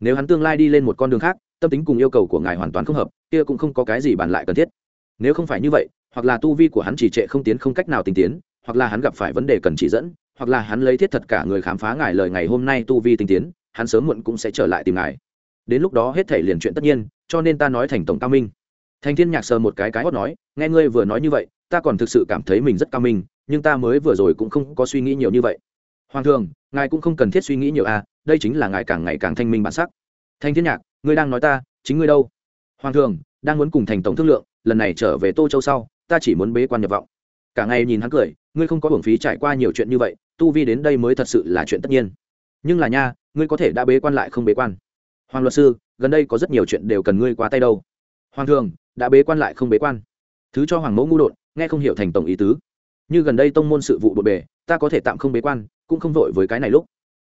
nếu hắn tương lai đi lên một con đường khác, tâm tính cùng yêu cầu của ngài hoàn toàn không hợp, kia cũng không có cái gì bàn lại cần thiết. Nếu không phải như vậy, hoặc là tu vi của hắn chỉ trệ không tiến không cách nào tinh tiến, hoặc là hắn gặp phải vấn đề cần chỉ dẫn, hoặc là hắn lấy thiết thật cả người khám phá ngài lời ngày hôm nay tu vi tinh tiến, hắn sớm muộn cũng sẽ trở lại tìm ngài. Đến lúc đó hết thể liền chuyện tất nhiên, cho nên ta nói thành tổng cao minh. Thành thiên nhạc sờ một cái cái hót nói, nghe ngươi vừa nói như vậy, ta còn thực sự cảm thấy mình rất cao minh, nhưng ta mới vừa rồi cũng không có suy nghĩ nhiều như vậy hoàng thường, ngài cũng không cần thiết suy nghĩ nhiều à đây chính là ngài càng ngày càng thanh minh bản sắc. Thanh thiên nhạc, ngươi đang nói ta, chính ngươi đâu? Hoàng thường, đang muốn cùng thành tổng thương lượng, lần này trở về tô châu sau, ta chỉ muốn bế quan nhập vọng. Cả ngày nhìn hắn cười, ngươi không có hưởng phí trải qua nhiều chuyện như vậy, tu vi đến đây mới thật sự là chuyện tất nhiên. Nhưng là nha, ngươi có thể đã bế quan lại không bế quan. Hoàng luật sư, gần đây có rất nhiều chuyện đều cần ngươi qua tay đâu. Hoàng thường, đã bế quan lại không bế quan. Thứ cho hoàng mẫu ngu đột, nghe không hiểu thành tổng ý tứ. Như gần đây tông môn sự vụ bộn bề, ta có thể tạm không bế quan cũng không vội với cái này lúc.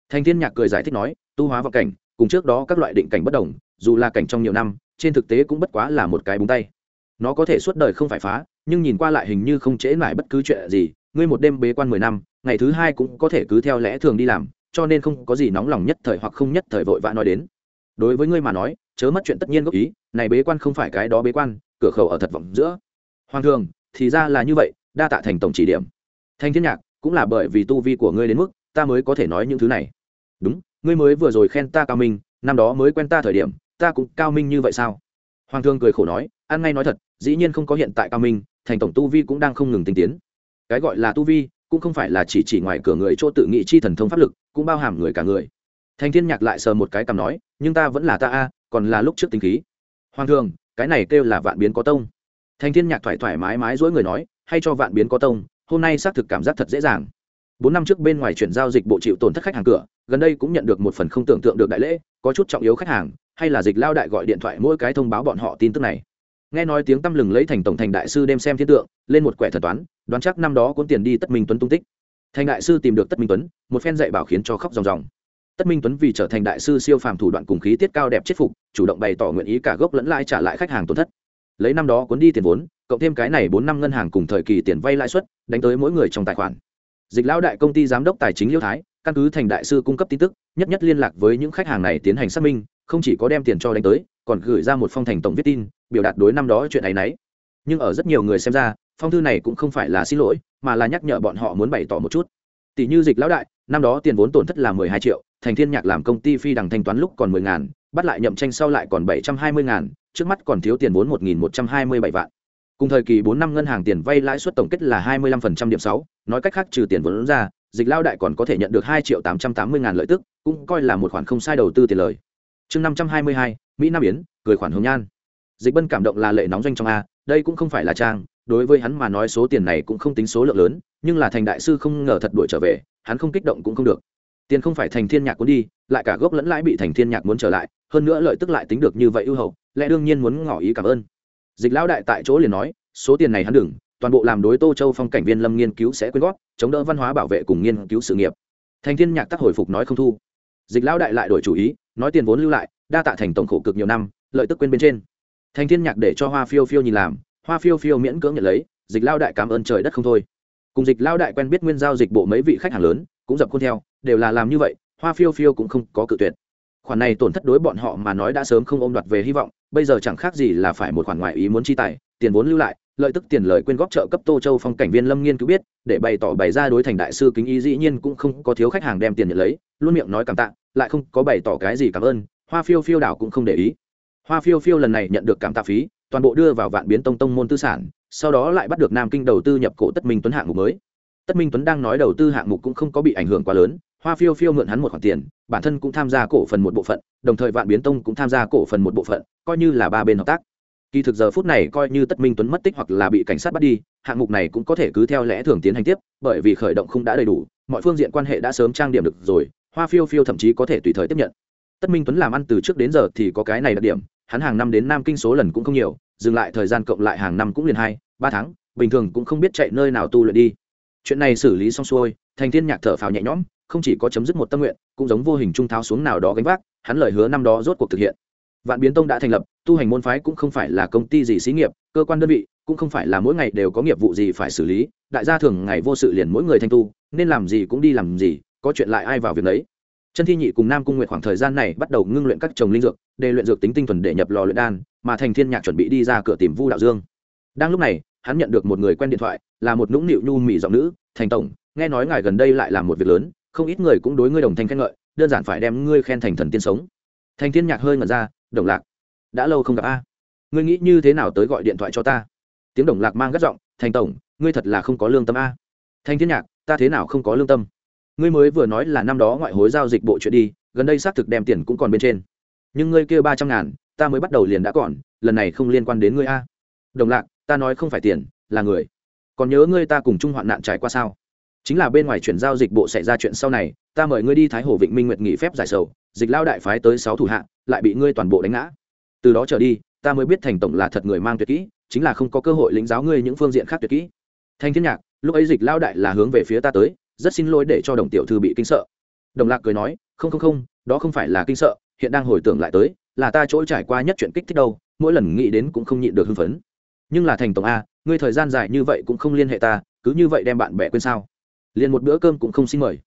Thành thiên nhạc cười giải thích nói, tu hóa vào cảnh, cùng trước đó các loại định cảnh bất đồng, dù là cảnh trong nhiều năm, trên thực tế cũng bất quá là một cái búng tay. Nó có thể suốt đời không phải phá, nhưng nhìn qua lại hình như không trễ lại bất cứ chuyện gì, ngươi một đêm bế quan mười năm, ngày thứ hai cũng có thể cứ theo lẽ thường đi làm, cho nên không có gì nóng lòng nhất thời hoặc không nhất thời vội vã nói đến. Đối với ngươi mà nói, chớ mất chuyện tất nhiên góp ý, này bế quan không phải cái đó bế quan, cửa khẩu ở thật vọng giữa. Hoàng thường, thì ra là như vậy, đa tạ thành tổng chỉ điểm. Thanh thiên nhạc cũng là bởi vì tu vi của ngươi đến mức, ta mới có thể nói những thứ này. Đúng, ngươi mới vừa rồi khen ta cao minh, năm đó mới quen ta thời điểm, ta cũng cao minh như vậy sao? Hoàng thương cười khổ nói, ăn ngay nói thật, dĩ nhiên không có hiện tại cao minh, thành tổng tu vi cũng đang không ngừng tinh tiến. Cái gọi là tu vi, cũng không phải là chỉ chỉ ngoài cửa người chỗ tự nghị chi thần thông pháp lực, cũng bao hàm người cả người. Thành thiên nhạc lại sờ một cái cằm nói, nhưng ta vẫn là ta a, còn là lúc trước tinh khí. Hoàng thường cái này kêu là vạn biến có tông. Thành thiên nhạc thoải thoải mái mái dỗi người nói, hay cho vạn biến có tông hôm nay xác thực cảm giác thật dễ dàng. Bốn năm trước bên ngoài chuyển giao dịch bộ chịu tổn thất khách hàng cửa, gần đây cũng nhận được một phần không tưởng tượng được đại lễ, có chút trọng yếu khách hàng, hay là dịch lao đại gọi điện thoại mỗi cái thông báo bọn họ tin tức này. Nghe nói tiếng tăm lừng lấy thành tổng thành đại sư đem xem thiên tượng, lên một quẻ thần toán, đoán chắc năm đó cuốn tiền đi tất minh tuấn tung tích. Thành đại sư tìm được tất minh tuấn, một phen dạy bảo khiến cho khóc ròng ròng. Tất minh tuấn vì trở thành đại sư siêu phàm thủ đoạn cùng khí tiết cao đẹp chết phục, chủ động bày tỏ nguyện ý cả gốc lẫn lãi trả lại khách hàng tổn thất lấy năm đó cuốn đi tiền vốn, cộng thêm cái này bốn năm ngân hàng cùng thời kỳ tiền vay lãi suất, đánh tới mỗi người trong tài khoản. Dịch lão đại công ty giám đốc tài chính liêu thái, căn cứ thành đại sư cung cấp tin tức, nhất nhất liên lạc với những khách hàng này tiến hành xác minh, không chỉ có đem tiền cho đánh tới, còn gửi ra một phong thành tổng viết tin, biểu đạt đối năm đó chuyện ấy nấy. Nhưng ở rất nhiều người xem ra, phong thư này cũng không phải là xin lỗi, mà là nhắc nhở bọn họ muốn bày tỏ một chút. Tỷ như dịch lão đại, năm đó tiền vốn tổn thất là mười hai triệu, thành thiên nhạc làm công ty phi đằng thanh toán lúc còn mười ngàn, bắt lại nhậm tranh sau lại còn bảy trăm hai mươi ngàn trước mắt còn thiếu tiền vốn một nghìn một trăm hai mươi bảy vạn. Cùng thời kỳ 4 năm ngân hàng tiền vay lãi suất tổng kết là hai mươi lăm phần trăm điểm 6 nói cách khác trừ tiền vốn ra, dịch lao đại còn có thể nhận được hai triệu tám trăm tám mươi ngàn lợi tức, cũng coi là một khoản không sai đầu tư tiền lời. Chương năm trăm hai mươi hai, mỹ nam yến, cười khoản hồng nhan. Dịch bân cảm động là lệ nóng doanh trong a, đây cũng không phải là trang, đối với hắn mà nói số tiền này cũng không tính số lượng lớn, nhưng là thành đại sư không ngờ thật đuổi trở về, hắn không kích động cũng không được. Tiền không phải thành thiên nhạc muốn đi, lại cả gốc lẫn lãi bị thành thiên nhạc muốn trở lại, hơn nữa lợi tức lại tính được như vậy ưu hậu lẽ đương nhiên muốn ngỏ ý cảm ơn. Dịch lão đại tại chỗ liền nói, số tiền này hắn đừng, toàn bộ làm đối tô châu phong cảnh viên lâm nghiên cứu sẽ quyên góp, chống đỡ văn hóa bảo vệ cùng nghiên cứu sự nghiệp. Thành thiên nhạc tắc hồi phục nói không thu. Dịch lão đại lại đổi chủ ý, nói tiền vốn lưu lại, đa tạ thành tổng khổ cực nhiều năm, lợi tức quên bên trên. Thành thiên nhạc để cho hoa phiêu phiêu nhìn làm, hoa phiêu phiêu miễn cưỡng nhận lấy, dịch lao đại cảm ơn trời đất không thôi. Cùng dịch lao đại quen biết nguyên giao dịch bộ mấy vị khách hàng lớn, cũng dập khuôn theo, đều là làm như vậy, hoa phiêu phiêu cũng không có cự tuyệt. Khoản này tổn thất đối bọn họ mà nói đã sớm không ôm đoạt về hy vọng bây giờ chẳng khác gì là phải một khoản ngoại ý muốn chi tài, tiền vốn lưu lại, lợi tức tiền lời quyên góp trợ cấp tô châu phong cảnh viên lâm nghiên cứu biết, để bày tỏ bày ra đối thành đại sư kính ý dĩ nhiên cũng không có thiếu khách hàng đem tiền nhận lấy, luôn miệng nói cảm tạ, lại không có bày tỏ cái gì cảm ơn, hoa phiêu phiêu đảo cũng không để ý. Hoa phiêu phiêu lần này nhận được cảm tạ phí, toàn bộ đưa vào vạn biến tông tông môn tư sản, sau đó lại bắt được nam kinh đầu tư nhập cổ tất minh tuấn hạng mục mới. Tất minh tuấn đang nói đầu tư hạng mục cũng không có bị ảnh hưởng quá lớn hoa phiêu phiêu mượn hắn một khoản tiền, bản thân cũng tham gia cổ phần một bộ phận, đồng thời vạn biến tông cũng tham gia cổ phần một bộ phận, coi như là ba bên hợp tác. Kỳ thực giờ phút này coi như tất minh tuấn mất tích hoặc là bị cảnh sát bắt đi, hạng mục này cũng có thể cứ theo lẽ thường tiến hành tiếp, bởi vì khởi động không đã đầy đủ, mọi phương diện quan hệ đã sớm trang điểm được rồi, hoa phiêu phiêu thậm chí có thể tùy thời tiếp nhận. Tất minh tuấn làm ăn từ trước đến giờ thì có cái này đặc điểm, hắn hàng năm đến nam kinh số lần cũng không nhiều, dừng lại thời gian cộng lại hàng năm cũng liền hai, ba tháng, bình thường cũng không biết chạy nơi nào tu luyện đi. Chuyện này xử lý xong xuôi, thành thiên nhạc thở phào nhẹ nhõm không chỉ có chấm dứt một tâm nguyện, cũng giống vô hình trung tháo xuống nào đó gánh vác, hắn lời hứa năm đó rốt cuộc thực hiện. Vạn biến tông đã thành lập, tu hành môn phái cũng không phải là công ty gì xí nghiệp, cơ quan đơn vị cũng không phải là mỗi ngày đều có nghiệp vụ gì phải xử lý, đại gia thường ngày vô sự liền mỗi người thanh tu, nên làm gì cũng đi làm gì, có chuyện lại ai vào việc đấy chân thi nhị cùng nam cung nguyệt khoảng thời gian này bắt đầu ngưng luyện các trồng linh dược, để luyện dược tính tinh thuần để nhập lò luyện đan, mà thành thiên nhạc chuẩn bị đi ra cửa tìm vu đạo dương. Đang lúc này, hắn nhận được một người quen điện thoại, là một nũng nịu nhu mỉ giọng nữ, thành tổng, nghe nói ngài gần đây lại làm một việc lớn không ít người cũng đối ngươi đồng thanh khen ngợi, đơn giản phải đem ngươi khen thành thần tiên sống. Thành thiên nhạc hơi ngẩn ra, đồng lạc, đã lâu không gặp a. Ngươi nghĩ như thế nào tới gọi điện thoại cho ta? Tiếng đồng lạc mang gắt giọng, thành tổng, ngươi thật là không có lương tâm a. Thành thiên nhạc, ta thế nào không có lương tâm? Ngươi mới vừa nói là năm đó ngoại hối giao dịch bộ chuyện đi, gần đây xác thực đem tiền cũng còn bên trên. Nhưng ngươi kia ba trăm ngàn, ta mới bắt đầu liền đã còn, lần này không liên quan đến ngươi a. Đồng lạc, ta nói không phải tiền, là người. Còn nhớ ngươi ta cùng chung hoạn nạn trải qua sao? Chính là bên ngoài chuyển giao dịch bộ xảy ra chuyện sau này, ta mời ngươi đi thái hồ vịnh minh nguyệt nghỉ phép giải sầu, dịch lao đại phái tới sáu thủ hạ, lại bị ngươi toàn bộ đánh ngã. Từ đó trở đi, ta mới biết thành tổng là thật người mang tuyệt kỹ, chính là không có cơ hội lĩnh giáo ngươi những phương diện khác tuyệt kỹ. Thanh thiên nhạc, lúc ấy dịch lao đại là hướng về phía ta tới, rất xin lỗi để cho đồng tiểu thư bị kinh sợ. Đồng lạc cười nói, không không không, đó không phải là kinh sợ, hiện đang hồi tưởng lại tới, là ta chỗ trải qua nhất chuyện kích thích đâu, mỗi lần nghĩ đến cũng không nhịn được hưng phấn. Nhưng là thành tổng a, ngươi thời gian dài như vậy cũng không liên hệ ta, cứ như vậy đem bạn bè quên sao? Liền một bữa cơm cũng không xin mời.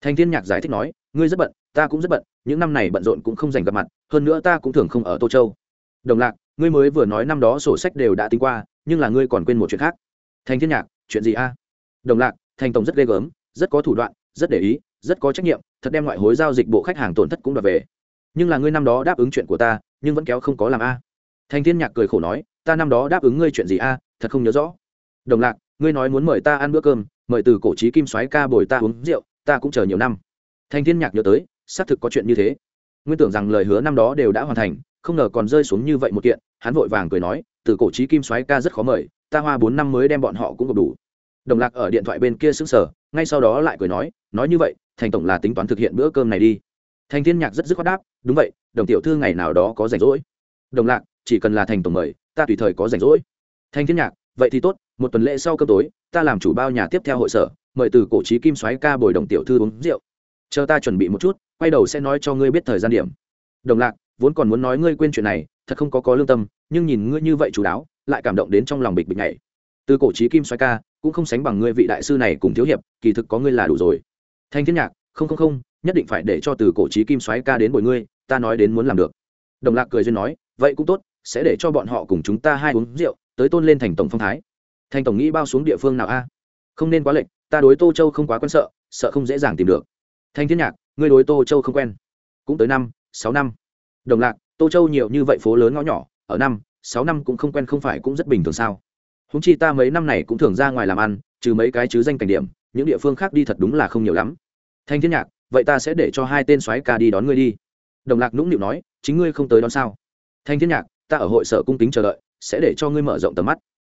Thành thiên nhạc giải thích nói, ngươi rất bận, ta cũng rất bận, những năm này bận rộn cũng không dành gặp mặt, hơn nữa ta cũng thường không ở tô châu. Đồng lạc, ngươi mới vừa nói năm đó sổ sách đều đã tính qua, nhưng là ngươi còn quên một chuyện khác. Thành thiên nhạc, chuyện gì a? Đồng lạc, thành tổng rất ghê gớm, rất có thủ đoạn, rất để ý, rất có trách nhiệm, thật đem ngoại hối giao dịch bộ khách hàng tổn thất cũng đoạt về. Nhưng là ngươi năm đó đáp ứng chuyện của ta, nhưng vẫn kéo không có làm a. Thành thiên nhạc cười khổ nói, ta năm đó đáp ứng ngươi chuyện gì a, thật không nhớ rõ. Đồng lạc, ngươi nói muốn mời ta ăn bữa cơm mời từ cổ trí kim soái ca bồi ta uống rượu, ta cũng chờ nhiều năm. Thanh thiên nhạc nhớ tới, xác thực có chuyện như thế. Nguyên tưởng rằng lời hứa năm đó đều đã hoàn thành, không ngờ còn rơi xuống như vậy một kiện, hắn vội vàng cười nói, từ cổ trí kim soái ca rất khó mời, ta hoa bốn năm mới đem bọn họ cũng gộp đủ. Đồng lạc ở điện thoại bên kia sững sờ, ngay sau đó lại cười nói nói như vậy, thành tổng là tính toán thực hiện bữa cơm này đi. Thành thiên nhạc rất dứt khoát đáp, đúng vậy, đồng tiểu thư ngày nào đó có rảnh rỗi. Đồng lạc, chỉ cần là thành tổng mời, ta tùy thời có rảnh rỗi. Thành thiên nhạc, vậy thì tốt một tuần lễ sau cơm tối, ta làm chủ bao nhà tiếp theo hội sở, mời từ cổ trí kim soái ca bồi đồng tiểu thư uống rượu. Chờ ta chuẩn bị một chút, quay đầu sẽ nói cho ngươi biết thời gian điểm. Đồng lạc, vốn còn muốn nói ngươi quên chuyện này, thật không có có lương tâm, nhưng nhìn ngươi như vậy chú đáo, lại cảm động đến trong lòng bịch bịch nhảy. từ cổ trí kim soái ca, cũng không sánh bằng ngươi vị đại sư này cùng thiếu hiệp, kỳ thực có ngươi là đủ rồi. Thanh thiên nhạc, không không không, nhất định phải để cho từ cổ trí kim xoáy ca đến bồi ngươi, ta nói đến muốn làm được. Đồng lạc cười duyên nói, vậy cũng tốt, sẽ để cho bọn họ cùng chúng ta hai uống rượu, tới tôn lên thành tổng phong thái. Thanh tổng nghĩ bao xuống địa phương nào a? Không nên quá lệnh ta đối tô châu không quá quen sợ sợ không dễ dàng tìm được. Thanh thiên nhạc, ngươi đối tô châu không quen. Cũng tới năm, sáu năm. Đồng lạc, tô châu nhiều như vậy phố lớn ngõ nhỏ, ở năm, sáu năm cũng không quen không phải cũng rất bình thường sao? Húng chi ta mấy năm này cũng thường ra ngoài làm ăn, trừ mấy cái chứ danh cảnh điểm, những địa phương khác đi thật đúng là không nhiều lắm. Thanh thiên nhạc, vậy ta sẽ để cho hai tên soái ca đi đón ngươi đi. Đồng lạc nũng nịu nói, chính ngươi không tới đón sao? Thanh thiên nhạc, ta ở hội sở cung kính chờ đợi, sẽ để cho ngươi mở rộng tầm mắt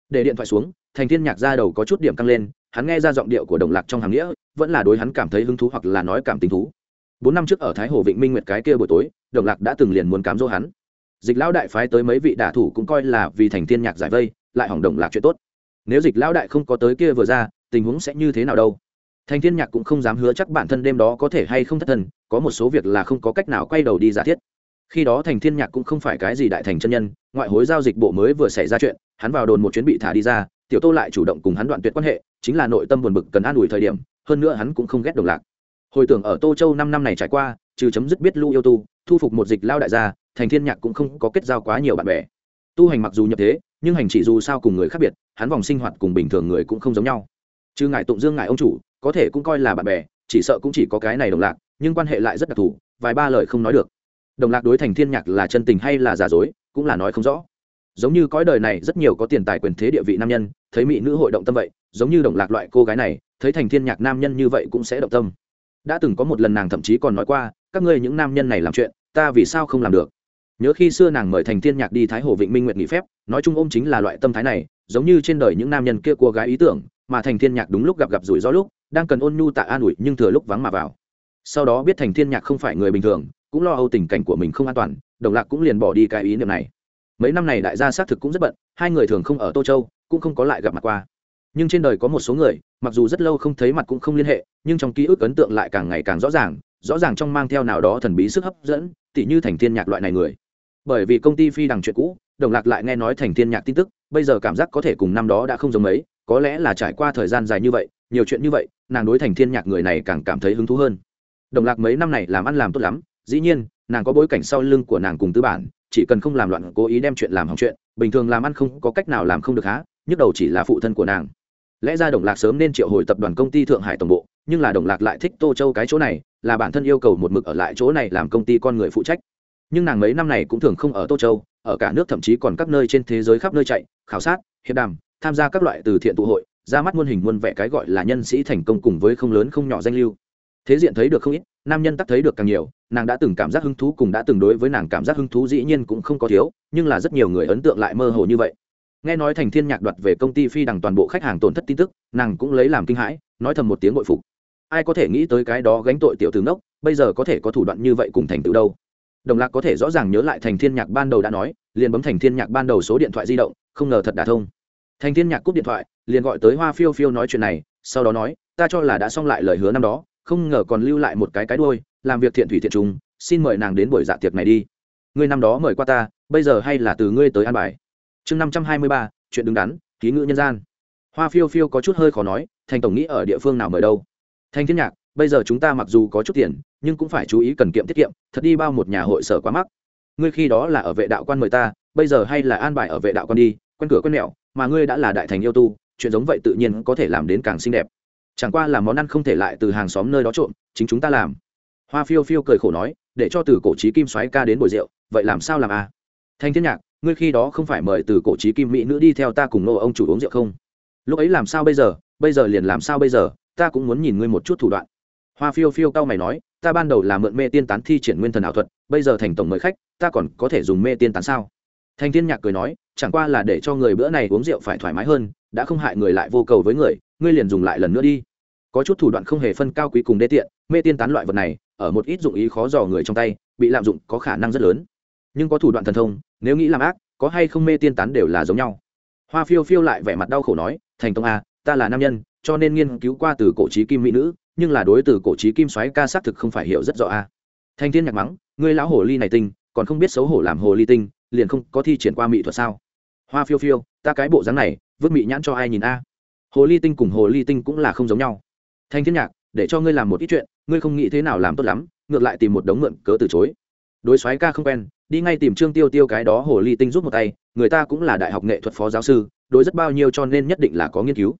để điện thoại xuống, thành thiên nhạc ra đầu có chút điểm căng lên, hắn nghe ra giọng điệu của đồng lạc trong hàng nghĩa, vẫn là đối hắn cảm thấy hứng thú hoặc là nói cảm tình thú. Bốn năm trước ở thái hồ vịnh minh nguyệt cái kia buổi tối, đồng lạc đã từng liền muốn cám dỗ hắn. Dịch lão đại phái tới mấy vị đả thủ cũng coi là vì thành thiên nhạc giải vây, lại hỏng đồng lạc chuyện tốt. Nếu dịch lão đại không có tới kia vừa ra, tình huống sẽ như thế nào đâu? Thành thiên nhạc cũng không dám hứa chắc bản thân đêm đó có thể hay không thất thần, có một số việc là không có cách nào quay đầu đi giả thiết khi đó thành thiên nhạc cũng không phải cái gì đại thành chân nhân, ngoại hối giao dịch bộ mới vừa xảy ra chuyện, hắn vào đồn một chuyến bị thả đi ra, tiểu tô lại chủ động cùng hắn đoạn tuyệt quan hệ, chính là nội tâm buồn bực cần an ủi thời điểm, hơn nữa hắn cũng không ghét đồng lạc. Hồi tưởng ở tô châu năm năm này trải qua, trừ chấm dứt biết lưu yêu tu, thu phục một dịch lao đại gia, thành thiên nhạc cũng không có kết giao quá nhiều bạn bè. Tu hành mặc dù nhập thế, nhưng hành chỉ dù sao cùng người khác biệt, hắn vòng sinh hoạt cùng bình thường người cũng không giống nhau. Chứ ngài tụng dương ngài ông chủ, có thể cũng coi là bạn bè, chỉ sợ cũng chỉ có cái này đồng lạc, nhưng quan hệ lại rất đặc thù, vài ba lời không nói được đồng lạc đối thành thiên nhạc là chân tình hay là giả dối, cũng là nói không rõ. Giống như cõi đời này rất nhiều có tiền tài quyền thế địa vị nam nhân, thấy mỹ nữ hội động tâm vậy, giống như đồng lạc loại cô gái này, thấy thành thiên nhạc nam nhân như vậy cũng sẽ động tâm. Đã từng có một lần nàng thậm chí còn nói qua, các ngươi những nam nhân này làm chuyện, ta vì sao không làm được? Nhớ khi xưa nàng mời thành thiên nhạc đi thái hồ vịnh minh nguyện nghỉ phép, nói chung ôm chính là loại tâm thái này, giống như trên đời những nam nhân kia cô gái ý tưởng, mà thành thiên nhạc đúng lúc gặp gặp rủi ro lúc, đang cần ôn nhu tạ an ủi nhưng thừa lúc vắng mà vào. Sau đó biết thành thiên nhạc không phải người bình thường cũng lo âu tình cảnh của mình không an toàn, đồng lạc cũng liền bỏ đi cái ý niệm này. Mấy năm này đại gia xác thực cũng rất bận, hai người thường không ở tô châu, cũng không có lại gặp mặt qua. Nhưng trên đời có một số người, mặc dù rất lâu không thấy mặt cũng không liên hệ, nhưng trong ký ức ấn tượng lại càng ngày càng rõ ràng rõ ràng trong mang theo nào đó thần bí sức hấp dẫn, tỉ như thành thiên nhạc loại này người. Bởi vì công ty phi đằng chuyện cũ, đồng lạc lại nghe nói thành thiên nhạc tin tức, bây giờ cảm giác có thể cùng năm đó đã không giống mấy, có lẽ là trải qua thời gian dài như vậy, nhiều chuyện như vậy, nàng đối thành thiên nhạc người này càng cảm thấy hứng thú hơn. Đồng lạc mấy năm này làm ăn làm tốt lắm dĩ nhiên, nàng có bối cảnh sau lưng của nàng cùng tư bản, chỉ cần không làm loạn, cố ý đem chuyện làm hỏng chuyện, bình thường làm ăn không có cách nào làm không được há, nhức đầu chỉ là phụ thân của nàng. Lẽ ra đồng lạc sớm nên triệu hồi tập đoàn công ty thượng hải tổng bộ, nhưng là đồng lạc lại thích tô châu cái chỗ này, là bản thân yêu cầu một mực ở lại chỗ này làm công ty con người phụ trách. Nhưng nàng mấy năm này cũng thường không ở tô châu, ở cả nước thậm chí còn các nơi trên thế giới khắp nơi chạy, khảo sát, hiệp đàm, tham gia các loại từ thiện tụ hội, ra mắt muôn hình muôn vẻ cái gọi là nhân sĩ thành công cùng với không lớn không nhỏ danh lưu thế diện thấy được không ít, nam nhân tắc thấy được càng nhiều, nàng đã từng cảm giác hứng thú cùng đã từng đối với nàng cảm giác hứng thú dĩ nhiên cũng không có thiếu, nhưng là rất nhiều người ấn tượng lại mơ hồ như vậy. Nghe nói thành thiên nhạc đoạt về công ty phi đằng toàn bộ khách hàng tổn thất tin tức, nàng cũng lấy làm kinh hãi, nói thầm một tiếng bội phục. Ai có thể nghĩ tới cái đó gánh tội tiểu tướng đốc bây giờ có thể có thủ đoạn như vậy cùng thành tựu đâu? Đồng lạc có thể rõ ràng nhớ lại thành thiên nhạc ban đầu đã nói, liền bấm thành thiên nhạc ban đầu số điện thoại di động, không ngờ thật đả thông. Thành thiên nhạc cúp điện thoại, liền gọi tới hoa phiêu phiêu nói chuyện này, sau đó nói, ta cho là đã xong lại lời hứa năm đó không ngờ còn lưu lại một cái cái đôi làm việc thiện thủy thiện trùng, xin mời nàng đến buổi dạ tiệc này đi. Ngươi năm đó mời qua ta, bây giờ hay là từ ngươi tới an bài. Chương năm trăm hai mươi ba, chuyện đứng đắn, ký ngữ nhân gian. Hoa phiêu phiêu có chút hơi khó nói, thành tổng nghĩ ở địa phương nào mời đâu? Thanh thiên nhạc, bây giờ chúng ta mặc dù có chút tiền, nhưng cũng phải chú ý cần kiệm tiết kiệm, thật đi bao một nhà hội sở quá mắc. Ngươi khi đó là ở vệ đạo quan mời ta, bây giờ hay là an bài ở vệ đạo quan đi, quen cửa quen mẹo, mà ngươi đã là đại thành yêu tu, chuyện giống vậy tự nhiên có thể làm đến càng xinh đẹp chẳng qua là món ăn không thể lại từ hàng xóm nơi đó trộm, chính chúng ta làm. Hoa phiêu phiêu cười khổ nói, để cho từ cổ trí kim xoáy ca đến bồi rượu, vậy làm sao làm à? Thanh thiên nhạc, ngươi khi đó không phải mời từ cổ trí kim mỹ nữ đi theo ta cùng nô ông chủ uống rượu không? Lúc ấy làm sao bây giờ bây giờ liền làm sao bây giờ, ta cũng muốn nhìn ngươi một chút thủ đoạn. Hoa phiêu phiêu cao mày nói, ta ban đầu là mượn mê tiên tán thi triển nguyên thần ảo thuật, bây giờ thành tổng mời khách, ta còn có thể dùng mê tiên tán sao? Thanh thiên nhạc cười nói, chẳng qua là để cho người bữa này uống rượu phải thoải mái hơn, đã không hại người lại vô cầu với người ngươi liền dùng lại lần nữa đi. Có chút thủ đoạn không hề phân cao quý cùng đê tiện mê tiên tán loại vật này ở một ít dụng ý khó dò người trong tay bị lạm dụng có khả năng rất lớn. Nhưng có thủ đoạn thần thông nếu nghĩ làm ác có hay không mê tiên tán đều là giống nhau. Hoa phiêu phiêu lại vẻ mặt đau khổ nói thành tông a à, ta là nam nhân cho nên nghiên cứu qua từ cổ trí kim mỹ nữ nhưng là đối từ cổ trí kim xoáy ca xác thực không phải hiểu rất rõ a à. thanh thiên nhạc mắng ngươi lão hồ ly này tinh còn không biết xấu hổ làm hồ ly tinh liền không có thi triển qua mỹ thuật sao? Hoa phiêu phiêu ta cái bộ dáng này vứt mỹ nhãn cho ai nhìn a? Hồ ly tinh cùng hồ ly tinh cũng là không giống nhau. Thanh thiên nhạc, để cho ngươi làm một ít chuyện, ngươi không nghĩ thế nào làm tốt lắm, ngược lại tìm một đống mượn cớ từ chối. Đối soái ca không quen, đi ngay tìm trương tiêu tiêu cái đó hồ ly tinh giúp một tay, người ta cũng là đại học nghệ thuật phó giáo sư, đối rất bao nhiêu cho nên nhất định là có nghiên cứu.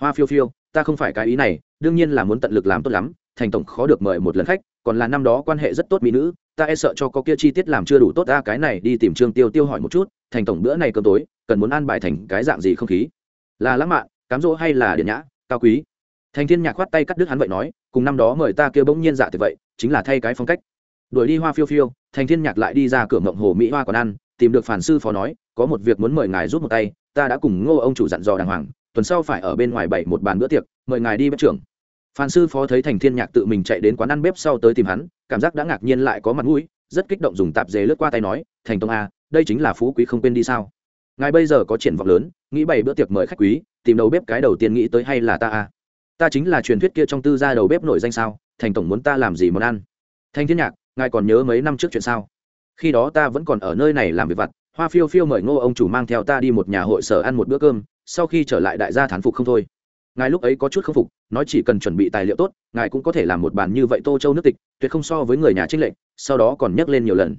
Hoa phiêu phiêu, ta không phải cái ý này, đương nhiên là muốn tận lực làm tốt lắm, thành tổng khó được mời một lần khách, còn là năm đó quan hệ rất tốt mỹ nữ, ta e sợ cho có kia chi tiết làm chưa đủ tốt, ta cái này đi tìm trương tiêu tiêu hỏi một chút, thành tổng bữa này cơm tối, cần muốn an bài thành cái dạng gì không khí? Là lãng mạn cám dỗ hay là điện nhã, cao quý. Thành thiên nhạc khoát tay cắt đứt hắn vậy nói, cùng năm đó mời ta kêu bỗng nhiên dạ thì vậy, chính là thay cái phong cách. Đuổi đi hoa phiêu phiêu, thành thiên nhạc lại đi ra cửa mộng hồ mỹ hoa còn ăn, tìm được phản sư phó nói, có một việc muốn mời ngài giúp một tay, ta đã cùng ngô ông chủ dặn dò đàng hoàng, tuần sau phải ở bên ngoài bảy một bàn bữa tiệc, mời ngài đi bếp trưởng. Phan sư phó thấy thành thiên nhạc tự mình chạy đến quán ăn bếp sau tới tìm hắn, cảm giác đã ngạc nhiên lại có mặt mũi, rất kích động dùng tạp dề lướt qua tay nói, thành tông a, đây chính là phú quý không quên đi sao? Ngài bây giờ có triển vọng lớn, nghĩ bày bữa tiệc mời khách quý, tìm đầu bếp cái đầu tiên nghĩ tới hay là ta à? ta chính là truyền thuyết kia trong tư gia đầu bếp nổi danh sao? Thành tổng muốn ta làm gì món ăn? Thanh thiên nhạc, ngài còn nhớ mấy năm trước chuyện sao? Khi đó ta vẫn còn ở nơi này làm việc vặt, hoa phiêu phiêu mời ngô ông chủ mang theo ta đi một nhà hội sở ăn một bữa cơm, sau khi trở lại đại gia thán phục không thôi. Ngài lúc ấy có chút k phục, nói chỉ cần chuẩn bị tài liệu tốt, ngài cũng có thể làm một bàn như vậy tô châu nước tịch, tuyệt không so với người nhà trích lệnh sau đó còn nhắc lên nhiều lần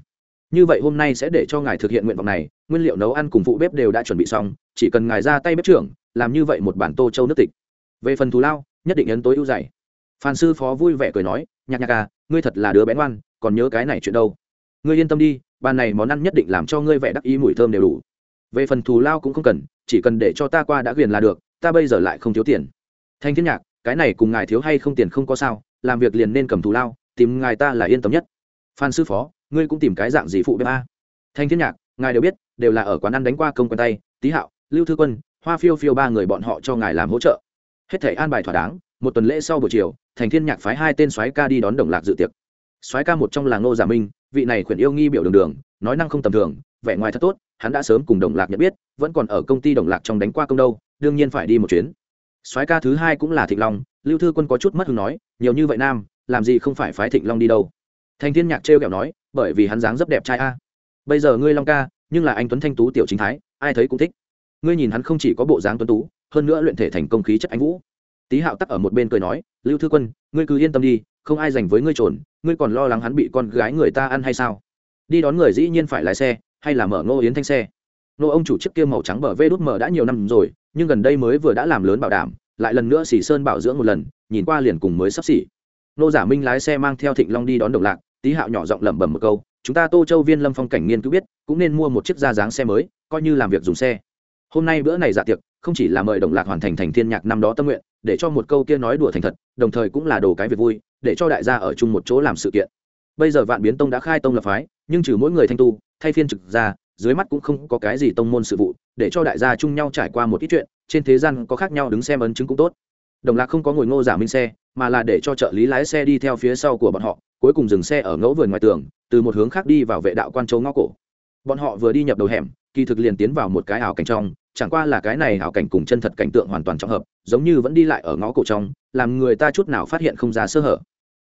như vậy hôm nay sẽ để cho ngài thực hiện nguyện vọng này, nguyên liệu nấu ăn cùng phụ bếp đều đã chuẩn bị xong, chỉ cần ngài ra tay bếp trưởng, làm như vậy một bản tô châu nước tịch. Về phần thù lao, nhất định ấn tối ưu dày. Phan sư phó vui vẻ cười nói, nhạc nhạc à ngươi thật là đứa bén ngoan, còn nhớ cái này chuyện đâu. Ngươi yên tâm đi, bàn này món ăn nhất định làm cho ngươi vẻ đắc ý mùi thơm đều đủ. Về phần thù lao cũng không cần, chỉ cần để cho ta qua đã quyền là được, ta bây giờ lại không thiếu tiền. Thanh thiên nhạc, cái này cùng ngài thiếu hay không tiền không có sao, làm việc liền nên cầm thù lao, tìm ngài ta là yên tâm nhất. Phan sư phó ngươi cũng tìm cái dạng gì phụ bếp a? Thanh thiên nhạc, ngài đều biết, đều là ở quán ăn đánh qua công quen tay, tý hạo, lưu thư quân, hoa phiêu phiêu ba người bọn họ cho ngài làm hỗ trợ. Hết thể an bài thỏa đáng, một tuần lễ sau buổi chiều, thành thiên nhạc phái hai tên soái ca đi đón đồng lạc dự tiệc. Soái ca một trong là ngô giả minh, vị này khuyển yêu nghi biểu đường đường, nói năng không tầm thường, vẻ ngoài thật tốt, hắn đã sớm cùng đồng lạc nhận biết, vẫn còn ở công ty đồng lạc trong đánh qua công đâu, đương nhiên phải đi một chuyến. Soái ca thứ hai cũng là thịnh long, lưu thư quân có chút mất hứng nói, nhiều như vậy nam, làm gì không phải phái thịnh long đi đâu thành thiên nhạc trêu kẹo nói, bởi vì hắn dáng rất đẹp trai a. Bây giờ ngươi long ca, nhưng là anh tuấn thanh tú tiểu chính thái, ai thấy cũng thích. Ngươi nhìn hắn không chỉ có bộ dáng tuấn tú, hơn nữa luyện thể thành công khí chất anh vũ. Tý hạo tắc ở một bên cười nói, lưu thư quân, ngươi cứ yên tâm đi, không ai dành với ngươi trồn, ngươi còn lo lắng hắn bị con gái người ta ăn hay sao? Đi đón người dĩ nhiên phải lái xe, hay là mở ngô yến thanh xe? Nô ông chủ chiếc kia màu trắng bờ vê đút mở đã nhiều năm rồi, nhưng gần đây mới vừa đã làm lớn bảo đảm, lại lần nữa xỉ sơn bảo dưỡng một lần, nhìn qua liền cùng mới sắp xỉ nô giả minh lái xe mang theo thịnh long đi đón đồng lạc, tý hạo nhỏ giọng lẩm bẩm một câu, chúng ta tô châu viên lâm phong cảnh nghiên cứu biết, cũng nên mua một chiếc da dáng xe mới, coi như làm việc dùng xe. Hôm nay bữa này dạ tiệc, không chỉ là mời đồng lạc hoàn thành thành thiên nhạc năm đó tâm nguyện, để cho một câu kia nói đùa thành thật, đồng thời cũng là đồ cái việc vui, để cho đại gia ở chung một chỗ làm sự kiện. Bây giờ vạn biến tông đã khai tông lập phái, nhưng trừ mỗi người thanh tu, thay phiên trực ra dưới mắt cũng không có cái gì tông môn sự vụ, để cho đại gia chung nhau trải qua một ít chuyện, trên thế gian có khác nhau đứng xem ấn chứng cũng tốt. Đồng lạc không có ngồi ngô giả minh xe mà là để cho trợ lý lái xe đi theo phía sau của bọn họ, cuối cùng dừng xe ở ngẫu vườn ngoài tường, từ một hướng khác đi vào vệ đạo quan châu ngõ cổ. Bọn họ vừa đi nhập đầu hẻm, kỳ thực liền tiến vào một cái ảo cảnh trong, chẳng qua là cái này ảo cảnh cùng chân thật cảnh tượng hoàn toàn trọng hợp, giống như vẫn đi lại ở ngõ cổ trong, làm người ta chút nào phát hiện không ra sơ hở.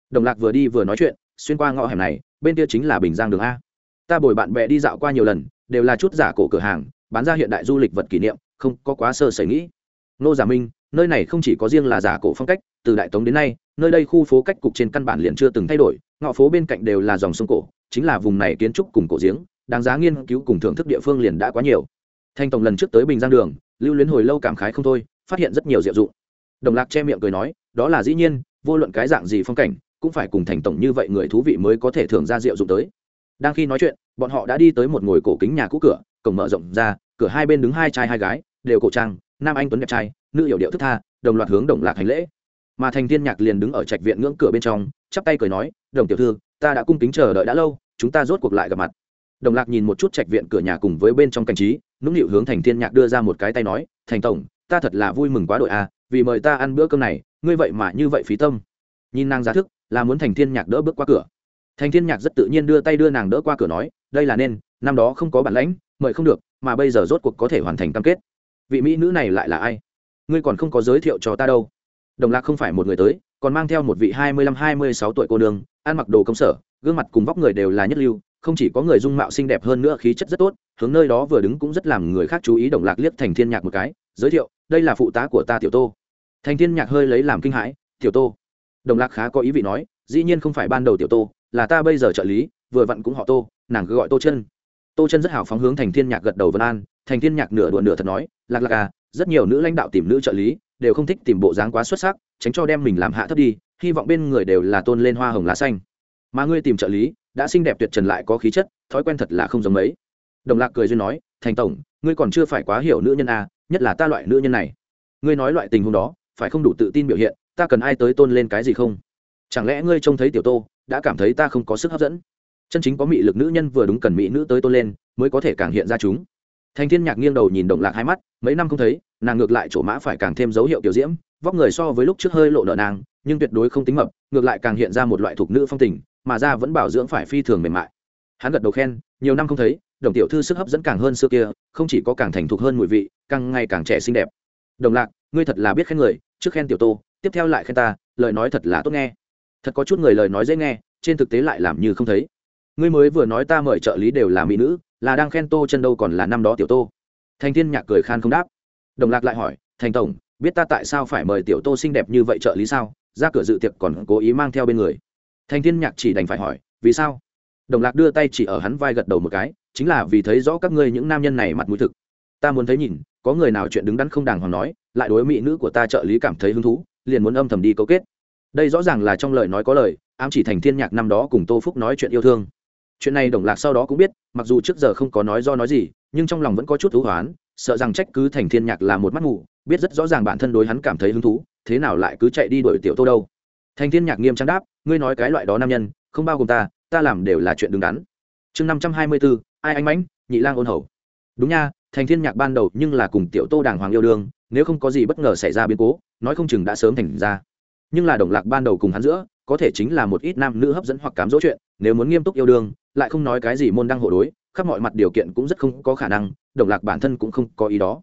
Đồng lạc vừa đi vừa nói chuyện, xuyên qua ngõ hẻm này, bên kia chính là bình giang đường a. Ta bồi bạn bè đi dạo qua nhiều lần, đều là chút giả cổ cửa hàng, bán ra hiện đại du lịch vật kỷ niệm, không có quá sơ sẩy nghĩ. Nô giả minh, nơi này không chỉ có riêng là giả cổ phong cách từ đại tống đến nay, nơi đây khu phố cách cục trên căn bản liền chưa từng thay đổi, ngõ phố bên cạnh đều là dòng sông cổ, chính là vùng này kiến trúc cùng cổ giếng, đáng giá nghiên cứu cùng thưởng thức địa phương liền đã quá nhiều. Thanh tổng lần trước tới bình giang đường, lưu luyến hồi lâu cảm khái không thôi, phát hiện rất nhiều diệu dụng. Đồng lạc che miệng cười nói, đó là dĩ nhiên, vô luận cái dạng gì phong cảnh, cũng phải cùng thành tổng như vậy người thú vị mới có thể thưởng ra diệu dụng tới. Đang khi nói chuyện, bọn họ đã đi tới một ngồi cổ kính nhà cũ cửa, cổng mở rộng ra, cửa hai bên đứng hai trai hai gái, đều cổ trang, nam anh tuấn đẹp trai, nữ hiểu điệu thức tha, đồng loạt hướng đồng lạc hành lễ mà thành thiên nhạc liền đứng ở trạch viện ngưỡng cửa bên trong, chắp tay cười nói, đồng tiểu thư, ta đã cung kính chờ đợi đã lâu, chúng ta rốt cuộc lại gặp mặt. Đồng lạc nhìn một chút trạch viện cửa nhà cùng với bên trong cảnh trí, nũng nịu hướng thành thiên nhạc đưa ra một cái tay nói, thành tổng, ta thật là vui mừng quá đội a, vì mời ta ăn bữa cơm này, ngươi vậy mà như vậy phí tâm. Nhìn nàng giá thức, là muốn thành thiên nhạc đỡ bước qua cửa. Thành thiên nhạc rất tự nhiên đưa tay đưa nàng đỡ qua cửa nói, đây là nên, năm đó không có bản lãnh, mời không được, mà bây giờ rốt cuộc có thể hoàn thành cam kết. Vị mỹ nữ này lại là ai? Ngươi còn không có giới thiệu cho ta đâu đồng lạc không phải một người tới, còn mang theo một vị hai mươi lăm, hai mươi sáu tuổi cô đường ăn mặc đồ công sở, gương mặt cùng vóc người đều là nhất lưu, không chỉ có người dung mạo xinh đẹp hơn nữa khí chất rất tốt, hướng nơi đó vừa đứng cũng rất làm người khác chú ý đồng lạc liếc thành thiên nhạc một cái, giới thiệu, đây là phụ tá của ta tiểu tô. Thành thiên nhạc hơi lấy làm kinh hãi, tiểu tô? Đồng lạc khá có ý vị nói, dĩ nhiên không phải ban đầu tiểu tô, là ta bây giờ trợ lý, vừa vặn cũng họ tô, nàng cứ gọi tô chân. Tô chân rất hào phóng hướng thành thiên nhạc gật đầu vân an, thành thiên nhạc nửa đùa nửa thật nói, lạc lạc à rất nhiều nữ lãnh đạo tìm nữ trợ lý đều không thích tìm bộ dáng quá xuất sắc tránh cho đem mình làm hạ thấp đi hy vọng bên người đều là tôn lên hoa hồng lá xanh. Mà ngươi tìm trợ lý đã xinh đẹp tuyệt trần lại có khí chất thói quen thật là không giống mấy. Đồng lạc cười duyên nói thành tổng ngươi còn chưa phải quá hiểu nữ nhân à, nhất là ta loại nữ nhân này. Ngươi nói loại tình huống đó phải không đủ tự tin biểu hiện ta cần ai tới tôn lên cái gì không? Chẳng lẽ ngươi trông thấy tiểu tô đã cảm thấy ta không có sức hấp dẫn? Chân chính có mị lực nữ nhân vừa đúng cần mỹ nữ tới tôn lên mới có thể càng hiện ra chúng thành thiên nhạc nghiêng đầu nhìn đồng lạc hai mắt, mấy năm không thấy, nàng ngược lại chỗ mã phải càng thêm dấu hiệu kiểu diễm, vóc người so với lúc trước hơi lộ nợ nàng, nhưng tuyệt đối không tính mập, ngược lại càng hiện ra một loại thuộc nữ phong tình, mà ra vẫn bảo dưỡng phải phi thường mềm mại. Hắn gật đầu khen, nhiều năm không thấy, đồng tiểu thư sức hấp dẫn càng hơn xưa kia, không chỉ có càng thành thục hơn mùi vị, càng ngày càng trẻ xinh đẹp. Đồng lạc, ngươi thật là biết khen người, trước khen tiểu tô, tiếp theo lại khen ta, lời nói thật là tốt nghe. Thật có chút người lời nói dễ nghe, trên thực tế lại làm như không thấy. Ngươi mới vừa nói ta mời trợ lý đều là mỹ nữ là đang khen tô chân đâu còn là năm đó tiểu tô. Thành thiên nhạc cười khan không đáp. Đồng lạc lại hỏi, thành tổng, biết ta tại sao phải mời tiểu tô xinh đẹp như vậy trợ lý sao? Ra cửa dự tiệc còn cố ý mang theo bên người. Thành thiên nhạc chỉ đành phải hỏi, vì sao? Đồng lạc đưa tay chỉ ở hắn vai gật đầu một cái, chính là vì thấy rõ các ngươi những nam nhân này mặt mũi thực. Ta muốn thấy nhìn, có người nào chuyện đứng đắn không đàng hoàng nói, lại đối mỹ nữ của ta trợ lý cảm thấy hứng thú, liền muốn âm thầm đi cấu kết. Đây rõ ràng là trong lời nói có lời, ám chỉ thành thiên nhạc năm đó cùng tô phúc nói chuyện yêu thương chuyện này đồng lạc sau đó cũng biết, mặc dù trước giờ không có nói do nói gì, nhưng trong lòng vẫn có chút thú hoán, sợ rằng trách cứ thành thiên nhạc là một mắt ngủ biết rất rõ ràng bản thân đối hắn cảm thấy hứng thú, thế nào lại cứ chạy đi đuổi tiểu tô đâu. Thành thiên nhạc nghiêm trang đáp, ngươi nói cái loại đó nam nhân, không bao gồm ta ta làm đều là chuyện đứng đắn. Chương năm trăm hai mươi bốn ai anh mãnh, nhị lang ôn hầu. Đúng nha, thành thiên nhạc ban đầu nhưng là cùng tiểu tô đàng hoàng yêu đương, nếu không có gì bất ngờ xảy ra biến cố, nói không chừng đã sớm thành ra. Nhưng là đồng lạc ban đầu cùng hắn giữa có thể chính là một ít nam nữ hấp dẫn hoặc cám dỗ chuyện, nếu muốn nghiêm túc yêu đương, lại không nói cái gì môn đăng hộ đối, khắp mọi mặt điều kiện cũng rất không có khả năng, đồng lạc bản thân cũng không có ý đó.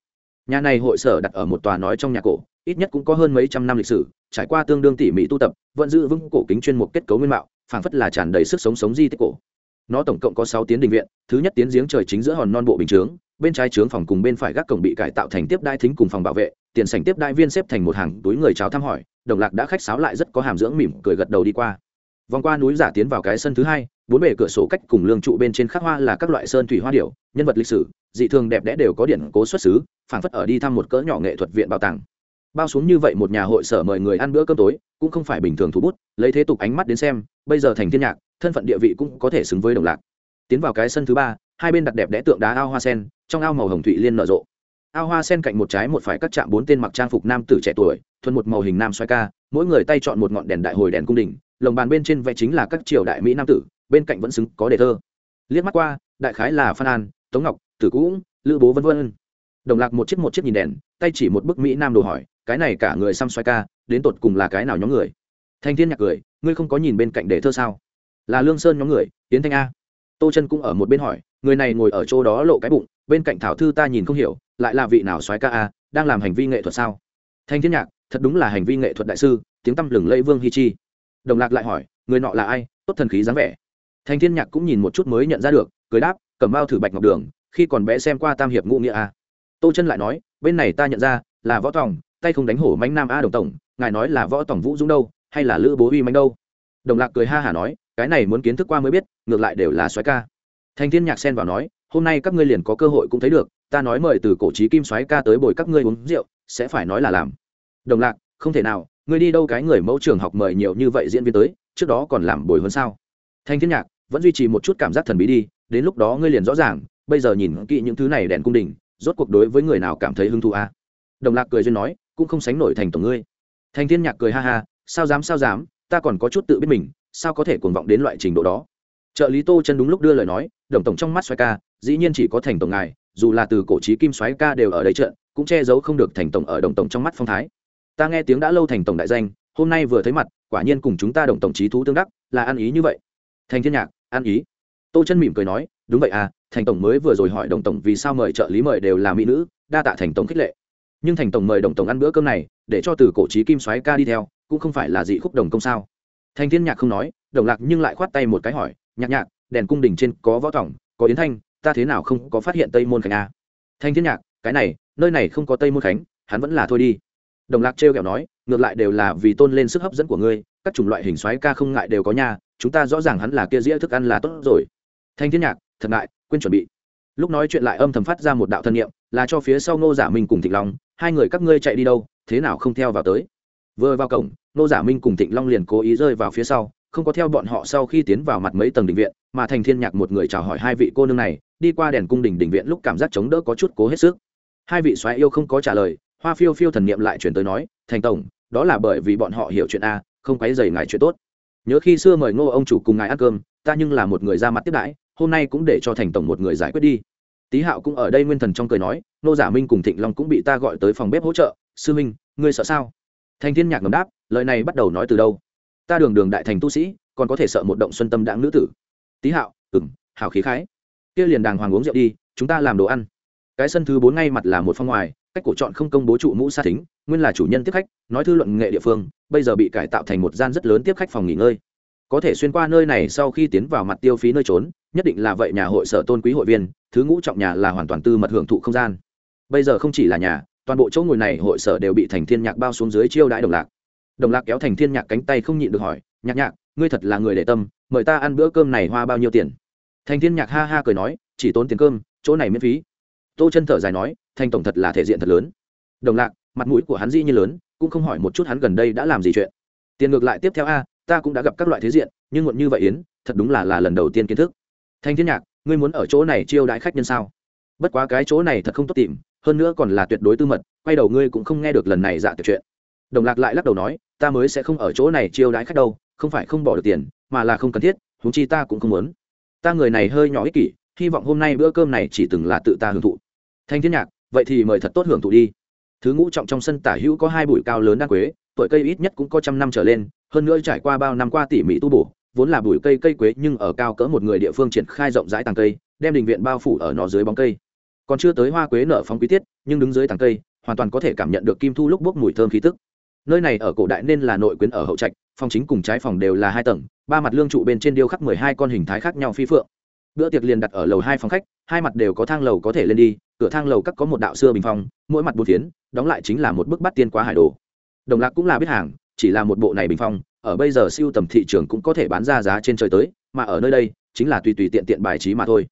Nhà này hội sở đặt ở một tòa nói trong nhà cổ, ít nhất cũng có hơn mấy trăm năm lịch sử, trải qua tương đương tỉ mỉ tu tập, vẫn giữ vững cổ kính chuyên mục kết cấu nguyên mạo, phảng phất là tràn đầy sức sống sống di tích cổ. Nó tổng cộng có sáu tiến đình viện, thứ nhất tiến giếng trời chính giữa hòn non bộ bình chướng bên trái trướng phòng cùng bên phải gác cổng bị cải tạo thành tiếp đai thính cùng phòng bảo vệ, tiền sảnh tiếp đai viên xếp thành một hàng túi người cháo thăm hỏi, đồng lạc đã khách sáo lại rất có hàm dưỡng mỉm cười gật đầu đi qua. Vòng qua núi giả tiến vào cái sân thứ hai, bốn bề cửa sổ cách cùng lương trụ bên trên khắc hoa là các loại sơn thủy hoa điểu, nhân vật lịch sử, dị thường đẹp đẽ đều có điển cố xuất xứ, phảng phất ở đi thăm một cỡ nhỏ nghệ thuật viện bảo tàng. Bao xuống như vậy một nhà hội sở mời người ăn bữa cơm tối, cũng không phải bình thường thú bút, lấy thế tục ánh mắt đến xem, bây giờ thành thiên nhạc, thân phận địa vị cũng có thể xứng với đồng lạc. Tiến vào cái sân thứ ba hai bên đặt đẹp đẽ tượng đá ao hoa sen, trong ao màu hồng thủy liên nở rộ. Ao hoa sen cạnh một trái, một phải các chạm bốn tên mặc trang phục nam tử trẻ tuổi, thuần một màu hình nam xoay ca, mỗi người tay chọn một ngọn đèn đại hồi đèn cung đình, lồng bàn bên trên vẽ chính là các triều đại mỹ nam tử, bên cạnh vẫn xứng có đề thơ. Liếc mắt qua, đại khái là phan an, tống ngọc, tử cũ, lữ bố vân vân. Đồng lạc một chiếc một chiếc nhìn đèn, tay chỉ một bức mỹ nam đồ hỏi, cái này cả người xăm xoay ca, đến tột cùng là cái nào nhóm người? Thanh thiên nhạc cười, ngươi không có nhìn bên cạnh đề thơ sao? Là lương sơn nhóm người tiến thanh a tô chân cũng ở một bên hỏi, người này ngồi ở chỗ đó lộ cái bụng, bên cạnh thảo thư ta nhìn không hiểu, lại là vị nào soái ca a, đang làm hành vi nghệ thuật sao? Thanh thiên nhạc, thật đúng là hành vi nghệ thuật đại sư, tiếng tăm lừng lẫy vương hi chi. Đồng lạc lại hỏi, người nọ là ai, tốt thần khí dáng vẻ. Thanh thiên nhạc cũng nhìn một chút mới nhận ra được, cười đáp, cầm bao thử bạch ngọc đường, khi còn bé xem qua tam hiệp ngũ nghĩa a. Tô chân lại nói, bên này ta nhận ra, là võ tòng, tay không đánh hổ mánh nam a đồng tổng, ngài nói là võ tòng vũ dũng đâu, hay là lữ bố uy mánh đâu? Đồng lạc cười ha hả nói cái này muốn kiến thức qua mới biết, ngược lại đều là xoáy ca. Thanh thiên nhạc xen vào nói, hôm nay các ngươi liền có cơ hội cũng thấy được, ta nói mời từ cổ trí kim xoáy ca tới bồi các ngươi uống rượu, sẽ phải nói là làm. Đồng lạc, không thể nào, ngươi đi đâu cái người mẫu trường học mời nhiều như vậy diễn viên tới, trước đó còn làm bồi hơn sao? Thanh thiên nhạc, vẫn duy trì một chút cảm giác thần bí đi, đến lúc đó ngươi liền rõ ràng, bây giờ nhìn kỹ những thứ này đèn cung đình, rốt cuộc đối với người nào cảm thấy hứng thú à? đồng lạc cười duyên nói, cũng không sánh nổi thành tổng ngươi. Thanh thiên nhạc cười ha ha, sao dám sao dám, ta còn có chút tự biết mình sao có thể cuồng vọng đến loại trình độ đó? Trợ lý tô chân đúng lúc đưa lời nói, đồng tổng trong mắt xoáy ca, dĩ nhiên chỉ có thành tổng ngài, dù là từ cổ trí kim xoáy ca đều ở đây trận, cũng che giấu không được thành tổng ở đồng tổng trong mắt phong thái. Ta nghe tiếng đã lâu thành tổng đại danh, hôm nay vừa thấy mặt, quả nhiên cùng chúng ta đồng tổng trí thú tương đắc, là ăn ý như vậy. Thành thiên nhạc, ăn ý. Tô chân mỉm cười nói, đúng vậy à thành tổng mới vừa rồi hỏi đồng tổng vì sao mời trợ lý mời đều là mỹ nữ, đa tạ thành tổng khích lệ. Nhưng thành tổng mời đồng tổng ăn bữa cơm này, để cho từ cổ trí kim xoáy ca đi theo, cũng không phải là dị khúc đồng công sao? Thành thiên nhạc không nói, đồng lạc nhưng lại khoát tay một cái hỏi, nhạc nhạc, đèn cung đình trên có võ tỏng có yến thanh, ta thế nào không có phát hiện tây môn khánh a thanh thiên nhạc, cái này, nơi này không có tây môn khánh, hắn vẫn là thôi đi. Đồng lạc trêu kẹo nói, ngược lại đều là vì tôn lên sức hấp dẫn của ngươi, các chủng loại hình xoáy ca không ngại đều có nha, chúng ta rõ ràng hắn là kia dĩa thức ăn là tốt rồi. Thanh thiên nhạc, thật ngại, quên chuẩn bị. Lúc nói chuyện lại âm thầm phát ra một đạo thân nhiệm là cho phía sau ngô giả minh cùng thịnh long, hai người các ngươi chạy đi đâu, thế nào không theo vào tới? Vừa vào cổng, ngô giả minh cùng thịnh long liền cố ý rơi vào phía sau, không có theo bọn họ sau khi tiến vào mặt mấy tầng đình viện, mà thành thiên nhạc một người chào hỏi hai vị cô nương này, đi qua đèn cung đình đình viện lúc cảm giác chống đỡ có chút cố hết sức. Hai vị xoáy yêu không có trả lời, hoa phiêu phiêu thần niệm lại chuyển tới nói, thành tổng, đó là bởi vì bọn họ hiểu chuyện a, không quấy dày ngài chuyện tốt. Nhớ khi xưa mời ngô ông chủ cùng ngài ăn cơm, ta nhưng là một người ra mặt tiếp đãi, hôm nay cũng để cho thành tổng một người giải quyết đi. Tý hạo cũng ở đây nguyên thần trong cười nói nô giả minh cùng thịnh long cũng bị ta gọi tới phòng bếp hỗ trợ. Sư minh, ngươi sợ sao? Thành thiên nhạc ngầm đáp, lời này bắt đầu nói từ đâu? Ta đường đường đại thành tu sĩ, còn có thể sợ một động xuân tâm đãng nữ tử. Tý hạo ừng hảo khí khái. Kia liền đàng hoàng uống rượu đi, chúng ta làm đồ ăn. Cái sân thứ bốn ngay mặt là một phong ngoài, cách cổ chọn không công bố trụ mũ sa thính, nguyên là chủ nhân tiếp khách, nói thư luận nghệ địa phương, bây giờ bị cải tạo thành một gian rất lớn tiếp khách phòng nghỉ ngơi. Có thể xuyên qua nơi này sau khi tiến vào mặt tiêu phí nơi trốn, nhất định là vậy nhà hội sở tôn quý hội viên, thứ ngũ trọng nhà là hoàn toàn tư mật hưởng thụ không gian. Bây giờ không chỉ là nhà toàn bộ chỗ ngồi này hội sở đều bị thành thiên nhạc bao xuống dưới chiêu đãi đồng lạc. Đồng lạc kéo thành thiên nhạc cánh tay không nhịn được hỏi, nhạc nhạc, ngươi thật là người để tâm, mời ta ăn bữa cơm này hoa bao nhiêu tiền? Thành thiên nhạc ha ha cười nói, chỉ tốn tiền cơm, chỗ này miễn phí. Tô chân thở dài nói, thành tổng thật là thể diện thật lớn. Đồng lạc, mặt mũi của hắn dĩ như lớn, cũng không hỏi một chút hắn gần đây đã làm gì chuyện. Tiền ngược lại tiếp theo a, ta cũng đã gặp các loại thế diện, nhưng muộn như vậy yến, thật đúng là là lần đầu tiên kiến thức. Thanh thiên nhạc, ngươi muốn ở chỗ này chiêu đãi khách nhân sao? Bất quá cái chỗ này thật không tốt tìm hơn nữa còn là tuyệt đối tư mật, quay đầu ngươi cũng không nghe được lần này dạ tiệc chuyện. Đồng lạc lại lắc đầu nói, ta mới sẽ không ở chỗ này chiêu đãi khách đâu, không phải không bỏ được tiền, mà là không cần thiết, huống chi ta cũng không muốn. Ta người này hơi nhỏ ích kỷ, hy vọng hôm nay bữa cơm này chỉ từng là tự ta hưởng thụ. Thanh thiên nhạc, vậy thì mời thật tốt hưởng thụ đi. Thứ ngũ trọng trong sân tả hữu có hai bụi cao lớn đa quế, tuổi cây ít nhất cũng có trăm năm trở lên, hơn nữa trải qua bao năm qua tỉ mỉ tu bổ, vốn là bụi cây cây quế nhưng ở cao cỡ một người địa phương triển khai rộng rãi tàng cây, đem đình viện bao phủ ở nó dưới bóng cây còn chưa tới hoa quế nở phóng quý tiết, nhưng đứng dưới tàng cây, hoàn toàn có thể cảm nhận được kim thu lúc bốc mùi thơm khí tức. Nơi này ở cổ đại nên là nội quyến ở hậu trạch, phòng chính cùng trái phòng đều là hai tầng, ba mặt lương trụ bên trên điêu khắc mười hai con hình thái khác nhau phi phượng. Bữa tiệc liền đặt ở lầu hai phòng khách, hai mặt đều có thang lầu có thể lên đi, cửa thang lầu các có một đạo xưa bình phong, mỗi mặt bốn phiến, đóng lại chính là một bức bắt tiên quá hải đồ. Đồng lạc cũng là biết hàng, chỉ là một bộ này bình phong, ở bây giờ siêu tầm thị trường cũng có thể bán ra giá trên trời tới, mà ở nơi đây, chính là tùy tùy tiện tiện bài trí mà thôi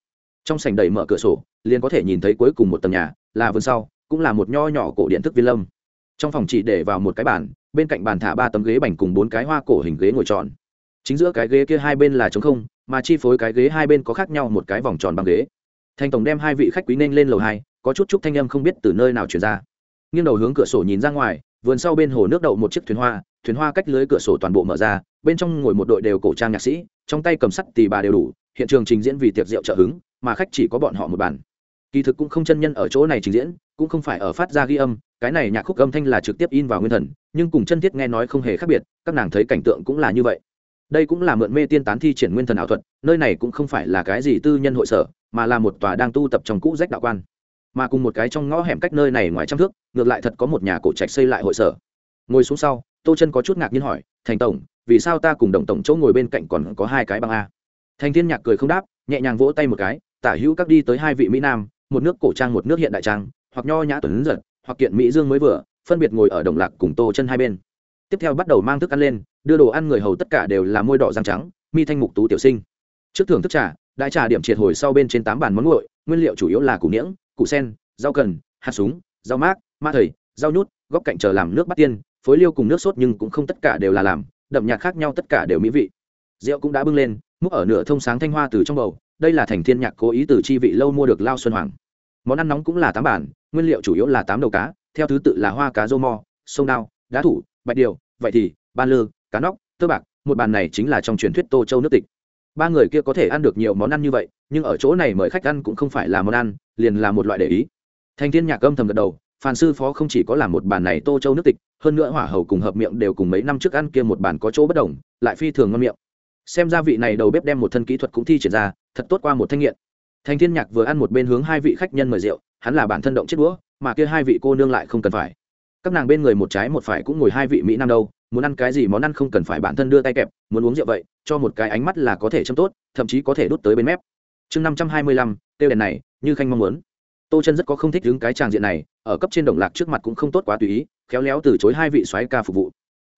trong sảnh đầy mở cửa sổ, liền có thể nhìn thấy cuối cùng một tầng nhà, là vườn sau, cũng là một nho nhỏ cổ điện thức viên lâm. Trong phòng chỉ để vào một cái bàn, bên cạnh bàn thả ba tấm ghế bành cùng bốn cái hoa cổ hình ghế ngồi tròn. Chính giữa cái ghế kia hai bên là trống không, mà chi phối cái ghế hai bên có khác nhau một cái vòng tròn bằng ghế. Thành tổng đem hai vị khách quý nên lên lầu hai, có chút chút thanh âm không biết từ nơi nào chuyển ra. Nghiêng đầu hướng cửa sổ nhìn ra ngoài, vườn sau bên hồ nước đậu một chiếc thuyền hoa thuyền hoa cách lưới cửa sổ toàn bộ mở ra, bên trong ngồi một đội đều cổ trang nhạc sĩ, trong tay cầm sắt tì bà đều đủ, hiện trường trình diễn vì tiệc rượu trợ hứng mà khách chỉ có bọn họ một bàn. Kỳ thực cũng không chân nhân ở chỗ này trình diễn, cũng không phải ở phát ra ghi âm, cái này nhạc khúc âm thanh là trực tiếp in vào nguyên thần, nhưng cùng chân thiết nghe nói không hề khác biệt, các nàng thấy cảnh tượng cũng là như vậy. Đây cũng là mượn mê tiên tán thi triển nguyên thần ảo thuật, nơi này cũng không phải là cái gì tư nhân hội sở, mà là một tòa đang tu tập trong cũ rách đạo quan. Mà cùng một cái trong ngõ hẻm cách nơi này ngoài trăm thước, ngược lại thật có một nhà cổ trạch xây lại hội sở. Ngồi xuống sau, tô chân có chút ngạc nhiên hỏi, thành tổng, vì sao ta cùng đồng tổng chỗ ngồi bên cạnh còn có hai cái băng a? Thành thiên nhạc cười không đáp, nhẹ nhàng vỗ tay một cái tả hữu các đi tới hai vị mỹ nam, một nước cổ trang, một nước hiện đại trang, hoặc nho nhã tuấn giật, hoặc kiện mỹ dương mới vừa, phân biệt ngồi ở đồng lạc cùng tô chân hai bên. Tiếp theo bắt đầu mang thức ăn lên, đưa đồ ăn người hầu tất cả đều là môi đỏ răng trắng, mi thanh mục tú tiểu sinh. Trước thưởng thức trà, đại trà điểm triệt hồi sau bên trên tám bàn món nguội, nguyên liệu chủ yếu là củ niễng, củ sen, rau cần, hạt súng, rau mát ma thầy, rau nhút, góc cạnh chờ làm nước bắt tiên, phối liêu cùng nước sốt nhưng cũng không tất cả đều là làm, đậm nhạt khác nhau tất cả đều mỹ vị. Rượu cũng đã bưng lên, múc ở nửa thông sáng thanh hoa từ trong bầu đây là thành thiên nhạc cố ý từ chi vị lâu mua được lao xuân hoàng. Món ăn nóng cũng là tám bản, nguyên liệu chủ yếu là tám đầu cá, theo thứ tự là hoa cá rô mo, sông đao, đá thủ, bạch điều, vậy thì ban lư, cá nóc, tơ bạc, một bàn này chính là trong truyền thuyết tô châu nước tịch. Ba người kia có thể ăn được nhiều món ăn như vậy, nhưng ở chỗ này mời khách ăn cũng không phải là món ăn, liền là một loại để ý. Thành thiên nhạc âm thầm gật đầu, phàn sư phó không chỉ có làm một bàn này tô châu nước tịch, hơn nữa hỏa hầu cùng hợp miệng đều cùng mấy năm trước ăn kia một bàn có chỗ bất đồng, lại phi thường ngon miệng. Xem ra vị này đầu bếp đem một thân kỹ thuật cũng thi triển ra thật tốt qua một thanh nghiện. Thành thiên nhạc vừa ăn một bên hướng hai vị khách nhân mời rượu, hắn là bản thân động chết đũa, mà kia hai vị cô nương lại không cần phải. Các nàng bên người một trái một phải cũng ngồi hai vị mỹ nam đâu, muốn ăn cái gì món ăn không cần phải bản thân đưa tay kẹp, muốn uống rượu vậy, cho một cái ánh mắt là có thể châm tốt, thậm chí có thể đút tới bên mép. Chương năm trăm hai mươi lăm, tiêu đèn này, như khanh mong muốn. Tô chân rất có không thích đứng cái tràng diện này, ở cấp trên đồng lạc trước mặt cũng không tốt quá tùy ý, khéo léo từ chối hai vị soái ca phục vụ.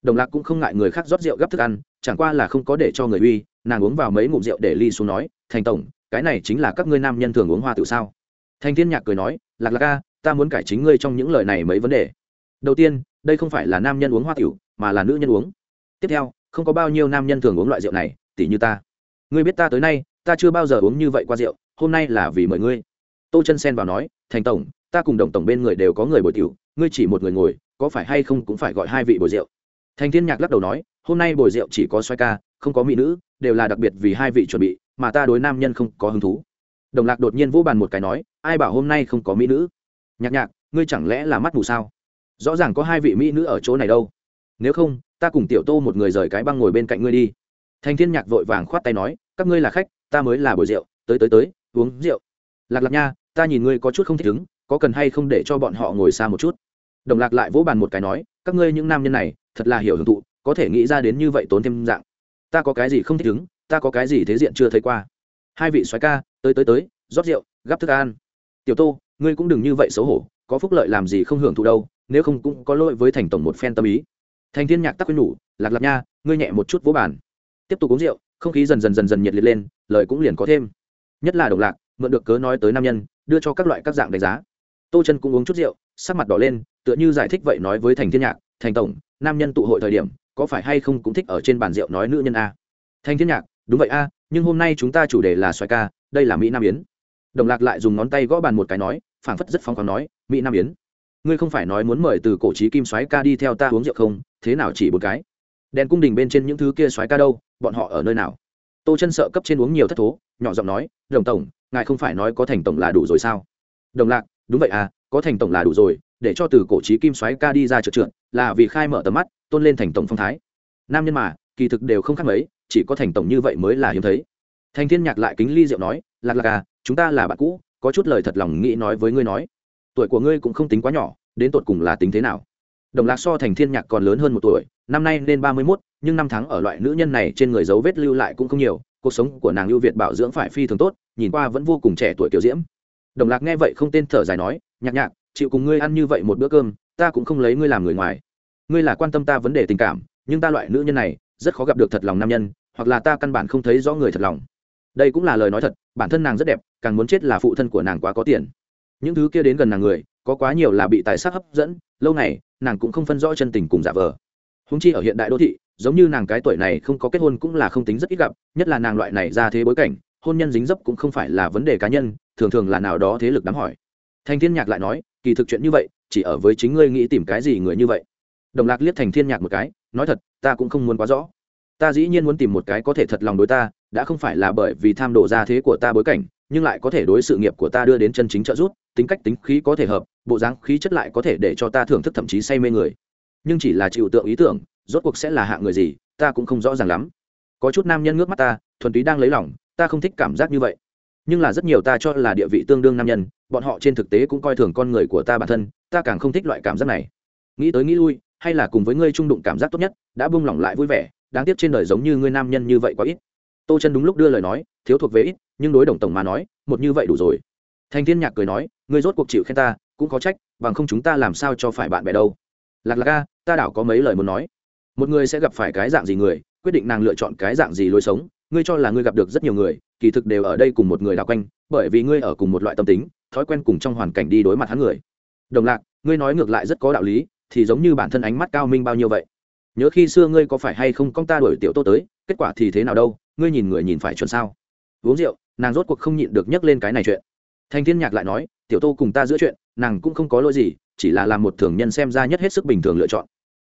Đồng lạc cũng không ngại người khác rót rượu gấp thức ăn, chẳng qua là không có để cho người uy, nàng uống vào mấy ngụm rượu để ly xuống nói thành tổng, cái này chính là các ngươi nam nhân thường uống hoa tự sao? Thành thiên nhạc cười nói, lạc lạc ca ta muốn cải chính ngươi trong những lời này mấy vấn đề. Đầu tiên, đây không phải là nam nhân uống hoa tiểu, mà là nữ nhân uống. Tiếp theo, không có bao nhiêu nam nhân thường uống loại rượu này tỷ như ta. Ngươi biết ta tới nay, ta chưa bao giờ uống như vậy qua rượu, hôm nay là vì mời ngươi. Tô chân sen vào nói, thành tổng, ta cùng đồng tổng bên người đều có người bồi tiểu, ngươi chỉ một người ngồi, có phải hay không cũng phải gọi hai vị bồi rượu. Thành thiên nhạc lắc đầu nói, hôm nay bồi rượu chỉ có xoay ca, không có mỹ nữ, đều là đặc biệt vì hai vị chuẩn bị mà ta đối nam nhân không có hứng thú. Đồng lạc đột nhiên vỗ bàn một cái nói, ai bảo hôm nay không có mỹ nữ? Nhạc nhạc, ngươi chẳng lẽ là mắt mù sao? Rõ ràng có hai vị mỹ nữ ở chỗ này đâu. Nếu không, ta cùng tiểu tô một người rời cái băng ngồi bên cạnh ngươi đi. Thành thiên nhạc vội vàng khoát tay nói, các ngươi là khách, ta mới là bồi rượu, tới tới tới, uống rượu. Lạc lạc nha, ta nhìn ngươi có chút không thích ứng, có cần hay không để cho bọn họ ngồi xa một chút? Đồng lạc lại vỗ bàn một cái nói, các ngươi những nam nhân này, thật là hiểu hưởng thụ, có thể nghĩ ra đến như vậy tốn thêm dạng. Ta có cái gì không thích ứng ta có cái gì thế diện chưa thấy qua. Hai vị soái ca, tới tới tới, rót rượu, gắp thức ăn. Tiểu tô, ngươi cũng đừng như vậy xấu hổ, có phúc lợi làm gì không hưởng thụ đâu, nếu không cũng có lỗi với thành tổng một phen tâm ý. Thành thiên nhạc tắc quên nhủ, lạc lạc nha, ngươi nhẹ một chút vỗ bàn. Tiếp tục uống rượu, không khí dần dần dần dần nhiệt liệt lên, lời cũng liền có thêm. Nhất là đồng lạc, mượn được cớ nói tới nam nhân, đưa cho các loại các dạng đánh giá. Tô chân cũng uống chút rượu, sắc mặt đỏ lên, tựa như giải thích vậy nói với thành thiên nhạc, thành tổng, nam nhân tụ hội thời điểm, có phải hay không cũng thích ở trên bàn rượu nói nữ nhân a? Thành thiên nhạc đúng vậy a, nhưng hôm nay chúng ta chủ đề là xoài ca, đây là mỹ nam yến. Đồng lạc lại dùng ngón tay gõ bàn một cái nói, phảng phất rất phong khoáng nói, mỹ nam yến. Ngươi không phải nói muốn mời từ cổ trí kim xoáy ca đi theo ta uống rượu không, thế nào chỉ một cái? Đèn cung đình bên trên những thứ kia xoáy ca đâu, bọn họ ở nơi nào? Tô chân sợ cấp trên uống nhiều thất thố, nhỏ giọng nói, đồng tổng, ngài không phải nói có thành tổng là đủ rồi sao? Đồng lạc, đúng vậy à có thành tổng là đủ rồi, để cho từ cổ trí kim xoáy ca đi ra trượt trượt, là vì khai mở tầm mắt, tôn lên thành tổng phong thái. Nam nhân mà, kỳ thực đều không khác mấy chỉ có thành tổng như vậy mới là hiếm thấy. Thành thiên nhạc lại kính ly rượu nói, lạc lạc à chúng ta là bạn cũ, có chút lời thật lòng nghĩ nói với ngươi nói. Tuổi của ngươi cũng không tính quá nhỏ, đến tột cùng là tính thế nào? Đồng lạc so thành thiên nhạc còn lớn hơn một tuổi, năm nay nên ba mươi mốt, nhưng năm tháng ở loại nữ nhân này trên người dấu vết lưu lại cũng không nhiều, cuộc sống của nàng lưu việt bảo dưỡng phải phi thường tốt, nhìn qua vẫn vô cùng trẻ tuổi kiểu diễm. Đồng lạc nghe vậy không tên thở dài nói, nhạc nhạc, chịu cùng ngươi ăn như vậy một bữa cơm, ta cũng không lấy ngươi làm người ngoài. Ngươi là quan tâm ta vấn đề tình cảm, nhưng ta loại nữ nhân này, rất khó gặp được thật lòng nam nhân hoặc là ta căn bản không thấy rõ người thật lòng. Đây cũng là lời nói thật, bản thân nàng rất đẹp, càng muốn chết là phụ thân của nàng quá có tiền. Những thứ kia đến gần nàng người, có quá nhiều là bị tài sắc hấp dẫn, lâu này nàng cũng không phân rõ chân tình cùng giả vờ. Húng chi ở hiện đại đô thị, giống như nàng cái tuổi này không có kết hôn cũng là không tính rất ít gặp, nhất là nàng loại này ra thế bối cảnh, hôn nhân dính dấp cũng không phải là vấn đề cá nhân, thường thường là nào đó thế lực đám hỏi. Thành thiên nhạc lại nói, kỳ thực chuyện như vậy, chỉ ở với chính ngươi nghĩ tìm cái gì người như vậy. Đồng lạc liếc thành thiên nhạc một cái, nói thật, ta cũng không muốn quá rõ ta dĩ nhiên muốn tìm một cái có thể thật lòng đối ta, đã không phải là bởi vì tham độ ra thế của ta bối cảnh, nhưng lại có thể đối sự nghiệp của ta đưa đến chân chính trợ giúp, tính cách tính khí có thể hợp, bộ dáng khí chất lại có thể để cho ta thưởng thức thậm chí say mê người. Nhưng chỉ là chịu tượng ý tưởng, rốt cuộc sẽ là hạng người gì, ta cũng không rõ ràng lắm. Có chút nam nhân ngước mắt ta, thuần túy đang lấy lòng, ta không thích cảm giác như vậy. Nhưng là rất nhiều ta cho là địa vị tương đương nam nhân, bọn họ trên thực tế cũng coi thường con người của ta bản thân, ta càng không thích loại cảm giác này. Nghĩ tới nghĩ lui, hay là cùng với ngươi trung đụng cảm giác tốt nhất, đã bung lỏng lại vui vẻ đáng tiếc trên đời giống như ngươi nam nhân như vậy quá ít. Tô chân đúng lúc đưa lời nói, thiếu thuộc về ít, nhưng đối đồng tổng mà nói, một như vậy đủ rồi. Thành thiên nhạc cười nói, ngươi rốt cuộc chịu khen ta, cũng có trách, bằng không chúng ta làm sao cho phải bạn bè đâu. Lạc lạc ca ta đảo có mấy lời muốn nói. Một người sẽ gặp phải cái dạng gì người, quyết định nàng lựa chọn cái dạng gì lối sống, ngươi cho là ngươi gặp được rất nhiều người, kỳ thực đều ở đây cùng một người đào quanh, bởi vì ngươi ở cùng một loại tâm tính, thói quen cùng trong hoàn cảnh đi đối mặt hắn người. Đồng lạc, ngươi nói ngược lại rất có đạo lý, thì giống như bản thân ánh mắt cao minh bao nhiêu vậy? Nhớ khi xưa ngươi có phải hay không con ta đuổi tiểu tô tới, kết quả thì thế nào đâu, ngươi nhìn người nhìn phải chuẩn sao? Uống rượu, nàng rốt cuộc không nhịn được nhắc lên cái này chuyện. Thanh thiên nhạc lại nói, tiểu tô cùng ta giữa chuyện, nàng cũng không có lỗi gì, chỉ là làm một thường nhân xem ra nhất hết sức bình thường lựa chọn.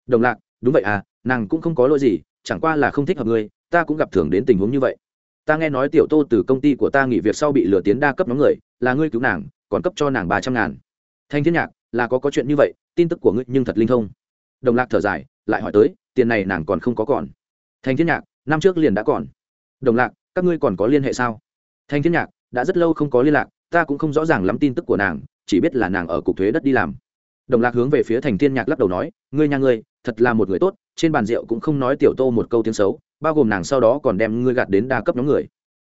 Đồng lạc, đúng vậy à nàng cũng không có lỗi gì, chẳng qua là không thích hợp ngươi, ta cũng gặp thường đến tình huống như vậy. Ta nghe nói tiểu tô từ công ty của ta nghỉ việc sau bị lừa tiến đa cấp nhóm người, là ngươi cứu nàng, còn cấp cho nàng ba trăm ngàn. Thanh thiên nhạc, là có có chuyện như vậy, tin tức của ngươi nhưng thật linh thông. Đồng lạc thở dài lại hỏi tới, tiền này nàng còn không có còn. Thanh thiên nhạc, năm trước liền đã còn. Đồng lạc, các ngươi còn có liên hệ sao? Thanh thiên nhạc, đã rất lâu không có liên lạc, ta cũng không rõ ràng lắm tin tức của nàng, chỉ biết là nàng ở cục thuế đất đi làm. Đồng lạc hướng về phía thành thiên nhạc lắc đầu nói, ngươi nhà ngươi, thật là một người tốt, trên bàn rượu cũng không nói tiểu tô một câu tiếng xấu, bao gồm nàng sau đó còn đem ngươi gạt đến đa cấp nhóm người.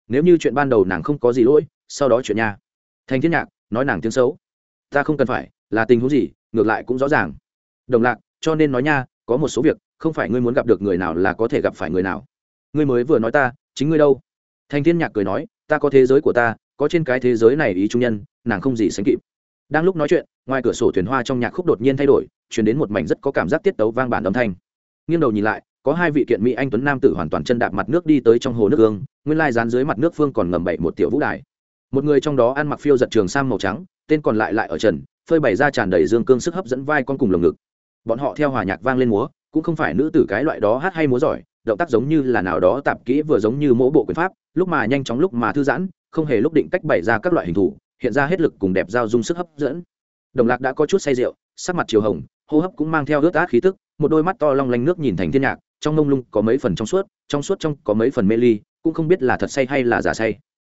Nếu như chuyện ban đầu nàng không có gì lỗi, sau đó chuyện nha. Thành thiên nhạc, nói nàng tiếng xấu. Ta không cần phải, là tình huống gì, ngược lại cũng rõ ràng. Đồng lạc, cho nên nói nha có một số việc không phải ngươi muốn gặp được người nào là có thể gặp phải người nào. Ngươi mới vừa nói ta chính ngươi đâu? Thành thiên nhạc cười nói ta có thế giới của ta có trên cái thế giới này ý trung nhân nàng không gì sánh kịp. Đang lúc nói chuyện ngoài cửa sổ thuyền hoa trong nhạc khúc đột nhiên thay đổi chuyển đến một mảnh rất có cảm giác tiết tấu vang bản âm thanh. Nghiêng đầu nhìn lại có hai vị kiện mỹ anh tuấn nam tử hoàn toàn chân đạp mặt nước đi tới trong hồ nước gương, nguyên lai dán dưới mặt nước phương còn ngầm bậy một tiểu vũ đài. Một người trong đó ăn mặc phiêu giật trường sang màu trắng tên còn lại lại ở trần phơi bày ra tràn đầy dương cương sức hấp dẫn vai con cùng lồng ngực bọn họ theo hòa nhạc vang lên múa, cũng không phải nữ tử cái loại đó hát hay múa giỏi, động tác giống như là nào đó tạp kỹ vừa giống như mỗi bộ quyền pháp, lúc mà nhanh chóng lúc mà thư giãn, không hề lúc định cách bày ra các loại hình thủ, hiện ra hết lực cùng đẹp giao dung sức hấp dẫn. Đồng lạc đã có chút say rượu, sắc mặt chiều hồng, hô hấp cũng mang theo ướt át khí tức, một đôi mắt to long lanh nước nhìn thành thiên nhạc, trong mông lung có mấy phần trong suốt trong suốt trong có mấy phần mê ly, cũng không biết là thật say hay là giả say.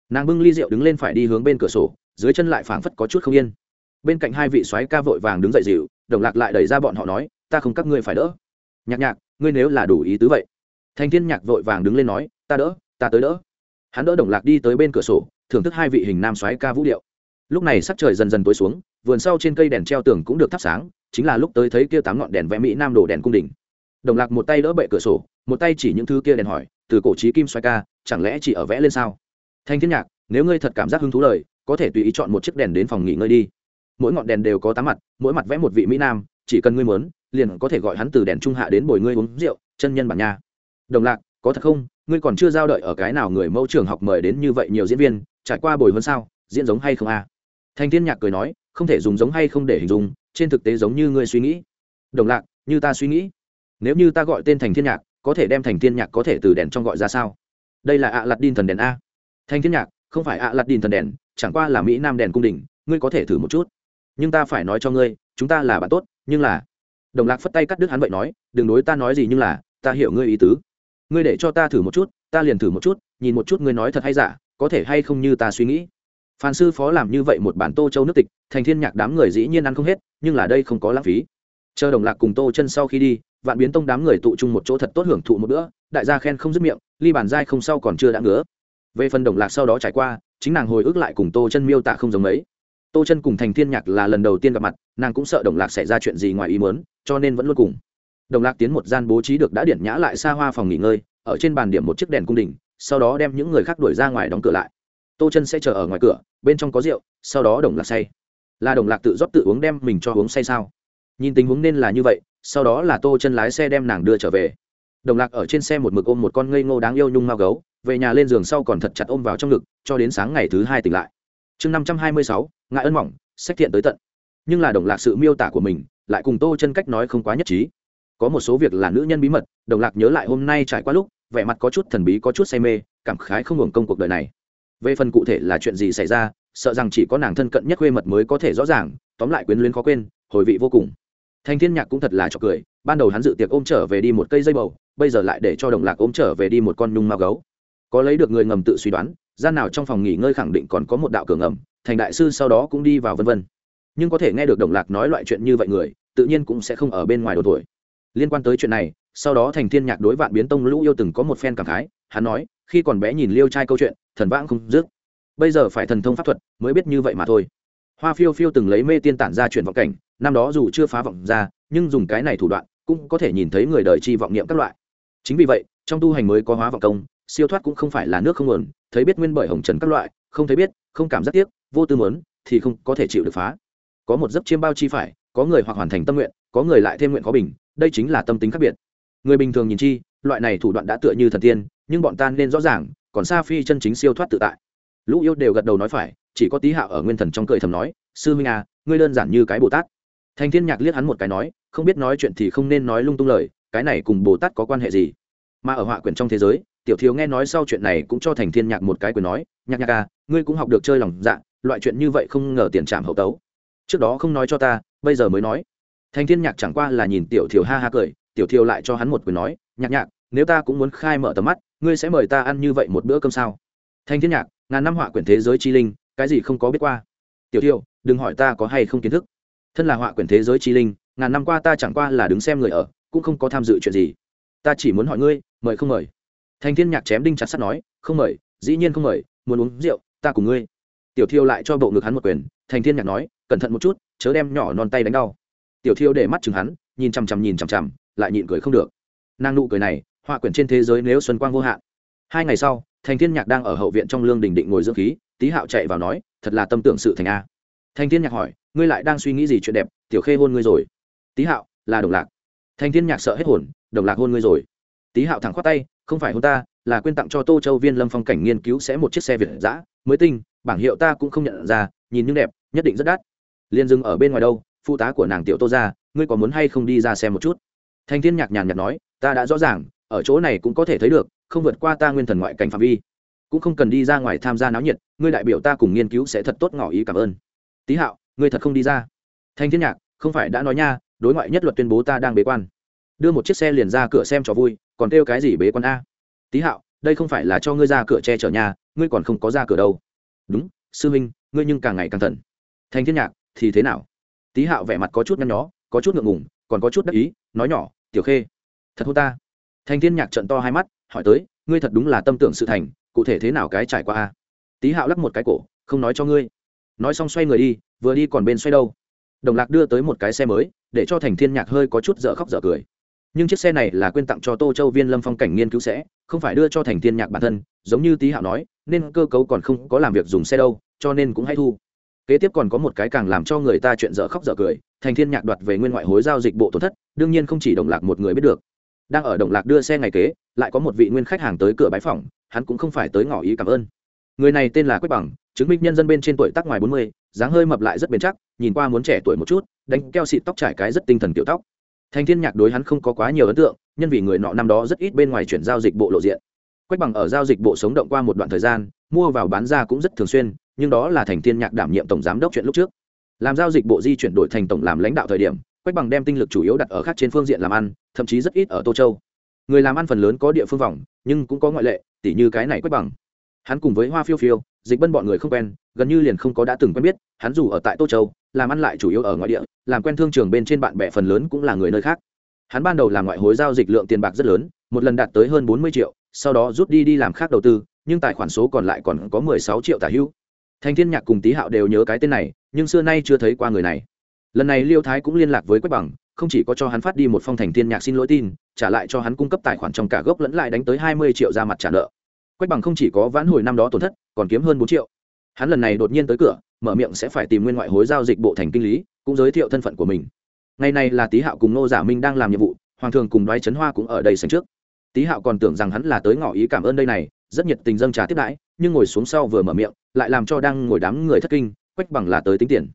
Nàng bưng ly rượu đứng lên phải đi hướng bên cửa sổ, dưới chân lại phảng phất có chút không yên. Bên cạnh hai vị soái ca vội vàng đứng dậy dịu đồng lạc lại đẩy ra bọn họ nói, ta không các ngươi phải đỡ. Nhạc nhạc, ngươi nếu là đủ ý tứ vậy. Thành thiên nhạc vội vàng đứng lên nói, ta đỡ, ta tới đỡ. Hắn đỡ đồng lạc đi tới bên cửa sổ, thưởng thức hai vị hình nam soái ca vũ điệu. Lúc này sắc trời dần dần tối xuống, vườn sau trên cây đèn treo tường cũng được thắp sáng, chính là lúc tới thấy kia tám ngọn đèn vẽ mỹ nam đổ đèn cung đình. Đồng lạc một tay đỡ bệ cửa sổ, một tay chỉ những thứ kia đèn hỏi, từ cổ trí kim xoay ca, chẳng lẽ chỉ ở vẽ lên sao? Thanh thiên nhạc, nếu ngươi thật cảm giác hứng thú lời, có thể tùy ý chọn một chiếc đèn đến phòng nghỉ ngơi đi mỗi ngọn đèn đều có tám mặt, mỗi mặt vẽ một vị mỹ nam, chỉ cần ngươi muốn, liền có thể gọi hắn từ đèn trung hạ đến bồi ngươi uống rượu, chân nhân bản nha. Đồng lạc, có thật không? Ngươi còn chưa giao đợi ở cái nào người mẫu trường học mời đến như vậy nhiều diễn viên, trải qua bồi hơn sao, diễn giống hay không a? À? thanh thiên nhạc cười nói, không thể dùng giống hay không để hình dung, trên thực tế giống như ngươi suy nghĩ. Đồng lạc, như ta suy nghĩ. Nếu như ta gọi tên thành thiên nhạc, có thể đem thành thiên nhạc có thể từ đèn trong gọi ra sao? Đây là ạ lặt đin thần đèn a. Thanh thiên nhạc, không phải ạ lặt đin thần đèn, chẳng qua là mỹ nam đèn cung đình, ngươi có thể thử một chút nhưng ta phải nói cho ngươi, chúng ta là bạn tốt, nhưng là, đồng lạc phất tay cắt đứt hắn vậy nói, đừng đối ta nói gì nhưng là, ta hiểu ngươi ý tứ. Ngươi để cho ta thử một chút, ta liền thử một chút, nhìn một chút ngươi nói thật hay giả, có thể hay không như ta suy nghĩ. Phan sư phó làm như vậy một bản tô châu nước tịch, thành thiên nhạc đám người dĩ nhiên ăn không hết, nhưng là đây không có lãng phí. Chờ đồng lạc cùng tô chân sau khi đi, vạn biến tông đám người tụ chung một chỗ thật tốt hưởng thụ một bữa, đại gia khen không dứt miệng, ly bàn dai không sau còn chưa đã ngứa. Về phần đồng lạc sau đó trải qua, chính nàng hồi ức lại cùng tô chân miêu tả không giống mấy tô chân cùng thành thiên nhạc là lần đầu tiên gặp mặt, nàng cũng sợ đồng lạc xảy ra chuyện gì ngoài ý muốn, cho nên vẫn luôn cùng. Đồng lạc tiến một gian bố trí được đã điện nhã lại xa hoa phòng nghỉ ngơi, ở trên bàn điểm một chiếc đèn cung đình, sau đó đem những người khác đuổi ra ngoài đóng cửa lại. Tô chân sẽ chờ ở ngoài cửa, bên trong có rượu, sau đó đồng lạc say. Là đồng lạc tự rót tự uống đem mình cho uống say sao? Nhìn tình huống nên là như vậy, sau đó là tô chân lái xe đem nàng đưa trở về. Đồng lạc ở trên xe một mực ôm một con ngây ngô đáng yêu nhung mao gấu, về nhà lên giường sau còn thật chặt ôm vào trong ngực, cho đến sáng ngày thứ hai tỉnh lại. Chương năm trăm hai mươi sáu ngại ân mỏng, sách thiện tới tận. Nhưng là đồng lạc sự miêu tả của mình, lại cùng tô chân cách nói không quá nhất trí. Có một số việc là nữ nhân bí mật, đồng lạc nhớ lại hôm nay trải qua lúc, vẻ mặt có chút thần bí, có chút say mê, cảm khái không hưởng công cuộc đời này. Về phần cụ thể là chuyện gì xảy ra, sợ rằng chỉ có nàng thân cận nhất quê mật mới có thể rõ ràng, tóm lại quyến luyến khó quên, hồi vị vô cùng. Thanh thiên nhạc cũng thật là cho cười, ban đầu hắn dự tiệc ôm trở về đi một cây dây bầu, bây giờ lại để cho đồng lạc ôm trở về đi một con nhung mao gấu. Có lấy được người ngầm tự suy đoán gian nào trong phòng nghỉ ngơi khẳng định còn có một đạo cửa ngầm, thành đại sư sau đó cũng đi vào vân vân. Nhưng có thể nghe được đồng lạc nói loại chuyện như vậy người, tự nhiên cũng sẽ không ở bên ngoài độ tuổi liên quan tới chuyện này, sau đó thành thiên nhạc đối vạn biến tông lũ yêu từng có một phen cảm khái, hắn nói, khi còn bé nhìn liêu trai câu chuyện, thần vãng không dứt. Bây giờ phải thần thông pháp thuật mới biết như vậy mà thôi. Hoa phiêu phiêu từng lấy mê tiên tản ra chuyển vọng cảnh, năm đó dù chưa phá vọng ra, nhưng dùng cái này thủ đoạn, cũng có thể nhìn thấy người đời chi vọng niệm các loại. Chính vì vậy, trong tu hành mới có hóa vọng công siêu thoát cũng không phải là nước không nguồn, thấy biết nguyên bởi hồng trần các loại, không thấy biết, không cảm giác tiếc, vô tư muốn, thì không có thể chịu được phá. Có một giấc chiêm bao chi phải, có người hoặc hoàn thành tâm nguyện, có người lại thêm nguyện có bình, đây chính là tâm tính khác biệt. Người bình thường nhìn chi, loại này thủ đoạn đã tựa như thần tiên, nhưng bọn ta nên rõ ràng, còn sa phi chân chính siêu thoát tự tại. Lũ yêu đều gật đầu nói phải, chỉ có tí hạo ở nguyên thần trong cười thầm nói, sư minh à ngươi đơn giản như cái bồ tát. Thành thiên nhạc liếc hắn một cái nói, không biết nói chuyện thì không nên nói lung tung lời, cái này cùng bồ tát có quan hệ gì? Mà ở họa quyển trong thế giới tiểu thiếu nghe nói sau chuyện này cũng cho thành thiên nhạc một cái quyền nói, nhạc nhạc à ngươi cũng học được chơi lòng dạ loại chuyện như vậy không ngờ tiền trảm hậu tấu. Trước đó không nói cho ta, bây giờ mới nói. Thành thiên nhạc chẳng qua là nhìn tiểu thiếu ha ha cười, tiểu thiếu lại cho hắn một quyền nói, nhạc nhạc, nếu ta cũng muốn khai mở tầm mắt, ngươi sẽ mời ta ăn như vậy một bữa cơm sao? Thành thiên nhạc, ngàn năm họa quyển thế giới chi linh, cái gì không có biết qua. Tiểu thiếu, đừng hỏi ta có hay không kiến thức. Thân là họa quyển thế giới chi linh, ngàn năm qua ta chẳng qua là đứng xem người ở, cũng không có tham dự chuyện gì. Ta chỉ muốn hỏi ngươi, mời không mời? Thành thiên nhạc chém đinh chặt sắt nói, không mời, dĩ nhiên không mời, muốn uống rượu, ta cùng ngươi. Tiểu thiêu lại cho bộ ngực hắn một quyền, thành thiên nhạc nói, cẩn thận một chút, chớ đem nhỏ non tay đánh đau. Tiểu thiêu để mắt chừng hắn, nhìn chằm chằm nhìn chằm chằm, lại nhịn cười không được. Nàng nụ cười này, họa quyển trên thế giới nếu xuân quang vô hạn. Hai ngày sau, thành thiên nhạc đang ở hậu viện trong lương đình định ngồi dưỡng khí, tý hạo chạy vào nói, thật là tâm tưởng sự thành a. Thành thiên nhạc hỏi, ngươi lại đang suy nghĩ gì chuyện đẹp? Tiểu khê hôn ngươi rồi. Tý hạo, là đồng lạc. Thành thiên nhạc sợ hết hồn, đồng lạc hôn ngươi rồi tý hạo thẳng khoát tay, không phải hôn ta, là quyên tặng cho tô châu viên lâm phong cảnh nghiên cứu sẽ một chiếc xe việt giã mới tinh, bảng hiệu ta cũng không nhận ra, nhìn nhưng đẹp, nhất định rất đắt. Liền dừng ở bên ngoài đâu, phụ tá của nàng tiểu tô ra, ngươi có muốn hay không đi ra xem một chút? Thanh thiên nhạc nhàn nhạt nói, ta đã rõ ràng, ở chỗ này cũng có thể thấy được, không vượt qua ta nguyên thần ngoại cảnh phạm vi. Cũng không cần đi ra ngoài tham gia náo nhiệt, ngươi đại biểu ta cùng nghiên cứu sẽ thật tốt ngỏ ý cảm ơn. Tý hạo, ngươi thật không đi ra? Thanh thiên nhạc, không phải đã nói nha, đối ngoại nhất luật tuyên bố ta đang bế quan đưa một chiếc xe liền ra cửa xem cho vui, còn kêu cái gì bế quan a? Tý hạo, đây không phải là cho ngươi ra cửa che chở nhà, ngươi còn không có ra cửa đâu. Đúng, sư minh ngươi nhưng càng ngày càng thần. Thanh thiên nhạc, thì thế nào? Tý hạo vẻ mặt có chút nhăn nhó, có chút ngượng ngùng, còn có chút đắc ý, nói nhỏ, tiểu khê, thật hô ta. Thanh thiên nhạc trận to hai mắt, hỏi tới, ngươi thật đúng là tâm tưởng sự thành, cụ thể thế nào cái trải qua a? Tý hạo lắc một cái cổ, không nói cho ngươi. Nói xong xoay người đi, vừa đi còn bên xoay đâu. Đồng lạc đưa tới một cái xe mới, để cho thành thiên nhạc hơi có chút dở khóc dở cười nhưng chiếc xe này là quyên tặng cho tô châu viên lâm phong cảnh nghiên cứu sẽ, không phải đưa cho thành thiên nhạc bản thân, giống như tý hạo nói, nên cơ cấu còn không có làm việc dùng xe đâu, cho nên cũng hay thu. Kế tiếp còn có một cái càng làm cho người ta chuyện dở khóc dở cười, thành thiên nhạc đoạt về nguyên ngoại hối giao dịch bộ tổn thất, đương nhiên không chỉ đồng lạc một người biết được. Đang ở đồng lạc đưa xe ngày kế, lại có một vị nguyên khách hàng tới cửa bái phòng hắn cũng không phải tới ngỏ ý cảm ơn. Người này tên là quách bằng, chứng minh nhân dân bên trên tuổi tác ngoài bốn mươi, dáng hơi mập lại rất bền chắc, nhìn qua muốn trẻ tuổi một chút, đánh keo xịt tóc trải cái rất tinh thần kiểu tóc thành thiên nhạc đối hắn không có quá nhiều ấn tượng, nhân vì người nọ năm đó rất ít bên ngoài chuyển giao dịch bộ lộ diện. Quách bằng ở giao dịch bộ sống động qua một đoạn thời gian, mua vào bán ra cũng rất thường xuyên, nhưng đó là thành thiên nhạc đảm nhiệm tổng giám đốc chuyện lúc trước. Làm giao dịch bộ di chuyển đổi thành tổng làm lãnh đạo thời điểm, quách bằng đem tinh lực chủ yếu đặt ở khác trên phương diện làm ăn, thậm chí rất ít ở tô châu. Người làm ăn phần lớn có địa phương vòng, nhưng cũng có ngoại lệ, tỉ như cái này quách bằng hắn cùng với hoa phiêu phiêu, dịch bân bọn người không quen, gần như liền không có đã từng quen biết, hắn dù ở tại tô châu, làm ăn lại chủ yếu ở ngoại địa, làm quen thương trường bên trên bạn bè phần lớn cũng là người nơi khác. Hắn ban đầu làm ngoại hối giao dịch lượng tiền bạc rất lớn, một lần đạt tới hơn bốn mươi triệu, sau đó rút đi đi làm khác đầu tư, nhưng tài khoản số còn lại còn có mười sáu triệu tả hữu. Thành thiên nhạc cùng tý hạo đều nhớ cái tên này, nhưng xưa nay chưa thấy qua người này. Lần này liêu thái cũng liên lạc với quách bằng, không chỉ có cho hắn phát đi một phong thành thiên nhạc xin lỗi tin, trả lại cho hắn cung cấp tài khoản trong cả gốc lẫn lại đánh tới hai mươi triệu ra mặt trả nợ quách bằng không chỉ có vãn hồi năm đó tổn thất, còn kiếm hơn bốn triệu. Hắn lần này đột nhiên tới cửa, mở miệng sẽ phải tìm nguyên ngoại hối giao dịch bộ thành kinh lý, cũng giới thiệu thân phận của mình. Ngày này là tý hạo cùng nô giả minh đang làm nhiệm vụ, hoàng thường cùng đoái trấn hoa cũng ở đây sành trước. Tý hạo còn tưởng rằng hắn là tới ngỏ ý cảm ơn đây này, rất nhiệt tình dâng trà tiếp đãi, nhưng ngồi xuống sau vừa mở miệng, lại làm cho đang ngồi đám người thất kinh, quách bằng là tới tính tiền.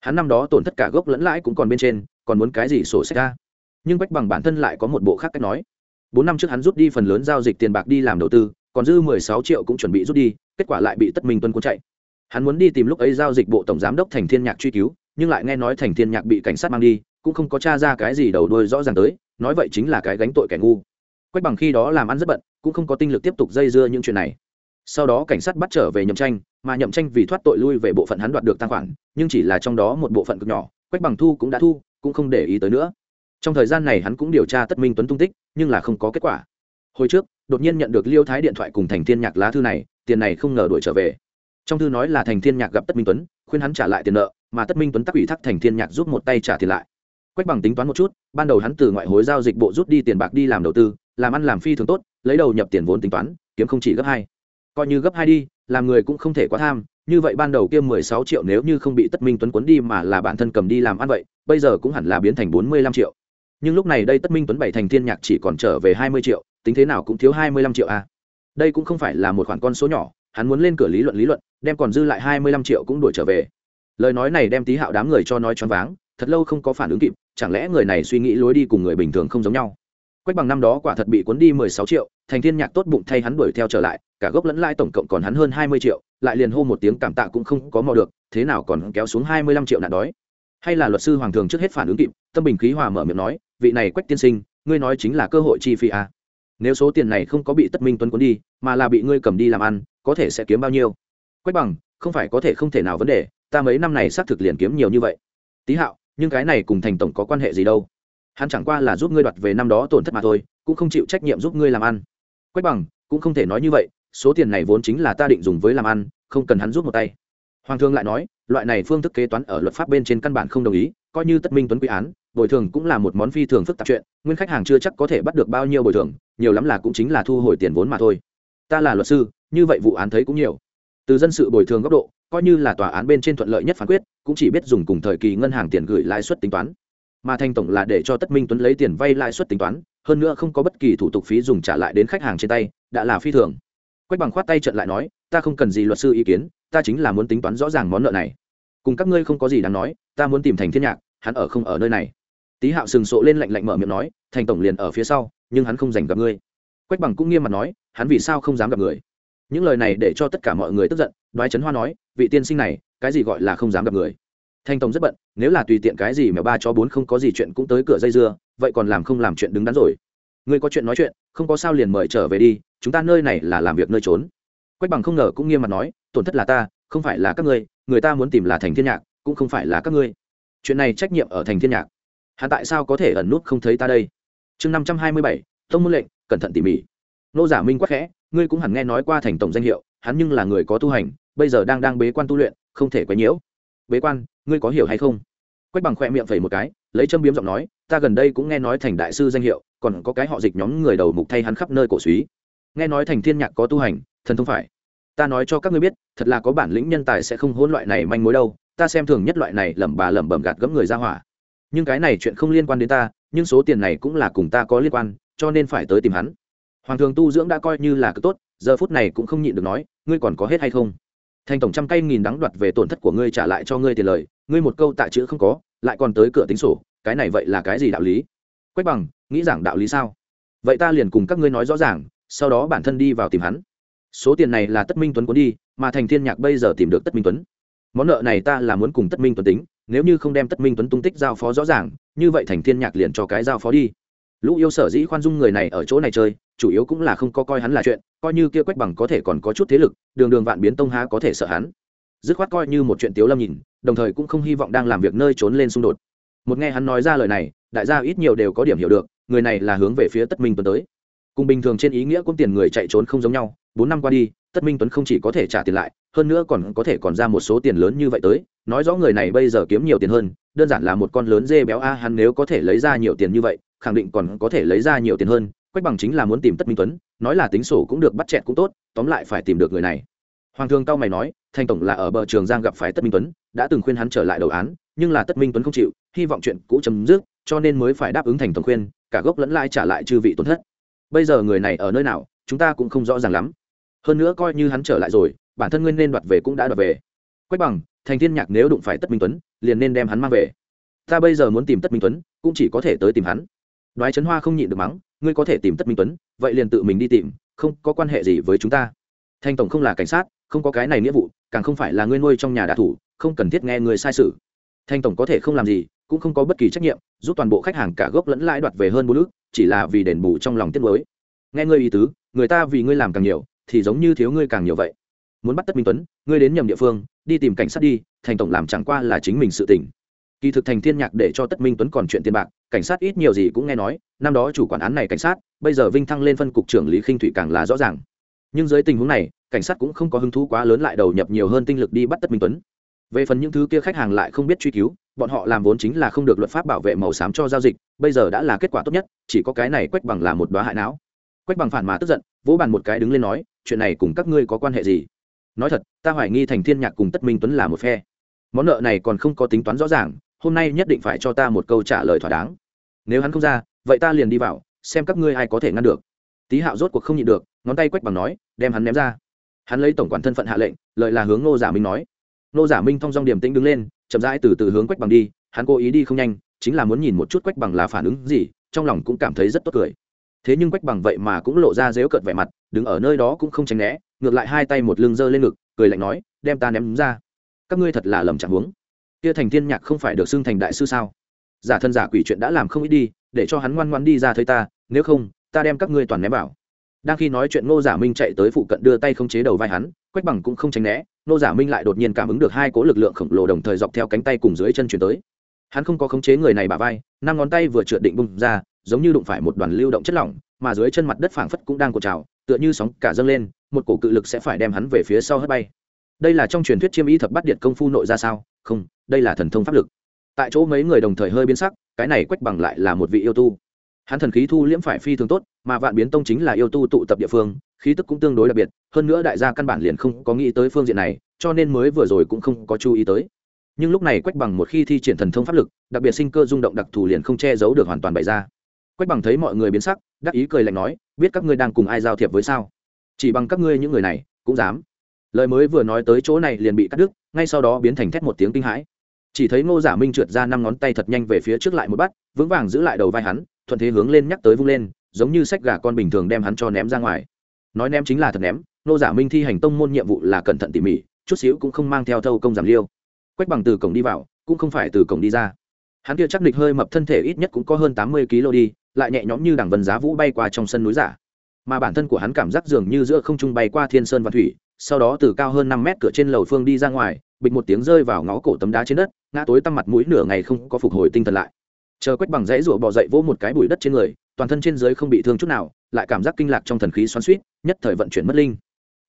Hắn năm đó tổn thất cả gốc lẫn lãi cũng còn bên trên, còn muốn cái gì sổ sách ra? Nhưng quách bằng bản thân lại có một bộ khác cách nói. Bốn năm trước hắn rút đi phần lớn giao dịch tiền bạc đi làm đầu tư còn dư mười sáu triệu cũng chuẩn bị rút đi, kết quả lại bị tất minh tuân cuốn chạy. Hắn muốn đi tìm lúc ấy giao dịch bộ tổng giám đốc thành thiên nhạc truy cứu, nhưng lại nghe nói thành thiên nhạc bị cảnh sát mang đi, cũng không có t r a ra cái gì đầu đuôi rõ ràng tới, nói vậy chính là cái gánh tội kẻ ngu. Quách bằng khi đó làm ăn rất bận, cũng không có tinh lực tiếp tục dây dưa những chuyện này. Sau đó cảnh sát bắt trở về nhậm tranh, mà nhậm tranh vì thoát tội lui về bộ phận hắn đoạt được tăng khoản, nhưng chỉ là trong đó một bộ phận cực nhỏ, quách bằng thu cũng đã thu, cũng không để ý tới nữa. Trong thời gian này hắn cũng điều tra tất minh tuấn tung tích, nhưng là không có kết quả hồi trước, đột nhiên nhận được liêu thái điện thoại cùng thành thiên nhạc lá thư này, tiền này không ngờ đuổi trở về. Trong thư nói là thành thiên nhạc gặp tất minh tuấn, khuyên hắn trả lại tiền nợ, mà tất minh tuấn tắc ủy thác thành thiên nhạc giúp một tay trả tiền lại. Quách bằng tính toán một chút, ban đầu hắn từ ngoại hối giao dịch bộ rút đi tiền bạc đi làm đầu tư, làm ăn làm phi thường tốt, lấy đầu nhập tiền vốn tính toán, kiếm không chỉ gấp hai. Coi như gấp hai đi, làm người cũng không thể quá tham, như vậy ban đầu kia mười sáu triệu nếu như không bị tất minh tuấn cuốn đi mà là bản thân cầm đi làm ăn vậy, bây giờ cũng hẳn là biến thành bốn mươi lăm triệu nhưng lúc này đây tất minh tuấn bảy thành thiên nhạc chỉ còn trở về hai mươi triệu, tính thế nào cũng thiếu hai mươi lăm triệu a à. đây cũng không phải là một khoản con số nhỏ, hắn muốn lên cửa lý luận lý luận, đem còn dư lại hai mươi lăm triệu cũng đuổi trở về. Lời nói này đem tí hạo đám người cho nói choáng váng, thật lâu không có phản ứng kịp, chẳng lẽ người này suy nghĩ lối đi cùng người bình thường không giống nhau? Quách bằng năm đó quả thật bị cuốn đi mười sáu triệu, thành thiên nhạc tốt bụng thay hắn đuổi theo trở lại, cả gốc lẫn lãi tổng cộng còn hắn hơn hai mươi triệu, lại liền hô một tiếng cảm tạ cũng không có mò được, thế nào còn kéo xuống hai mươi lăm triệu nạn đói? Hay là luật sư hoàng thường trước hết phản ứng kịp, tâm bình khí hòa mở miệng nói vị này quách tiên sinh, ngươi nói chính là cơ hội chi phí à. nếu số tiền này không có bị tất minh tuấn cuốn đi, mà là bị ngươi cầm đi làm ăn, có thể sẽ kiếm bao nhiêu? Quách bằng, không phải có thể không thể nào vấn đề, ta mấy năm này xác thực liền kiếm nhiều như vậy. Tý hạo, nhưng cái này cùng thành tổng có quan hệ gì đâu? Hắn chẳng qua là giúp ngươi đoạt về năm đó tổn thất mà thôi, cũng không chịu trách nhiệm giúp ngươi làm ăn. Quách bằng, cũng không thể nói như vậy, số tiền này vốn chính là ta định dùng với làm ăn, không cần hắn giúp một tay. Hoàng thương lại nói, loại này phương thức kế toán ở luật pháp bên trên căn bản không đồng ý, coi như tất minh tuấn quy án bồi thường cũng là một món phi thường phức tạp chuyện, nguyên khách hàng chưa chắc có thể bắt được bao nhiêu bồi thường, nhiều lắm là cũng chính là thu hồi tiền vốn mà thôi. Ta là luật sư, như vậy vụ án thấy cũng nhiều. Từ dân sự bồi thường góc độ, coi như là tòa án bên trên thuận lợi nhất phán quyết, cũng chỉ biết dùng cùng thời kỳ ngân hàng tiền gửi lãi suất tính toán. Mà thành tổng là để cho tất minh tuấn lấy tiền vay lãi suất tính toán, hơn nữa không có bất kỳ thủ tục phí dùng trả lại đến khách hàng trên tay, đã là phi thường. Quách bằng khoát tay trận lại nói, ta không cần gì luật sư ý kiến, ta chính là muốn tính toán rõ ràng món nợ này. Cùng các ngươi không có gì đáng nói, ta muốn tìm thành thiên nhạc, hắn ở không ở nơi này tý hạo sừng sộ lên lạnh lạnh mở miệng nói, thành tổng liền ở phía sau, nhưng hắn không dành gặp ngươi. Quách bằng cũng nghiêm mặt nói, hắn vì sao không dám gặp người? Những lời này để cho tất cả mọi người tức giận, đoái trấn hoa nói, vị tiên sinh này, cái gì gọi là không dám gặp người? Thanh tổng rất bận, nếu là tùy tiện cái gì mà ba cho bốn không có gì chuyện cũng tới cửa dây dưa, vậy còn làm không làm chuyện đứng đắn rồi. Ngươi có chuyện nói chuyện, không có sao liền mời trở về đi, chúng ta nơi này là làm việc nơi trốn. Quách bằng không ngờ cũng nghiêm mặt nói, tổn thất là ta, không phải là các ngươi, người ta muốn tìm là thành thiên nhạc, cũng không phải là các ngươi. Chuyện này trách nhiệm ở thành thiên nhạc hắn tại sao có thể ẩn nút không thấy ta đây? Chương năm trăm hai mươi bảy, tông môn lệnh, cẩn thận tỉ mỉ. Nô giả minh quắc khẽ, ngươi cũng hẳn nghe nói qua thành tổng danh hiệu, hắn nhưng là người có tu hành, bây giờ đang đang bế quan tu luyện, không thể quấy nhiễu. Bế quan, ngươi có hiểu hay không? Quách bằng khoe miệng phẩy một cái, lấy châm biếm giọng nói, ta gần đây cũng nghe nói thành đại sư danh hiệu, còn có cái họ dịch nhóm người đầu mục thay hắn khắp nơi cổ suý. Nghe nói thành thiên nhạc có tu hành, thần thông phải. Ta nói cho các ngươi biết, thật là có bản lĩnh nhân tài sẽ không hỗn loại này manh mối đâu, ta xem thường nhất loại này lẩm bà lẩm bẩm gạt gẫm người ra hỏa nhưng cái này chuyện không liên quan đến ta, nhưng số tiền này cũng là cùng ta có liên quan, cho nên phải tới tìm hắn. Hoàng thường tu dưỡng đã coi như là cực tốt, giờ phút này cũng không nhịn được nói, ngươi còn có hết hay không? Thành tổng trăm cây nghìn đắng đoạt về tổn thất của ngươi trả lại cho ngươi tiền lời, ngươi một câu tạ chữ không có, lại còn tới cửa tính sổ, cái này vậy là cái gì đạo lý? Quách bằng, nghĩ rằng đạo lý sao? Vậy ta liền cùng các ngươi nói rõ ràng, sau đó bản thân đi vào tìm hắn. Số tiền này là tất minh tuấn cuốn đi, mà thành thiên nhạc bây giờ tìm được tất minh tuấn. Món nợ này ta là muốn cùng tất minh tuấn tính nếu như không đem tất minh tuấn tung tích giao phó rõ ràng, như vậy thành thiên nhạc liền cho cái giao phó đi. Lũ yêu sở dĩ khoan dung người này ở chỗ này chơi, chủ yếu cũng là không có coi hắn là chuyện, coi như kia quách bằng có thể còn có chút thế lực, đường đường vạn biến tông há có thể sợ hắn. Dứt khoát coi như một chuyện tiếu lâm nhìn, đồng thời cũng không hy vọng đang làm việc nơi trốn lên xung đột. Một nghe hắn nói ra lời này, đại gia ít nhiều đều có điểm hiểu được, người này là hướng về phía tất minh tuấn tới. Cùng bình thường trên ý nghĩa cũng tiền người chạy trốn không giống nhau, bốn năm qua đi, tất minh tuấn không chỉ có thể trả tiền lại hơn nữa còn có thể còn ra một số tiền lớn như vậy tới, nói rõ người này bây giờ kiếm nhiều tiền hơn, đơn giản là một con lớn dê béo a, hắn nếu có thể lấy ra nhiều tiền như vậy, khẳng định còn có thể lấy ra nhiều tiền hơn, quách bằng chính là muốn tìm tất minh tuấn, nói là tính sổ cũng được, bắt chẹt cũng tốt, tóm lại phải tìm được người này. Hoàng thương cao mày nói, thành tổng là ở bờ trường giang gặp phải tất minh tuấn, đã từng khuyên hắn trở lại đầu án, nhưng là tất minh tuấn không chịu, hy vọng chuyện cũ chấm dứt, cho nên mới phải đáp ứng thành tổng khuyên, cả gốc lẫn lai trả lại chư vị tổn thất. Bây giờ người này ở nơi nào, chúng ta cũng không rõ ràng lắm hơn nữa coi như hắn trở lại rồi, bản thân nguyên nên đoạt về cũng đã đoạt về. Quách bằng, thành thiên nhạc nếu đụng phải tất minh tuấn, liền nên đem hắn mang về. Ta bây giờ muốn tìm tất minh tuấn, cũng chỉ có thể tới tìm hắn. Đoái trấn hoa không nhịn được mắng, ngươi có thể tìm tất minh tuấn, vậy liền tự mình đi tìm, không có quan hệ gì với chúng ta. Thanh tổng không là cảnh sát, không có cái này nghĩa vụ, càng không phải là ngươi nuôi trong nhà đạ thủ, không cần thiết nghe người sai sự. Thanh tổng có thể không làm gì, cũng không có bất kỳ trách nhiệm, giúp toàn bộ khách hàng cả gốc lẫn lãi đoạt về hơn bốn nước chỉ là vì đền bù trong lòng tiết mới nghe ngươi ý tứ, người ta vì ngươi làm càng nhiều thì giống như thiếu ngươi càng nhiều vậy. Muốn bắt tất minh tuấn, ngươi đến nhầm địa phương, đi tìm cảnh sát đi, thành tổng làm chẳng qua là chính mình sự tỉnh kỳ thực thành thiên nhạc để cho tất minh tuấn còn chuyện tiền bạc, cảnh sát ít nhiều gì cũng nghe nói, năm đó chủ quản án này cảnh sát, bây giờ vinh thăng lên phân cục trưởng lý khinh thủy càng là rõ ràng. Nhưng dưới tình huống này, cảnh sát cũng không có hứng thú quá lớn lại đầu nhập nhiều hơn tinh lực đi bắt tất minh tuấn. Về phần những thứ kia khách hàng lại không biết truy cứu, bọn họ làm vốn chính là không được luật pháp bảo vệ màu xám cho giao dịch, bây giờ đã là kết quả tốt nhất, chỉ có cái này quách bằng là một đoá hại não. Quách bằng phản mà tức giận, vỗ bàn một cái đứng lên nói chuyện này cùng các ngươi có quan hệ gì? Nói thật, ta hoài nghi thành thiên nhạc cùng tất minh tuấn là một phe. Món nợ này còn không có tính toán rõ ràng, hôm nay nhất định phải cho ta một câu trả lời thỏa đáng. Nếu hắn không ra, vậy ta liền đi vào, xem các ngươi ai có thể ngăn được. Tý hạo rốt cuộc không nhịn được, ngón tay quách bằng nói, đem hắn ném ra. Hắn lấy tổng quản thân phận hạ lệnh lợi là hướng ngô giả minh nói. Ngô giả minh thong dong điểm tĩnh đứng lên, chậm rãi từ từ hướng quách bằng đi, hắn cố ý đi không nhanh, chính là muốn nhìn một chút quách bằng là phản ứng gì, trong lòng cũng cảm thấy rất tốt cười. Thế nhưng quách bằng vậy mà cũng lộ ra dếu cợt vẻ mặt đứng ở nơi đó cũng không tránh né, ngược lại hai tay một lưng giơ lên ngực, cười lạnh nói, đem ta ném ra. Các ngươi thật là lầm chẳng huống. Kia thành thiên nhạc không phải được xưng thành đại sư sao? Giả thân giả quỷ chuyện đã làm không ít đi, để cho hắn ngoan ngoan đi ra thấy ta, nếu không, ta đem các ngươi toàn ném vào. Đang khi nói chuyện, ngô giả minh chạy tới phụ cận đưa tay không chế đầu vai hắn, quách bằng cũng không tránh né, ngô giả minh lại đột nhiên cảm ứng được hai cố lực lượng khổng lồ đồng thời dọc theo cánh tay cùng dưới chân chuyển tới. Hắn không có khống chế người này bả vai, năm ngón tay vừa trượt định bung ra, giống như đụng phải một đoàn lưu động chất lỏng, mà dưới chân mặt đất phảng phất cũng đang cột trào tựa như sóng cả dâng lên, một cổ cự lực sẽ phải đem hắn về phía sau hất bay. Đây là trong truyền thuyết chiêm y thập bắt điện công phu nội ra sao? Không, đây là thần thông pháp lực. Tại chỗ mấy người đồng thời hơi biến sắc, cái này quách bằng lại là một vị yêu tu. Hắn thần khí thu liễm phải phi thường tốt, mà vạn biến tông chính là yêu tu tụ tập địa phương, khí tức cũng tương đối đặc biệt, hơn nữa đại gia căn bản liền không có nghĩ tới phương diện này, cho nên mới vừa rồi cũng không có chú ý tới. Nhưng lúc này quách bằng một khi thi triển thần thông pháp lực, đặc biệt sinh cơ rung động đặc thù liền không che giấu được hoàn toàn bày ra. Quách bằng thấy mọi người biến sắc, đắc ý cười lạnh nói biết các ngươi đang cùng ai giao thiệp với sao? Chỉ bằng các ngươi những người này, cũng dám. Lời mới vừa nói tới chỗ này liền bị cắt đứt, ngay sau đó biến thành thét một tiếng kinh hãi. Chỉ thấy ngô giả minh trượt ra năm ngón tay thật nhanh về phía trước lại một bắt, vững vàng giữ lại đầu vai hắn, thuận thế hướng lên nhắc tới vung lên, giống như sách gà con bình thường đem hắn cho ném ra ngoài. Nói ném chính là thật ném, ngô giả minh thi hành tông môn nhiệm vụ là cẩn thận tỉ mỉ, chút xíu cũng không mang theo thâu công giảm liêu. Quách bằng từ cổng đi vào, cũng không phải từ cổng đi ra hắn kia chắc địch hơi mập thân thể ít nhất cũng có hơn tám mươi kg đi, lại nhẹ nhõm như đằng vân giá vũ bay qua trong sân núi giả. Mà bản thân của hắn cảm giác dường như giữa không trung bay qua thiên sơn và thủy, sau đó từ cao hơn năm mét cửa trên lầu phương đi ra ngoài, bịch một tiếng rơi vào ngõ cổ tấm đá trên đất, ngã tối tăm mặt mũi nửa ngày không có phục hồi tinh thần lại. Chờ quách bằng dãy rủa bò dậy vỗ một cái bụi đất trên người, toàn thân trên dưới không bị thương chút nào, lại cảm giác kinh lạc trong thần khí xoắn suýt nhất thời vận chuyển mất linh.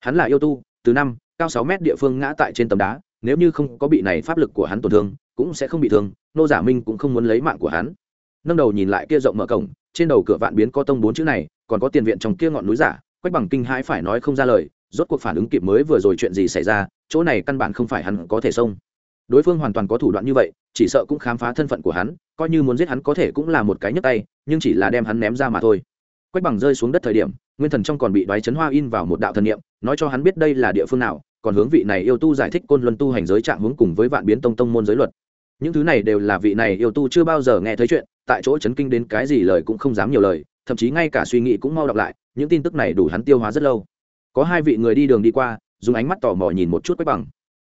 Hắn là yêu tu, từ năm, cao sáu mét địa phương ngã tại trên tấm đá, nếu như không có bị này pháp lực của hắn tổn thương, cũng sẽ không bị thương nô giả minh cũng không muốn lấy mạng của hắn. Nâng đầu nhìn lại kia rộng mở cổng, trên đầu cửa vạn biến có tông bốn chữ này, còn có tiền viện trong kia ngọn núi giả, quách bằng kinh hãi phải nói không ra lời, rốt cuộc phản ứng kịp mới vừa rồi chuyện gì xảy ra, chỗ này căn bản không phải hắn có thể xông. Đối phương hoàn toàn có thủ đoạn như vậy, chỉ sợ cũng khám phá thân phận của hắn, coi như muốn giết hắn có thể cũng là một cái nhấp tay, nhưng chỉ là đem hắn ném ra mà thôi. Quách bằng rơi xuống đất thời điểm, nguyên thần trong còn bị đoái chấn hoa in vào một đạo thần niệm, nói cho hắn biết đây là địa phương nào, còn hướng vị này yêu tu giải thích côn luân tu hành giới trạng hướng cùng với vạn biến tông tông môn giới luật những thứ này đều là vị này yêu tu chưa bao giờ nghe thấy chuyện, tại chỗ chấn kinh đến cái gì lời cũng không dám nhiều lời, thậm chí ngay cả suy nghĩ cũng mau đọc lại, những tin tức này đủ hắn tiêu hóa rất lâu. Có hai vị người đi đường đi qua, dùng ánh mắt tò mò nhìn một chút quách bằng.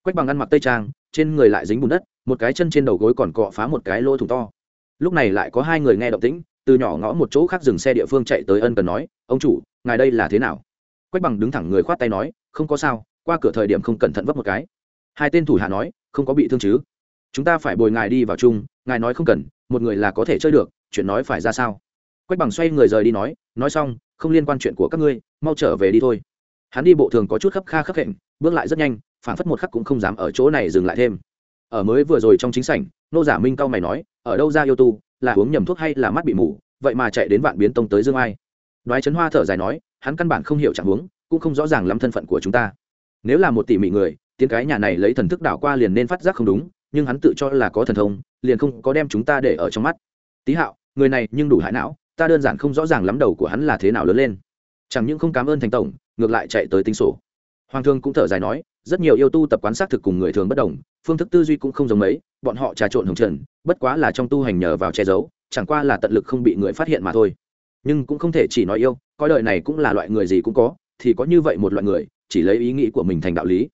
Quách bằng ăn mặc tây trang, trên người lại dính bùn đất, một cái chân trên đầu gối còn cọ phá một cái lỗ thủng to. Lúc này lại có hai người nghe động tĩnh, từ nhỏ ngõ một chỗ khác dừng xe địa phương chạy tới ân cần nói, ông chủ, ngài đây là thế nào? Quách bằng đứng thẳng người khoát tay nói, không có sao, qua cửa thời điểm không cẩn thận vấp một cái. Hai tên thủ hạ nói, không có bị thương chứ? Chúng ta phải bồi ngài đi vào chung, ngài nói không cần, một người là có thể chơi được, chuyện nói phải ra sao? Quách bằng xoay người rời đi nói nói xong, không liên quan chuyện của các ngươi, mau trở về đi thôi. Hắn đi bộ thường có chút khấp kha khấp hẹn bước lại rất nhanh phản phất một khắc cũng không dám ở chỗ này dừng lại thêm. Ở mới vừa rồi trong chính sảnh, nô giả minh cao mày nói, ở đâu ra yêu tu, là uống nhầm thuốc hay là mắt bị mù, vậy mà chạy đến vạn biến tông tới dương ai? Đoái trấn hoa thở dài nói, hắn căn bản không hiểu chẳng huống, cũng không rõ ràng lắm thân phận của chúng ta. Nếu là một tỷ mị người tiếng cái nhà này lấy thần thức đảo qua liền nên phát giác không đúng nhưng hắn tự cho là có thần thông, liền không có đem chúng ta để ở trong mắt. Tý hạo, người này nhưng đủ hại não, ta đơn giản không rõ ràng lắm đầu của hắn là thế nào lớn lên. Chẳng những không cảm ơn thành tổng, ngược lại chạy tới tính sổ. Hoàng thương cũng thở dài nói, rất nhiều yêu tu tập quán xác thực cùng người thường bất đồng, phương thức tư duy cũng không giống mấy, bọn họ trà trộn hồng trần, bất quá là trong tu hành nhờ vào che giấu, chẳng qua là tận lực không bị người phát hiện mà thôi. Nhưng cũng không thể chỉ nói yêu, coi đời này cũng là loại người gì cũng có, thì có như vậy một loại người, chỉ lấy ý nghĩ của mình thành đạo lý.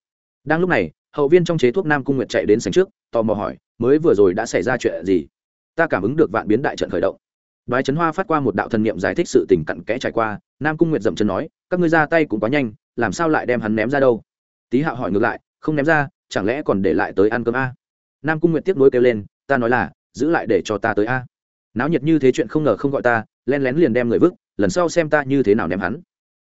Đang lúc này hậu viên trong chế thuốc nam cung nguyệt chạy đến sành trước, tò mò hỏi, mới vừa rồi đã xảy ra chuyện gì? Ta cảm ứng được vạn biến đại trận khởi động. Đoái trấn hoa phát qua một đạo thần niệm giải thích sự tình cặn kẽ trải qua, nam cung nguyệt dậm chân nói, các ngươi ra tay cũng quá nhanh, làm sao lại đem hắn ném ra đâu? Tý hạo hỏi ngược lại, không ném ra, chẳng lẽ còn để lại tới ăn cơm a? Nam cung nguyệt tiếp nối kêu lên, ta nói là, giữ lại để cho ta tới a. Náo nhiệt như thế chuyện không ngờ không gọi ta len lén liền đem người vứt, lần sau xem ta như thế nào ném hắn.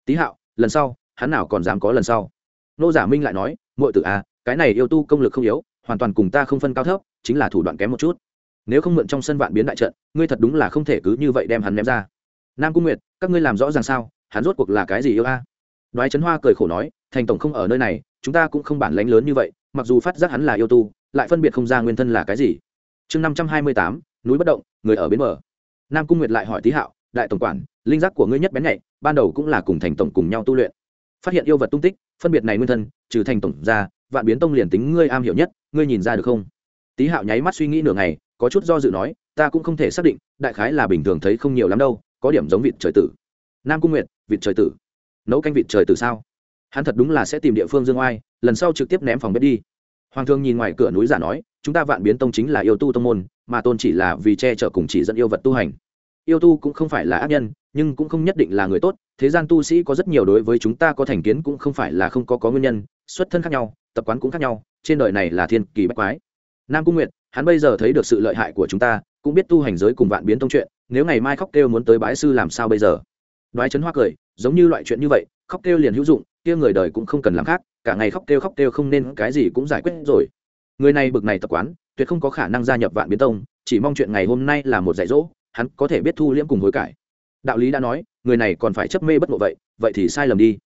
Tý hạo, lần sau, hắn nào còn dám có lần sau? Nô giả minh lại nói, muội tử a cái này yêu tu công lực không yếu, hoàn toàn cùng ta không phân cao thấp, chính là thủ đoạn kém một chút. Nếu không mượn trong sân vạn biến đại trận, ngươi thật đúng là không thể cứ như vậy đem hắn ném ra. Nam cung nguyệt, các ngươi làm rõ ràng sao? Hắn rốt cuộc là cái gì yêu a? Đoái trấn hoa cười khổ nói, thành tổng không ở nơi này, chúng ta cũng không bản lánh lớn như vậy, mặc dù phát giác hắn là yêu tu, lại phân biệt không ra nguyên thân là cái gì. Chương năm trăm hai mươi tám, núi bất động, người ở bến bờ. Nam cung nguyệt lại hỏi tý hạo, đại tổng quản, linh giác của ngươi nhất bén nhạy, ban đầu cũng là cùng thành tổng cùng nhau tu luyện. Phát hiện yêu vật tung tích, phân biệt này nguyên thân, trừ thành tổng ra vạn biến tông liền tính ngươi am hiểu nhất, ngươi nhìn ra được không? Tý hạo nháy mắt suy nghĩ nửa ngày, có chút do dự nói, ta cũng không thể xác định, đại khái là bình thường thấy không nhiều lắm đâu, có điểm giống vịt trời tử. Nam cung nguyệt, vịt trời tử. Nấu canh vịt trời tử sao? Hắn thật đúng là sẽ tìm địa phương dương oai, lần sau trực tiếp ném phòng bếp đi. Hoàng thương nhìn ngoài cửa núi giả nói, chúng ta vạn biến tông chính là yêu tu tông môn, mà tôn chỉ là vì che chở cùng chỉ dẫn yêu vật tu hành yêu tu cũng không phải là ác nhân, nhưng cũng không nhất định là người tốt. Thế gian tu sĩ có rất nhiều đối với chúng ta có thành kiến cũng không phải là không có có nguyên nhân, xuất thân khác nhau, tập quán cũng khác nhau, trên đời này là thiên kỳ bách quái. Nam cung nguyệt, hắn bây giờ thấy được sự lợi hại của chúng ta, cũng biết tu hành giới cùng vạn biến tông chuyện, nếu ngày mai khóc kêu muốn tới bái sư làm sao bây giờ? Đoái chấn hoa cười, giống như loại chuyện như vậy, khóc kêu liền hữu dụng, kia người đời cũng không cần làm khác, cả ngày khóc kêu khóc kêu không nên cái gì cũng giải quyết rồi. Người này bực này tập quán, tuyệt không có khả năng gia nhập vạn biến tông, chỉ mong chuyện ngày hôm nay là một dạy dỗ hắn có thể biết thu liễm cùng hối cải. Đạo lý đã nói, người này còn phải chấp mê bất ngộ vậy vậy thì sai lầm đi.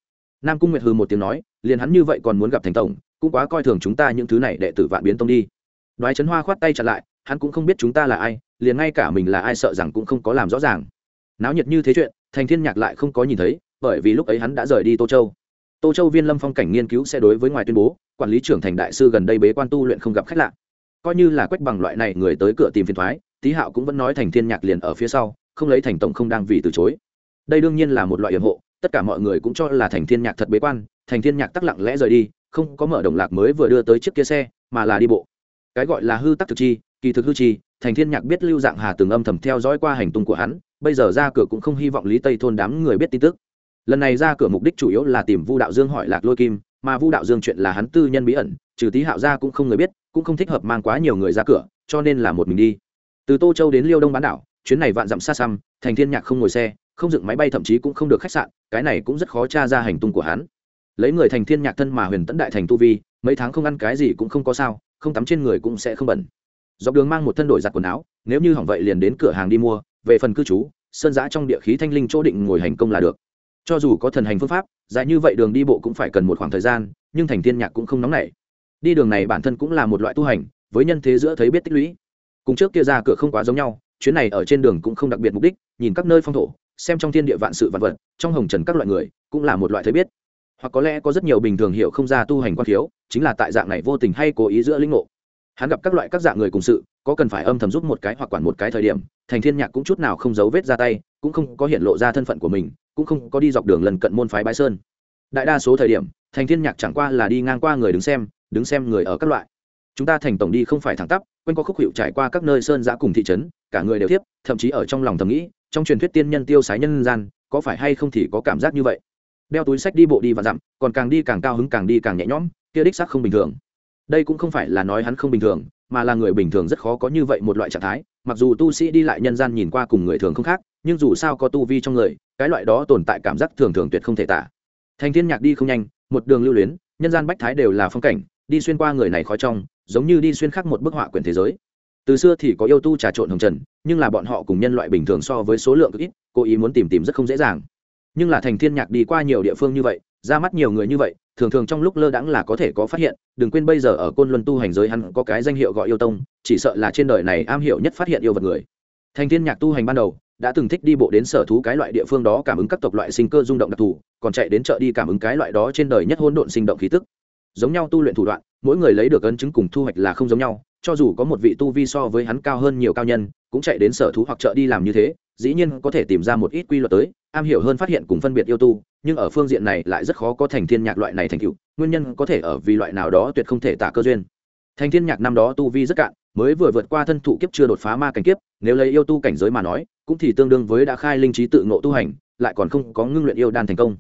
Nam cung nguyệt hư một tiếng nói, liền hắn như vậy còn muốn gặp thành tổng, cũng quá coi thường chúng ta những thứ này đệ tử vạn biến tông đi. Đoái trấn hoa khoát tay chặn lại, hắn cũng không biết chúng ta là ai, liền ngay cả mình là ai sợ rằng cũng không có làm rõ ràng. Náo nhiệt như thế chuyện, thành thiên nhạc lại không có nhìn thấy, bởi vì lúc ấy hắn đã rời đi tô châu. Tô châu viên lâm phong cảnh nghiên cứu sẽ đối với ngoài tuyên bố, quản lý trưởng thành đại sư gần đây bế quan tu luyện không gặp khách lạ. Coi như là quách bằng loại này người tới cửa tìm phiền thoái tý hạo cũng vẫn nói thành thiên nhạc liền ở phía sau, không lấy thành tổng không đang vì từ chối. Đây đương nhiên là một loại yểm hộ, tất cả mọi người cũng cho là thành thiên nhạc thật bế quan, thành thiên nhạc tắc lặng lẽ rời đi, không có mở đồng lạc mới vừa đưa tới chiếc kia xe, mà là đi bộ. Cái gọi là hư tắc thực chi, kỳ thực hư chi, thành thiên nhạc biết lưu dạng hà từng âm thầm theo dõi qua hành tung của hắn, bây giờ ra cửa cũng không hy vọng lý tây thôn đám người biết tin tức. Lần này ra cửa mục đích chủ yếu là tìm vu đạo dương hỏi lạc lôi kim, mà vu đạo dương chuyện là hắn tư nhân bí ẩn, trừ tí hạo ra cũng không người biết, cũng không thích hợp mang quá nhiều người ra cửa, cho nên là một mình đi từ tô châu đến liêu đông bán đảo, chuyến này vạn dặm xa xăm, thành thiên nhạc không ngồi xe, không dựng máy bay thậm chí cũng không được khách sạn, cái này cũng rất khó tra ra hành tung của hắn. Lấy người thành thiên nhạc thân mà huyền tấn đại thành tu vi, mấy tháng không ăn cái gì cũng không có sao, không tắm trên người cũng sẽ không bẩn. Dọc đường mang một thân đổi giặt quần áo, nếu như hỏng vậy liền đến cửa hàng đi mua, về phần cư trú, sơn giã trong địa khí thanh linh chỗ định ngồi hành công là được. Cho dù có thần hành phương pháp, dài như vậy đường đi bộ cũng phải cần một khoảng thời gian, nhưng thành thiên nhạc cũng không nóng nảy. Đi đường này bản thân cũng là một loại tu hành, với nhân thế giữa thấy biết tích lũy cùng trước kia ra cửa không quá giống nhau, chuyến này ở trên đường cũng không đặc biệt mục đích, nhìn các nơi phong thổ, xem trong thiên địa vạn sự vạn vật, trong hồng trần các loại người, cũng là một loại thấy biết. Hoặc có lẽ có rất nhiều bình thường hiểu không ra tu hành quan thiếu, chính là tại dạng này vô tình hay cố ý giữa linh ngộ. Hắn gặp các loại các dạng người cùng sự, có cần phải âm thầm giúp một cái hoặc quản một cái thời điểm, thành thiên nhạc cũng chút nào không giấu vết ra tay, cũng không có hiện lộ ra thân phận của mình, cũng không có đi dọc đường lần cận môn phái bái sơn. Đại đa số thời điểm, thành thiên nhạc chẳng qua là đi ngang qua người đứng xem đứng xem người ở các loại chúng ta thành tổng đi không phải thẳng tắp, quanh có khúc hiệu trải qua các nơi sơn giã cùng thị trấn, cả người đều tiếp thậm chí ở trong lòng thầm nghĩ, trong truyền thuyết tiên nhân tiêu sái nhân gian, có phải hay không thì có cảm giác như vậy? Đeo túi sách đi bộ đi và dặm, còn càng đi càng cao hứng, càng đi càng nhẹ nhõm, kia đích xác không bình thường. Đây cũng không phải là nói hắn không bình thường, mà là người bình thường rất khó có như vậy một loại trạng thái. Mặc dù tu sĩ đi lại nhân gian nhìn qua cùng người thường không khác, nhưng dù sao có tu vi trong người, cái loại đó tồn tại cảm giác thường thường tuyệt không thể tả. Thành thiên nhạc đi không nhanh, một đường lưu luyến, nhân gian bách thái đều là phong cảnh, đi xuyên qua người này khó trong giống như đi xuyên khắc một bức họa quyển thế giới. Từ xưa thì có yêu tu trà trộn hồng trần, nhưng là bọn họ cùng nhân loại bình thường so với số lượng ít, cố ý muốn tìm tìm rất không dễ dàng. Nhưng là thành thiên nhạc đi qua nhiều địa phương như vậy, ra mắt nhiều người như vậy, thường thường trong lúc lơ đãng là có thể có phát hiện, đừng quên bây giờ ở côn luân tu hành giới hắn có cái danh hiệu gọi yêu tông, chỉ sợ là trên đời này am hiểu nhất phát hiện yêu vật người. Thành thiên nhạc tu hành ban đầu, đã từng thích đi bộ đến sở thú cái loại địa phương đó cảm ứng các tộc loại sinh cơ rung động đặc thù, còn chạy đến chợ đi cảm ứng cái loại đó trên đời nhất hỗn độn sinh động khí tức. Giống nhau tu luyện thủ đoạn mỗi người lấy được ấn chứng cùng thu hoạch là không giống nhau, cho dù có một vị tu vi so với hắn cao hơn nhiều cao nhân, cũng chạy đến sở thú hoặc chợ đi làm như thế, dĩ nhiên có thể tìm ra một ít quy luật tới, am hiểu hơn phát hiện cùng phân biệt yêu tu, nhưng ở phương diện này lại rất khó có thành thiên nhạc loại này thành tựu, nguyên nhân có thể ở vì loại nào đó tuyệt không thể tả cơ duyên. Thành thiên nhạc năm đó tu vi rất cạn, mới vừa vượt qua thân thụ kiếp chưa đột phá ma cảnh kiếp, nếu lấy yêu tu cảnh giới mà nói, cũng thì tương đương với đã khai linh trí tự ngộ tu hành, lại còn không có ngưng luyện yêu đan thành công.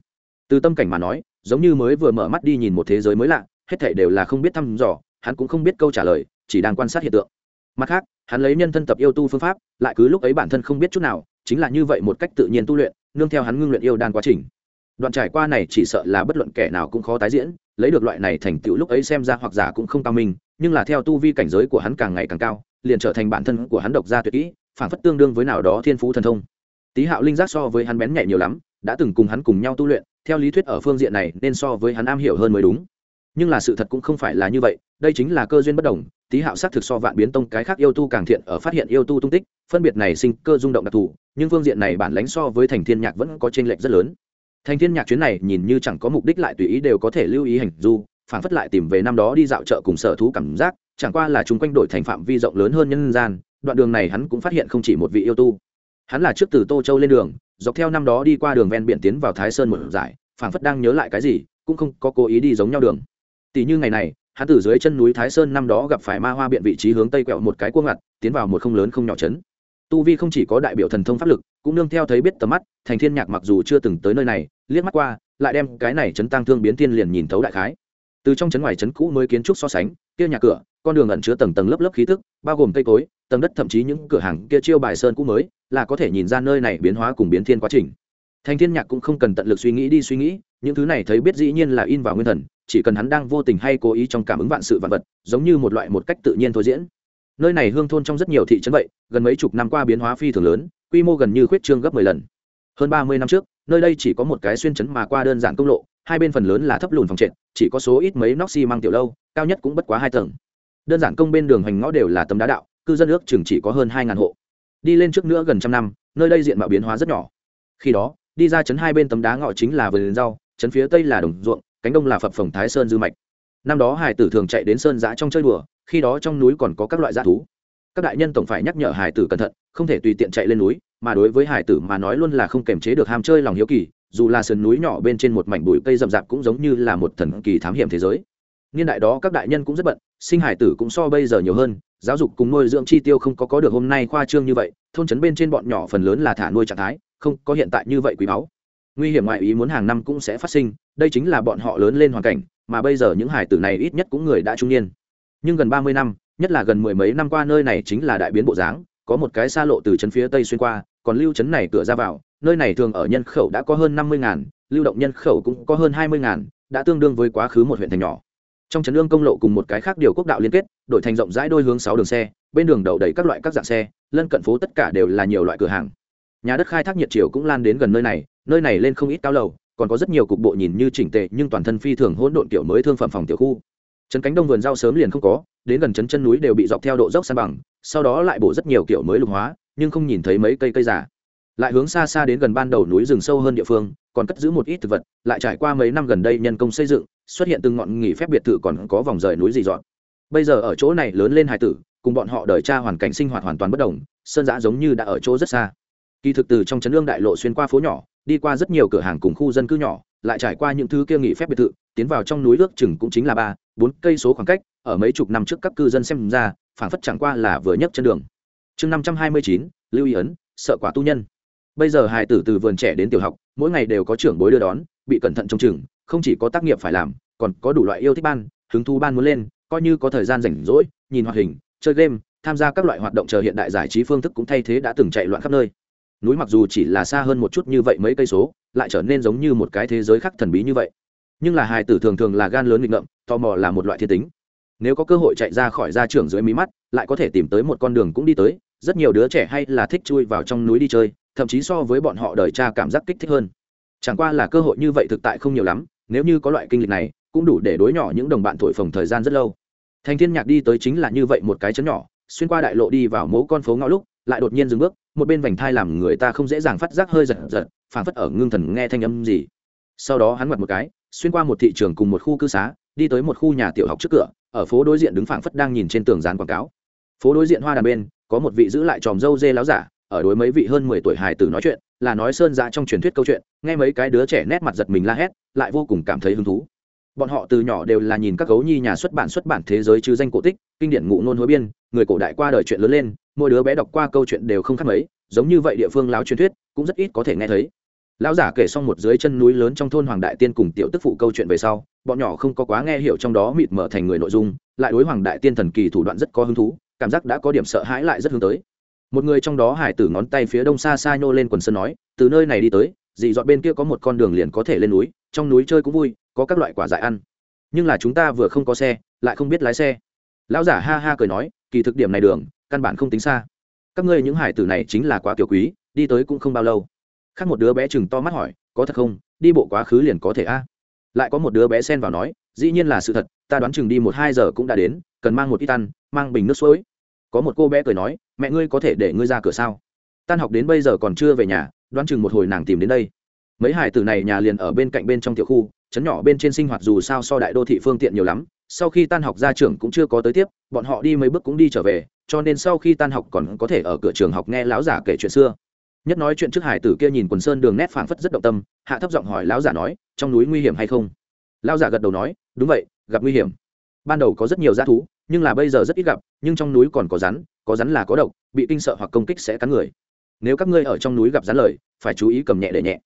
Từ tâm cảnh mà nói, giống như mới vừa mở mắt đi nhìn một thế giới mới lạ hết thảy đều là không biết thăm dò, hắn cũng không biết câu trả lời, chỉ đang quan sát hiện tượng. Mặt khác, hắn lấy nhân thân tập yêu tu phương pháp, lại cứ lúc ấy bản thân không biết chút nào, chính là như vậy một cách tự nhiên tu luyện, nương theo hắn ngưng luyện yêu đan quá trình. Đoạn trải qua này chỉ sợ là bất luận kẻ nào cũng khó tái diễn, lấy được loại này thành tựu lúc ấy xem ra hoặc giả cũng không cao minh, nhưng là theo tu vi cảnh giới của hắn càng ngày càng cao, liền trở thành bản thân của hắn độc gia tuyệt kỹ phản phất tương đương với nào đó thiên phú thần thông. Tý hạo linh giác so với hắn bén nhạy nhiều lắm, đã từng cùng hắn cùng nhau tu luyện, theo lý thuyết ở phương diện này nên so với hắn am hiểu hơn mới đúng nhưng là sự thật cũng không phải là như vậy, đây chính là cơ duyên bất đồng tý hạo xác thực so vạn biến tông cái khác yêu tu càng thiện ở phát hiện yêu tu tung tích, phân biệt này sinh cơ rung động đặc thù, nhưng phương diện này bản lánh so với thành thiên nhạc vẫn có t r ê n lệch rất lớn. Thành thiên nhạc chuyến này nhìn như chẳng có mục đích lại tùy ý đều có thể lưu ý hành du, phản phất lại tìm về năm đó đi dạo chợ cùng sở thú cảm giác, chẳng qua là chúng quanh đổi thành phạm vi rộng lớn hơn nhân gian, đoạn đường này hắn cũng phát hiện không chỉ một vị yêu tu. Hắn là trước từ tô châu lên đường, dọc theo năm đó đi qua đường ven biển tiến vào thái sơn một giải phản phất đang nhớ lại cái gì, cũng không có cố ý đi giống nhau đường tỷ như ngày này, hắn từ dưới chân núi thái sơn năm đó gặp phải ma hoa biện vị trí hướng tây quẹo một cái cuông ngặt, tiến vào một không lớn không nhỏ trấn. Tu vi không chỉ có đại biểu thần thông pháp lực, cũng nương theo thấy biết tầm mắt, thành thiên nhạc mặc dù chưa từng tới nơi này, liếc mắt qua, lại đem cái này chấn tăng thương biến thiên liền nhìn thấu đại khái. Từ trong chấn ngoài chấn cũ mới kiến trúc so sánh, kia nhà cửa, con đường ẩn chứa tầng tầng lớp lớp khí tức, bao gồm cây cối, tầng đất thậm chí những cửa hàng kia chiêu bài sơn cũ mới, là có thể nhìn ra nơi này biến hóa cùng biến thiên quá trình. Thành thiên nhạc cũng không cần tận lực suy nghĩ đi suy nghĩ, những thứ này thấy biết dĩ nhiên là in vào nguyên thần chỉ cần hắn đang vô tình hay cố ý trong cảm ứng vạn sự vạn vật, giống như một loại một cách tự nhiên thôi diễn. Nơi này hương thôn trong rất nhiều thị trấn vậy, gần mấy chục năm qua biến hóa phi thường lớn, quy mô gần như khuyết trương gấp mười lần. Hơn ba mươi năm trước, nơi đây chỉ có một cái xuyên trấn mà qua đơn giản công lộ, hai bên phần lớn là thấp lùn phòng trệt, chỉ có số ít mấy nóc xi mang tiểu lâu, cao nhất cũng bất quá hai tầng. Đơn giản công bên đường hành ngõ đều là tấm đá đạo, cư dân ước chừng chỉ có hơn hai ngàn hộ. Đi lên trước nữa gần trăm năm, nơi đây diện mạo biến hóa rất nhỏ. Khi đó, đi ra chấn hai bên tấm đá ngọ chính là vườn rau chấn phía tây là đồng ruộng cánh đông là phập phồng thái sơn dư mạch. Năm đó hải tử thường chạy đến sơn giã trong chơi đùa, khi đó trong núi còn có các loại dã thú. Các đại nhân tổng phải nhắc nhở hải tử cẩn thận, không thể tùy tiện chạy lên núi, mà đối với hải tử mà nói luôn là không kềm chế được ham chơi lòng hiếu kỳ, dù là sườn núi nhỏ bên trên một mảnh bụi cây rậm rạp cũng giống như là một thần kỳ thám hiểm thế giới. Niên đại đó các đại nhân cũng rất bận, sinh hải tử cũng so bây giờ nhiều hơn, giáo dục cùng nuôi dưỡng chi tiêu không có có được hôm nay khoa trương như vậy, thôn trấn bên trên bọn nhỏ phần lớn là thả nuôi trạng thái, không có hiện tại như vậy quý báu nguy hiểm ngoại ý muốn hàng năm cũng sẽ phát sinh, đây chính là bọn họ lớn lên hoàn cảnh, mà bây giờ những hải tử này ít nhất cũng người đã trung niên. Nhưng gần ba mươi năm, nhất là gần mười mấy năm qua nơi này chính là đại biến bộ dáng, có một cái xa lộ từ trấn phía tây xuyên qua, còn lưu trấn này cửa ra vào, nơi này thường ở nhân khẩu đã có hơn năm mươi ngàn, lưu động nhân khẩu cũng có hơn hai mươi ngàn, đã tương đương với quá khứ một huyện thành nhỏ. Trong trấn lương công lộ cùng một cái khác điều quốc đạo liên kết, đổi thành rộng rãi đôi hướng sáu đường xe, bên đường đậu đầy các loại các dạng xe, lân cận phố tất cả đều là nhiều loại cửa hàng. Nhà đất khai thác nhiệt chiều cũng lan đến gần nơi này nơi này lên không ít cao lầu, còn có rất nhiều cục bộ nhìn như chỉnh tề, nhưng toàn thân phi thường hỗn độn kiểu mới thương phẩm phòng tiểu khu. Trấn cánh đông vườn rau sớm liền không có, đến gần trấn chân núi đều bị dọc theo độ dốc san bằng, sau đó lại bổ rất nhiều kiểu mới lục hóa, nhưng không nhìn thấy mấy cây cây giả lại hướng xa xa đến gần ban đầu núi rừng sâu hơn địa phương, còn cất giữ một ít thực vật, lại trải qua mấy năm gần đây nhân công xây dựng, xuất hiện từng ngọn nghỉ phép biệt thự còn có vòng rời núi dị dọn bây giờ ở chỗ này lớn lên hải tử, cùng bọn họ đời cha hoàn cảnh sinh hoạt hoàn toàn bất đồng, sơn giã giống như đã ở chỗ rất xa. Kỳ thực từ trong trấn lương đại lộ xuyên qua phố nhỏ đi qua rất nhiều cửa hàng cùng khu dân cư nhỏ, lại trải qua những thứ kia nghỉ phép biệt thự, tiến vào trong núi ước chừng cũng chính là ba, bốn cây số khoảng cách, ở mấy chục năm trước các cư dân xem ra, phảng phất chẳng qua là vừa nhấc chân đường. Chương năm trăm hai mươi chín, lưu ý ấn, sợ quả tu nhân. Bây giờ hài tử từ vườn trẻ đến tiểu học, mỗi ngày đều có trưởng bối đưa đón, bị cẩn thận trong chừng, không chỉ có tác nghiệp phải làm, còn có đủ loại yêu thích ban, hứng thú ban muốn lên, coi như có thời gian rảnh rỗi, nhìn hoạt hình, chơi game, tham gia các loại hoạt động chờ hiện đại giải trí phương thức cũng thay thế đã từng chạy loạn khắp nơi núi mặc dù chỉ là xa hơn một chút như vậy mấy cây số, lại trở nên giống như một cái thế giới khác thần bí như vậy. Nhưng là hài tử thường thường là gan lớn nghịch ngợm, tò mò là một loại thiên tính. Nếu có cơ hội chạy ra khỏi gia trưởng dưới mí mắt, lại có thể tìm tới một con đường cũng đi tới, rất nhiều đứa trẻ hay là thích chui vào trong núi đi chơi, thậm chí so với bọn họ đời cha cảm giác kích thích hơn. Chẳng qua là cơ hội như vậy thực tại không nhiều lắm, nếu như có loại kinh lịch này, cũng đủ để đối nhỏ những đồng bạn thổi phồng thời gian rất lâu. Thành thiên nhạc đi tới chính là như vậy một cái chấn nhỏ, xuyên qua đại lộ đi vào mố con phố ngõ lúc lại đột nhiên dừng bước, một bên vành thai làm người ta không dễ dàng phát giác hơi giật giật, phảng phất ở ngưng thần nghe thanh âm gì. Sau đó hắn ngoặt một cái, xuyên qua một thị trường cùng một khu cư xá, đi tới một khu nhà tiểu học trước cửa, ở phố đối diện đứng phảng phất đang nhìn trên tường dán quảng cáo. Phố đối diện hoa đàn bên, có một vị giữ lại tròm dâu dê láo giả, ở đối mấy vị hơn mười tuổi hài tử nói chuyện, là nói sơn dã trong truyền thuyết câu chuyện, nghe mấy cái đứa trẻ nét mặt giật mình la hét, lại vô cùng cảm thấy hứng thú bọn họ từ nhỏ đều là nhìn các gấu nhi nhà xuất bản xuất bản thế giới chứ danh cổ tích, kinh điển ngụ nôn hối biên, người cổ đại qua đời chuyện lớn lên, mỗi đứa bé đọc qua câu chuyện đều không khác mấy, giống như vậy địa phương láo truyền thuyết, cũng rất ít có thể nghe thấy. Lão giả kể xong một dưới chân núi lớn trong thôn hoàng đại tiên cùng tiểu tức phụ câu chuyện về sau, bọn nhỏ không có quá nghe hiểu trong đó mịt mở thành người nội dung, lại đối hoàng đại tiên thần kỳ thủ đoạn rất có hứng thú, cảm giác đã có điểm sợ hãi lại rất hướng tới. Một người trong đó hải tử ngón tay phía đông xa xa nhô lên quần sơn nói, từ nơi này đi tới dị dọn bên kia có một con đường liền có thể lên núi, trong núi chơi cũng vui có các loại quả dại ăn. Nhưng là chúng ta vừa không có xe, lại không biết lái xe. Lão giả ha ha cười nói, kỳ thực điểm này đường, căn bản không tính xa. Các ngươi những hải tử này chính là quá kiểu quý, đi tới cũng không bao lâu. Khác một đứa bé chừng to mắt hỏi, có thật không? Đi bộ quá khứ liền có thể a? Lại có một đứa bé xen vào nói, dĩ nhiên là sự thật, ta đoán chừng đi một hai giờ cũng đã đến, cần mang một ít ăn, mang bình nước suối. Có một cô bé cười nói, mẹ ngươi có thể để ngươi ra cửa sao? Tan học đến bây giờ còn chưa về nhà, đoán chừng một hồi nàng tìm đến đây. Mấy hải tử này nhà liền ở bên cạnh bên trong tiểu khu chấn nhỏ bên trên sinh hoạt dù sao so đại đô thị phương tiện nhiều lắm, sau khi tan học ra trường cũng chưa có tới tiếp, bọn họ đi mấy bước cũng đi trở về, cho nên sau khi tan học còn có thể ở cửa trường học nghe lão giả kể chuyện xưa. Nhất nói chuyện trước hải tử kia nhìn quần sơn đường nét phảng phất rất động tâm, hạ thấp giọng hỏi lão giả nói, trong núi nguy hiểm hay không? Lão giả gật đầu nói, đúng vậy, gặp nguy hiểm. Ban đầu có rất nhiều g thú, nhưng là bây giờ rất ít gặp, nhưng trong núi còn có rắn có rắn là có độc, bị kinh sợ hoặc công kích sẽ cắn người. Nếu các ngươi ở trong núi gặp rắn lời, phải chú ý cầm nhẹ để nhẹ.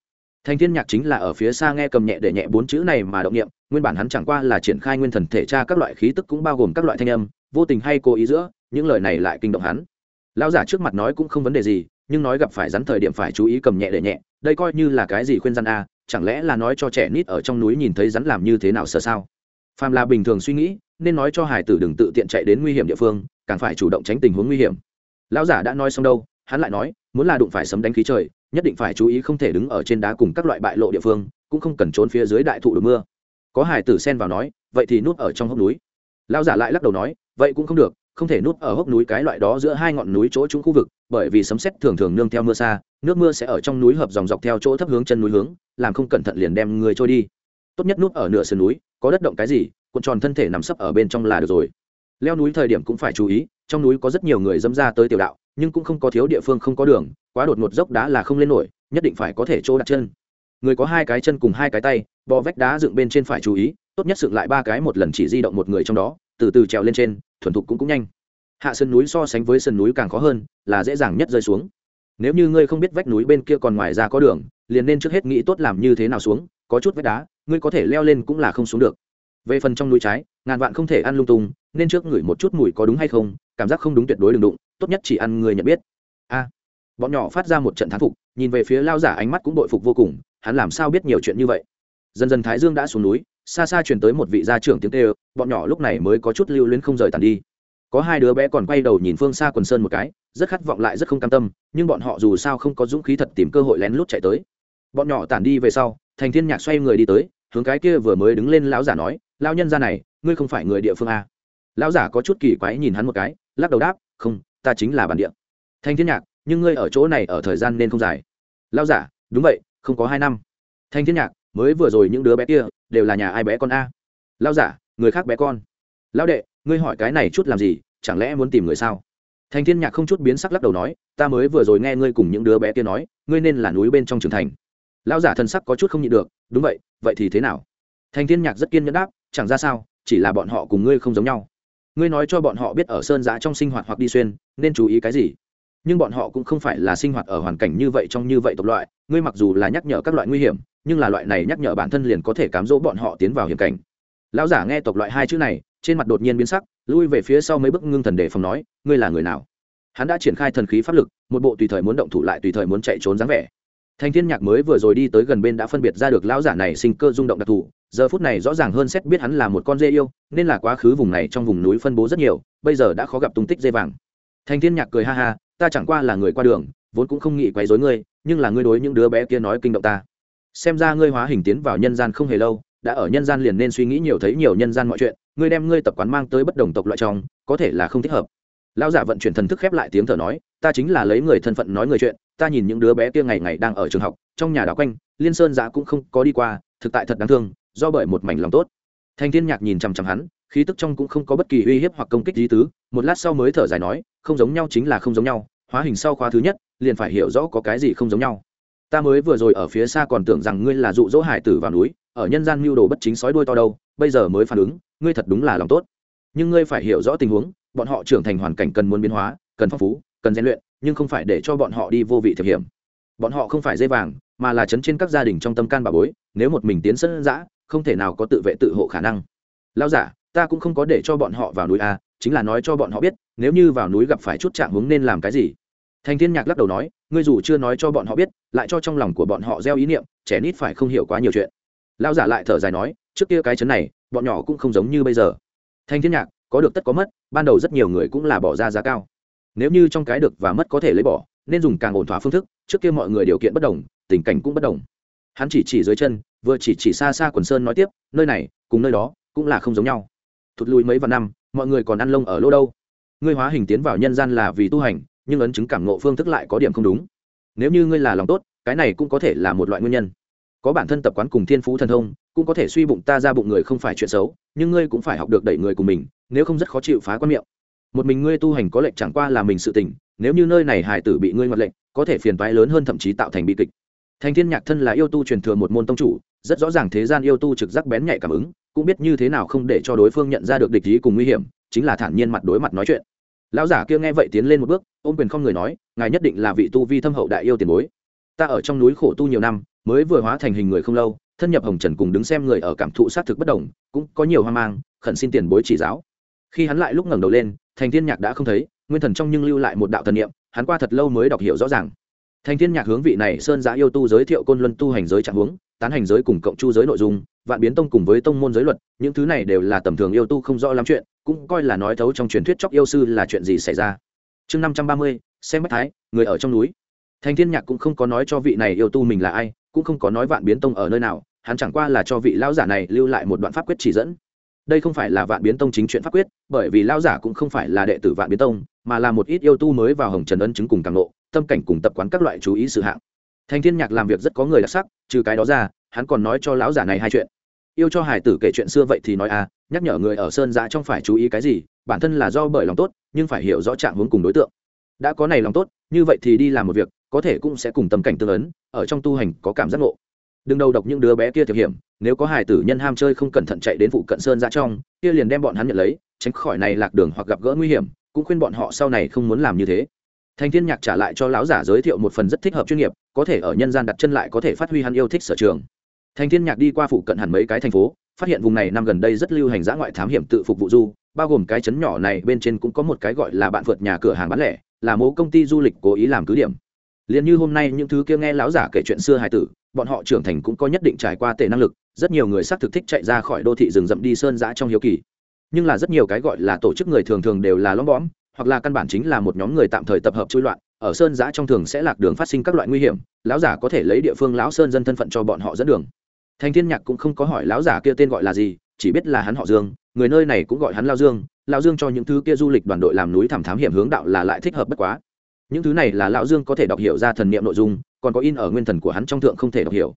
Thanh thiên nhạc chính là ở phía xa nghe cầm nhẹ để nhẹ bốn chữ này mà động niệm, nguyên bản hắn chẳng qua là triển khai nguyên thần thể tra các loại khí tức cũng bao gồm các loại thanh âm, vô tình hay cố ý giữa, những lời này lại kinh động hắn. Lão giả trước mặt nói cũng không vấn đề gì, nhưng nói gặp phải rắn thời điểm phải chú ý cầm nhẹ để nhẹ, đây coi như là cái gì khuyên dân a, chẳng lẽ là nói cho trẻ nít ở trong núi nhìn thấy rắn làm như thế nào sợ sao? Phàm là bình thường suy nghĩ, nên nói cho hải tử đừng tự tiện chạy đến nguy hiểm địa phương, càng phải chủ động tránh tình huống nguy hiểm. Lão giả đã nói xong đâu, hắn lại nói, muốn là đụng phải sấm đánh khí trời nhất định phải chú ý không thể đứng ở trên đá cùng các loại bại lộ địa phương, cũng không cần trốn phía dưới đại thụ được mưa. Có hải tử xen vào nói, vậy thì nút ở trong hốc núi. Lão giả lại lắc đầu nói, vậy cũng không được, không thể nút ở hốc núi cái loại đó giữa hai ngọn núi chỗ trúng khu vực, bởi vì sấm sét thường thường nương theo mưa xa, nước mưa sẽ ở trong núi hợp dòng dọc theo chỗ thấp hướng chân núi hướng, làm không cẩn thận liền đem người trôi đi. Tốt nhất nút ở nửa sườn núi, có đất động cái gì, cuộn tròn thân thể nằm sấp ở bên trong là được rồi. Leo núi thời điểm cũng phải chú ý, trong núi có rất nhiều người dâm ra tới tiểu đạo nhưng cũng không có thiếu địa phương không có đường, quá đột ngột dốc đá là không lên nổi, nhất định phải có thể chỗ đặt chân. Người có hai cái chân cùng hai cái tay, bò vách đá dựng bên trên phải chú ý, tốt nhất dựng lại ba cái một lần chỉ di động một người trong đó, từ từ trèo lên trên, thuần thục cũng cũng nhanh. Hạ sườn núi so sánh với sườn núi càng khó hơn, là dễ dàng nhất rơi xuống. Nếu như ngươi không biết vách núi bên kia còn ngoài ra có đường, liền nên trước hết nghĩ tốt làm như thế nào xuống, có chút vách đá, ngươi có thể leo lên cũng là không xuống được. Về phần trong núi trái, ngàn vạn không thể ăn lung tung, nên trước ngửi một chút mùi có đúng hay không, cảm giác không đúng tuyệt đối đừng đụng tốt nhất chỉ ăn người nhận biết. A, bọn nhỏ phát ra một trận thán phục, nhìn về phía lao giả ánh mắt cũng bội phục vô cùng, hắn làm sao biết nhiều chuyện như vậy? Dần dần thái dương đã xuống núi, xa xa truyền tới một vị gia trưởng tiếng kêu, bọn nhỏ lúc này mới có chút lưu luyến không rời tàn đi. Có hai đứa bé còn quay đầu nhìn phương xa quần sơn một cái, rất khát vọng lại rất không cam tâm, nhưng bọn họ dù sao không có dũng khí thật tìm cơ hội lén lút chạy tới. Bọn nhỏ tản đi về sau, thành thiên nhạc xoay người đi tới, hướng cái kia vừa mới đứng lên lão giả nói lao nhân ra này, ngươi không phải người địa phương a lão giả có chút kỳ quái nhìn hắn một cái, lắc đầu đáp, không ta chính là bản địa. Thanh thiên nhạc, nhưng ngươi ở chỗ này ở thời gian nên không dài. Lão giả, đúng vậy, không có hai năm. Thanh thiên nhạc, mới vừa rồi những đứa bé kia, đều là nhà ai bé con a. Lão giả, người khác bé con. Lão đệ, ngươi hỏi cái này chút làm gì, chẳng lẽ muốn tìm người sao? Thanh thiên nhạc không chút biến sắc lắc đầu nói, ta mới vừa rồi nghe ngươi cùng những đứa bé kia nói, ngươi nên là núi bên trong trường thành. Lão giả thân sắc có chút không nhịn được, đúng vậy vậy thì thế nào? Thanh thiên nhạc rất kiên nhẫn đáp, chẳng ra sao, chỉ là bọn họ cùng ngươi không giống nhau. Ngươi nói cho bọn họ biết ở sơn giã trong sinh hoạt hoặc đi xuyên nên chú ý cái gì? Nhưng bọn họ cũng không phải là sinh hoạt ở hoàn cảnh như vậy trong như vậy tộc loại, ngươi mặc dù là nhắc nhở các loại nguy hiểm, nhưng là loại này nhắc nhở bản thân liền có thể cám dỗ bọn họ tiến vào hiểm cảnh. Lão giả nghe tộc loại hai chữ này, trên mặt đột nhiên biến sắc, lui về phía sau mấy bước ngưng thần để phòng nói, ngươi là người nào? Hắn đã triển khai thần khí pháp lực, một bộ tùy thời muốn động thủ lại tùy thời muốn chạy trốn dáng vẻ. Thanh thiên nhạc mới vừa rồi đi tới gần bên đã phân biệt ra được lão giả này sinh cơ rung động đặc thù, giờ phút này rõ ràng hơn xét biết hắn là một con dê yêu, nên là quá khứ vùng này trong vùng núi phân bố rất nhiều, bây giờ đã khó gặp tung tích dê vàng thành thiên nhạc cười ha ha, ta chẳng qua là người qua đường, vốn cũng không nghĩ quấy rối ngươi, nhưng là ngươi đối những đứa bé kia nói kinh động ta. Xem ra ngươi hóa hình tiến vào nhân gian không hề lâu, đã ở nhân gian liền nên suy nghĩ nhiều thấy nhiều nhân gian mọi chuyện, ngươi đem ngươi tập quán mang tới bất đồng tộc loại trong, có thể là không thích hợp. Lão giả vận chuyển thần thức khép lại tiếng thở nói, ta chính là lấy người thân phận nói người chuyện, ta nhìn những đứa bé kia ngày ngày đang ở trường học, trong nhà đảo quanh, liên sơn giã cũng không có đi qua, thực tại thật đáng thương, do bởi một mảnh lòng tốt. Thanh thiên nhạc nhìn chằm chằm hắn khí tức trong cũng không có bất kỳ uy hiếp hoặc công kích lý tứ, một lát sau mới thở dài nói, không giống nhau chính là không giống nhau, hóa hình sau khóa thứ nhất, liền phải hiểu rõ có cái gì không giống nhau. Ta mới vừa rồi ở phía xa còn tưởng rằng ngươi là dụ dỗ hải tử vào núi, ở nhân gian mưu đồ bất chính sói đuôi to đâu, bây giờ mới phản ứng, ngươi thật đúng là lòng tốt. Nhưng ngươi phải hiểu rõ tình huống, bọn họ trưởng thành hoàn cảnh cần muốn biến hóa, cần phong phú, cần rèn luyện, nhưng không phải để cho bọn họ đi vô vị thực hiểm. Bọn họ không phải dây vàng, mà là chấn trên các gia đình trong tâm can bà bối, nếu một mình tiến sân giã không thể nào có tự vệ tự hộ khả năng. Lao giả ta cũng không có để cho bọn họ vào núi a, chính là nói cho bọn họ biết, nếu như vào núi gặp phải chút trạng hướng nên làm cái gì? Thành thiên nhạc lắc đầu nói, ngươi dù chưa nói cho bọn họ biết, lại cho trong lòng của bọn họ gieo ý niệm, trẻ nít phải không hiểu quá nhiều chuyện. Lao giả lại thở dài nói, trước kia cái chấn này, bọn nhỏ cũng không giống như bây giờ. Thanh thiên nhạc, có được tất có mất, ban đầu rất nhiều người cũng là bỏ ra giá cao. Nếu như trong cái được và mất có thể lấy bỏ, nên dùng càng ổn thỏa phương thức, trước kia mọi người điều kiện bất đồng, tình cảnh cũng bất đồng. Hắn chỉ chỉ dưới chân, vừa chỉ chỉ xa xa quần sơn nói tiếp, nơi này, cùng nơi đó, cũng là không giống nhau thụt lùi mấy vạn năm, mọi người còn ăn lông ở lô đâu. Ngươi hóa hình tiến vào nhân gian là vì tu hành, nhưng ấn chứng cảm ngộ phương thức lại có điểm không đúng. Nếu như ngươi là lòng tốt, cái này cũng có thể là một loại nguyên nhân. Có bản thân tập quán cùng thiên phú thần thông, cũng có thể suy bụng ta ra bụng người không phải chuyện xấu, nhưng ngươi cũng phải học được đẩy người của mình, nếu không rất khó chịu phá quan miệng. Một mình ngươi tu hành có lệnh chẳng qua là mình sự tình, nếu như nơi này hải tử bị ngươi ngoặt lệnh, có thể phiền toái lớn hơn thậm chí tạo thành bi kịch. Thành thiên nhạc thân là yêu tu truyền thừa một môn tông chủ rất rõ ràng thế gian yêu tu trực giác bén nhạy cảm ứng, cũng biết như thế nào không để cho đối phương nhận ra được địch ý cùng nguy hiểm, chính là thản nhiên mặt đối mặt nói chuyện. Lão giả kia nghe vậy tiến lên một bước, ôm quyền không người nói, ngài nhất định là vị tu vi thâm hậu đại yêu tiền bối. Ta ở trong núi khổ tu nhiều năm, mới vừa hóa thành hình người không lâu, thân nhập hồng trần cùng đứng xem người ở cảm thụ xác thực bất đồng, cũng có nhiều hoang mang, khẩn xin tiền bối chỉ giáo. Khi hắn lại lúc ngẩng đầu lên, thành thiên nhạc đã không thấy, nguyên thần trong nhưng lưu lại một đạo thần niệm, hắn qua thật lâu mới đọc hiểu rõ ràng. Thành thiên nhạc hướng vị này sơn giả yêu tu giới thiệu côn luân tu hành giới trạng huống tán hành giới cùng cộng chu giới nội dung, vạn biến tông cùng với tông môn giới luật, những thứ này đều là tầm thường yêu tu không rõ lắm chuyện, cũng coi là nói thấu trong truyền thuyết chóc yêu sư là chuyện gì xảy ra. Chương năm trăm ba mươi, xem bách thái, người ở trong núi. Thành thiên nhạc cũng không có nói cho vị này yêu tu mình là ai, cũng không có nói vạn biến tông ở nơi nào, hắn chẳng qua là cho vị lão giả này lưu lại một đoạn pháp quyết chỉ dẫn. Đây không phải là vạn biến tông chính chuyện pháp quyết, bởi vì lão giả cũng không phải là đệ tử vạn biến tông, mà là một ít yêu tu mới vào hồng trần ân chứng cùng càng nộ tâm cảnh cùng tập quán các loại chú ý sự hạng thành thiên nhạc làm việc rất có người đặc sắc, trừ cái đó ra, hắn còn nói cho lão giả này hai chuyện. Yêu cho hải tử kể chuyện xưa vậy thì nói à nhắc nhở người ở sơn giã trong phải chú ý cái gì, bản thân là do bởi lòng tốt, nhưng phải hiểu rõ trạng hướng cùng đối tượng. Đã có này lòng tốt, như vậy thì đi làm một việc, có thể cũng sẽ cùng tâm cảnh tương ấn, ở trong tu hành có cảm giác ngộ. Đừng đầu độc những đứa bé kia thiệp hiểm, nếu có hải tử nhân ham chơi không cẩn thận chạy đến vụ cận sơn ra trong, kia liền đem bọn hắn nhận lấy, tránh khỏi này lạc đường hoặc gặp gỡ nguy hiểm, cũng khuyên bọn họ sau này không muốn làm như thế thành thiên nhạc trả lại cho lão giả giới thiệu một phần rất thích hợp chuyên nghiệp, có thể ở nhân gian đặt chân lại có thể phát huy hắn yêu thích sở trường. Thành thiên nhạc đi qua phụ cận hẳn mấy cái thành phố, phát hiện vùng này năm gần đây rất lưu hành giã ngoại thám hiểm tự phục vụ du, bao gồm cái chấn nhỏ này bên trên cũng có một cái gọi là bạn vượt nhà cửa hàng bán lẻ, là mố công ty du lịch cố ý làm cứ điểm. Liền như hôm nay những thứ kia nghe lão giả kể chuyện xưa hài tử, bọn họ trưởng thành cũng có nhất định trải qua tệ năng lực, rất nhiều người xác thực thích chạy ra khỏi đô thị rừng rậm đi sơn giã trong hiếu kỳ. Nhưng là rất nhiều cái gọi là tổ chức người thường thường đều là lõm bõm hoặc là căn bản chính là một nhóm người tạm thời tập hợp chui loạn, ở sơn giã trong thường sẽ lạc đường phát sinh các loại nguy hiểm, lão giả có thể lấy địa phương lão sơn dân thân phận cho bọn họ dẫn đường. Thành thiên nhạc cũng không có hỏi lão giả kia tên gọi là gì, chỉ biết là hắn họ dương, người nơi này cũng gọi hắn lao dương lao dương cho những thứ kia du lịch đoàn đội làm núi thảm thám hiểm hướng đạo là lại thích hợp bất quá. Những thứ này là lão dương có thể đọc hiểu ra thần niệm nội dung, còn có in ở nguyên thần của hắn trong thượng không thể đọc hiểu.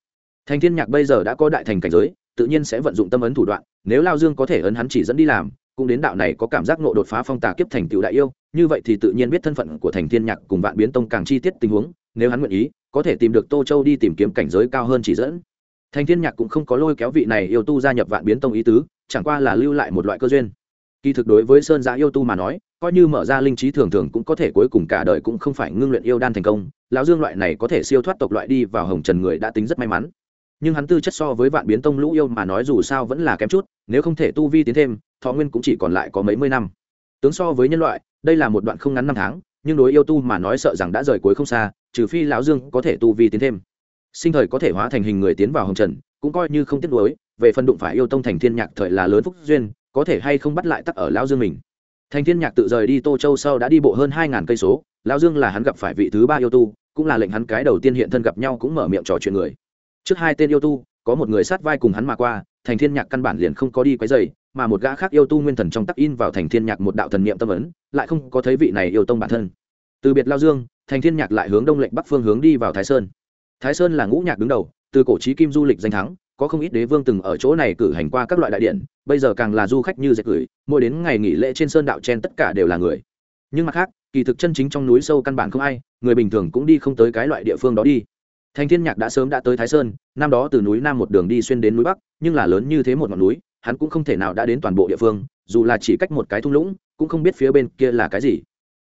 Thành thiên nhạc bây giờ đã có đại thành cảnh giới, tự nhiên sẽ vận dụng tâm ấn thủ đoạn, nếu lao dương có thể ấn hắn chỉ dẫn đi làm cũng đến đạo này có cảm giác nộ đột phá phong tà kiếp thành tựu đại yêu, như vậy thì tự nhiên biết thân phận của thành thiên nhạc cùng vạn biến tông càng chi tiết tình huống, nếu hắn nguyện ý, có thể tìm được tô châu đi tìm kiếm cảnh giới cao hơn chỉ dẫn. Thành thiên nhạc cũng không có lôi kéo vị này yêu tu gia nhập vạn biến tông ý tứ, chẳng qua là lưu lại một loại cơ duyên. Kỳ thực đối với sơn giã yêu tu mà nói, coi như mở ra linh trí thường thường cũng có thể cuối cùng cả đời cũng không phải ngưng luyện yêu đan thành công, lão dương loại này có thể siêu thoát tộc loại đi vào hồng trần người đã tính rất may mắn nhưng hắn tư chất so với vạn biến tông lũ yêu mà nói dù sao vẫn là kém chút, nếu không thể tu vi tiến thêm, thọ nguyên cũng chỉ còn lại có mấy mươi năm. Tướng so với nhân loại, đây là một đoạn không ngắn năm tháng, nhưng đối yêu tu mà nói sợ rằng đã rời cuối không xa, trừ phi lão dương có thể tu vi tiến thêm. Sinh thời có thể hóa thành hình người tiến vào hồng trần, cũng coi như không tiếc nuối, về phần đụng phải yêu tông thành thiên nhạc thời là lớn phúc duyên, có thể hay không bắt lại tắc ở lão dương mình. Thành thiên nhạc tự rời đi tô châu sau đã đi bộ hơn hai ngàn cây số, lão dương là hắn gặp phải vị thứ ba yêu tu, cũng là lệnh hắn cái đầu tiên hiện thân gặp nhau cũng mở miệng trò chuyện người trước hai tên yêu tu, có một người sát vai cùng hắn mà qua, thành thiên nhạc căn bản liền không có đi quấy dày mà một gã khác yêu tu nguyên thần trong tắc in vào thành thiên nhạc một đạo thần niệm tâm ấn, lại không có thấy vị này yêu tông bản thân. Từ biệt lao dương, thành thiên nhạc lại hướng đông lệnh bắc phương hướng đi vào thái sơn. Thái sơn là ngũ nhạc đứng đầu, từ cổ trí kim du lịch danh thắng, có không ít đế vương từng ở chỗ này cử hành qua các loại đại điện, bây giờ càng là du khách như dệt gửi, mỗi đến ngày nghỉ lễ trên sơn đạo trên tất cả đều là người. Nhưng mặt khác, kỳ thực chân chính trong núi sâu căn bản không ai, người bình thường cũng đi không tới cái loại địa phương đó đi thành thiên nhạc đã sớm đã tới thái sơn, năm đó từ núi nam một đường đi xuyên đến núi bắc, nhưng là lớn như thế một ngọn núi, hắn cũng không thể nào đã đến toàn bộ địa phương, dù là chỉ cách một cái thung lũng, cũng không biết phía bên kia là cái gì.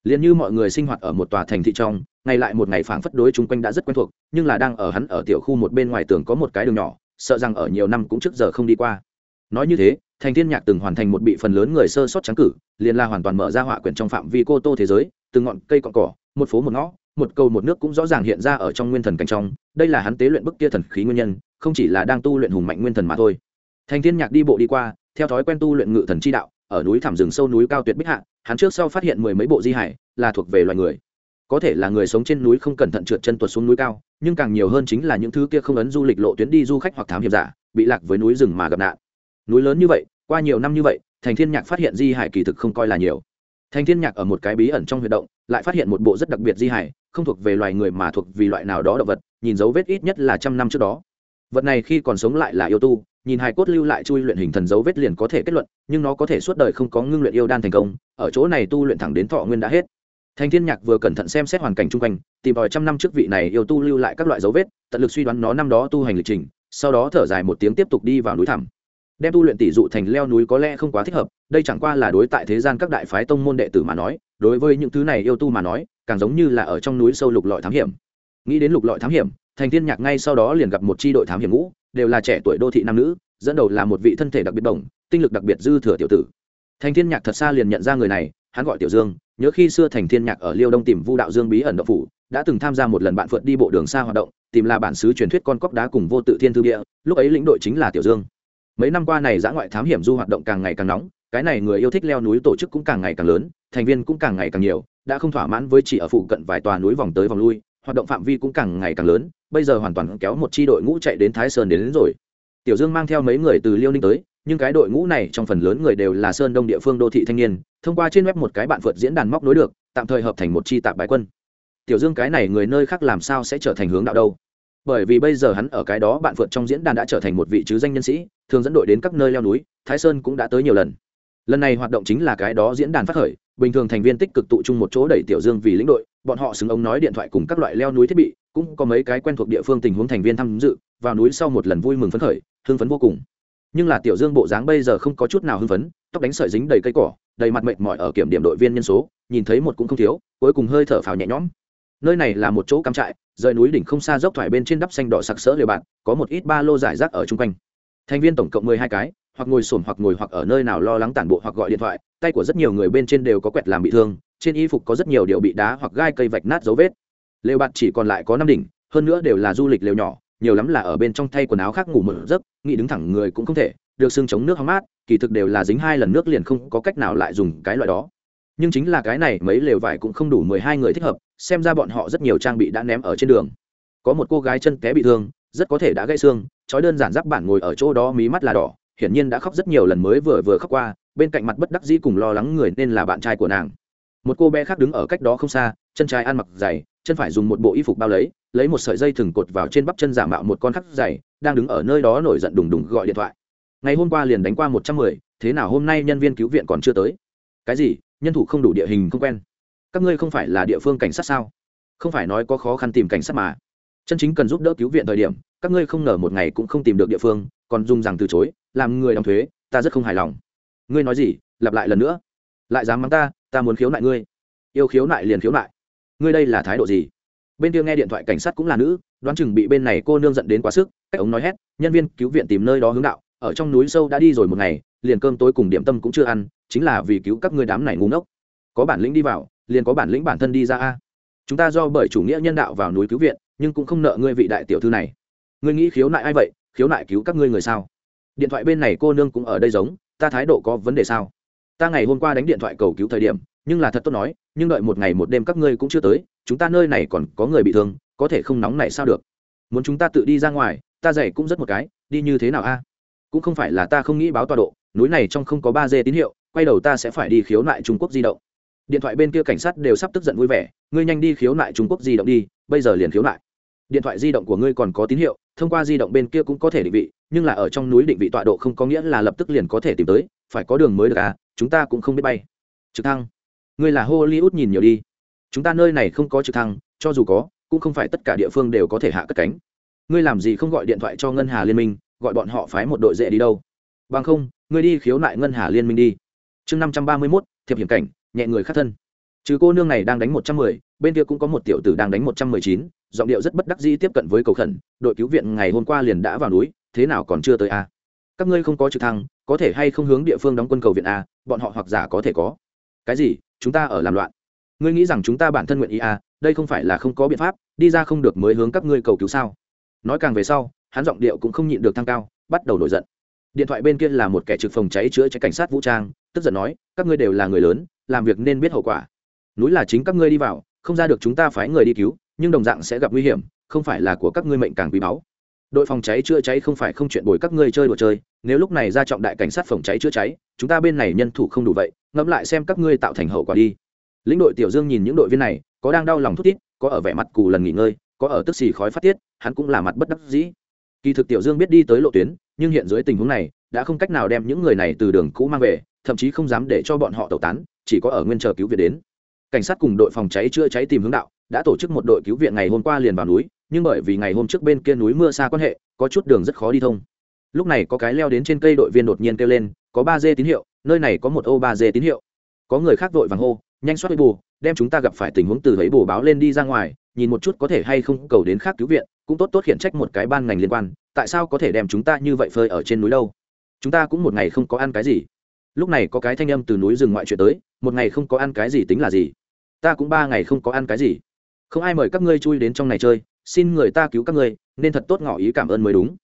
Liền như mọi người sinh hoạt ở một tòa thành thị trong, ngày lại một ngày phảng phất đối chung quanh đã rất quen thuộc, nhưng là đang ở hắn ở tiểu khu một bên ngoài tường có một cái đường nhỏ, sợ rằng ở nhiều năm cũng trước giờ không đi qua. Nói như thế, thành thiên nhạc từng hoàn thành một bị phần lớn người sơ sót trắng cử, liền là hoàn toàn mở ra họa quyển trong phạm vi cô tô thế giới, từng ngọn cây cọn cỏ, một phố một ngõ một cầu một nước cũng rõ ràng hiện ra ở trong nguyên thần cảnh trong, đây là hắn tế luyện bức kia thần khí nguyên nhân, không chỉ là đang tu luyện hùng mạnh nguyên thần mà thôi. Thành thiên nhạc đi bộ đi qua, theo thói quen tu luyện ngự thần chi đạo, ở núi thảm rừng sâu núi cao tuyệt bích hạ, hắn trước sau phát hiện mười mấy bộ di hải, là thuộc về loài người. Có thể là người sống trên núi không cẩn thận trượt chân tuột xuống núi cao, nhưng càng nhiều hơn chính là những thứ kia không ấn du lịch lộ tuyến đi du khách hoặc thám hiểm giả, bị lạc với núi rừng mà gặp nạn. Núi lớn như vậy, qua nhiều năm như vậy, thành thiên nhạc phát hiện di hải kỳ thực không coi là nhiều thành thiên nhạc ở một cái bí ẩn trong huy động, lại phát hiện một bộ rất đặc biệt di hải không thuộc về loài người mà thuộc vì loại nào đó động vật, nhìn dấu vết ít nhất là trăm năm trước đó. Vật này khi còn sống lại là yêu tu, nhìn hài cốt lưu lại chui luyện hình thần dấu vết liền có thể kết luận, nhưng nó có thể suốt đời không có ngưng luyện yêu đan thành công, ở chỗ này tu luyện thẳng đến thọ nguyên đã hết. Thành thiên nhạc vừa cẩn thận xem xét hoàn cảnh chung quanh, tìm tòi trăm năm trước vị này yêu tu lưu lại các loại dấu vết, tận lực suy đoán nó năm đó tu hành lịch trình, sau đó thở dài một tiếng tiếp tục đi vào núi thẳm đem tu luyện tỷ dụ thành leo núi có lẽ không quá thích hợp, đây chẳng qua là đối tại thế gian các đại phái tông môn đệ tử mà nói, đối với những thứ này yêu tu mà nói, càng giống như là ở trong núi sâu lục lọi thám hiểm. Nghĩ đến lục lọi thám hiểm, thành thiên nhạc ngay sau đó liền gặp một chi đội thám hiểm ngũ, đều là trẻ tuổi đô thị nam nữ, dẫn đầu là một vị thân thể đặc biệt đồng tinh lực đặc biệt dư thừa tiểu tử. Thành thiên nhạc thật xa liền nhận ra người này, hắn gọi tiểu dương, nhớ khi xưa thành thiên nhạc ở liêu đông tìm vu đạo dương bí ẩn độc phủ, đã từng tham gia một lần bạn phượt đi bộ đường xa hoạt động, tìm là bản xứ truyền thuyết con cóc đá cùng vô tự thiên thư địa, lúc ấy lĩnh đội chính là tiểu dương mấy năm qua này giã ngoại thám hiểm du hoạt động càng ngày càng nóng cái này người yêu thích leo núi tổ chức cũng càng ngày càng lớn thành viên cũng càng ngày càng nhiều đã không thỏa mãn với chỉ ở phụ cận vài tòa núi vòng tới vòng lui hoạt động phạm vi cũng càng ngày càng lớn bây giờ hoàn toàn kéo một chi đội ngũ chạy đến thái sơn đến, đến rồi. Tiểu dương mang theo mấy người từ liêu ninh tới nhưng cái đội ngũ này trong phần lớn người đều là sơn đông địa phương đô thị thanh niên thông qua trên web một cái bạn phượt diễn đàn móc nối được tạm thời hợp thành một chi tạp bái quân. Tiểu dương cái này người nơi khác làm sao sẽ trở thành hướng đạo đâu? Bởi vì bây giờ hắn ở cái đó bạn phượt trong diễn đàn đã trở thành một vị chứ danh nhân sĩ, thường dẫn đội đến các nơi leo núi, thái sơn cũng đã tới nhiều lần. Lần này hoạt động chính là cái đó diễn đàn phát khởi, bình thường thành viên tích cực tụ chung một chỗ đẩy tiểu dương vì lĩnh đội, bọn họ xứng ống nói điện thoại cùng các loại leo núi thiết bị, cũng có mấy cái quen thuộc địa phương tình huống thành viên tham dự, vào núi sau một lần vui mừng phấn khởi, hưng phấn vô cùng. Nhưng là tiểu dương bộ dáng bây giờ không có chút nào hưng phấn, tóc đánh sợi dính đầy cây cỏ, đầy mặt mệt mỏi ở kiểm điểm đội viên nhân số, nhìn thấy một cũng không thiếu, cuối cùng hơi thở phào nhẹ nhõm nơi này là một chỗ cắm trại, rời núi đỉnh không xa dốc thoải bên trên đắp xanh đỏ sặc sỡ lều bạn có một ít ba lô giải rác ở chung quanh. Thành viên tổng cộng mười hai cái, hoặc ngồi sồn hoặc ngồi hoặc ở nơi nào lo lắng tản bộ hoặc gọi điện thoại, tay của rất nhiều người bên trên đều có quẹt làm bị thương, trên y phục có rất nhiều điều bị đá hoặc gai cây vạch nát dấu vết. Lều bạt chỉ còn lại có năm đỉnh, hơn nữa đều là du lịch lều nhỏ, nhiều lắm là ở bên trong thay quần áo khác ngủ một giấc, nghĩ đứng thẳng người cũng không thể, được xương chống nước hóng mát, kỳ thực đều là dính hai lần nước liền không có cách nào lại dùng cái loại đó nhưng chính là cái này mấy lều vải cũng không đủ mười hai người thích hợp, xem ra bọn họ rất nhiều trang bị đã ném ở trên đường. Có một cô gái chân té bị thương, rất có thể đã gãy xương, trói đơn giản giáp bản ngồi ở chỗ đó mí mắt là đỏ, hiển nhiên đã khóc rất nhiều lần mới vừa vừa khóc qua, bên cạnh mặt bất đắc dĩ cùng lo lắng người nên là bạn trai của nàng. Một cô bé khác đứng ở cách đó không xa, chân trái ăn mặc dày, chân phải dùng một bộ y phục bao lấy lấy một sợi dây thừng cột vào trên bắp chân giả mạo một con khắc dày, đang đứng ở nơi đó nổi giận đùng đùng gọi điện thoại. Ngày hôm qua liền đánh qua một trăm mười, thế nào hôm nay nhân viên cứu viện còn chưa tới? Cái gì? Nhân thủ không đủ địa hình không quen. Các ngươi không phải là địa phương cảnh sát sao? Không phải nói có khó khăn tìm cảnh sát mà. Chân chính cần giúp đỡ cứu viện thời điểm, các ngươi không ngờ một ngày cũng không tìm được địa phương, còn dùng rằng từ chối, làm người đóng thuế, ta rất không hài lòng. Ngươi nói gì? Lặp lại lần nữa. Lại dám mắng ta ta muốn khiếu nại ngươi. Yêu khiếu nại liền khiếu nại. Ngươi đây là thái độ gì? Bên kia nghe điện thoại cảnh sát cũng là nữ, đoán chừng bị bên này cô nương giận đến quá sức, cách ống nói hét, nhân viên cứu viện tìm nơi đó hướng đạo, ở trong núi sâu đã đi rồi một ngày liền cơm tối cùng điểm tâm cũng chưa ăn, chính là vì cứu các ngươi đám này ngu ngốc. Có bản lĩnh đi vào, liền có bản lĩnh bản thân đi ra a. Chúng ta do bởi chủ nghĩa nhân đạo vào núi cứu viện, nhưng cũng không nợ ngươi vị đại tiểu thư này. Ngươi nghĩ khiếu nại ai vậy? Khiếu nại cứu các ngươi người sao? Điện thoại bên này cô nương cũng ở đây giống, ta thái độ có vấn đề sao? Ta ngày hôm qua đánh điện thoại cầu cứu thời điểm, nhưng là thật tốt nói, nhưng đợi một ngày một đêm các ngươi cũng chưa tới, chúng ta nơi này còn có người bị thương, có thể không nóng này sao được? Muốn chúng ta tự đi ra ngoài, ta dạy cũng rất một cái, đi như thế nào a? Cũng không phải là ta không nghĩ báo tọa độ, núi này trong không có ba d tín hiệu, quay đầu ta sẽ phải đi khiếu nại trung quốc di động. Điện thoại bên kia cảnh sát đều sắp tức giận vui vẻ, ngươi nhanh đi khiếu nại trung quốc di động đi, bây giờ liền khiếu nại. Điện thoại di động của ngươi còn có tín hiệu, thông qua di động bên kia cũng có thể định vị, nhưng là ở trong núi định vị tọa độ không có nghĩa là lập tức liền có thể tìm tới, phải có đường mới được à chúng ta cũng không biết bay. Trực thăng. Ngươi là hollywood nhìn nhiều đi. Chúng ta nơi này không có trực thăng, cho dù có, cũng không phải tất cả địa phương đều có thể hạ cất cánh. Ngươi làm gì không gọi điện thoại cho ngân hà liên minh gọi bọn họ phái một đội dễ đi đâu. Bằng không, ngươi đi khiếu nại ngân hà liên minh đi. Chương năm trăm ba mươi mốt, thiệp hiểm cảnh, nhẹ người khắc thân. Trừ cô nương này đang đánh một trăm mười, bên kia cũng có một tiểu tử đang đánh một trăm mười chín, giọng điệu rất bất đắc dĩ tiếp cận với cầu khẩn, đội cứu viện ngày hôm qua liền đã vào núi, thế nào còn chưa tới a các ngươi không có trực thăng, có thể hay không hướng địa phương đóng quân cầu viện a bọn họ hoặc giả có thể có. Cái gì? Chúng ta ở làm loạn. Ngươi nghĩ rằng chúng ta bản thân nguyện ý a đây không phải là không có biện pháp, đi ra không được mới hướng các ngươi cầu cứu sao? Nói càng về sau hắn giọng điệu cũng không nhịn được thăng cao, bắt đầu nổi giận. Điện thoại bên kia là một kẻ trực phòng cháy chữa cháy cảnh sát vũ trang, tức giận nói, các ngươi đều là người lớn, làm việc nên biết hậu quả. Núi là chính các ngươi đi vào, không ra được chúng ta phái người đi cứu, nhưng đồng dạng sẽ gặp nguy hiểm, không phải là của các ngươi mệnh càng quý báu. Đội phòng cháy chữa cháy không phải không chuyện bồi các ngươi chơi đùa chơi, nếu lúc này ra trọng đại cảnh sát phòng cháy chữa cháy, chúng ta bên này nhân thủ không đủ vậy, ngẫm lại xem các ngươi tạo thành hậu quả đi. Lĩnh đội tiểu dương nhìn những đội viên này, có đang đau lòng thút thít, có ở vẻ mặt cù lần nghỉ ngơi, có ở tức xì khói phát tiết, hắn cũng là mặt bất đắc dĩ kỳ thực tiểu dương biết đi tới lộ tuyến, nhưng hiện dưới tình huống này, đã không cách nào đem những người này từ đường cũ mang về, thậm chí không dám để cho bọn họ tẩu tán, chỉ có ở nguyên chờ cứu viện đến. Cảnh sát cùng đội phòng cháy chữa cháy tìm hướng đạo, đã tổ chức một đội cứu viện ngày hôm qua liền vào núi, nhưng bởi vì ngày hôm trước bên kia núi mưa xa quan hệ, có chút đường rất khó đi thông. Lúc này có cái leo đến trên cây đội viên đột nhiên kêu lên, có ba d tín hiệu, nơi này có một ô ba d tín hiệu. Có người khác vội vàng hô, nhanh soát bù, đem chúng ta gặp phải tình huống từ thấy bù báo lên đi ra ngoài, nhìn một chút có thể hay không cầu đến khác cứu viện cũng tốt tốt khiển trách một cái ban ngành liên quan, tại sao có thể đem chúng ta như vậy phơi ở trên núi đâu? Chúng ta cũng một ngày không có ăn cái gì. Lúc này có cái thanh âm từ núi rừng ngoại chuyện tới, một ngày không có ăn cái gì tính là gì? Ta cũng ba ngày không có ăn cái gì. Không ai mời các ngươi chui đến trong này chơi, xin người ta cứu các ngươi, nên thật tốt ngỏ ý cảm ơn mới đúng.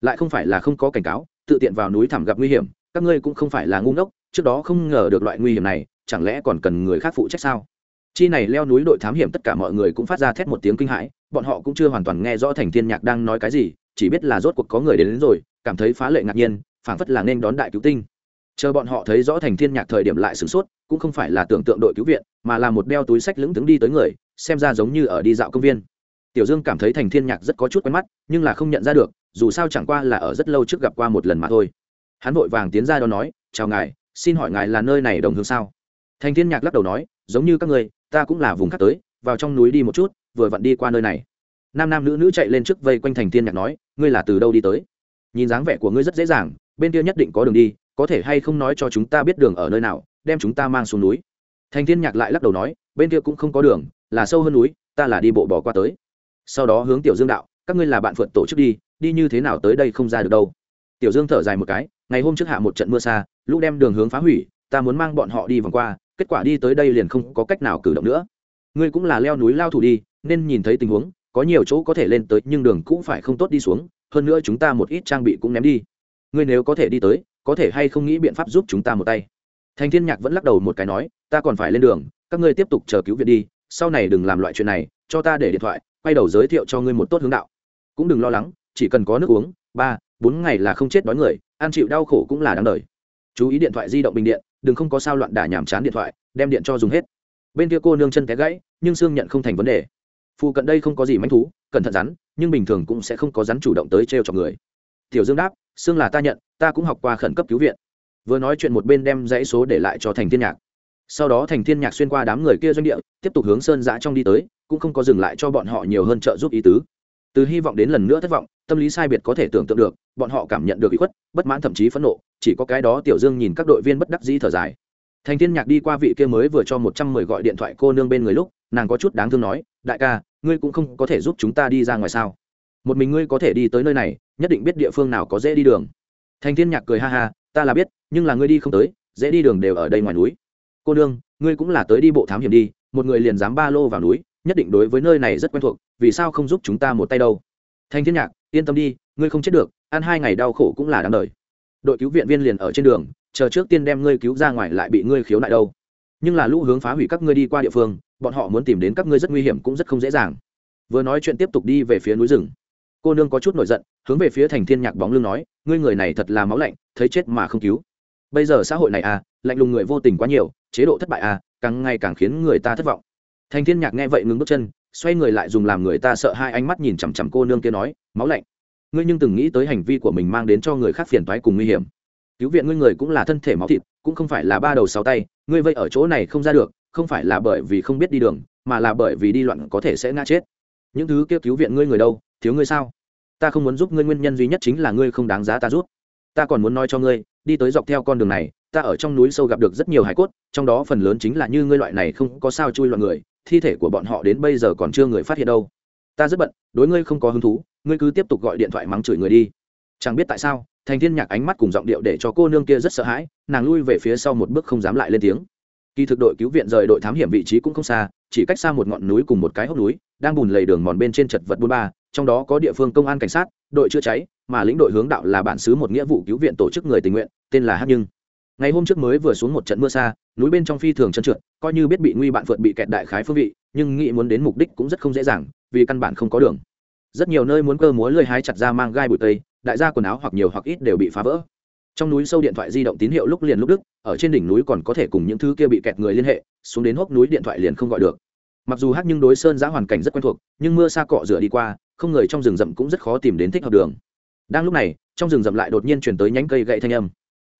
Lại không phải là không có cảnh cáo, tự tiện vào núi thẳm gặp nguy hiểm, các ngươi cũng không phải là ngu ngốc, trước đó không ngờ được loại nguy hiểm này, chẳng lẽ còn cần người khác phụ trách sao? Chi này leo núi đội thám hiểm tất cả mọi người cũng phát ra thét một tiếng kinh hãi bọn họ cũng chưa hoàn toàn nghe rõ thành thiên nhạc đang nói cái gì chỉ biết là rốt cuộc có người đến, đến rồi cảm thấy phá lệ ngạc nhiên phảng phất là nên đón đại cứu tinh. Chờ bọn họ thấy rõ thành thiên nhạc thời điểm lại sửng sốt cũng không phải là tưởng tượng đội cứu viện mà là một đeo túi sách lững thững đi tới người xem ra giống như ở đi dạo công viên. Tiểu dương cảm thấy thành thiên nhạc rất có chút quen mắt nhưng là không nhận ra được dù sao chẳng qua là ở rất lâu trước gặp qua một lần mà thôi. Hắn vội vàng tiến ra đó nói chào ngài xin hỏi ngài là nơi này đồng hương sao? Thành thiên nhạc lắc đầu nói giống như các người ta cũng là vùng khác tới vào trong núi đi một chút vừa vặn đi qua nơi này. Nam nam nữ nữ chạy lên trước vây quanh thành thiên nhạc nói, ngươi là từ đâu đi tới? Nhìn dáng vẻ của ngươi rất dễ dàng, bên kia nhất định có đường đi, có thể hay không nói cho chúng ta biết đường ở nơi nào, đem chúng ta mang xuống núi? Thành thiên nhạc lại lắc đầu nói, bên kia cũng không có đường, là sâu hơn núi, ta là đi bộ bỏ qua tới. Sau đó hướng tiểu dương đạo, các ngươi là bạn phượt tổ chức đi đi như thế nào tới đây không ra được đâu. Tiểu dương thở dài một cái, ngày hôm trước hạ một trận mưa xa, lũ đem đường hướng phá hủy, ta muốn mang bọn họ đi vòng qua, kết quả đi tới đây liền không có cách nào cử động nữa ngươi cũng là leo núi lao thủ đi, nên nhìn thấy tình huống, có nhiều chỗ có thể lên tới, nhưng đường cũng phải không tốt đi xuống, hơn nữa chúng ta một ít trang bị cũng ném đi. Ngươi nếu có thể đi tới, có thể hay không nghĩ biện pháp giúp chúng ta một tay? Thành thiên nhạc vẫn lắc đầu một cái nói, ta còn phải lên đường, các ngươi tiếp tục chờ cứu viện đi, sau này đừng làm loại chuyện này, cho ta để điện thoại, quay đầu giới thiệu cho ngươi một tốt hướng đạo. Cũng đừng lo lắng, chỉ cần có nước uống, ba, bốn ngày là không chết đói người, ăn chịu đau khổ cũng là đáng đời. Chú ý điện thoại di động bình điện, đừng không có sao loạn đả nhảm chán điện thoại, đem điện cho dùng hết bên kia cô nương chân té gãy, nhưng xương nhận không thành vấn đề. Phụ cận đây không có gì manh thú, cẩn thận rắn, nhưng bình thường cũng sẽ không có rắn chủ động tới t r e o chọc người. Tiểu dương đáp, xương là ta nhận, ta cũng học qua khẩn cấp cứu viện. Vừa nói chuyện một bên đem dãy số để lại cho thành thiên nhạc. Sau đó thành thiên nhạc xuyên qua đám người kia doanh địa, tiếp tục hướng sơn giã trong đi tới, cũng không có dừng lại cho bọn họ nhiều hơn trợ giúp ý tứ. Từ hy vọng đến lần nữa thất vọng, tâm lý sai biệt có thể tưởng tượng được, bọn họ cảm nhận được ý khuất, bất mãn thậm chí phẫn nộ, chỉ có cái đó tiểu dương nhìn các đội viên bất đắc dĩ thở dài thành thiên nhạc đi qua vị kia mới vừa cho một trăm mười gọi điện thoại cô nương bên người lúc, nàng có chút đáng thương nói, đại ca, ngươi cũng không có thể giúp chúng ta đi ra ngoài sao? Một mình ngươi có thể đi tới nơi này, nhất định biết địa phương nào có dễ đi đường. Thành thiên nhạc cười ha ha, ta là biết, nhưng là ngươi đi không tới, dễ đi đường đều ở đây ngoài núi. Cô nương, ngươi cũng là tới đi bộ thám hiểm đi, một người liền dám ba lô vào núi, nhất định đối với nơi này rất quen thuộc, vì sao không giúp chúng ta một tay đâu? Thanh thiên nhạc, yên tâm đi, ngươi không chết được, ăn hai ngày đau khổ cũng là đáng đời. Đội cứu viện viên liền ở trên đường chờ trước tiên đem ngươi cứu ra ngoài lại bị ngươi khiếu nại đâu. Nhưng là lũ hướng phá hủy các ngươi đi qua địa phương, bọn họ muốn tìm đến các ngươi rất nguy hiểm cũng rất không dễ dàng. Vừa nói chuyện tiếp tục đi về phía núi rừng. Cô nương có chút nổi giận, hướng về phía thành thiên nhạc bóng lưng nói, ngươi người này thật là máu lạnh, thấy chết mà không cứu. Bây giờ xã hội này à lạnh lùng người vô tình quá nhiều, chế độ thất bại à càng ngày càng khiến người ta thất vọng. Thành thiên nhạc nghe vậy ngừng bước chân, xoay người lại dùng làm người ta sợ hai ánh mắt nhìn chằm chằm cô nương kia nói, máu lạnh. Ngươi nhưng từng nghĩ tới hành vi của mình mang đến cho người khác phiền toái cùng nguy hiểm cứu viện ngươi người cũng là thân thể máu thịt, cũng không phải là ba đầu sáu tay, ngươi vây ở chỗ này không ra được, không phải là bởi vì không biết đi đường, mà là bởi vì đi loạn có thể sẽ ngã chết. Những thứ kia cứu viện ngươi người đâu, thiếu ngươi sao? Ta không muốn giúp ngươi, nguyên nhân duy nhất chính là ngươi không đáng giá ta giúp. Ta còn muốn nói cho ngươi, đi tới dọc theo con đường này, ta ở trong núi sâu gặp được rất nhiều hải cốt, trong đó phần lớn chính là như ngươi loại này không có sao chui loạn người, thi thể của bọn họ đến bây giờ còn chưa người phát hiện đâu. Ta rất bận, đối ngươi không có hứng thú, ngươi cứ tiếp tục gọi điện thoại mắng chửi người đi. Chẳng biết tại sao thành thiên nhạc ánh mắt cùng giọng điệu để cho cô nương kia rất sợ hãi, nàng lui về phía sau một bước không dám lại lên tiếng. Kỳ thực đội cứu viện rời đội thám hiểm vị trí cũng không xa, chỉ cách xa một ngọn núi cùng một cái hốc núi, đang bùn lầy đường mòn bên trên chật vật buôn ba, trong đó có địa phương công an cảnh sát, đội chữa cháy, mà lĩnh đội hướng đạo là bản xứ một nghĩa vụ cứu viện tổ chức người tình nguyện, tên là hát nhưng. Ngày hôm trước mới vừa xuống một trận mưa xa, núi bên trong phi thường chân trượt, coi như biết bị nguy bạn phượt bị kẹt đại khái phương vị, nhưng nghĩ muốn đến mục đích cũng rất không dễ dàng, vì căn bản không có đường. Rất nhiều nơi muốn cơ múa lơi hái chặt ra mang gai bụi tây đại gia quần áo hoặc nhiều hoặc ít đều bị phá vỡ. Trong núi sâu điện thoại di động tín hiệu lúc liền lúc đức, ở trên đỉnh núi còn có thể cùng những thứ kia bị kẹt người liên hệ, xuống đến hốc núi điện thoại liền không gọi được. Mặc dù hát nhưng đối sơn giã hoàn cảnh rất quen thuộc, nhưng mưa xa cọ rửa đi qua, không người trong rừng rậm cũng rất khó tìm đến thích hợp đường. Đang lúc này, trong rừng rậm lại đột nhiên chuyển tới nhánh cây gậy thanh âm.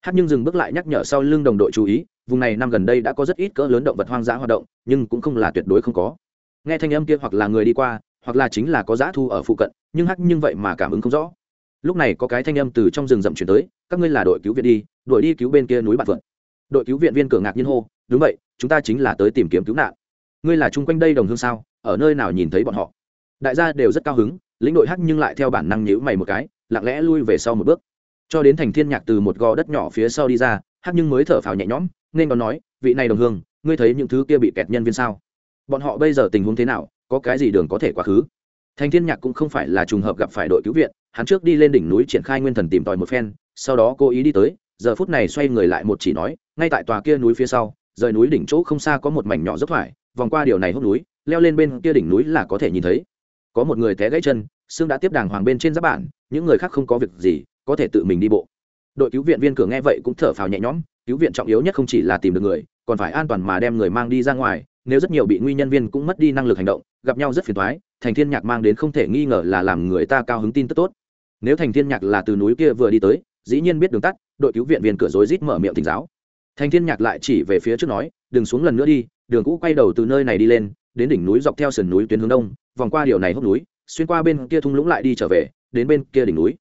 Hát nhưng dừng bước lại nhắc nhở sau lưng đồng đội chú ý, vùng này năm gần đây đã có rất ít cỡ lớn động vật hoang dã hoạt động, nhưng cũng không là tuyệt đối không có. Nghe thanh âm kia hoặc là người đi qua, hoặc là chính là có dã thu ở phụ cận, nhưng hát nhưng vậy mà cảm ứng không rõ lúc này có cái thanh âm từ trong rừng rậm chuyển tới, các ngươi là đội cứu viện đi đội đi cứu bên kia núi bạc vượn. Đội cứu viện viên cửa ngạc nhiên hô, đúng vậy, chúng ta chính là tới tìm kiếm cứu nạn. Ngươi là chung quanh đây đồng hương sao, ở nơi nào nhìn thấy bọn họ? Đại gia đều rất cao hứng, lĩnh đội hắc nhưng lại theo bản năng nhíu mày một cái, lặng lẽ lui về sau một bước. Cho đến thành thiên nhạc từ một gò đất nhỏ phía sau đi ra, hắc nhưng mới thở phào nhẹ nhõm, nên còn nói, vị này đồng hương, ngươi thấy những thứ kia bị kẹt nhân viên sao? Bọn họ bây giờ tình huống thế nào, có cái gì đường có thể quá khứ? Thành thiên nhạc cũng không phải là trùng hợp gặp phải đội cứu viện hắn trước đi lên đỉnh núi triển khai nguyên thần tìm tòi một phen, sau đó cố ý đi tới, giờ phút này xoay người lại một chỉ nói, ngay tại tòa kia núi phía sau, rời núi đỉnh chỗ không xa có một mảnh nhỏ dốc thoải, vòng qua điều này hốc núi, leo lên bên kia đỉnh núi là có thể nhìn thấy. Có một người té gãy chân, xương đã tiếp đàng hoàng bên trên giáp bản, những người khác không có việc gì, có thể tự mình đi bộ. Đội cứu viện viên cửa nghe vậy cũng thở phào nhẹ nhõm, cứu viện trọng yếu nhất không chỉ là tìm được người, còn phải an toàn mà đem người mang đi ra ngoài, nếu rất nhiều bị nguy nhân viên cũng mất đi năng lực hành động, gặp nhau rất phiền toái, thành thiên nhạc mang đến không thể nghi ngờ là làm người ta cao hứng tin tức tốt nếu thành thiên nhạc là từ núi kia vừa đi tới, dĩ nhiên biết đường tắt, đội cứu viện viên cửa rối rít mở miệng tỉnh giáo. Thành thiên nhạc lại chỉ về phía trước nói, đừng xuống lần nữa đi, đường cũ quay đầu từ nơi này đi lên, đến đỉnh núi dọc theo sườn núi tuyến hướng đông, vòng qua điều này hốc núi, xuyên qua bên kia thung lũng lại đi trở về, đến bên kia đỉnh núi.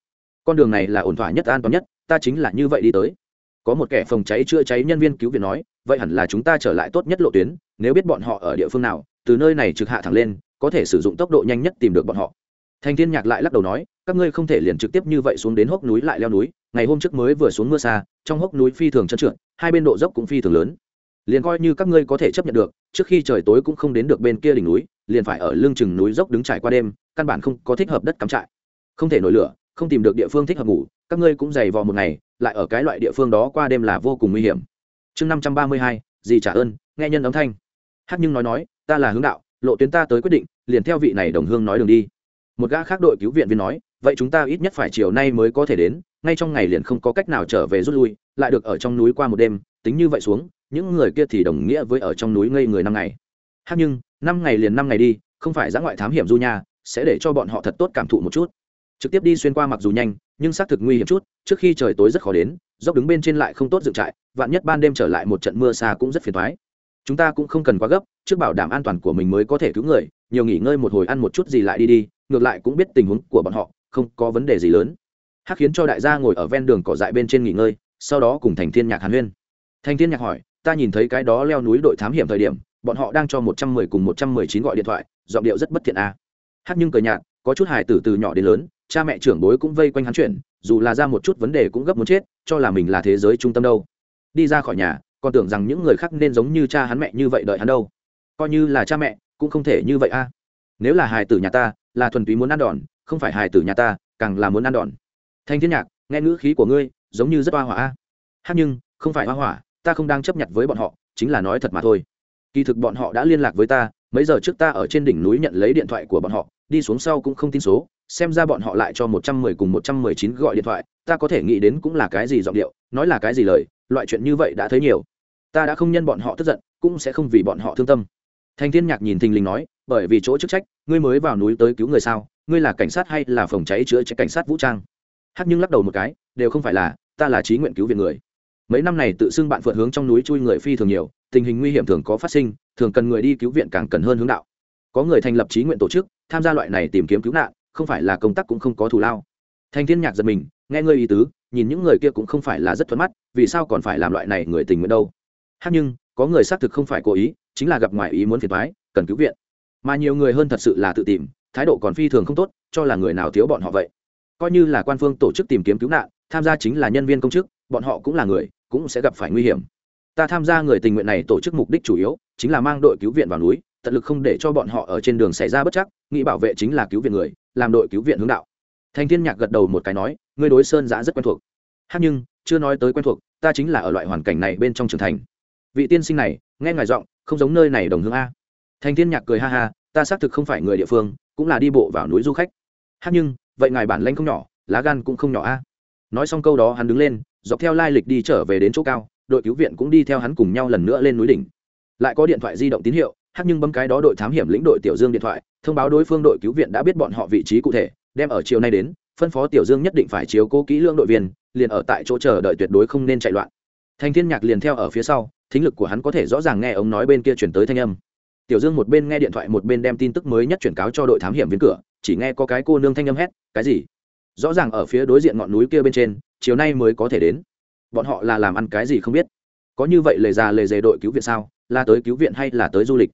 Con đường này là ổn thỏa nhất, an toàn nhất, ta chính là như vậy đi tới. Có một kẻ phòng cháy chữa cháy nhân viên cứu viện nói, vậy hẳn là chúng ta trở lại tốt nhất lộ tuyến, nếu biết bọn họ ở địa phương nào, từ nơi này trực hạ thẳng lên, có thể sử dụng tốc độ nhanh nhất tìm được bọn họ. Thành thiên nhạc lại lắc đầu nói các ngươi không thể liền trực tiếp như vậy xuống đến hốc núi lại leo núi, ngày hôm trước mới vừa xuống mưa xa, trong hốc núi phi thường trơn trượt, hai bên độ dốc cũng phi thường lớn. Liền coi như các ngươi có thể chấp nhận được, trước khi trời tối cũng không đến được bên kia đỉnh núi, liền phải ở lưng chừng núi dốc đứng trải qua đêm, căn bản không có thích hợp đất cắm trại. Không thể nổi lửa, không tìm được địa phương thích hợp ngủ, các ngươi cũng dày vò một ngày, lại ở cái loại địa phương đó qua đêm là vô cùng nguy hiểm. Chương năm trăm ba mươi hai, gì trả ơn, nghe nhân ấm thanh. Hát nhưng nói nói, ta là hướng đạo, lộ tuyến ta tới quyết định, liền theo vị này đồng hương nói đường đi. Một gã khác đội cứu viện viên nói vậy chúng ta ít nhất phải chiều nay mới có thể đến, ngay trong ngày liền không có cách nào trở về rút lui, lại được ở trong núi qua một đêm, tính như vậy xuống, những người kia thì đồng nghĩa với ở trong núi ngây người năm ngày. Hát nhưng, năm ngày liền năm ngày đi, không phải giã ngoại thám hiểm du nha, sẽ để cho bọn họ thật tốt cảm thụ một chút. Trực tiếp đi xuyên qua mặc dù nhanh, nhưng xác thực nguy hiểm chút, trước khi trời tối rất khó đến, dốc đứng bên trên lại không tốt dựng trại, vạn nhất ban đêm trở lại một trận mưa xa cũng rất phiền thoái chúng ta cũng không cần quá gấp, trước bảo đảm an toàn của mình mới có thể cứu người, nhiều nghỉ ngơi một hồi ăn một chút gì lại đi đi, ngược lại cũng biết tình huống của bọn họ không có vấn đề gì lớn. Hắc khiến cho đại gia ngồi ở ven đường cỏ dại bên trên nghỉ ngơi, sau đó cùng thành thiên nhạc hàn huyên. Thành thiên nhạc hỏi, ta nhìn thấy cái đó leo núi đội thám hiểm thời điểm, bọn họ đang cho một trăm mười cùng một trăm mười chín gọi điện thoại, giọng điệu rất bất thiện à. hắc nhưng cờ nhạt, có chút hài tử từ nhỏ đến lớn, cha mẹ trưởng bối cũng vây quanh hắn chuyện, dù là ra một chút vấn đề cũng gấp muốn chết, cho là mình là thế giới trung tâm đâu. Đi ra khỏi nhà, còn tưởng rằng những người khác nên giống như cha hắn mẹ như vậy đợi hắn đâu. Coi như là cha mẹ, cũng không thể như vậy a. Nếu là hài tử nhà ta, là thuần túy muốn ăn đòn không phải hài tử nhà ta, càng là muốn ăn đòn. Thanh thiên nhạc, nghe ngữ khí của ngươi, giống như rất hoa hỏa hát nhưng, không phải hoa hỏa ta không đang chấp nhận với bọn họ, chính là nói thật mà thôi. Kỳ thực bọn họ đã liên lạc với ta, mấy giờ trước ta ở trên đỉnh núi nhận lấy điện thoại của bọn họ, đi xuống sau cũng không tin số, xem ra bọn họ lại cho một trăm mười cùng một trăm mười chín gọi điện thoại, ta có thể nghĩ đến cũng là cái gì giọng điệu, nói là cái gì lời, loại chuyện như vậy đã thấy nhiều. Ta đã không nhân bọn họ tức giận, cũng sẽ không vì bọn họ thương tâm. Thanh thiên nhạc nhìn thình lình nói, bởi vì chỗ chức trách, ngươi mới vào núi tới cứu người sao? Ngươi là cảnh sát hay là phòng cháy chữa cháy cảnh sát vũ trang? Hát nhưng lắc đầu một cái, đều không phải là, ta là trí nguyện cứu viện người. Mấy năm này tự xưng bạn phượt hướng trong núi chui người phi thường nhiều, tình hình nguy hiểm thường có phát sinh, thường cần người đi cứu viện càng cần hơn hướng đạo. Có người thành lập trí nguyện tổ chức, tham gia loại này tìm kiếm cứu nạn, không phải là công tác cũng không có thù lao. Thành thiên nhạc giật mình, nghe ngươi ý tứ, nhìn những người kia cũng không phải là rất thuận mắt, vì sao còn phải làm loại này người tình nguyện đâu? Hát nhưng, có người xác thực không phải cố ý, chính là gặp ngoài ý muốn phiền thoái cần cứu viện. Mà nhiều người hơn thật sự là tự tìm thái độ còn phi thường không tốt, cho là người nào thiếu bọn họ vậy. Coi như là quan phương tổ chức tìm kiếm cứu nạn, tham gia chính là nhân viên công chức, bọn họ cũng là người, cũng sẽ gặp phải nguy hiểm. Ta tham gia người tình nguyện này tổ chức mục đích chủ yếu, chính là mang đội cứu viện vào núi, tận lực không để cho bọn họ ở trên đường xảy ra bất chắc, nghĩ bảo vệ chính là cứu viện người, làm đội cứu viện hướng đạo. Thành thiên nhạc gật đầu một cái nói, ngươi đối sơn giã rất quen thuộc. Hát nhưng, chưa nói tới quen thuộc, ta chính là ở loại hoàn cảnh này bên trong trưởng thành. Vị tiên sinh này, nghe ngài giọng, không giống nơi này đồng hương a. Thành thiên nhạc cười ha ha ta xác thực không phải người địa phương, cũng là đi bộ vào núi du khách. Hát nhưng, vậy ngài bản lãnh không nhỏ, lá gan cũng không nhỏ a. Nói xong câu đó hắn đứng lên, dọc theo lai lịch đi trở về đến chỗ cao, đội cứu viện cũng đi theo hắn cùng nhau lần nữa lên núi đỉnh. Lại có điện thoại di động tín hiệu, hát nhưng bấm cái đó đội thám hiểm lĩnh đội tiểu dương điện thoại, thông báo đối phương đội cứu viện đã biết bọn họ vị trí cụ thể, đem ở chiều nay đến, phân phó tiểu dương nhất định phải chiếu cố kỹ lương đội viên, liền ở tại chỗ chờ đợi tuyệt đối không nên chạy loạn. Thành thiên nhạc liền theo ở phía sau, thính lực của hắn có thể rõ ràng nghe ống nói bên kia chuyển tới thanh âm tiểu dương một bên nghe điện thoại một bên đem tin tức mới nhất chuyển cáo cho đội thám hiểm viên cửa, chỉ nghe có cái cô nương thanh âm hét, cái gì? Rõ ràng ở phía đối diện ngọn núi kia bên trên, chiều nay mới có thể đến. Bọn họ là làm ăn cái gì không biết? Có như vậy lề già lề dề đội cứu viện sao? Là tới cứu viện hay là tới du lịch?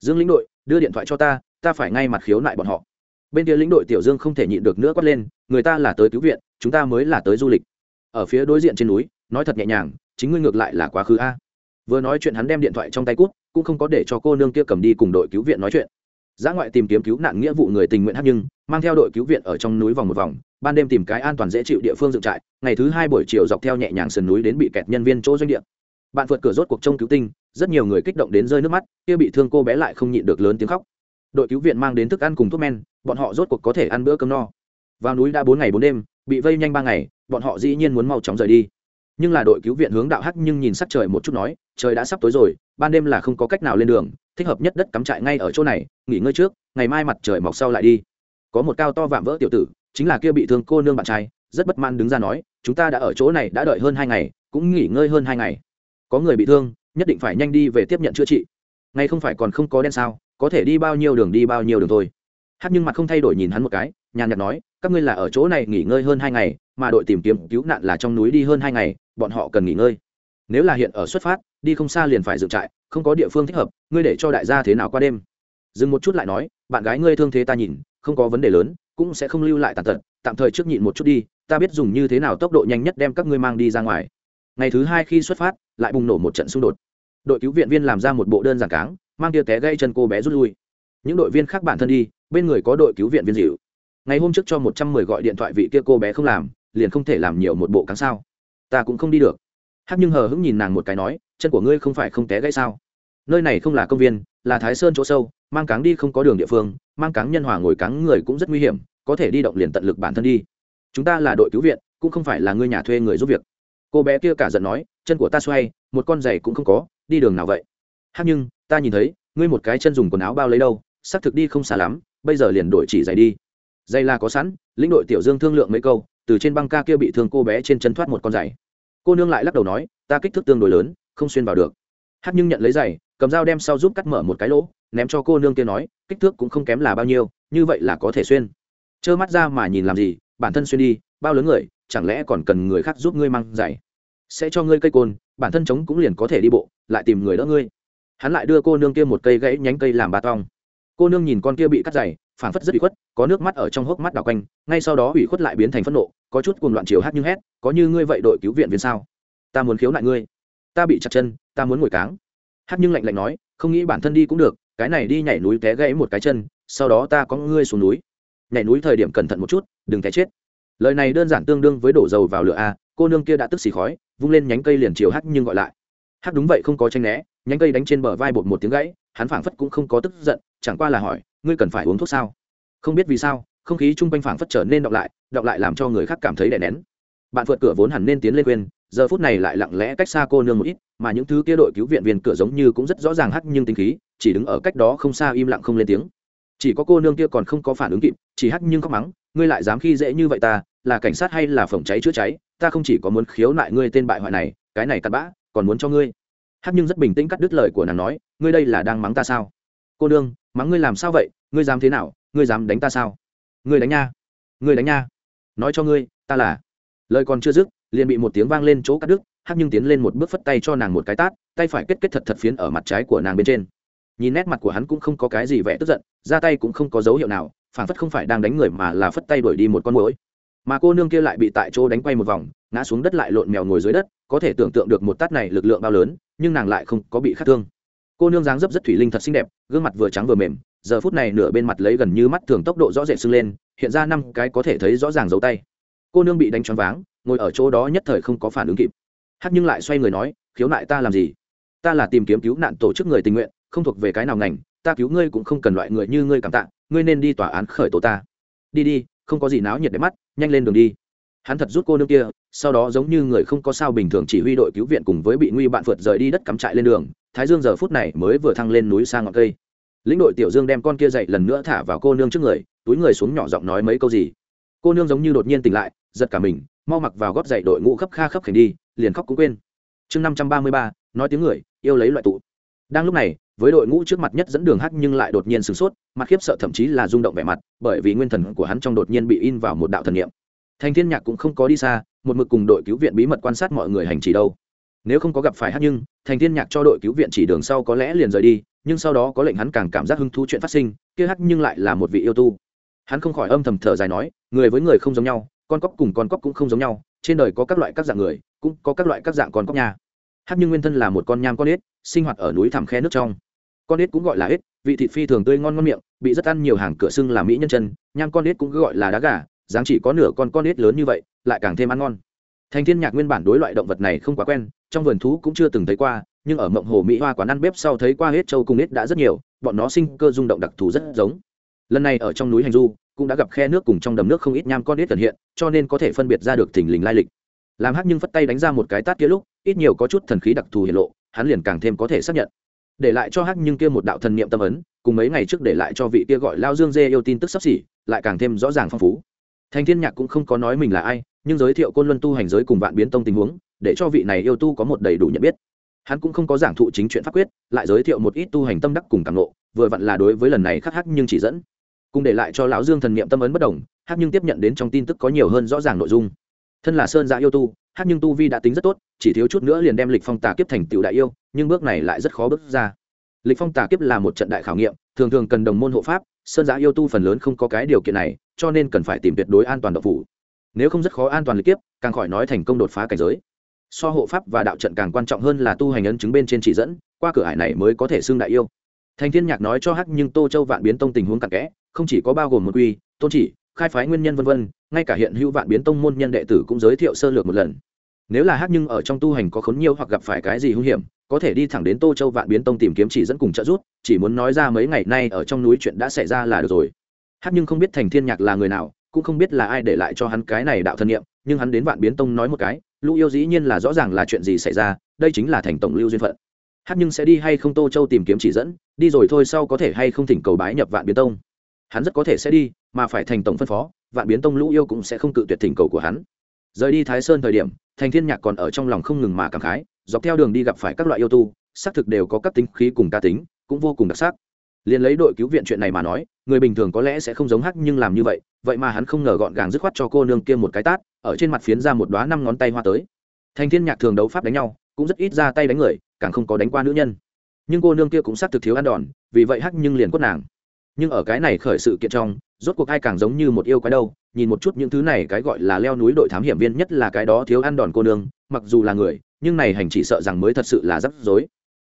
Dương lĩnh đội, đưa điện thoại cho ta ta phải ngay mặt khiếu nại bọn họ. Bên kia lĩnh đội tiểu dương không thể nhịn được nữa quát lên, người ta là tới cứu viện, chúng ta mới là tới du lịch. Ở phía đối diện trên núi, nói thật nhẹ nhàng, chính ngươi ngược lại là quá khứ a. Vừa nói chuyện hắn đem điện thoại trong tay cút cũng không có để cho cô nương kia cầm đi cùng đội cứu viện nói chuyện. Giã ngoại tìm kiếm cứu nạn nghĩa vụ người tình nguyện hát nhưng mang theo đội cứu viện ở trong núi vòng một vòng, ban đêm tìm cái an toàn dễ chịu địa phương dựng trại, ngày thứ hai buổi chiều dọc theo nhẹ nhàng sườn núi đến bị kẹt nhân viên chỗ doanh địa. Bạn vượt cửa rốt cuộc trông cứu tinh, rất nhiều người kích động đến rơi nước mắt, kia bị thương cô bé lại không nhịn được lớn tiếng khóc. Đội cứu viện mang đến thức ăn cùng thuốc men, bọn họ rốt cuộc có thể ăn bữa cơm no. Vào núi đã bốn ngày bốn đêm, bị vây nhanh ba ngày, bọn họ dĩ nhiên muốn mau chóng rời đi nhưng là đội cứu viện hướng đạo hắc nhưng nhìn sắc trời một chút nói, trời đã sắp tối rồi, ban đêm là không có cách nào lên đường, thích hợp nhất đất cắm trại ngay ở chỗ này, nghỉ ngơi trước, ngày mai mặt trời mọc sau lại đi. Có một cao to vạm vỡ tiểu tử, chính là kia bị thương cô nương bạn trai, rất bất mãn đứng ra nói, chúng ta đã ở chỗ này đã đợi hơn hai ngày, cũng nghỉ ngơi hơn hai ngày. Có người bị thương, nhất định phải nhanh đi về tiếp nhận chữa trị. Ngay không phải còn không có đen sao, có thể đi bao nhiêu đường đi bao nhiêu đường thôi. Hát nhưng mặt không thay đổi nhìn hắn một cái, nhàn nhạt nói, các ngươi là ở chỗ này nghỉ ngơi hơn hai ngày, mà đội tìm kiếm cứu nạn là trong núi đi hơn hai ngày bọn họ cần nghỉ ngơi. Nếu là hiện ở xuất phát, đi không xa liền phải dựng trại, không có địa phương thích hợp, ngươi để cho đại gia thế nào qua đêm? Dừng một chút lại nói, bạn gái ngươi thương thế ta nhìn, không có vấn đề lớn, cũng sẽ không lưu lại tàn tật, tạm thời trước nhịn một chút đi, ta biết dùng như thế nào tốc độ nhanh nhất đem các ngươi mang đi ra ngoài. Ngày thứ hai khi xuất phát, lại bùng nổ một trận xung đột. Đội cứu viện viên làm ra một bộ đơn giản cáng, mang tia té gây chân cô bé rút lui. Những đội viên khác bản thân đi, bên người có đội cứu viện viên dịu. Ngày hôm trước cho một trăm mười gọi điện thoại vị kia cô bé không làm, liền không thể làm nhiều một bộ cáng sao ta cũng không đi được. Hắc nhưng hờ hững nhìn nàng một cái nói, chân của ngươi không phải không té gãy sao? Nơi này không là công viên, là thái sơn chỗ sâu, mang cáng đi không có đường địa phương, mang cáng nhân hòa ngồi cáng người cũng rất nguy hiểm, có thể đi động liền tận lực bản thân đi. Chúng ta là đội cứu viện, cũng không phải là ngươi nhà thuê người giúp việc. Cô bé kia cả giận nói, chân của ta xoay, một con giày cũng không có, đi đường nào vậy? Hắc nhưng, ta nhìn thấy, ngươi một cái chân dùng quần áo bao lấy đâu, xác thực đi không xa lắm, bây giờ liền đổi chỉ giày đi. Giày là có sẵn, lĩnh đội tiểu dương thương lượng mấy câu, từ trên băng ca kia bị thương cô bé trên chân thoát một con giày cô nương lại lắc đầu nói, ta kích thước tương đối lớn, không xuyên vào được. Hát nhưng nhận lấy giày, cầm dao đem sau giúp cắt mở một cái lỗ, ném cho cô nương kia nói, kích thước cũng không kém là bao nhiêu, như vậy là có thể xuyên. Trơ mắt ra mà nhìn làm gì, bản thân xuyên đi, bao lớn người, chẳng lẽ còn cần người khác giúp ngươi mang giày? Sẽ cho ngươi cây côn, bản thân chống cũng liền có thể đi bộ, lại tìm người đỡ ngươi. Hắn lại đưa cô nương kia một cây gãy nhánh cây làm bà tong. Cô nương nhìn con kia bị cắt giày phản phất rất ủy khuất, có nước mắt ở trong hốc mắt đào quanh, ngay sau đó ủy khuất lại biến thành phẫn nộ, có chút cuồng loạn chiều hát nhưng hét, có như ngươi vậy đội cứu viện viên sao? Ta muốn khiếu nại ngươi. Ta bị chặt chân, ta muốn ngồi cáng. Hát nhưng lạnh lạnh nói, không nghĩ bản thân đi cũng được, cái này đi nhảy núi té gãy một cái chân, sau đó ta có ngươi xuống núi. Nhảy núi thời điểm cẩn thận một chút, đừng té chết. Lời này đơn giản tương đương với đổ dầu vào lửa a, cô nương kia đã tức xì khói, vung lên nhánh cây liền chiều hát nhưng gọi lại. Hát đúng vậy không có tranh né, nhánh cây đánh trên bờ vai bột một tiếng gãy hắn phảng phất cũng không có tức giận, chẳng qua là hỏi, ngươi cần phải uống thuốc sao? Không biết vì sao, không khí chung quanh phảng phất trở nên đọc lại đọc lại làm cho người khác cảm thấy đè nén. Bạn vượt cửa vốn hẳn nên tiến lên quên, giờ phút này lại lặng lẽ cách xa cô nương một ít, mà những thứ kia đội cứu viện viên cửa giống như cũng rất rõ ràng hắt nhưng tính khí, chỉ đứng ở cách đó không xa im lặng không lên tiếng. Chỉ có cô nương kia còn không có phản ứng kịp, chỉ hắt nhưng khóc mắng, ngươi lại dám khi dễ như vậy ta, là cảnh sát hay là phòng cháy chữa cháy, ta không chỉ có muốn khiếu nại ngươi tên bại hoại này, cái này cặn bã, còn muốn cho ngươi. Hắt nhưng rất bình tĩnh cắt đứt lời của nàng nói ngươi đây là đang mắng ta sao? Cô nương, mắng ngươi làm sao vậy? Ngươi dám thế nào? Ngươi dám đánh ta sao? Ngươi đánh nha. Ngươi đánh nha. Nói cho ngươi, ta là. Lời còn chưa dứt, liền bị một tiếng vang lên chỗ cắt đứt, hắc nhưng tiến lên một bước phất tay cho nàng một cái tát, tay phải kết kết thật thật phiến ở mặt trái của nàng bên trên. Nhìn nét mặt của hắn cũng không có cái gì vẻ tức giận, ra tay cũng không có dấu hiệu nào, phản phất không phải đang đánh người mà là phất tay đuổi đi một con mũi mà cô nương kia lại bị tại chỗ đánh quay một vòng, ngã xuống đất lại lộn mèo ngồi dưới đất, có thể tưởng tượng được một tát này lực lượng bao lớn, nhưng nàng lại không có bị khắc thương cô nương dáng dấp rất thủy linh thật xinh đẹp, gương mặt vừa trắng vừa mềm, giờ phút này nửa bên mặt lấy gần như mắt thường tốc độ rõ rệt sưng lên, hiện ra năm cái có thể thấy rõ ràng dấu tay. Cô nương bị đánh choáng váng, ngồi ở chỗ đó nhất thời không có phản ứng kịp. Hát nhưng lại xoay người nói, khiếu nại ta làm gì? Ta là tìm kiếm cứu nạn tổ chức người tình nguyện, không thuộc về cái nào ngành, ta cứu ngươi cũng không cần loại người như ngươi cảm tạ, ngươi nên đi tòa án khởi tố ta. Đi đi, không có gì náo nhiệt để mắt, nhanh lên đường đi. Hắn thật rút cô nương kia, sau đó giống như người không có sao bình thường chỉ huy đội cứu viện cùng với bị nguy bạn vượt rời đi đất cắm trại lên đường thái dương giờ phút này mới vừa thăng lên núi sang ngọn cây. Lĩnh đội tiểu dương đem con kia dậy lần nữa thả vào cô nương trước người, túi người xuống nhỏ giọng nói mấy câu gì. Cô nương giống như đột nhiên tỉnh lại, giật cả mình, mau mặc vào gót dậy đội ngũ khắp kha khắp khảnh đi, liền khóc cũng quên. Chương năm trăm ba mươi ba, nói tiếng người, yêu lấy loại tụ. Đang lúc này, với đội ngũ trước mặt nhất dẫn đường hắc nhưng lại đột nhiên sửng sốt, mặt khiếp sợ thậm chí là rung động vẻ mặt, bởi vì nguyên thần của hắn trong đột nhiên bị in vào một đạo thần niệm. Thành thiên nhạc cũng không có đi xa, một mực cùng đội cứu viện bí mật quan sát mọi người hành trì đâu nếu không có gặp phải hát nhưng, thành thiên nhạc cho đội cứu viện chỉ đường sau có lẽ liền rời đi, nhưng sau đó có lệnh hắn càng cảm giác hứng thú chuyện phát sinh, kia hát nhưng lại là một vị yêu tu. Hắn không khỏi âm thầm thở dài nói, người với người không giống nhau, con cóc cùng con cóc cũng không giống nhau, trên đời có các loại các dạng người, cũng có các loại các dạng con cóc nha. Hát nhưng nguyên thân là một con nham con ếch, sinh hoạt ở núi thẳm khe nước trong. Con ếch cũng gọi là ếch, vị thịt phi thường tươi ngon ngon miệng, bị rất ăn nhiều hàng cửa sưng là mỹ nhân chân, nham con ếch cũng gọi là đá gà, dáng chỉ có nửa con con ếch lớn như vậy, lại càng thêm ăn ngon. Thành thiên nhạc nguyên bản đối loại động vật này không quá quen trong vườn thú cũng chưa từng thấy qua, nhưng ở mộng hồ mỹ hoa quán ăn bếp sau thấy qua hết châu cung nết đã rất nhiều, bọn nó sinh cơ rung động đặc thù rất giống. Lần này ở trong núi hành du, cũng đã gặp khe nước cùng trong đầm nước không ít nham con nết cần hiện, cho nên có thể phân biệt ra được thình lình lai lịch. Làm hắc nhưng phất tay đánh ra một cái tát kia lúc, ít nhiều có chút thần khí đặc thù hiện lộ, hắn liền càng thêm có thể xác nhận. Để lại cho hắc nhưng kia một đạo thần niệm tâm ấn, cùng mấy ngày trước để lại cho vị kia gọi lao dương dê yêu tin tức sắp xỉ, lại càng thêm rõ ràng phong phú. Thành thiên nhạc cũng không có nói mình là ai, nhưng giới thiệu côn luân tu hành giới cùng vạn biến tông tình huống để cho vị này yêu tu có một đầy đủ nhận biết. Hắn cũng không có giảng thụ chính chuyện pháp quyết, lại giới thiệu một ít tu hành tâm đắc cùng càng lộ vừa vặn là đối với lần này khắc hắc nhưng chỉ dẫn. Cùng để lại cho lão dương thần niệm tâm ấn bất đồng, hắc nhưng tiếp nhận đến trong tin tức có nhiều hơn rõ ràng nội dung. Thân là sơn dạ yêu tu, hắc nhưng tu vi đã tính rất tốt, chỉ thiếu chút nữa liền đem lịch phong tà kiếp thành tựu đại yêu, nhưng bước này lại rất khó bước ra. Lịch phong tà kiếp là một trận đại khảo nghiệm, thường thường cần đồng môn hộ pháp, sơn dạ yêu tu phần lớn không có cái điều kiện này, cho nên cần phải tìm tuyệt đối an toàn độc phủ. Nếu không rất khó an toàn lịch kiếp, càng khỏi nói thành công đột phá cảnh giới so hộ pháp và đạo trận càng quan trọng hơn là tu hành ấn chứng bên trên chỉ dẫn, qua cửa hải này mới có thể xưng đại yêu. Thành thiên nhạc nói cho hắc nhưng tô châu vạn biến tông tình huống cặn kẽ, không chỉ có bao gồm một quy, tôn chỉ, khai phái nguyên nhân vân vân, ngay cả hiện hữu vạn biến tông môn nhân đệ tử cũng giới thiệu sơ lược một lần. Nếu là hắc nhưng ở trong tu hành có khốn nhiều hoặc gặp phải cái gì hung hiểm, có thể đi thẳng đến tô châu vạn biến tông tìm kiếm chỉ dẫn cùng trợ giúp, chỉ muốn nói ra mấy ngày nay ở trong núi chuyện đã xảy ra là được rồi. Hắc nhưng không biết thành thiên nhạc là người nào, cũng không biết là ai để lại cho hắn cái này đạo thân nhiệm nhưng hắn đến vạn biến tông nói một cái lũ yêu dĩ nhiên là rõ ràng là chuyện gì xảy ra, đây chính là thành tổng lưu duyên phận. Hát nhưng sẽ đi hay không tô châu tìm kiếm chỉ dẫn, đi rồi thôi sau có thể hay không thỉnh cầu bái nhập vạn biến tông. Hắn rất có thể sẽ đi, mà phải thành tổng phân phó, vạn biến tông lũ yêu cũng sẽ không cự tuyệt thỉnh cầu của hắn. Rời đi thái sơn thời điểm, thành thiên nhạc còn ở trong lòng không ngừng mà cảm khái, dọc theo đường đi gặp phải các loại yêu tu, xác thực đều có các tính khí cùng ca tính, cũng vô cùng đặc sắc. Liền lấy đội cứu viện chuyện này mà nói, người bình thường có lẽ sẽ không giống hắc nhưng làm như vậy vậy mà hắn không ngờ gọn gàng dứt khoát cho cô nương kia một cái tát ở trên mặt phiến ra một đoá năm ngón tay hoa tới. Thành thiên nhạc thường đấu pháp đánh nhau, cũng rất ít ra tay đánh người, càng không có đánh qua nữ nhân. Nhưng cô nương kia cũng xác thực thiếu ăn đòn, vì vậy hắc nhưng liền quất nàng. Nhưng ở cái này khởi sự kiện trong, rốt cuộc ai càng giống như một yêu quái đâu, nhìn một chút những thứ này cái gọi là leo núi đội thám hiểm viên nhất là cái đó thiếu ăn đòn cô nương, mặc dù là người, nhưng này hành chỉ sợ rằng mới thật sự là rắc rối.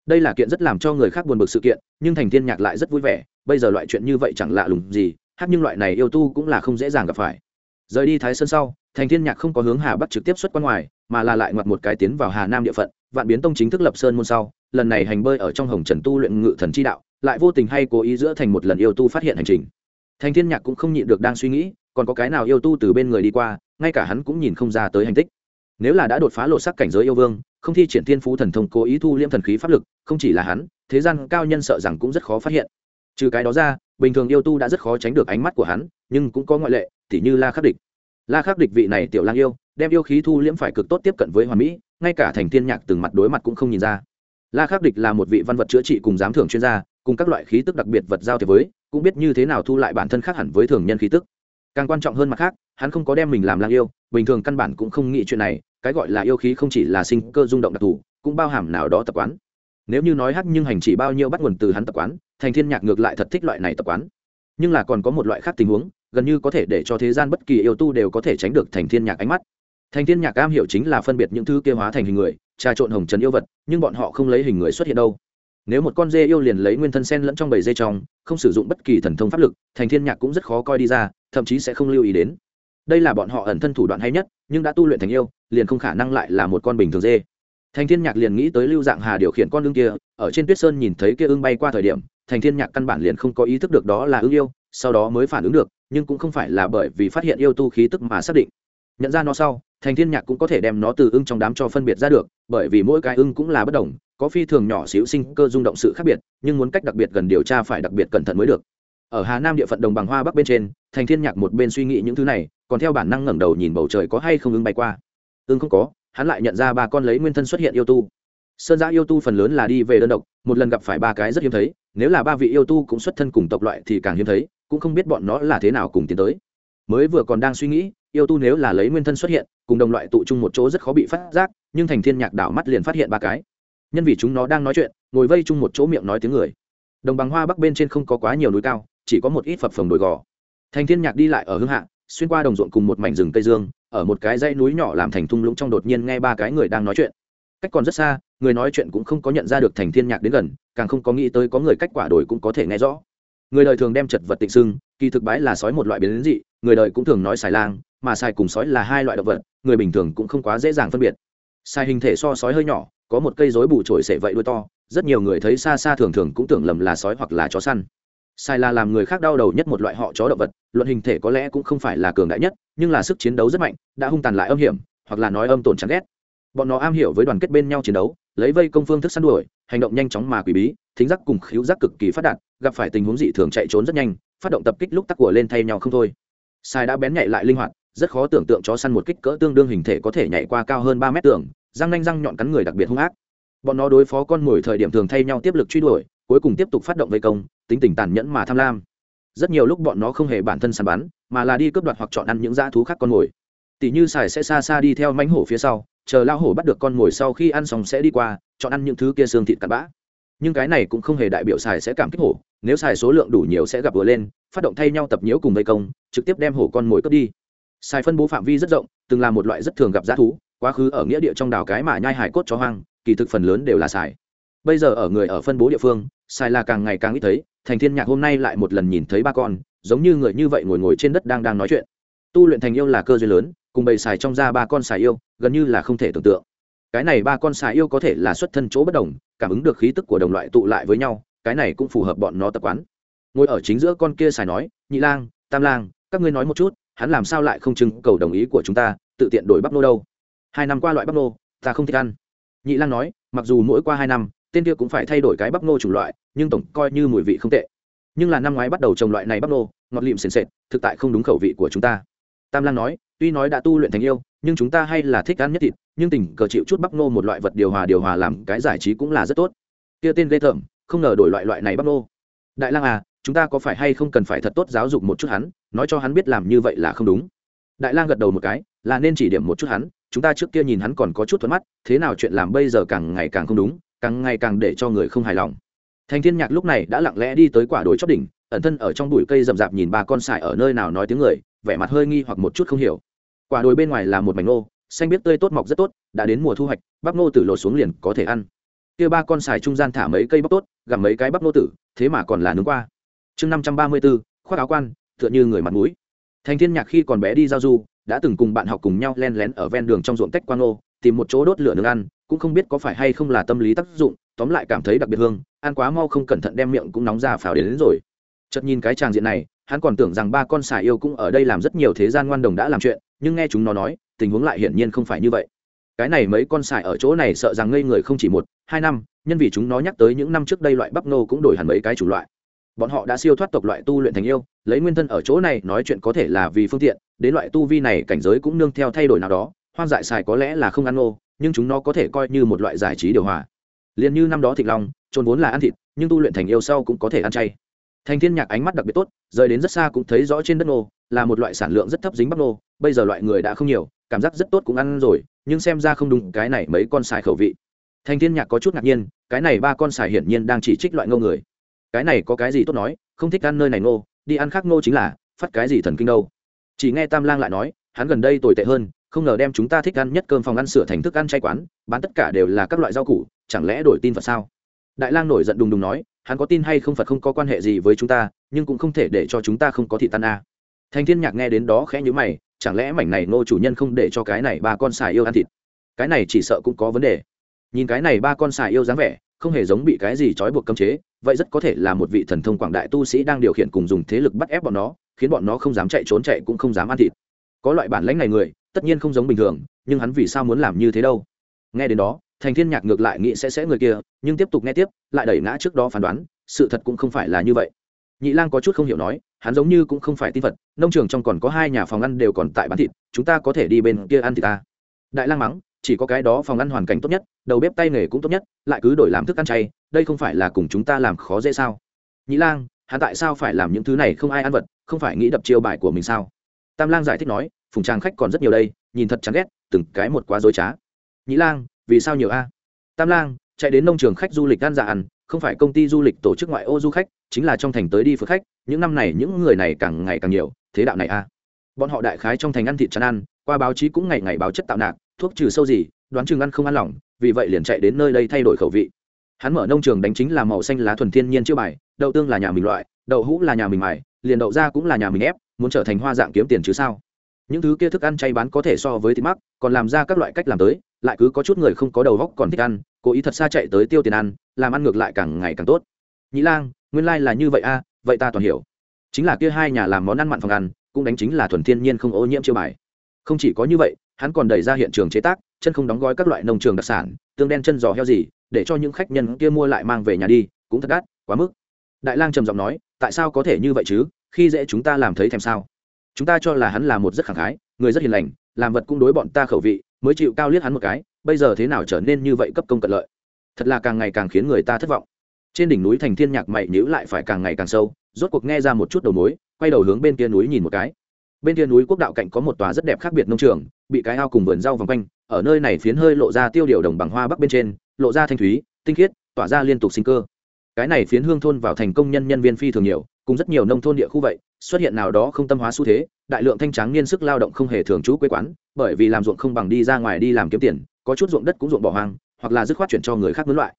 Đây là kiện rất làm cho người khác buồn bực sự kiện, nhưng thành thiên nhạc lại rất vui vẻ, bây giờ loại chuyện như vậy chẳng lạ lùng gì hát nhưng loại này yêu tu cũng là không dễ dàng gặp phải. Rời đi thái sơn sau thành thiên nhạc không có hướng hà bắc trực tiếp xuất quan ngoài, mà là lại ngoặt một cái tiến vào hà nam địa phận, vạn biến tông chính thức lập sơn môn sau, lần này hành bơi ở trong hồng trần tu luyện ngự thần chi đạo, lại vô tình hay cố ý giữa thành một lần yêu tu phát hiện hành trình. Thành thiên nhạc cũng không nhịn được đang suy nghĩ, còn có cái nào yêu tu từ bên người đi qua, ngay cả hắn cũng nhìn không ra tới hành tích. Nếu là đã đột phá lộ sắc cảnh giới yêu vương, không thi triển thiên phú thần thông cố ý thu liễm thần khí pháp lực, không chỉ là hắn, thế gian cao nhân sợ rằng cũng rất khó phát hiện. Trừ cái đó ra, bình thường yêu tu đã rất khó tránh được ánh mắt của hắn, nhưng cũng có ngoại lệ, tỉ như la khắc địch la khắc địch vị này tiểu lang yêu, đem yêu khí thu liễm phải cực tốt tiếp cận với hoàn mỹ, ngay cả thành thiên nhạc từng mặt đối mặt cũng không nhìn ra. La khắc địch là một vị văn vật chữa trị cùng giám thưởng chuyên gia, cùng các loại khí tức đặc biệt vật giao thế với, cũng biết như thế nào thu lại bản thân khác hẳn với thường nhân khí tức. Càng quan trọng hơn mặt khác, hắn không có đem mình làm lang yêu, bình thường căn bản cũng không nghĩ chuyện này, cái gọi là yêu khí không chỉ là sinh cơ rung động đặc thù, cũng bao hàm nào đó tập quán. Nếu như nói hắc nhưng hành chỉ bao nhiêu bắt nguồn từ hắn tập quán, thành thiên nhạc ngược lại thật thích loại này tập quán. Nhưng là còn có một loại khác tình huống gần như có thể để cho thế gian bất kỳ yêu tu đều có thể tránh được thành thiên nhạc ánh mắt. Thành thiên nhạc am hiểu chính là phân biệt những thứ kia hóa thành hình người, trà trộn hồng trần yêu vật, nhưng bọn họ không lấy hình người xuất hiện đâu. Nếu một con dê yêu liền lấy nguyên thân sen lẫn trong bầy dê trong, không sử dụng bất kỳ thần thông pháp lực, thành thiên nhạc cũng rất khó coi đi ra, thậm chí sẽ không lưu ý đến. Đây là bọn họ ẩn thân thủ đoạn hay nhất, nhưng đã tu luyện thành yêu, liền không khả năng lại là một con bình thường dê. Thành thiên nhạc liền nghĩ tới lưu dạng hà điều khiển con ưng kia, ở trên tuyết sơn nhìn thấy kia ưng bay qua thời điểm, thành thiên nhạc căn bản liền không có ý thức được đó là ưng yêu, sau đó mới phản ứng được nhưng cũng không phải là bởi vì phát hiện yêu tu khí tức mà xác định. Nhận ra nó sau, thành thiên nhạc cũng có thể đem nó từ ưng trong đám cho phân biệt ra được, bởi vì mỗi cái ưng cũng là bất đồng, có phi thường nhỏ xíu sinh cơ rung động sự khác biệt, nhưng muốn cách đặc biệt gần điều tra phải đặc biệt cẩn thận mới được. Ở hà nam địa phận đồng bằng hoa bắc bên trên, thành thiên nhạc một bên suy nghĩ những thứ này, còn theo bản năng ngẩng đầu nhìn bầu trời có hay không ưng bay qua. Ưng không có, hắn lại nhận ra ba con lấy nguyên thân xuất hiện yêu tu. Sơn giã yêu tu phần lớn là đi về đơn độc, một lần gặp phải ba cái rất hiếm thấy, nếu là ba vị yêu tu cũng xuất thân cùng tộc loại thì càng hiếm thấy cũng không biết bọn nó là thế nào cùng tiến tới. Mới vừa còn đang suy nghĩ, yêu tu nếu là lấy nguyên thân xuất hiện, cùng đồng loại tụ chung một chỗ rất khó bị phát giác, nhưng thành thiên nhạc đảo mắt liền phát hiện ba cái. Nhân vì chúng nó đang nói chuyện, ngồi vây chung một chỗ miệng nói tiếng người. Đồng bằng hoa bắc bên trên không có quá nhiều núi cao, chỉ có một ít phập phồng đồi gò. Thành thiên nhạc đi lại ở hương hạ, xuyên qua đồng ruộng cùng một mảnh rừng cây dương, ở một cái dãy núi nhỏ làm thành thung lũng trong đột nhiên nghe ba cái người đang nói chuyện. Cách còn rất xa, người nói chuyện cũng không có nhận ra được thành thiên nhạc đến gần, càng không có nghĩ tới có người cách quả đổi cũng có thể nghe rõ người đời thường đem chật vật tịnh xưng kỳ thực bái là sói một loại biến dị, người đời cũng thường nói xài lang, mà xài cùng sói là hai loại động vật, người bình thường cũng không quá dễ dàng phân biệt. Xài hình thể so sói hơi nhỏ, có một cây rối bù trổi sệ vậy đuôi to, rất nhiều người thấy xa xa thường thường cũng tưởng lầm là sói hoặc là chó săn. Sai là làm người khác đau đầu nhất một loại họ chó động vật, luận hình thể có lẽ cũng không phải là cường đại nhất, nhưng là sức chiến đấu rất mạnh, đã hung tàn lại âm hiểm, hoặc là nói âm tổn chán ghét. Bọn nó am hiểu với đoàn kết bên nhau chiến đấu lấy vây công phương thức săn đuổi, hành động nhanh chóng mà quỷ bí, thính giác cùng khiếu giác cực kỳ phát đạt, gặp phải tình huống dị thường chạy trốn rất nhanh, phát động tập kích lúc tắc của lên thay nhau không thôi. Sai đã bén nhạy lại linh hoạt, rất khó tưởng tượng chó săn một kích cỡ tương đương hình thể có thể nhảy qua cao hơn ba mét tường, răng nanh răng nhọn cắn người đặc biệt hung ác. Bọn nó đối phó con mồi thời điểm thường thay nhau tiếp lực truy đuổi, cuối cùng tiếp tục phát động vây công, tính tình tàn nhẫn mà tham lam. Rất nhiều lúc bọn nó không hề bản thân săn bắn, mà là đi cướp đoạt hoặc chọn ăn những dã thú khác con mồi tỷ như sài sẽ xa xa đi theo mánh hổ phía sau, chờ lao hổ bắt được con mồi sau khi ăn xong sẽ đi qua, chọn ăn những thứ kia xương thịt cặn bã. Nhưng cái này cũng không hề đại biểu sài sẽ cảm kích hổ, nếu sài số lượng đủ nhiều sẽ gặp vừa lên, phát động thay nhau tập nhiễu cùng vây công, trực tiếp đem hổ con mồi cướp đi. Sài phân bố phạm vi rất rộng, từng là một loại rất thường gặp g thú, quá khứ ở nghĩa địa trong đào cái mà nhai hải cốt chó hoang, kỳ thực phần lớn đều là sài. Bây giờ ở người ở phân bố địa phương xài là càng ngày càng ít thấy, thành thiên nhạc hôm nay lại một lần nhìn thấy ba con, giống như người như vậy ngồi ngồi trên đất đang đang nói chuyện. Tu luyện thành yêu là cơ duyên lớn cùng bầy xài trong ra ba con xài yêu, gần như là không thể tưởng tượng. Cái này ba con xài yêu có thể là xuất thân chỗ bất đồng, cảm ứng được khí tức của đồng loại tụ lại với nhau, cái này cũng phù hợp bọn nó tập quán. Ngồi ở chính giữa con kia xài nói, nhị lang, tam lang, các ngươi nói một chút, hắn làm sao lại không trưng cầu đồng ý của chúng ta, tự tiện đổi bắp nô đâu? Hai năm qua loại bắp nô, ta không thích ăn. Nhị lang nói, mặc dù mỗi qua hai năm, tên kia cũng phải thay đổi cái bắp nô chủng loại, nhưng tổng coi như mùi vị không tệ. Nhưng là năm ngoái bắt đầu trồng loại này bắp nô, ngọt lịm sền sệt, thực tại không đúng khẩu vị của chúng ta. Tam lang nói tuy nói đã tu luyện thành yêu, nhưng chúng ta hay là thích ăn nhất thịt, nhưng tình cờ chịu chút bắp nô một loại vật điều hòa điều hòa làm cái giải trí cũng là rất tốt. Kia tên ghê thởm không ngờ đổi loại loại này bắp nô đại lang à chúng ta có phải hay không cần phải thật tốt giáo dục một chút hắn, nói cho hắn biết làm như vậy là không đúng. Đại lang gật đầu một cái, là nên chỉ điểm một chút hắn, chúng ta trước kia nhìn hắn còn có chút thuận mắt, thế nào chuyện làm bây giờ càng ngày càng không đúng, càng ngày càng để cho người không hài lòng. Thành thiên nhạc lúc này đã lặng lẽ đi tới quả đồi chót đỉnh, ẩn thân ở trong bụi cây rậm rạp nhìn ba con sải ở nơi nào nói tiếng người vẻ mặt hơi nghi hoặc một chút không hiểu. Quả đồi bên ngoài là một mảnh ngô xanh biết tươi tốt mọc rất tốt đã đến mùa thu hoạch bắp ngô tử lột xuống liền có thể ăn. Kia ba con xài trung gian thả mấy cây bắp tốt gặm mấy cái bắp ngô tử thế mà còn là nướng qua. Chương năm trăm ba mươi 534, khoác áo quan tựa như người mặt mũi. Thành thiên nhạc khi còn bé đi giao du đã từng cùng bạn học cùng nhau len lén ở ven đường trong ruộng tách quan ngô tìm một chỗ đốt lửa nướng ăn cũng không biết có phải hay không là tâm lý tác dụng tóm lại cảm thấy đặc biệt hương ăn quá mau không cẩn thận đem miệng cũng nóng ra phào đến, đến rồi. Chợt nhìn cái tràng diện này hắn còn tưởng rằng ba con xà yêu cũng ở đây làm rất nhiều thế gian ngoan đồng đã làm chuyện, nhưng nghe chúng nó nói, tình huống lại hiển nhiên không phải như vậy. Cái này mấy con xài ở chỗ này sợ rằng ngây người không chỉ một, hai năm, nhân vì chúng nó nhắc tới những năm trước đây loại bắp nô cũng đổi hẳn mấy cái chủ loại. Bọn họ đã siêu thoát tộc loại tu luyện thành yêu, lấy nguyên thân ở chỗ này nói chuyện có thể là vì phương tiện, đến loại tu vi này cảnh giới cũng nương theo thay đổi nào đó, hoang dại xài có lẽ là không ăn nô nhưng chúng nó có thể coi như một loại giải trí điều hòa. Liền như năm đó thịt long trôn vốn là ăn thịt, nhưng tu luyện thành yêu sau cũng có thể ăn chay thành thiên nhạc ánh mắt đặc biệt tốt, rời đến rất xa cũng thấy rõ trên đất nô, là một loại sản lượng rất thấp dính bắp nô, bây giờ loại người đã không nhiều, cảm giác rất tốt cũng ăn rồi, nhưng xem ra không đúng, cái này mấy con xài khẩu vị. Thành thiên nhạc có chút ngạc nhiên, cái này ba con xài hiển nhiên đang chỉ trích loại ngô người. Cái này có cái gì tốt nói, không thích ăn nơi này ngô, đi ăn khác ngô chính là, phát cái gì thần kinh đâu. Chỉ nghe tam lang lại nói, hắn gần đây tồi tệ hơn, không ngờ đem chúng ta thích ăn nhất cơm phòng ăn sửa thành thức ăn chay quán, bán tất cả đều là các loại rau củ, chẳng lẽ đổi tin phật sao? Đại lang nổi giận đùng đùng nói hắn có tin hay không phật không có quan hệ gì với chúng ta, nhưng cũng không thể để cho chúng ta không có thị tan a. Thành thiên nhạc nghe đến đó khẽ nhíu mày, chẳng lẽ mảnh này nô chủ nhân không để cho cái này ba con xài yêu ăn thịt? Cái này chỉ sợ cũng có vấn đề. Nhìn cái này ba con xài yêu dáng vẻ, không hề giống bị cái gì trói buộc cấm chế, vậy rất có thể là một vị thần thông quảng đại tu sĩ đang điều khiển cùng dùng thế lực bắt ép bọn nó, khiến bọn nó không dám chạy trốn chạy cũng không dám ăn thịt. Có loại bản lãnh này người, tất nhiên không giống bình thường, nhưng hắn vì sao muốn làm như thế đâu? Nghe đến đó thành thiên nhạc ngược lại nghĩ sẽ sẽ người kia, nhưng tiếp tục nghe tiếp, lại đẩy ngã trước đó phán đoán, sự thật cũng không phải là như vậy. Nhị lang có chút không hiểu nói, hắn giống như cũng không phải tin vật. nông trường trong còn có hai nhà phòng ăn đều còn tại bán thịt, chúng ta có thể đi bên kia ăn thịt ta. Đại lang mắng, chỉ có cái đó phòng ăn hoàn cảnh tốt nhất, đầu bếp tay nghề cũng tốt nhất, lại cứ đổi làm thức ăn chay, đây không phải là cùng chúng ta làm khó dễ sao? Nhị lang, hắn tại sao phải làm những thứ này không ai ăn vật, không phải nghĩ đập chiêu bài của mình sao? Tam lang giải thích nói, phùng tràng khách còn rất nhiều đây, nhìn thật chán ghét, từng cái một quá dối trá. Nhị lang vì sao nhiều a? Tam lang, chạy đến nông trường khách du lịch ăn dạ ăn, không phải công ty du lịch tổ chức ngoại ô du khách, chính là trong thành tới đi phượt khách, những năm này những người này càng ngày càng nhiều, thế đạo này a. Bọn họ đại khái trong thành ăn thịt chán ăn, qua báo chí cũng ngày ngày báo chất tạo nạc, thuốc trừ sâu gì, đoán chừng ăn không ăn lỏng, vì vậy liền chạy đến nơi đây thay đổi khẩu vị. Hắn mở nông trường đánh chính là màu xanh lá thuần thiên nhiên chưa bài, đậu tương là nhà mình loại, đậu hũ là nhà mình mài, liền đậu ra cũng là nhà mình ép, muốn trở thành hoa dạng kiếm tiền chứ sao? Những thứ kia thức ăn chay bán có thể so với thịt mắc, còn làm ra các loại cách làm tới lại cứ có chút người không có đầu góc còn thích ăn, cố ý thật xa chạy tới tiêu tiền ăn, làm ăn ngược lại càng ngày càng tốt. Nhĩ lang, nguyên lai、like、là như vậy a, vậy ta toàn hiểu. Chính là kia hai nhà làm món ăn mặn phòng ăn, cũng đánh chính là thuần thiên nhiên không ô nhiễm chiêu bài. Không chỉ có như vậy, hắn còn đẩy ra hiện trường chế tác, chân không đóng gói các loại nông trường đặc sản, tương đen chân giò heo gì, để cho những khách nhân kia mua lại mang về nhà đi, cũng thật đắt, quá mức. Đại lang trầm giọng nói, tại sao có thể như vậy chứ, khi dễ chúng ta làm thấy thèm sao? Chúng ta cho là hắn là một rất khẳng khái, người rất hiền lành, làm vật cũng đối bọn ta khẩu vị mới chịu cao liếc hắn một cái, bây giờ thế nào trở nên như vậy cấp công cận lợi? Thật là càng ngày càng khiến người ta thất vọng. Trên đỉnh núi thành thiên nhạc mày nhữ lại phải càng ngày càng sâu, rốt cuộc nghe ra một chút đầu mối, quay đầu hướng bên kia núi nhìn một cái. Bên kia núi quốc đạo cạnh có một tòa rất đẹp khác biệt nông trường, bị cái ao cùng vườn rau vòng quanh, ở nơi này phiến hơi lộ ra tiêu điều đồng bằng hoa bắc bên trên, lộ ra thanh thúy, tinh khiết, tỏa ra liên tục sinh cơ. Cái này phiến hương thôn vào thành công nhân nhân viên phi thường nhiều, cùng rất nhiều nông thôn địa khu vậy xuất hiện nào đó không tâm hóa xu thế, đại lượng thanh tráng niên sức lao động không hề thường trú quê quán, bởi vì làm ruộng không bằng đi ra ngoài đi làm kiếm tiền, có chút ruộng đất cũng ruộng bỏ hoang, hoặc là dứt khoát chuyển cho người khác mướn loại.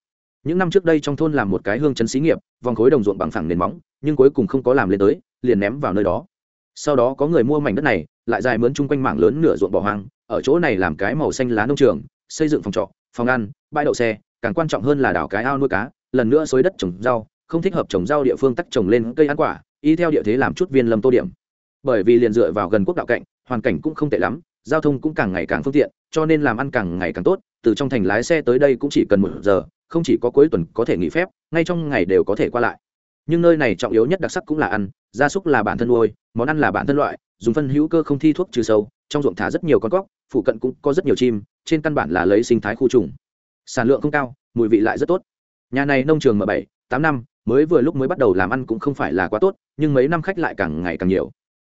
Những năm trước đây trong thôn làm một cái hương chấn xí nghiệp, vòng khối đồng ruộng bằng phẳng nền móng, nhưng cuối cùng không có làm lên tới, liền ném vào nơi đó. Sau đó có người mua mảnh đất này, lại dài mướn chung quanh mảng lớn nửa ruộng bỏ hoang, ở chỗ này làm cái màu xanh lá nông trường, xây dựng phòng trọ, phòng ăn, bãi đậu xe, càng quan trọng hơn là đảo cái ao nuôi cá, lần nữa xới đất trồng rau, không thích hợp trồng rau địa phương tắc trồng lên cây ăn quả y theo địa thế làm chút viên lâm tô điểm. Bởi vì liền dựa vào gần quốc đạo cạnh, hoàn cảnh cũng không tệ lắm, giao thông cũng càng ngày càng phương tiện, cho nên làm ăn càng ngày càng tốt, từ trong thành lái xe tới đây cũng chỉ cần một giờ, không chỉ có cuối tuần có thể nghỉ phép, ngay trong ngày đều có thể qua lại. Nhưng nơi này trọng yếu nhất đặc sắc cũng là ăn, gia súc là bản thân nuôi, món ăn là bản thân loại, dùng phân hữu cơ không thi thuốc trừ sâu, trong ruộng thả rất nhiều con cóc, phụ cận cũng có rất nhiều chim, trên căn bản là lấy sinh thái khu trùng. Sản lượng không cao, mùi vị lại rất tốt. Nhà này nông trường m bảy, tám năm mới vừa lúc mới bắt đầu làm ăn cũng không phải là quá tốt, nhưng mấy năm khách lại càng ngày càng nhiều.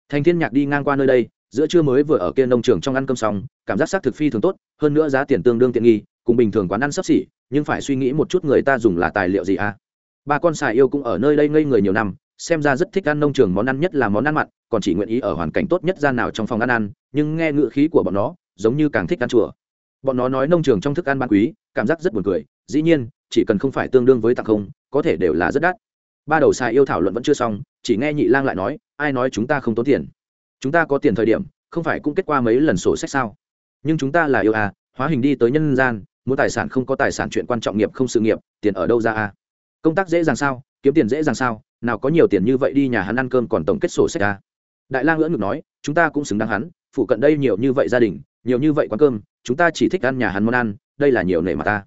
Thành thiên nhạc đi ngang qua nơi đây, giữa trưa mới vừa ở kia nông trường trong ăn cơm xong, cảm giác xác thực phi thường tốt, hơn nữa giá tiền tương đương tiện nghi, cùng bình thường quán ăn sắp xỉ, nhưng phải suy nghĩ một chút người ta dùng là tài liệu gì à? Ba con xài yêu cũng ở nơi đây ngây người nhiều năm, xem ra rất thích ăn nông trường món ăn nhất là món ăn mặn, còn chỉ nguyện ý ở hoàn cảnh tốt nhất gian nào trong phòng ăn ăn, nhưng nghe ngựa khí của bọn nó, giống như càng thích ăn chùa. Bọn nó nói nông trường trong thức ăn bán quý, cảm giác rất buồn cười, dĩ nhiên, chỉ cần không phải tương đương với tặng không có thể đều là rất đắt. Ba đầu xài yêu thảo luận vẫn chưa xong, chỉ nghe nhị lang lại nói, ai nói chúng ta không tốn tiền? Chúng ta có tiền thời điểm, không phải cũng kết qua mấy lần sổ sách sao? Nhưng chúng ta là yêu à hóa hình đi tới nhân gian, muốn tài sản không có tài sản chuyện quan trọng nghiệp không sự nghiệp, tiền ở đâu ra à? Công tác dễ dàng sao, kiếm tiền dễ dàng sao, nào có nhiều tiền như vậy đi nhà hắn ăn cơm còn tổng kết sổ sách à? Đại lang ngỡ ngực nói, chúng ta cũng xứng đáng hắn, phụ cận đây nhiều như vậy gia đình, nhiều như vậy quán cơm, chúng ta chỉ thích ăn nhà hắn món ăn, đây là nhiều nể mà ta.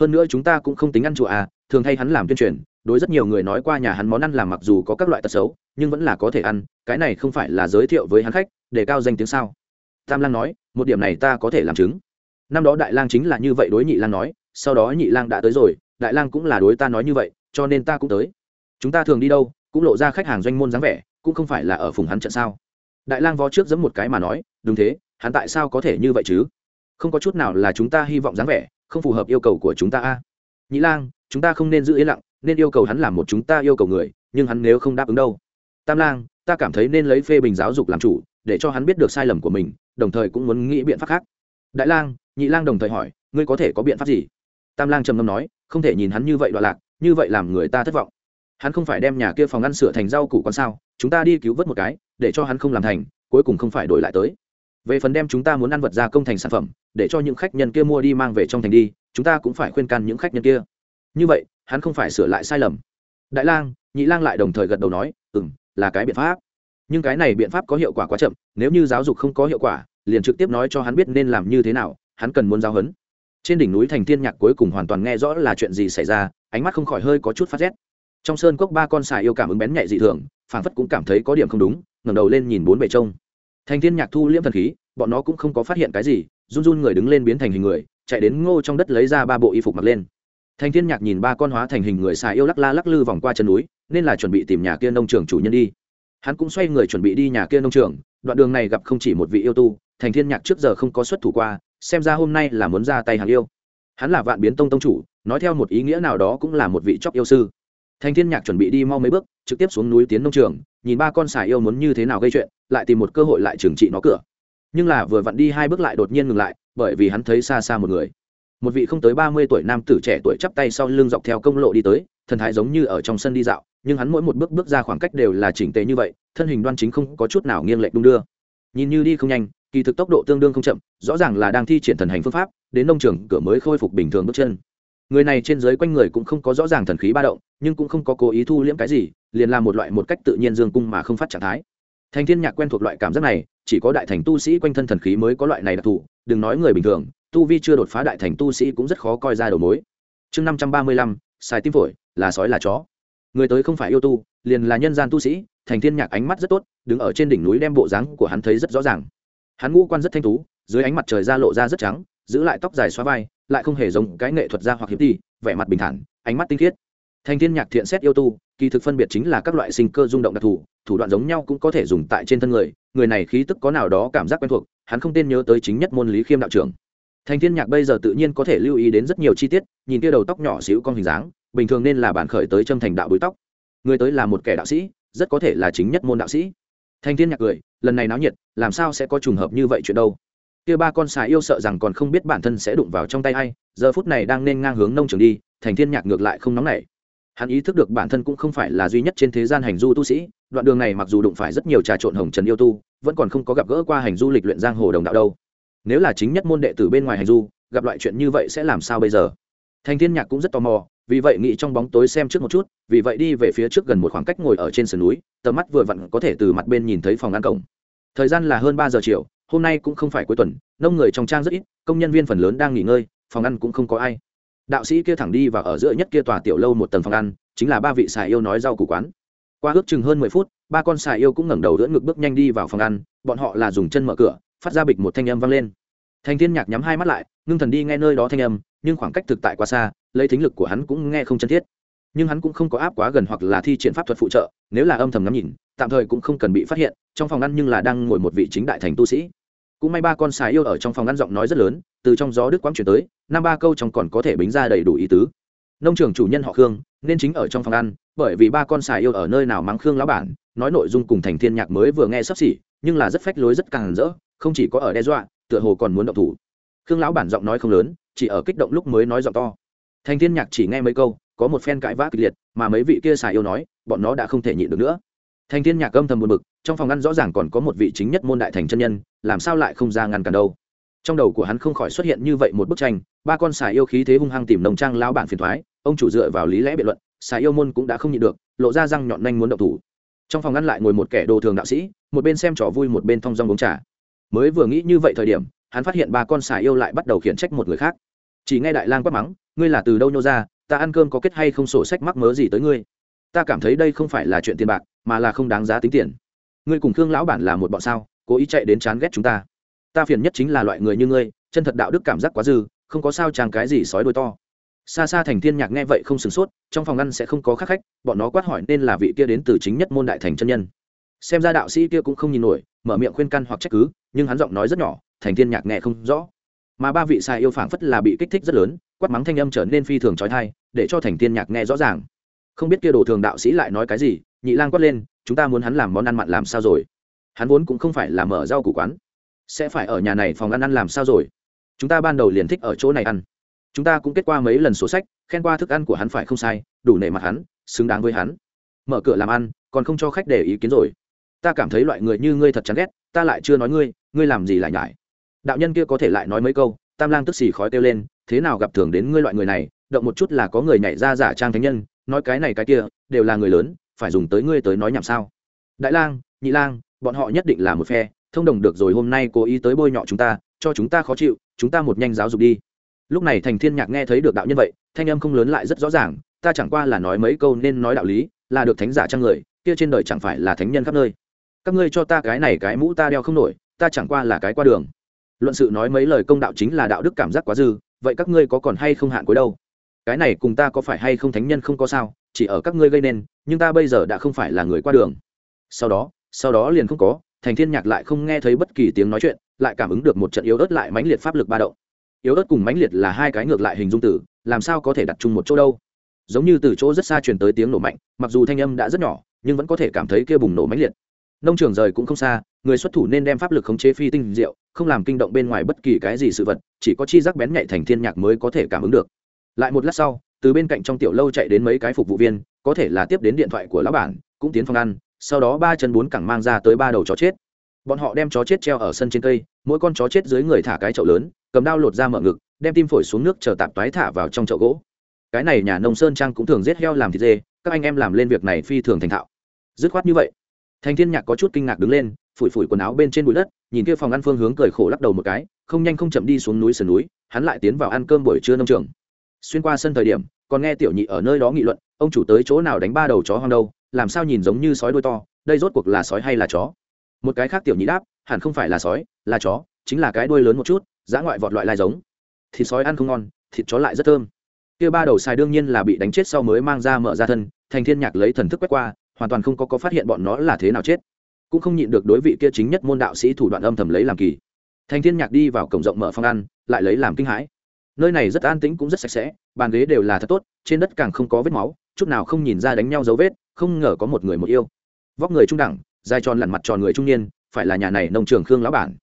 Hơn nữa chúng ta cũng không tính ăn chùa à thường thay hắn làm tuyên truyền, đối rất nhiều người nói qua nhà hắn món ăn làm mặc dù có các loại tật xấu, nhưng vẫn là có thể ăn, cái này không phải là giới thiệu với hắn khách, để cao danh tiếng sao? Tam lang nói, một điểm này ta có thể làm chứng. Năm đó đại lang chính là như vậy đối nhị lang nói, sau đó nhị lang đã tới rồi, đại lang cũng là đối ta nói như vậy, cho nên ta cũng tới. Chúng ta thường đi đâu, cũng lộ ra khách hàng doanh môn dáng vẻ, cũng không phải là ở phùng hắn trận sao? Đại lang vó trước giẫm một cái mà nói, đúng thế, hắn tại sao có thể như vậy chứ? Không có chút nào là chúng ta hy vọng dáng vẻ, không phù hợp yêu cầu của chúng ta a. Nhị lang chúng ta không nên giữ yên lặng, nên yêu cầu hắn làm một chúng ta yêu cầu người, nhưng hắn nếu không đáp ứng đâu. Tam lang, ta cảm thấy nên lấy phê bình giáo dục làm chủ, để cho hắn biết được sai lầm của mình, đồng thời cũng muốn nghĩ biện pháp khác. Đại lang, nhị lang đồng thời hỏi, ngươi có thể có biện pháp gì? Tam lang trầm ngâm nói, không thể nhìn hắn như vậy đoạn lạc, như vậy làm người ta thất vọng. Hắn không phải đem nhà kia phòng ăn sửa thành rau củ con sao, chúng ta đi cứu vớt một cái, để cho hắn không làm thành, cuối cùng không phải đổi lại tới. Về phần đem chúng ta muốn ăn vật ra công thành sản phẩm, để cho những khách nhân kia mua đi mang về trong thành đi, chúng ta cũng phải khuyên can những khách nhân kia như vậy, hắn không phải sửa lại sai lầm. Đại lang, nhị lang lại đồng thời gật đầu nói ừ m là cái biện pháp. Nhưng cái này biện pháp có hiệu quả quá chậm, nếu như giáo dục không có hiệu quả, liền trực tiếp nói cho hắn biết nên làm như thế nào, hắn cần muốn giáo huấn. Trên đỉnh núi thành thiên nhạc cuối cùng hoàn toàn nghe rõ là chuyện gì xảy ra, ánh mắt không khỏi hơi có chút phát rét. Trong sơn cốc ba con xài yêu cảm ứng bén nhạy dị thường phản phất cũng cảm thấy có điểm không đúng, ngẩng đầu lên nhìn bốn bề trông. Thành thiên nhạc thu liễm thần khí, bọn nó cũng không có phát hiện cái gì, run run người đứng lên biến thành hình người, chạy đến ngô trong đất lấy ra ba bộ y phục mặc lên thành thiên nhạc nhìn ba con hóa thành hình người xài yêu lắc la lắc lư vòng qua chân núi, nên là chuẩn bị tìm nhà kia nông trường chủ nhân đi. Hắn cũng xoay người chuẩn bị đi nhà kia nông trường, đoạn đường này gặp không chỉ một vị yêu tu, thành thiên nhạc trước giờ không có xuất thủ qua, xem ra hôm nay là muốn ra tay hàng yêu. Hắn là vạn biến tông tông chủ, nói theo một ý nghĩa nào đó cũng là một vị chóc yêu sư. Thành thiên nhạc chuẩn bị đi mau mấy bước, trực tiếp xuống núi tiến nông trường, nhìn ba con xài yêu muốn như thế nào gây chuyện, lại tìm một cơ hội lại trừng trị nó cửa. Nhưng là vừa vặn đi hai bước lại đột nhiên ngừng lại, bởi vì hắn thấy xa xa một người một vị không tới ba mươi tuổi nam tử trẻ tuổi chắp tay sau lưng dọc theo công lộ đi tới, thần thái giống như ở trong sân đi dạo, nhưng hắn mỗi một bước bước ra khoảng cách đều là chỉnh tề như vậy, thân hình đoan chính không có chút nào nghiêng lệch đung đưa. Nhìn như đi không nhanh, kỳ thực tốc độ tương đương không chậm, rõ ràng là đang thi triển thần hành phương pháp, đến nông trường, cửa mới khôi phục bình thường bước chân. Người này trên dưới quanh người cũng không có rõ ràng thần khí ba động, nhưng cũng không có cố ý thu liễm cái gì, liền làm một loại một cách tự nhiên dương cung mà không phát trạng thái. Thành thiên nhạc quen thuộc loại cảm giác này, chỉ có đại thành tu sĩ quanh thân thần khí mới có loại này đặc thù, đừng nói người bình thường tu vi chưa đột phá đại thành tu sĩ cũng rất khó coi ra đầu mối. Chương năm trăm ba mươi lăm xài tim phổi là sói là chó. Người tới không phải yêu tu liền là nhân gian tu sĩ thành thiên nhạc ánh mắt rất tốt đứng ở trên đỉnh núi đem bộ dáng của hắn thấy rất rõ ràng. Hắn ngũ quan rất thanh tú dưới ánh mặt trời ra lộ ra rất trắng giữ lại tóc dài xóa vai lại không hề giống cái nghệ thuật gia hoặc hiệp tỷ, vẻ mặt bình thản ánh mắt tinh khiết. Thành thiên nhạc thiện xét yêu tu kỳ thực phân biệt chính là các loại sinh cơ rung động đặc thù thủ đoạn giống nhau cũng có thể dùng tại trên thân người người này khí tức có nào đó cảm giác quen thuộc hắn không tên nhớ tới chính nhất môn lý khiêm đạo trưởng thành thiên nhạc bây giờ tự nhiên có thể lưu ý đến rất nhiều chi tiết, nhìn kia đầu tóc nhỏ xíu con hình dáng, bình thường nên là bản khởi tới châm thành đạo búi tóc. Người tới là một kẻ đạo sĩ, rất có thể là chính nhất môn đạo sĩ. Thành thiên nhạc cười, lần này náo nhiệt, làm sao sẽ có trùng hợp như vậy chuyện đâu? Kia ba con xà yêu sợ rằng còn không biết bản thân sẽ đụng vào trong tay ai, giờ phút này đang nên ngang hướng nông trường đi, thành thiên nhạc ngược lại không nóng nảy. Hắn ý thức được bản thân cũng không phải là duy nhất trên thế gian hành du tu sĩ, đoạn đường này mặc dù đụng phải rất nhiều trà trộn hồng trần yêu tu, vẫn còn không có gặp gỡ qua hành du lịch luyện giang hồ đồng đạo đâu nếu là chính nhất môn đệ tử bên ngoài hành du, gặp loại chuyện như vậy sẽ làm sao bây giờ? Thành thiên nhạc cũng rất tò mò, vì vậy nghĩ trong bóng tối xem trước một chút, vì vậy đi về phía trước gần một khoảng cách ngồi ở trên sườn núi, tầm mắt vừa vặn có thể từ mặt bên nhìn thấy phòng ăn cổng. Thời gian là hơn ba giờ chiều, hôm nay cũng không phải cuối tuần, nông người trong trang rất ít, công nhân viên phần lớn đang nghỉ ngơi, phòng ăn cũng không có ai. Đạo sĩ kia thẳng đi và ở giữa nhất kia tòa tiểu lâu một tầng phòng ăn, chính là ba vị xài yêu nói rau củ quán. Qua ước chừng hơn mười phút, ba con xài yêu cũng ngẩng đầu đỡ ngực bước nhanh đi vào phòng ăn, bọn họ là dùng chân mở cửa phát ra bịch một thanh âm vang lên. Thành thiên nhạc nhắm hai mắt lại, ngưng thần đi nghe nơi đó thanh âm, nhưng khoảng cách thực tại quá xa, lấy thính lực của hắn cũng nghe không chân thiết. Nhưng hắn cũng không có áp quá gần hoặc là thi triển pháp thuật phụ trợ, nếu là âm thầm ngắm nhìn, tạm thời cũng không cần bị phát hiện, trong phòng ăn nhưng là đang ngồi một vị chính đại thành tu sĩ. Cũng may ba con xài yêu ở trong phòng ăn giọng nói rất lớn, từ trong gió đức quãng chuyển tới, năm ba câu trong còn có thể bính ra đầy đủ ý tứ. Nông trường chủ nhân họ khương, nên chính ở trong phòng ăn, bởi vì ba con xài yêu ở nơi nào mắng khương lão bản, nói nội dung cùng thành thiên nhạc mới vừa nghe sắp xỉ, nhưng là rất phách lối rất càng rỡ không chỉ có ở đe dọa, tựa hồ còn muốn động thủ. Khương lão bản giọng nói không lớn, chỉ ở kích động lúc mới nói giọng to. Thành thiên nhạc chỉ nghe mấy câu, có một phen cãi vã kịch liệt, mà mấy vị kia xài yêu nói, bọn nó đã không thể nhịn được nữa. Thành thiên nhạc âm thầm buồn bực, trong phòng ngăn rõ ràng còn có một vị chính nhất môn đại thành chân nhân, làm sao lại không ra ngăn cản đâu? Trong đầu của hắn không khỏi xuất hiện như vậy một bức tranh, ba con xài yêu khí thế hung hăng tìm nồng trang lao bản phiền thoái ông chủ dựa vào lý lẽ biện luận xài yêu môn cũng đã không nhịn được, lộ ra răng nhọn nhanh muốn động thủ. Trong phòng ngăn lại ngồi một kẻ đồ thường đạo sĩ, một bên xem trò vui một bên thong dong uống trà mới vừa nghĩ như vậy thời điểm, hắn phát hiện ba con xài yêu lại bắt đầu khiển trách một người khác. Chỉ nghe đại lang quát mắng, ngươi là từ đâu nhô ra, ta ăn cơm có kết hay không sổ sách mắc mớ gì tới ngươi? Ta cảm thấy đây không phải là chuyện tiền bạc, mà là không đáng giá tính tiền. Ngươi cùng khương lão bản là một bọn sao, cố ý chạy đến chán ghét chúng ta. Ta phiền nhất chính là loại người như ngươi, chân thật đạo đức cảm giác quá dư, không có sao chàng cái gì sói đôi to. Xa xa thành thiên nhạc nghe vậy không sửng sốt, trong phòng ngăn sẽ không có khách khách, bọn nó quát hỏi nên là vị kia đến từ chính nhất môn đại thành chân nhân. Xem ra đạo sĩ kia cũng không nhìn nổi, mở miệng khuyên can hoặc trách cứ nhưng hắn giọng nói rất nhỏ, thành thiên nhạc nghe không rõ. Mà ba vị sai yêu phảng phất là bị kích thích rất lớn, quát mắng thanh âm trở nên phi thường trói thai để cho thành thiên nhạc nghe rõ ràng. Không biết kia đồ thường đạo sĩ lại nói cái gì, nhị lang quát lên, chúng ta muốn hắn làm món ăn mặn làm sao rồi? Hắn vốn cũng không phải là mở rau củ quán. Sẽ phải ở nhà này phòng ăn ăn làm sao rồi? Chúng ta ban đầu liền thích ở chỗ này ăn. Chúng ta cũng kết qua mấy lần sổ sách, khen qua thức ăn của hắn phải không sai, đủ nể mặt hắn, xứng đáng với hắn. Mở cửa làm ăn, còn không cho khách để ý kiến rồi ta cảm thấy loại người như ngươi thật chán ghét, ta lại chưa nói ngươi ngươi làm gì lại nhải? Đạo nhân kia có thể lại nói mấy câu, tam lang tức xì khói kêu lên, thế nào gặp thường đến ngươi loại người này, động một chút là có người nhảy ra giả trang thánh nhân, nói cái này cái kia, đều là người lớn, phải dùng tới ngươi tới nói nhảm sao? Đại lang, nhị lang, bọn họ nhất định là một phe, thông đồng được rồi hôm nay cố ý tới bôi nhọ chúng ta, cho chúng ta khó chịu, chúng ta một nhanh giáo dục đi. Lúc này thành thiên nhạc nghe thấy được đạo nhân vậy, thanh âm không lớn lại rất rõ ràng, ta chẳng qua là nói mấy câu nên nói đạo lý, là được thánh giả trang người, kia trên đời chẳng phải là thánh nhân khắp nơi các ngươi cho ta cái này cái mũ ta đeo không nổi, ta chẳng qua là cái qua đường. Luận sự nói mấy lời công đạo chính là đạo đức cảm giác quá dư, vậy các ngươi có còn hay không hạn cuối đâu? Cái này cùng ta có phải hay không thánh nhân không có sao, chỉ ở các ngươi gây nên, nhưng ta bây giờ đã không phải là người qua đường. Sau đó sau đó liền không có, thành thiên nhạc lại không nghe thấy bất kỳ tiếng nói chuyện, lại cảm ứng được một trận yếu ớt lại mãnh liệt pháp lực ba động. Yếu ớt cùng mãnh liệt là hai cái ngược lại hình dung tử làm sao có thể đặt chung một chỗ đâu? Giống như từ chỗ rất xa truyền tới tiếng nổ mạnh, mặc dù thanh âm đã rất nhỏ, nhưng vẫn có thể cảm thấy kia bùng nổ mãnh liệt nông trường rời cũng không xa, người xuất thủ nên đem pháp lực khống chế phi tinh diệu, không làm kinh động bên ngoài bất kỳ cái gì sự vật, chỉ có chi giác bén nhạy thành thiên nhạc mới có thể cảm ứng được. Lại một lát sau, từ bên cạnh trong tiểu lâu chạy đến mấy cái phục vụ viên, có thể là tiếp đến điện thoại của lão bản, cũng tiến phòng ăn, sau đó ba chân bốn cẳng mang ra tới ba đầu chó chết. Bọn họ đem chó chết treo ở sân trên cây, mỗi con chó chết dưới người thả cái chậu lớn, cầm đao lột ra mở ngực, đem tim phổi xuống nước chờ tạp toái thả vào trong chậu gỗ. Cái này nhà nông sơn trang cũng thường giết heo làm thịt dê, các anh em làm lên việc này phi thường thành thạo. Dứt khoát như vậy thành thiên nhạc có chút kinh ngạc đứng lên, phủi phủi quần áo bên trên bụi đất, nhìn kia phòng ăn phương hướng cười khổ lắc đầu một cái, không nhanh không chậm đi xuống núi sườn núi, hắn lại tiến vào ăn cơm buổi trưa nông trường. Xuyên qua sân thời điểm, còn nghe tiểu nhị ở nơi đó nghị luận, ông chủ tới chỗ nào đánh ba đầu chó hoang đâu, làm sao nhìn giống như sói đuôi to, đây rốt cuộc là sói hay là chó? Một cái khác tiểu nhị đáp, hẳn không phải là sói, là chó, chính là cái đuôi lớn một chút, dã ngoại vọt loại lai giống. Thịt sói ăn không ngon, thịt chó lại rất thơm. Kia ba đầu xài đương nhiên là bị đánh chết sau mới mang ra mở ra thân, thành thiên nhạc lấy thần thức quét qua hoàn toàn không có có phát hiện bọn nó là thế nào chết. Cũng không nhịn được đối vị kia chính nhất môn đạo sĩ thủ đoạn âm thầm lấy làm kỳ. Thành thiên nhạc đi vào cổng rộng mở phòng ăn, lại lấy làm kinh hãi. Nơi này rất an tĩnh cũng rất sạch sẽ, bàn ghế đều là thật tốt, trên đất càng không có vết máu, chút nào không nhìn ra đánh nhau dấu vết, không ngờ có một người một yêu. Vóc người trung đẳng, dài tròn lặn mặt tròn người trung niên, phải là nhà này nông trường khương lão bản.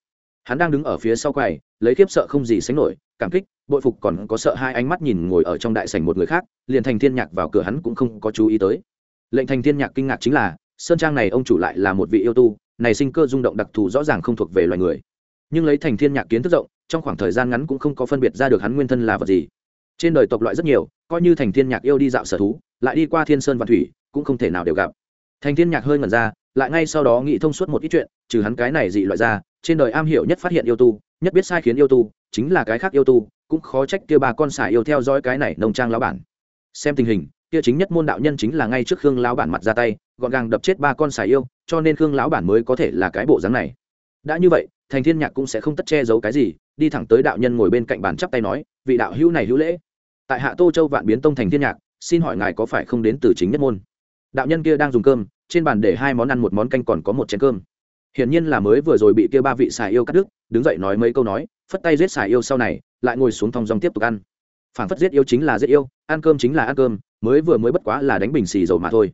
Hắn đang đứng ở phía sau quầy, lấy khiếp sợ không gì sánh nổi, cảm kích, bội phục còn có sợ hai ánh mắt nhìn ngồi ở trong đại sảnh một người khác, liền thành thiên nhạc vào cửa hắn cũng không có chú ý tới lệnh thành thiên nhạc kinh ngạc chính là, sơn trang này ông chủ lại là một vị yêu tu, này sinh cơ rung động đặc thù rõ ràng không thuộc về loài người. Nhưng lấy thành thiên nhạc kiến thức rộng, trong khoảng thời gian ngắn cũng không có phân biệt ra được hắn nguyên thân là vật gì. Trên đời tộc loại rất nhiều, coi như thành thiên nhạc yêu đi dạo sở thú, lại đi qua thiên sơn và thủy, cũng không thể nào đều gặp. Thành thiên nhạc hơi ngẩn ra, lại ngay sau đó nghĩ thông suốt một ít chuyện, trừ hắn cái này dị loại ra, trên đời am hiểu nhất phát hiện yêu tu, nhất biết sai khiến yêu tu, chính là cái khác yêu tu, cũng khó trách kia bà con xài yêu theo dõi cái này nông trang lão bản. Xem tình hình kia chính nhất môn đạo nhân chính là ngay trước khương lão bản mặt ra tay, gọn gàng đập chết ba con xài yêu, cho nên khương lão bản mới có thể là cái bộ dáng này. Đã như vậy, thành thiên nhạc cũng sẽ không tất che giấu cái gì, đi thẳng tới đạo nhân ngồi bên cạnh bàn chắp tay nói, vị đạo hữu này hữu lễ. Tại hạ tô châu vạn biến tông thành thiên nhạc, xin hỏi ngài có phải không đến từ chính nhất môn? Đạo nhân kia đang dùng cơm, trên bàn để hai món ăn, một món canh còn có một chén cơm. Hiển nhiên là mới vừa rồi bị kia ba vị xài yêu cắt đứt, đứng dậy nói mấy câu nói, phất tay giết xài yêu sau này, lại ngồi xuống thong dong tiếp tục ăn phản phất giết yêu chính là giết yêu, ăn cơm chính là ăn cơm, mới vừa mới bất quá là đánh bình xì dầu mà thôi.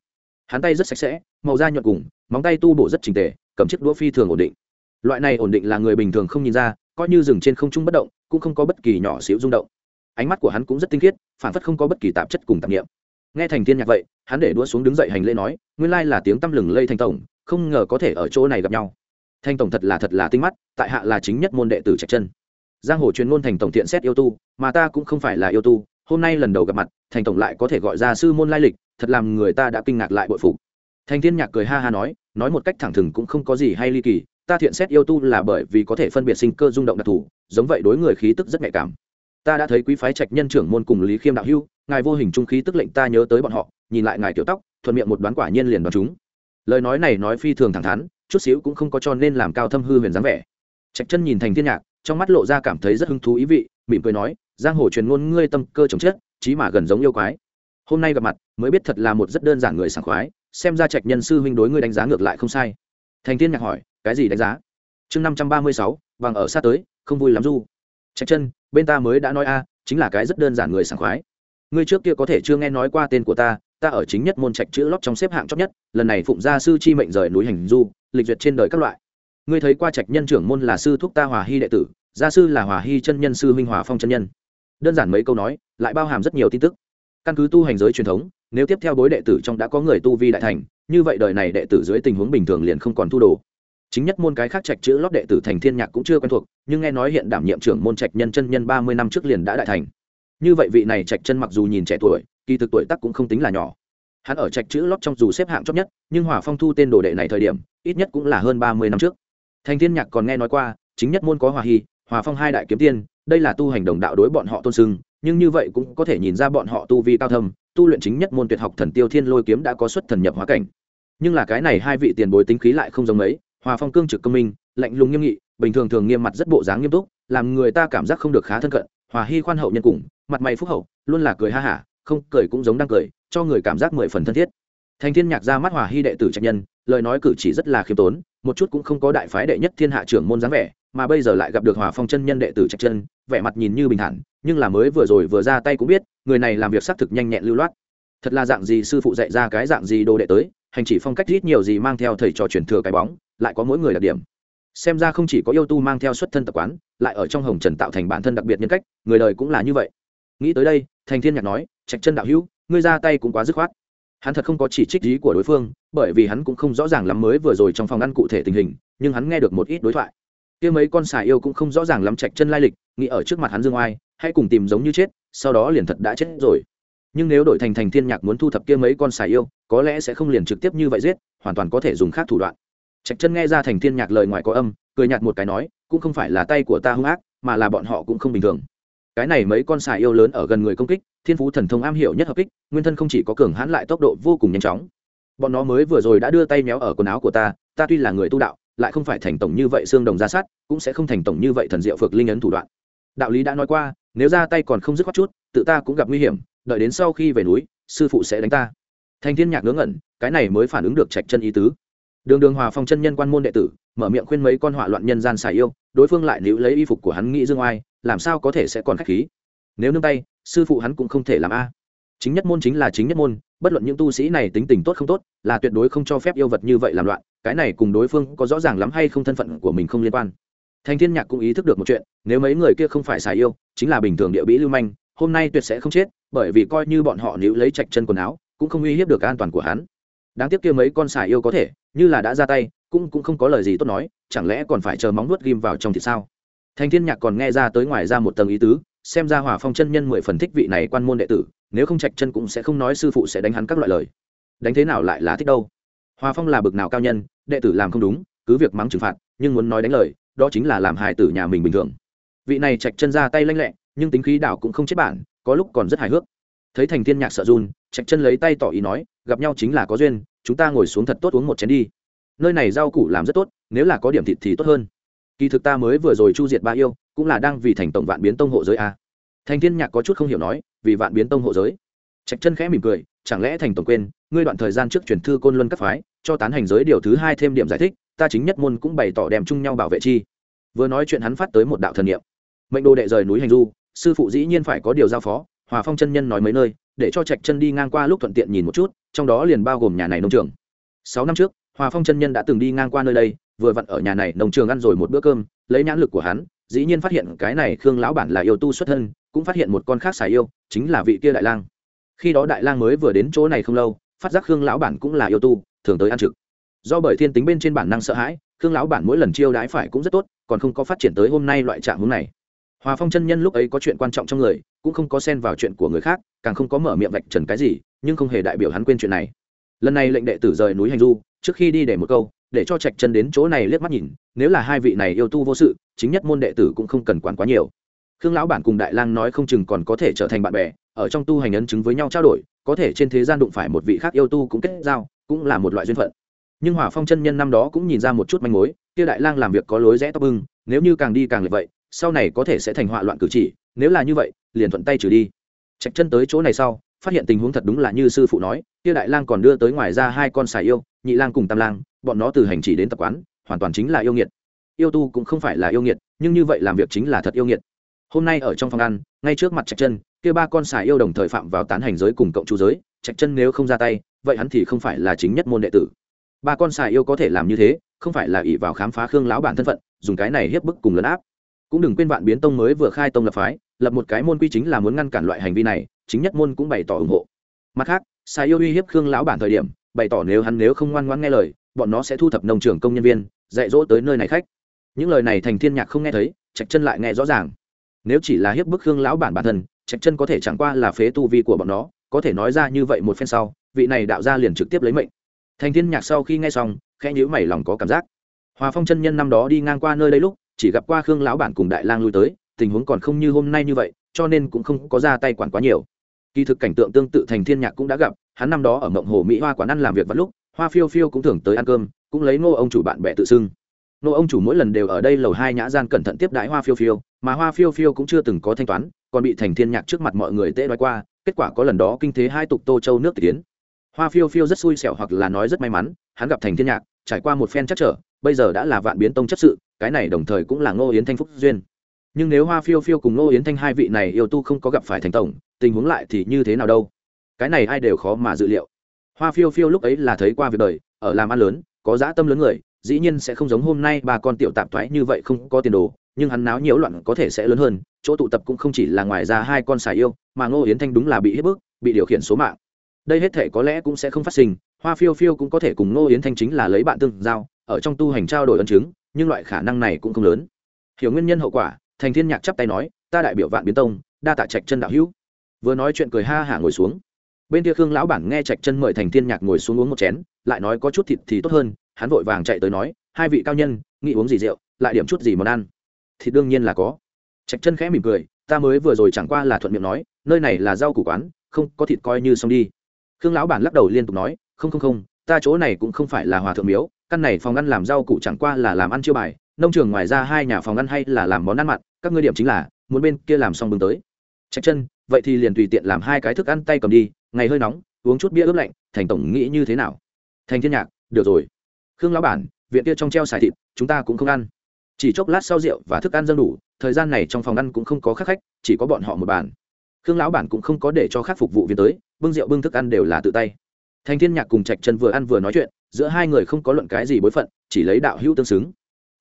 Hắn tay rất sạch sẽ, màu da nhuận cùng, móng tay tu bổ rất trình tề, cầm chiếc đũa phi thường ổn định. Loại này ổn định là người bình thường không nhìn ra, coi như dừng trên không trung bất động, cũng không có bất kỳ nhỏ xíu rung động. Ánh mắt của hắn cũng rất tinh khiết phản phất không có bất kỳ tạp chất cùng tạp nghiệm nghe thành thiên nhạc vậy, hắn để đũa xuống đứng dậy hành lễ nói, nguyên lai là tiếng tăm lừng lây thành tổng, không ngờ có thể ở chỗ này gặp nhau. Thanh tổng thật là thật là tinh mắt, tại hạ là chính nhất môn đệ tử trạch chân giang hồ truyền ngôn thành tổng thiện xét yêu tu, mà ta cũng không phải là yêu tu, hôm nay lần đầu gặp mặt, thành tổng lại có thể gọi ra sư môn lai lịch, thật làm người ta đã kinh ngạc lại bội phục. Thành thiên nhạc cười ha ha nói nói một cách thẳng thừng cũng không có gì hay ly kỳ, ta thiện xét yêu tu là bởi vì có thể phân biệt sinh cơ rung động đặc thù, giống vậy đối người khí tức rất nhạy cảm. Ta đã thấy quý phái trạch nhân trưởng môn cùng lý khiêm đạo hưu ngài vô hình trung khí tức lệnh ta nhớ tới bọn họ, nhìn lại ngài tiểu tóc, thuận miệng một đoán quả nhiên liền đoán chúng. Lời nói này nói phi thường thẳng thắn, chút xíu cũng không có cho nên làm cao thâm hư huyền dáng vẻ. Trạch chân nhìn thành thiên nhạc trong mắt lộ ra cảm thấy rất hứng thú ý vị, mỉm cười nói, giang hồ truyền ngôn ngươi tâm cơ chồng chết chí mà gần giống yêu quái. Hôm nay gặp mặt, mới biết thật là một rất đơn giản người sảng khoái, xem ra trạch nhân sư huynh đối ngươi đánh giá ngược lại không sai. Thành thiên nhạc hỏi, cái gì đánh giá? Chương năm trăm ba mươi sáu, vàng ở sát tới, không vui lắm du. Trạch chân, bên ta mới đã nói a, chính là cái rất đơn giản người sảng khoái. Ngươi trước kia có thể chưa nghe nói qua tên của ta ta ở chính nhất môn trạch chữ lót trong xếp hạng chót nhất, lần này phụng gia sư chi mệnh rời núi hành du, lịch duyệt trên đời các loại ngươi thấy qua trạch nhân trưởng môn là sư thúc ta hòa hy đệ tử, gia sư là hòa hy chân nhân sư huynh hòa phong chân nhân. Đơn giản mấy câu nói, lại bao hàm rất nhiều tin tức. Căn cứ tu hành giới truyền thống, nếu tiếp theo bối đệ tử trong đã có người tu vi đại thành, như vậy đời này đệ tử dưới tình huống bình thường liền không còn thu đồ. Chính nhất môn cái khác trạch chữ lót đệ tử thành thiên nhạc cũng chưa quen thuộc, nhưng nghe nói hiện đảm nhiệm trưởng môn trạch nhân chân nhân ba mươi năm trước liền đã đại thành. Như vậy vị này trạch chân mặc dù nhìn trẻ tuổi, kỳ thực tuổi tác cũng không tính là nhỏ. Hắn ở trạch chữ lót trong dù xếp hạng chót nhất, nhưng hòa phong thu tên đồ đệ này thời điểm, ít nhất cũng là hơn ba mươi năm trước thành thiên nhạc còn nghe nói qua, chính nhất môn có hòa hy, hòa phong hai đại kiếm tiên, đây là tu hành đồng đạo đối bọn họ tôn sưng, nhưng như vậy cũng có thể nhìn ra bọn họ tu vi cao thâm, tu luyện chính nhất môn tuyệt học thần tiêu thiên lôi kiếm đã có xuất thần nhập hóa cảnh. Nhưng là cái này hai vị tiền bối tính khí lại không giống mấy, hòa phong cương trực công minh, lạnh lùng nghiêm nghị, bình thường thường nghiêm mặt rất bộ dáng nghiêm túc, làm người ta cảm giác không được khá thân cận, hòa hy khoan hậu nhân cùng, mặt mày phúc hậu, luôn là cười ha hả, không, cười cũng giống đang cười, cho người cảm giác mười phần thân thiết. Thành thiên nhạc ra mắt hòa hy đệ tử trạch nhân, lời nói cử chỉ rất là khiêm tốn một chút cũng không có đại phái đệ nhất thiên hạ trưởng môn dáng vẻ, mà bây giờ lại gặp được hòa phong chân nhân đệ tử trạch chân, vẻ mặt nhìn như bình thản, nhưng là mới vừa rồi vừa ra tay cũng biết, người này làm việc xác thực nhanh nhẹn lưu loát. Thật là dạng gì sư phụ dạy ra cái dạng gì đồ đệ tới, hành chỉ phong cách ít nhiều gì mang theo thầy trò truyền thừa cái bóng, lại có mỗi người đặc điểm. Xem ra không chỉ có yêu tu mang theo xuất thân tập quán, lại ở trong hồng trần tạo thành bản thân đặc biệt nhân cách, người đời cũng là như vậy. Nghĩ tới đây, thành thiên nhạc nói, trạch chân đạo hữu, ngươi ra tay cũng quá dứt khoát hắn thật không có chỉ trích ý của đối phương, bởi vì hắn cũng không rõ ràng lắm mới vừa rồi trong phòng ăn cụ thể tình hình, nhưng hắn nghe được một ít đối thoại. Kia mấy con xà yêu cũng không rõ ràng lắm trạch chân lai lịch, nghĩ ở trước mặt hắn dương oai hay cùng tìm giống như chết, sau đó liền thật đã chết rồi. Nhưng nếu đổi thành thành thiên nhạc muốn thu thập kia mấy con xà yêu, có lẽ sẽ không liền trực tiếp như vậy giết, hoàn toàn có thể dùng khác thủ đoạn. Trạch chân nghe ra thành thiên nhạc lời ngoài có âm, cười nhạt một cái nói, cũng không phải là tay của ta hung ác, mà là bọn họ cũng không bình thường cái này mấy con xài yêu lớn ở gần người công kích, thiên phú thần thông am hiểu nhất hợp kích, nguyên thân không chỉ có cường hãn lại tốc độ vô cùng nhanh chóng. Bọn nó mới vừa rồi đã đưa tay méo ở quần áo của ta ta tuy là người tu đạo, lại không phải thành tổng như vậy xương đồng ra sát, cũng sẽ không thành tổng như vậy thần diệu phược linh ấn thủ đoạn. Đạo lý đã nói qua, nếu ra tay còn không dứt khoát chút, tự ta cũng gặp nguy hiểm, đợi đến sau khi về núi, sư phụ sẽ đánh ta. Thành thiên nhạc ngớ ngẩn, cái này mới phản ứng được trạch chân ý tứ. Đường đường hòa phong chân nhân quan môn đệ tử, mở miệng khuyên mấy con họa loạn nhân gian xài yêu, đối phương lại níu lấy y phục của hắn nghĩ dương oai làm sao có thể sẽ còn khách khí? Nếu nương tay, sư phụ hắn cũng không thể làm a. Chính nhất môn chính là chính nhất môn, bất luận những tu sĩ này tính tình tốt không tốt, là tuyệt đối không cho phép yêu vật như vậy làm loạn, cái này cùng đối phương có rõ ràng lắm hay không thân phận của mình không liên quan. Thành thiên nhạc cũng ý thức được một chuyện, nếu mấy người kia không phải xài yêu, chính là bình thường địa bĩ lưu manh, hôm nay tuyệt sẽ không chết, bởi vì coi như bọn họ níu lấy chạch chân quần áo, cũng không uy hiếp được an toàn của hắn. Đáng tiếc kia mấy con xài yêu có thể, như là đã ra tay, cũng cũng không có lời gì tốt nói, chẳng lẽ còn phải chờ móng nuốt ghim vào trong thì sao? Thành thiên nhạc còn nghe ra tới ngoài ra một tầng ý tứ, xem ra hỏa phong chân nhân mười phần thích vị này quan môn đệ tử, nếu không trạch chân cũng sẽ không nói sư phụ sẽ đánh hắn các loại lời. Đánh thế nào lại là thích đâu? Hòa phong là bực nào cao nhân, đệ tử làm không đúng, cứ việc mắng trừng phạt, nhưng muốn nói đánh lời, đó chính là làm hài tử nhà mình bình thường. Vị này trạch chân ra tay lanh lẹ, nhưng tính khí đảo cũng không chết bản, có lúc còn rất hài hước. Thấy thành thiên nhạc sợ run, trạch chân lấy tay tỏ ý nói, gặp nhau chính là có duyên, chúng ta ngồi xuống thật tốt uống một chén đi. Nơi này rau củ làm rất tốt, nếu là có điểm thịt thì tốt hơn kỳ thực ta mới vừa rồi chu diệt ba yêu, cũng là đang vì thành tổng vạn biến tông hộ giới a. Thành thiên nhạc có chút không hiểu nói, vì vạn biến tông hộ giới. Trạch chân khẽ mỉm cười, chẳng lẽ thành tổng quên, ngươi đoạn thời gian trước chuyển thư côn luân các phái, cho tán hành giới điều thứ hai thêm điểm giải thích, ta chính nhất môn cũng bày tỏ đem chung nhau bảo vệ chi. Vừa nói chuyện hắn phát tới một đạo thần niệm. Mệnh đồ đệ rời núi hành du, sư phụ dĩ nhiên phải có điều giao phó, hòa phong chân nhân nói mấy nơi, để cho trạch chân đi ngang qua lúc thuận tiện nhìn một chút, trong đó liền bao gồm nhà này nông trường. Sáu năm trước, hòa phong chân nhân đã từng đi ngang qua nơi đây vừa vặn ở nhà này nông trường ăn rồi một bữa cơm, lấy nhãn lực của hắn, dĩ nhiên phát hiện cái này khương lão bản là yêu tu xuất thân, cũng phát hiện một con khác xài yêu, chính là vị kia đại lang. Khi đó đại lang mới vừa đến chỗ này không lâu, phát giác khương lão bản cũng là yêu tu, thường tới ăn trực. Do bởi thiên tính bên trên bản năng sợ hãi, khương lão bản mỗi lần chiêu đãi phải cũng rất tốt, còn không có phát triển tới hôm nay loại trạng hướng này. Hòa phong chân nhân lúc ấy có chuyện quan trọng trong người, cũng không có xen vào chuyện của người khác, càng không có mở miệng vạch trần cái gì, nhưng không hề đại biểu hắn quên chuyện này. Lần này lệnh đệ tử rời núi hành du, trước khi đi để một câu để cho trạch chân đến chỗ này liếc mắt nhìn, nếu là hai vị này yêu tu vô sự, chính nhất môn đệ tử cũng không cần quản quá nhiều. Khương lão bản cùng đại lang nói không chừng còn có thể trở thành bạn bè, ở trong tu hành ấn chứng với nhau trao đổi, có thể trên thế gian đụng phải một vị khác yêu tu cũng kết giao, cũng là một loại duyên phận. Nhưng hỏa phong chân nhân năm đó cũng nhìn ra một chút manh mối, kia đại lang làm việc có lối rẽ tóc bưng, nếu như càng đi càng lệch vậy, sau này có thể sẽ thành họa loạn cử chỉ, nếu là như vậy, liền thuận tay trừ đi. Trạch chân tới chỗ này sau, phát hiện tình huống thật đúng là như sư phụ nói, kia đại lang còn đưa tới ngoài ra hai con xài yêu, nhị lang cùng tam lang bọn nó từ hành chỉ đến tập quán, hoàn toàn chính là yêu nghiệt. Yêu tu cũng không phải là yêu nghiệt, nhưng như vậy làm việc chính là thật yêu nghiệt. Hôm nay ở trong phòng ăn, ngay trước mặt trạch chân, kia ba con xài yêu đồng thời phạm vào tán hành giới cùng cộng chú giới, trạch chân nếu không ra tay, vậy hắn thì không phải là chính nhất môn đệ tử. Ba con xài yêu có thể làm như thế, không phải là ỷ vào khám phá khương lão bản thân phận, dùng cái này hiếp bức cùng lấn áp. Cũng đừng quên vạn biến tông mới vừa khai tông lập phái, lập một cái môn quy chính là muốn ngăn cản loại hành vi này, chính nhất môn cũng bày tỏ ủng hộ. Mặt khác xài yêu uy hiếp khương lão bản thời điểm, bày tỏ nếu hắn nếu không ngoan ngoãn nghe lời bọn nó sẽ thu thập nông trường công nhân viên, dạy dỗ tới nơi này khách. Những lời này thành thiên nhạc không nghe thấy, trạch chân lại nghe rõ ràng. Nếu chỉ là hiếp bức khương lão bản bản thân, trạch chân có thể chẳng qua là phế tu vi của bọn nó, có thể nói ra như vậy một phen sau, vị này đạo ra liền trực tiếp lấy mệnh. Thành thiên nhạc sau khi nghe xong, khẽ nhíu mày lòng có cảm giác. Hòa phong chân nhân năm đó đi ngang qua nơi đây lúc, chỉ gặp qua khương lão bản cùng đại lang lui tới, tình huống còn không như hôm nay như vậy, cho nên cũng không có ra tay quản quá nhiều. Kỳ thực cảnh tượng tương tự thành thiên nhạc cũng đã gặp, hắn năm đó ở mộng hồ mỹ hoa quán ăn làm việc vào lúc hoa phiêu phiêu cũng thường tới ăn cơm, cũng lấy ngô ông chủ bạn bè tự xưng. Nô ông chủ mỗi lần đều ở đây lầu hai nhã gian cẩn thận tiếp đãi hoa phiêu phiêu, mà hoa phiêu phiêu cũng chưa từng có thanh toán, còn bị thành thiên nhạc trước mặt mọi người tễ nói qua, kết quả có lần đó kinh thế hai tục tô châu nước tiến. Hoa phiêu phiêu rất xui xẻo hoặc là nói rất may mắn, hắn gặp thành thiên nhạc, trải qua một phen chắc trở, bây giờ đã là vạn biến tông chấp sự, cái này đồng thời cũng là ngô yến thanh phúc duyên. Nhưng nếu hoa phiêu phiêu cùng ngô yến thanh hai vị này yêu tu không có gặp phải thành tổng, tình huống lại thì như thế nào đâu? Cái này ai đều khó mà dự liệu hoa phiêu phiêu lúc ấy là thấy qua việc đời, ở làm ăn lớn, có dã tâm lớn người, dĩ nhiên sẽ không giống hôm nay bà con tiểu tạp thoái như vậy không có tiền đồ, nhưng hắn náo nhiễu loạn có thể sẽ lớn hơn, chỗ tụ tập cũng không chỉ là ngoài ra hai con xài yêu, mà ngô yến thanh đúng là bị hết bức, bị điều khiển số mạng. Đây hết thể có lẽ cũng sẽ không phát sinh, hoa phiêu phiêu cũng có thể cùng ngô yến thanh chính là lấy bạn tương giao, ở trong tu hành trao đổi ân chứng, nhưng loại khả năng này cũng không lớn. Hiểu nguyên nhân hậu quả, thành thiên nhạc chắp tay nói, ta đại biểu vạn biến tông, đa tạ trạch chân đạo hữu. Vừa nói chuyện cười ha hả ngồi xuống bên kia khương lão bản nghe trạch chân mời thành thiên nhạc ngồi xuống uống một chén, lại nói có chút thịt thì tốt hơn, hắn vội vàng chạy tới nói, hai vị cao nhân, nghĩ uống gì rượu, lại điểm chút gì món ăn? Thì đương nhiên là có. Trạch chân khẽ mỉm cười, ta mới vừa rồi chẳng qua là thuận miệng nói, nơi này là rau củ quán, không có thịt coi như xong đi. Khương lão bản lắc đầu liên tục nói, không không không, ta chỗ này cũng không phải là hòa thượng miếu, căn này phòng ăn làm rau củ chẳng qua là làm ăn chiêu bài, nông trường ngoài ra hai nhà phòng ăn hay là làm món ăn mặn, các ngươi điểm chính là, muốn bên kia làm xong bưng tới. Trạch chân vậy thì liền tùy tiện làm hai cái thức ăn tay cầm đi, ngày hơi nóng, uống chút bia ướp lạnh, thành tổng nghĩ như thế nào? Thành thiên nhạc, được rồi. Khương lão bản, viện kia trong treo xài thịt, chúng ta cũng không ăn. Chỉ chốc lát sau rượu và thức ăn dâng đủ, thời gian này trong phòng ăn cũng không có khách khách, chỉ có bọn họ một bàn. Khương lão bản cũng không có để cho khác phục vụ viên tới, bưng rượu bưng thức ăn đều là tự tay. Thành thiên nhạc cùng trạch chân vừa ăn vừa nói chuyện, giữa hai người không có luận cái gì bối phận, chỉ lấy đạo hữu tương xứng.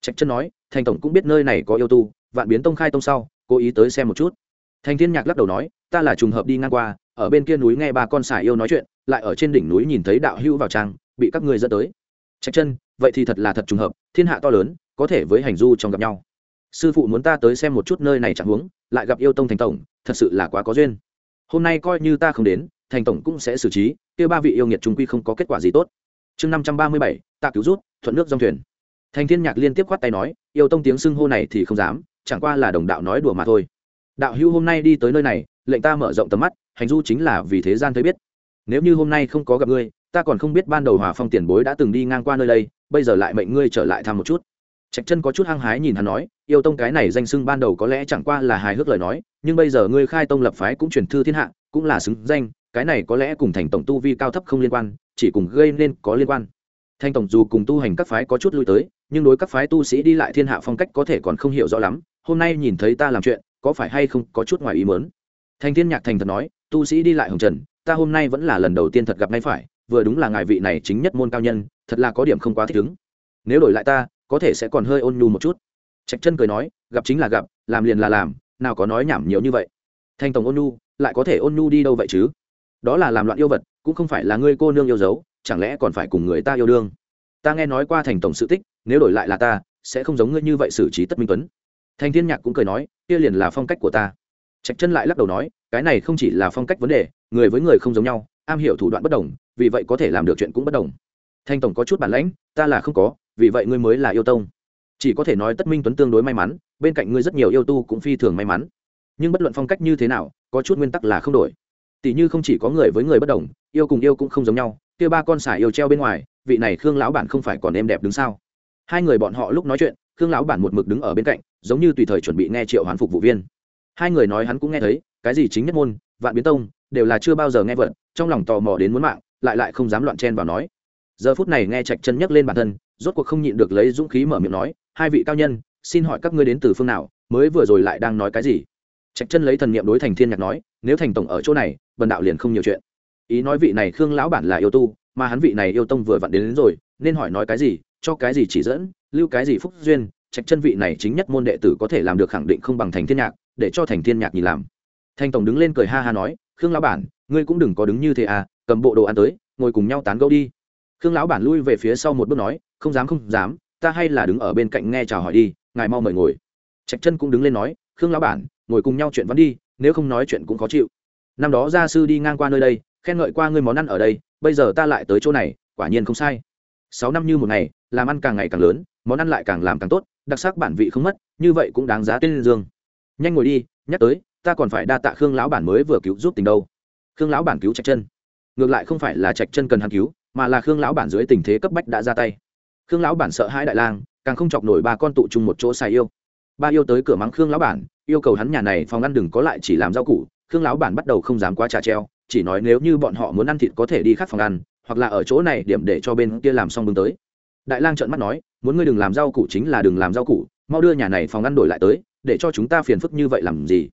Trạch chân nói, thành tổng cũng biết nơi này có yêu tu, vạn biến tông khai tông sau, cố ý tới xem một chút thành thiên nhạc lắc đầu nói, ta là trùng hợp đi ngang qua, ở bên kia núi nghe ba con xài yêu nói chuyện, lại ở trên đỉnh núi nhìn thấy đạo hữu vào trang, bị các người dẫn tới. Trạch chân, vậy thì thật là thật trùng hợp, thiên hạ to lớn, có thể với hành du trong gặp nhau. Sư phụ muốn ta tới xem một chút nơi này chẳng huống, lại gặp yêu tông thành tổng, thật sự là quá có duyên. Hôm nay coi như ta không đến, thành tổng cũng sẽ xử trí, kia ba vị yêu nghiệt trung quy không có kết quả gì tốt. Chương năm trăm ba mươi bảy, tạ cứu rút, thuận nước dòng thuyền. Thành thiên nhạc liên tiếp khoát tay nói, yêu tông tiếng xưng hô này thì không dám, chẳng qua là đồng đạo nói đùa mà thôi đạo hữu hôm nay đi tới nơi này, lệnh ta mở rộng tầm mắt, hành du chính là vì thế gian thấy biết. Nếu như hôm nay không có gặp ngươi, ta còn không biết ban đầu hòa phong tiền bối đã từng đi ngang qua nơi đây, bây giờ lại mệnh ngươi trở lại thăm một chút. Trạch chân có chút hăng hái nhìn hắn nói, yêu tông cái này danh xưng ban đầu có lẽ chẳng qua là hài hước lời nói, nhưng bây giờ ngươi khai tông lập phái cũng truyền thư thiên hạ, cũng là xứng danh, cái này có lẽ cùng thành tổng tu vi cao thấp không liên quan, chỉ cùng gây nên có liên quan. Thanh tổng dù cùng tu hành các phái có chút lui tới, nhưng đối các phái tu sĩ đi lại thiên hạ phong cách có thể còn không hiểu rõ lắm, hôm nay nhìn thấy ta làm chuyện có phải hay không có chút ngoài ý mớn thành thiên nhạc thành thật nói, tu sĩ đi lại hồng trần, ta hôm nay vẫn là lần đầu tiên thật gặp ngay phải, vừa đúng là ngài vị này chính nhất môn cao nhân, thật là có điểm không quá thích ứng. Nếu đổi lại ta, có thể sẽ còn hơi ôn nhu một chút. Trạch chân cười nói, gặp chính là gặp, làm liền là làm, nào có nói nhảm nhiều như vậy. Thanh tổng ôn nhu, lại có thể ôn nhu đi đâu vậy chứ? Đó là làm loạn yêu vật, cũng không phải là ngươi cô nương yêu dấu, chẳng lẽ còn phải cùng người ta yêu đương? Ta nghe nói qua thành tổng sự tích, nếu đổi lại là ta, sẽ không giống ngươi như vậy xử trí tất minh tuấn thành thiên nhạc cũng cười nói, kia liền là phong cách của ta. Trạch chân lại lắc đầu nói, cái này không chỉ là phong cách vấn đề, người với người không giống nhau, am hiểu thủ đoạn bất đồng, vì vậy có thể làm được chuyện cũng bất đồng. Thanh tổng có chút bản lãnh, ta là không có, vì vậy ngươi mới là yêu tông. Chỉ có thể nói tất minh tuấn tương đối may mắn, bên cạnh ngươi rất nhiều yêu tu cũng phi thường may mắn. Nhưng bất luận phong cách như thế nào, có chút nguyên tắc là không đổi. Tỷ như không chỉ có người với người bất đồng, yêu cùng yêu cũng không giống nhau, kia ba con xài yêu treo bên ngoài, vị này khương lão bản không phải còn em đẹp đứng sao? Hai người bọn họ lúc nói chuyện, khương lão bản một mực đứng ở bên cạnh giống như tùy thời chuẩn bị nghe triệu hoán phục vụ viên. Hai người nói hắn cũng nghe thấy cái gì chính nhất môn vạn biến tông đều là chưa bao giờ nghe vợt trong lòng tò mò đến muốn mạng lại lại không dám loạn chen vào nói. Giờ phút này nghe trạch chân nhấc lên bản thân rốt cuộc không nhịn được lấy dũng khí mở miệng nói hai vị cao nhân xin hỏi các ngươi đến từ phương nào mới vừa rồi lại đang nói cái gì? Trạch chân lấy thần niệm đối thành thiên nhạc nói nếu thành tổng ở chỗ này bần đạo liền không nhiều chuyện. Ý nói vị này khương lão bản là yêu tu mà hắn vị này yêu tông vừa vặn đến, đến rồi nên hỏi nói cái gì cho cái gì chỉ dẫn lưu cái gì phúc duyên trạch chân vị này chính nhất môn đệ tử có thể làm được khẳng định không bằng thành thiên nhạc, để cho thành thiên nhạc nhìn làm. Thanh tổng đứng lên cười ha ha nói, khương lão bản, ngươi cũng đừng có đứng như thế à cầm bộ đồ ăn tới, ngồi cùng nhau tán gẫu đi. Khương lão bản lui về phía sau một bước nói, không dám không dám, ta hay là đứng ở bên cạnh nghe chào hỏi đi, ngài mau mời ngồi. Trạch chân cũng đứng lên nói, khương lão bản, ngồi cùng nhau chuyện vẫn đi, nếu không nói chuyện cũng khó chịu. Năm đó gia sư đi ngang qua nơi đây, khen ngợi qua ngươi món ăn ở đây, bây giờ ta lại tới chỗ này, quả nhiên không sai. Sáu năm như một ngày, làm ăn càng ngày càng lớn, món ăn lại càng làm càng tốt đặc sắc bản vị không mất, như vậy cũng đáng giá tên dương. Nhanh ngồi đi, nhắc tới, ta còn phải đa tạ khương lão bản mới vừa cứu giúp tình đâu. Khương lão bản cứu trạch chân. Ngược lại không phải là trạch chân cần hắn cứu, mà là khương lão bản dưới tình thế cấp bách đã ra tay. Khương lão bản sợ hãi đại lang, càng không chọc nổi ba con tụ chung một chỗ xài yêu. Ba yêu tới cửa mắng khương lão bản, yêu cầu hắn nhà này phòng ăn đừng có lại chỉ làm rau củ, khương lão bản bắt đầu không dám quá trà treo, chỉ nói nếu như bọn họ muốn ăn thịt có thể đi khác phòng ăn, hoặc là ở chỗ này điểm để cho bên kia làm xong bưng tới. Đại lang trợn mắt nói muốn ngươi đừng làm rau củ chính là đừng làm rau củ, mau đưa nhà này phòng ăn đổi lại tới, để cho chúng ta phiền phức như vậy làm gì?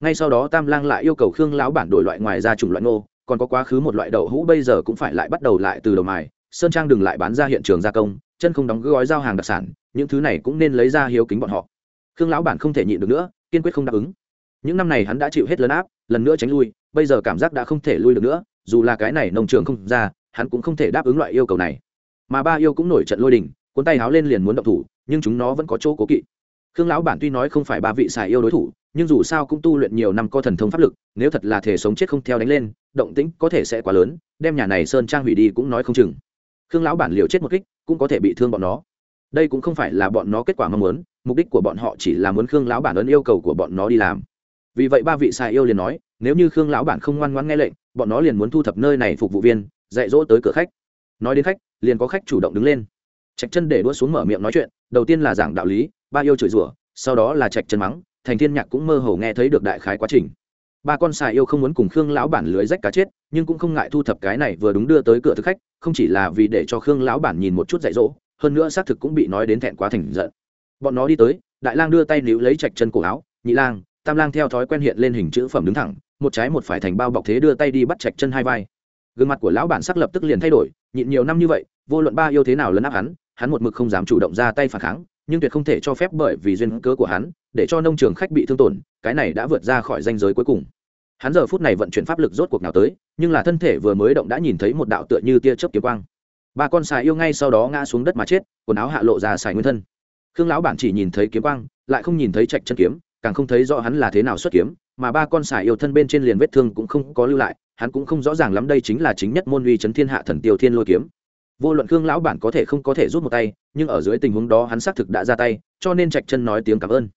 Ngay sau đó tam lang lại yêu cầu khương lão bản đổi loại ngoài ra chủng loại ngô, còn có quá khứ một loại đậu hũ bây giờ cũng phải lại bắt đầu lại từ đầu mài. Sơn trang đừng lại bán ra hiện trường gia công, chân không đóng gói giao hàng đặc sản, những thứ này cũng nên lấy ra hiếu kính bọn họ. Khương lão bản không thể nhịn được nữa, kiên quyết không đáp ứng. Những năm này hắn đã chịu hết lớn áp, lần nữa tránh lui, bây giờ cảm giác đã không thể lui được nữa, dù là cái này nông trường không ra, hắn cũng không thể đáp ứng loại yêu cầu này. Mà ba yêu cũng nổi trận lôi đình cuốn tay háo lên liền muốn động thủ, nhưng chúng nó vẫn có chỗ cố kỵ. Khương lão bản tuy nói không phải ba vị xài yêu đối thủ, nhưng dù sao cũng tu luyện nhiều năm có thần thông pháp lực, nếu thật là thể sống chết không theo đánh lên, động tĩnh có thể sẽ quá lớn, đem nhà này sơn trang hủy đi cũng nói không chừng. Khương lão bản liều chết một kích, cũng có thể bị thương bọn nó. Đây cũng không phải là bọn nó kết quả mong muốn, mục đích của bọn họ chỉ là muốn khương lão bản ấn yêu cầu của bọn nó đi làm. Vì vậy ba vị xài yêu liền nói, nếu như khương lão bản không ngoan ngoãn nghe lệnh, bọn nó liền muốn thu thập nơi này phục vụ viên, dạy dỗ tới cửa khách. Nói đến khách, liền có khách chủ động đứng lên trạch chân để đua xuống mở miệng nói chuyện, đầu tiên là giảng đạo lý, ba yêu chửi rủa, sau đó là trạch chân mắng, thành thiên nhạc cũng mơ hồ nghe thấy được đại khái quá trình. Ba con xài yêu không muốn cùng khương lão bản lưới rách cá chết, nhưng cũng không ngại thu thập cái này vừa đúng đưa tới cửa thực khách, không chỉ là vì để cho khương lão bản nhìn một chút dạy dỗ, hơn nữa xác thực cũng bị nói đến thẹn quá thành giận. Bọn nó đi tới, đại lang đưa tay níu lấy chạch chân cổ áo, nhị lang, tam lang theo thói quen hiện lên hình chữ phẩm đứng thẳng, một trái một phải thành bao bọc thế đưa tay đi bắt chạch chân hai vai. Gương mặt của lão bản sắc lập tức liền thay đổi, nhịn nhiều năm như vậy, vô luận ba yêu thế nào lấn áp hắn hắn một mực không dám chủ động ra tay phản kháng, nhưng tuyệt không thể cho phép bởi vì duyên cớ của hắn, để cho nông trường khách bị thương tổn, cái này đã vượt ra khỏi danh giới cuối cùng. Hắn giờ phút này vận chuyển pháp lực rốt cuộc nào tới, nhưng là thân thể vừa mới động đã nhìn thấy một đạo tựa như tia chớp kiếm quang. Ba con xài yêu ngay sau đó ngã xuống đất mà chết, quần áo hạ lộ ra xài nguyên thân. Khương lão bản chỉ nhìn thấy kiếm quang, lại không nhìn thấy trạch chân kiếm, càng không thấy rõ hắn là thế nào xuất kiếm, mà ba con xài yêu thân bên trên liền vết thương cũng không có lưu lại, hắn cũng không rõ ràng lắm đây chính là chính nhất môn uy chấn thiên hạ thần tiêu thiên lôi kiếm vô luận khương lão bản có thể không có thể rút một tay, nhưng ở dưới tình huống đó hắn xác thực đã ra tay, cho nên trạch chân nói tiếng cảm ơn.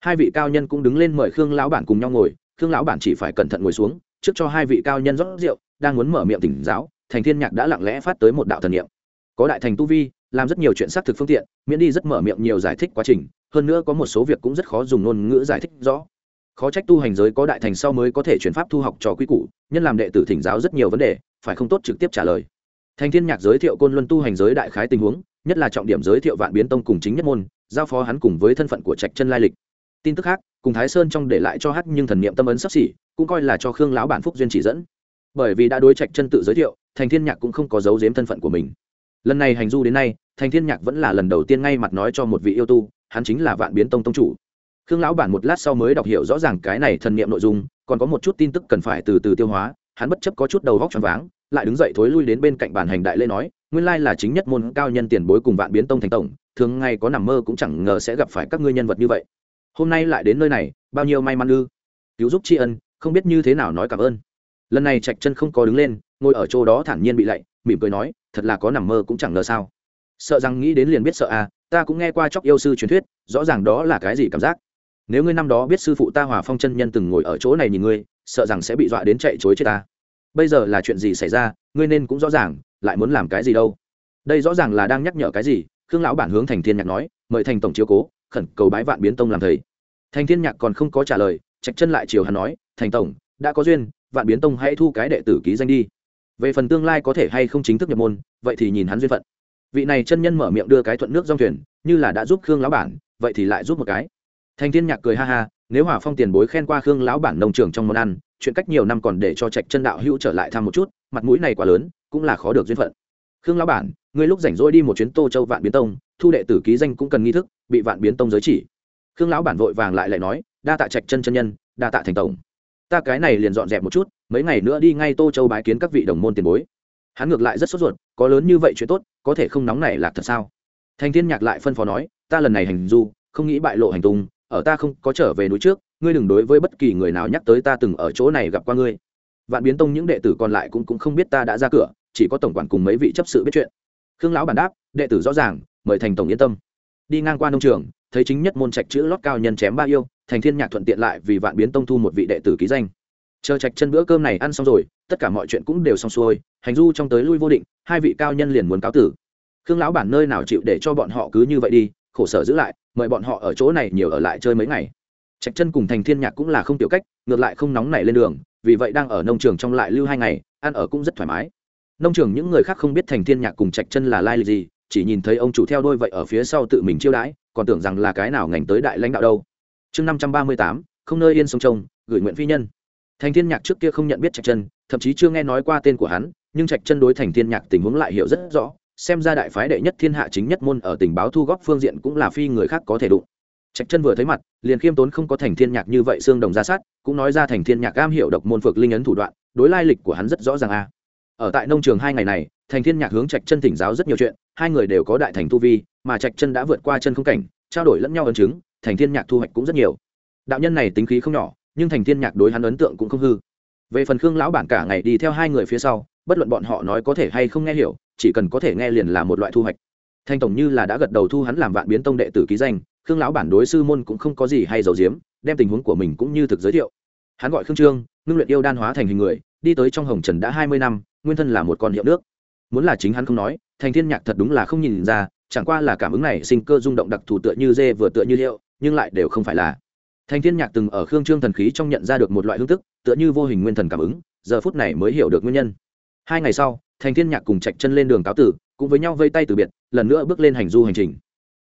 Hai vị cao nhân cũng đứng lên mời khương lão bản cùng nhau ngồi, khương lão bản chỉ phải cẩn thận ngồi xuống, trước cho hai vị cao nhân rót rượu, đang muốn mở miệng tỉnh giáo, thành thiên nhạc đã lặng lẽ phát tới một đạo thần niệm. Có đại thành tu vi, làm rất nhiều chuyện xác thực phương tiện, miễn đi rất mở miệng nhiều giải thích quá trình, hơn nữa có một số việc cũng rất khó dùng ngôn ngữ giải thích rõ. Khó trách tu hành giới có đại thành sau mới có thể chuyển pháp thu học cho quy củ, nhân làm đệ tử thỉnh giáo rất nhiều vấn đề, phải không tốt trực tiếp trả lời thành thiên nhạc giới thiệu côn luân tu hành giới đại khái tình huống, nhất là trọng điểm giới thiệu vạn biến tông cùng chính nhất môn, giao phó hắn cùng với thân phận của trạch chân lai lịch. Tin tức khác, cùng thái sơn trong để lại cho hát nhưng thần niệm tâm ấn sắp xỉ, cũng coi là cho khương lão bản phúc duyên chỉ dẫn. Bởi vì đã đối trạch chân tự giới thiệu, thành thiên nhạc cũng không có giấu giếm thân phận của mình. Lần này hành du đến nay, thành thiên nhạc vẫn là lần đầu tiên ngay mặt nói cho một vị yêu tu, hắn chính là vạn biến tông tông chủ. Khương lão bản một lát sau mới đọc hiểu rõ ràng cái này thần niệm nội dung, còn có một chút tin tức cần phải từ từ tiêu hóa, hắn bất chấp có chút đầu vóc choáng váng lại đứng dậy thối lui đến bên cạnh bàn hành đại lễ nói, nguyên lai là chính nhất môn cao nhân tiền bối cùng vạn biến tông thành tổng, thường ngày có nằm mơ cũng chẳng ngờ sẽ gặp phải các ngươi nhân vật như vậy. Hôm nay lại đến nơi này, bao nhiêu may mắn ư? Cứu giúp tri ân, không biết như thế nào nói cảm ơn. Lần này trạch chân không có đứng lên, ngồi ở chỗ đó thản nhiên bị lạy, mỉm cười nói, thật là có nằm mơ cũng chẳng ngờ sao. Sợ rằng nghĩ đến liền biết sợ à ta cũng nghe qua chóc yêu sư truyền thuyết, rõ ràng đó là cái gì cảm giác. Nếu ngươi năm đó biết sư phụ ta hòa phong chân nhân từng ngồi ở chỗ này nhìn ngươi, sợ rằng sẽ bị dọa đến chạy chối chết ta bây giờ là chuyện gì xảy ra, ngươi nên cũng rõ ràng, lại muốn làm cái gì đâu. Đây rõ ràng là đang nhắc nhở cái gì, khương lão bản hướng thành thiên nhạc nói, mời thành tổng chiếu cố, khẩn cầu bái vạn biến tông làm thầy. Thành thiên nhạc còn không có trả lời trạch chân lại chiều hắn nói, thành tổng, đã có duyên, vạn biến tông hãy thu cái đệ tử ký danh đi. Về phần tương lai có thể hay không chính thức nhập môn, vậy thì nhìn hắn duyên phận. Vị này chân nhân mở miệng đưa cái thuận nước dòng thuyền, như là đã giúp khương lão bản, vậy thì lại giúp một cái. Thành thiên nhạc cười ha ha nếu hòa phong tiền bối khen qua khương lão bản nông trường trong món ăn, chuyện cách nhiều năm còn để cho trạch chân đạo hữu trở lại thăm một chút, mặt mũi này quá lớn, cũng là khó được duyên phận. Khương lão bản, ngươi lúc rảnh rỗi đi một chuyến tô châu vạn biến tông, thu đệ tử ký danh cũng cần nghi thức, bị vạn biến tông giới chỉ. Khương lão bản vội vàng lại lại nói, đa tạ trạch chân chân nhân, đa tạ thành tổng. Ta cái này liền dọn dẹp một chút, mấy ngày nữa đi ngay tô châu bái kiến các vị đồng môn tiền bối. Hắn ngược lại rất sốt ruột, có lớn như vậy chuyện tốt, có thể không nóng này là thật sao? Thành thiên nhạc lại phân phó nói, ta lần này hành du, không nghĩ bại lộ hành tung ở ta không có trở về núi trước ngươi đừng đối với bất kỳ người nào nhắc tới ta từng ở chỗ này gặp qua ngươi. Vạn biến tông những đệ tử còn lại cũng, cũng không biết ta đã ra cửa chỉ có tổng quản cùng mấy vị chấp sự biết chuyện. Khương lão bản đáp đệ tử rõ ràng mời thành tổng yên tâm. Đi ngang qua nông trường thấy chính nhất môn trạch chữ lót cao nhân chém ba yêu thành thiên nhạc thuận tiện lại vì vạn biến tông thu một vị đệ tử ký danh. Chờ trạch chân bữa cơm này ăn xong rồi tất cả mọi chuyện cũng đều xong xuôi hành du trong tới lui vô định hai vị cao nhân liền muốn cáo tử. Khương lão bản nơi nào chịu để cho bọn họ cứ như vậy đi khổ sở giữ lại, mời bọn họ ở chỗ này nhiều ở lại chơi mấy ngày. Trạch chân cùng thành thiên nhạc cũng là không tiểu cách, ngược lại không nóng nảy lên đường, vì vậy đang ở nông trường trong lại lưu hai ngày, ăn ở cũng rất thoải mái. Nông trường những người khác không biết thành thiên nhạc cùng trạch chân là lai lịch gì, chỉ nhìn thấy ông chủ theo đôi vậy ở phía sau tự mình chiêu đãi, còn tưởng rằng là cái nào ngành tới đại lãnh đạo đâu. Chương năm trăm ba mươi tám, không nơi yên sông trông, gửi nguyện phi nhân. Thành thiên nhạc trước kia không nhận biết trạch chân, thậm chí chưa nghe nói qua tên của hắn, nhưng trạch chân đối thành thiên nhạc tình huống lại hiểu rất rõ xem ra đại phái đệ nhất thiên hạ chính nhất môn ở tình báo thu góp phương diện cũng là phi người khác có thể đụng. Trạch chân vừa thấy mặt, liền khiêm tốn không có thành thiên nhạc như vậy xương đồng ra sát, cũng nói ra thành thiên nhạc am hiểu độc môn phược linh ấn thủ đoạn, đối lai lịch của hắn rất rõ ràng a. À. Ở tại nông trường hai ngày này, thành thiên nhạc hướng trạch chân thỉnh giáo rất nhiều chuyện, hai người đều có đại thành tu vi, mà trạch chân đã vượt qua chân không cảnh, trao đổi lẫn nhau ấn chứng, thành thiên nhạc thu hoạch cũng rất nhiều. Đạo nhân này tính khí không nhỏ, nhưng thành thiên nhạc đối hắn ấn tượng cũng không hư. Về phần khương lão bản cả ngày đi theo hai người phía sau, bất luận bọn họ nói có thể hay không nghe hiểu chỉ cần có thể nghe liền là một loại thu hoạch. Thanh tổng như là đã gật đầu thu hắn làm vạn biến tông đệ tử ký danh, khương lão bản đối sư môn cũng không có gì hay giấu giếm, đem tình huống của mình cũng như thực giới thiệu. Hắn gọi khương trương, ngưng luyện yêu đan hóa thành hình người, đi tới trong hồng trần đã hai mươi năm, nguyên thân là một con hiệu nước. Muốn là chính hắn không nói, thành thiên nhạc thật đúng là không nhìn ra, chẳng qua là cảm ứng này sinh cơ rung động đặc thù tựa như dê vừa tựa như liệu nhưng lại đều không phải là. Thành thiên nhạc từng ở khương trương thần khí trong nhận ra được một loại hương tức, tựa như vô hình nguyên thần cảm ứng, giờ phút này mới hiểu được nguyên nhân. Hai ngày sau thành thiên nhạc cùng trạch chân lên đường cáo tử, cũng với nhau vây tay từ biệt, lần nữa bước lên hành du hành trình.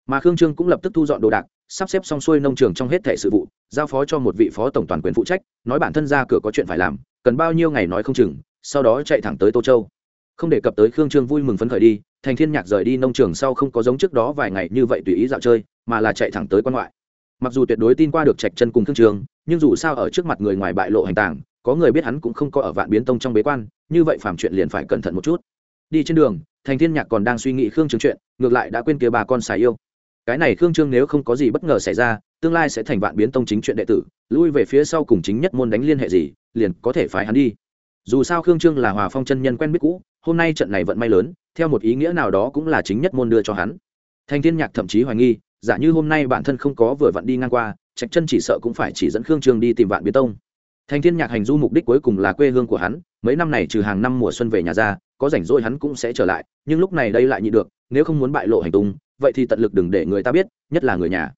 Mà khương trương cũng lập tức thu dọn đồ đạc, sắp xếp xong xuôi nông trường trong hết thể sự vụ, giao phó cho một vị phó tổng toàn quyền phụ trách, nói bản thân ra cửa có chuyện phải làm, cần bao nhiêu ngày nói không chừng, sau đó chạy thẳng tới tô châu. Không đề cập tới khương trương vui mừng phấn khởi đi, thành thiên nhạc rời đi nông trường sau không có giống trước đó vài ngày như vậy tùy ý dạo chơi, mà là chạy thẳng tới quan ngoại. Mặc dù tuyệt đối tin qua được trạch chân cùng khương trương, nhưng dù sao ở trước mặt người ngoài bại lộ hành tàng có người biết hắn cũng không có ở vạn biến tông trong bế quan, như vậy phàm chuyện liền phải cẩn thận một chút. Đi trên đường, thành thiên nhạc còn đang suy nghĩ khương trương chuyện, ngược lại đã quên kia bà con xài yêu. Cái này khương trương nếu không có gì bất ngờ xảy ra, tương lai sẽ thành vạn biến tông chính chuyện đệ tử, lui về phía sau cùng chính nhất môn đánh liên hệ gì, liền có thể phái hắn đi. Dù sao khương trương là hòa phong chân nhân quen biết cũ, hôm nay trận này vận may lớn, theo một ý nghĩa nào đó cũng là chính nhất môn đưa cho hắn. Thành thiên nhạc thậm chí hoài nghi, giả như hôm nay bản thân không có vừa vặn đi ngang qua, trạch chân chỉ sợ cũng phải chỉ dẫn khương trương đi tìm vạn biến tông thành thiên nhạc hành du mục đích cuối cùng là quê hương của hắn, mấy năm này trừ hàng năm mùa xuân về nhà ra, có rảnh rỗi hắn cũng sẽ trở lại, nhưng lúc này đây lại nhị được, nếu không muốn bại lộ hành tung, vậy thì tận lực đừng để người ta biết, nhất là người nhà.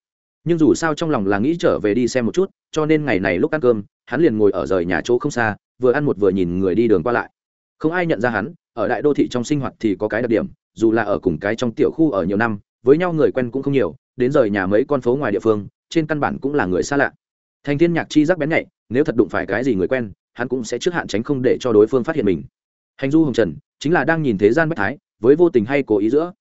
Nhưng dù sao trong lòng là nghĩ trở về đi xem một chút, cho nên ngày này lúc ăn cơm, hắn liền ngồi ở rời nhà chỗ không xa, vừa ăn một vừa nhìn người đi đường qua lại. Không ai nhận ra hắn, ở đại đô thị trong sinh hoạt thì có cái đặc điểm, dù là ở cùng cái trong tiểu khu ở nhiều năm, với nhau người quen cũng không nhiều, đến rời nhà mấy con phố ngoài địa phương, trên căn bản cũng là người xa lạ thành thiên nhạc chi giác bén nhạy, nếu thật đụng phải cái gì người quen, hắn cũng sẽ trước hạn tránh không để cho đối phương phát hiện mình. Hành du hồng trần, chính là đang nhìn thế gian bất thái, với vô tình hay cố ý giữa.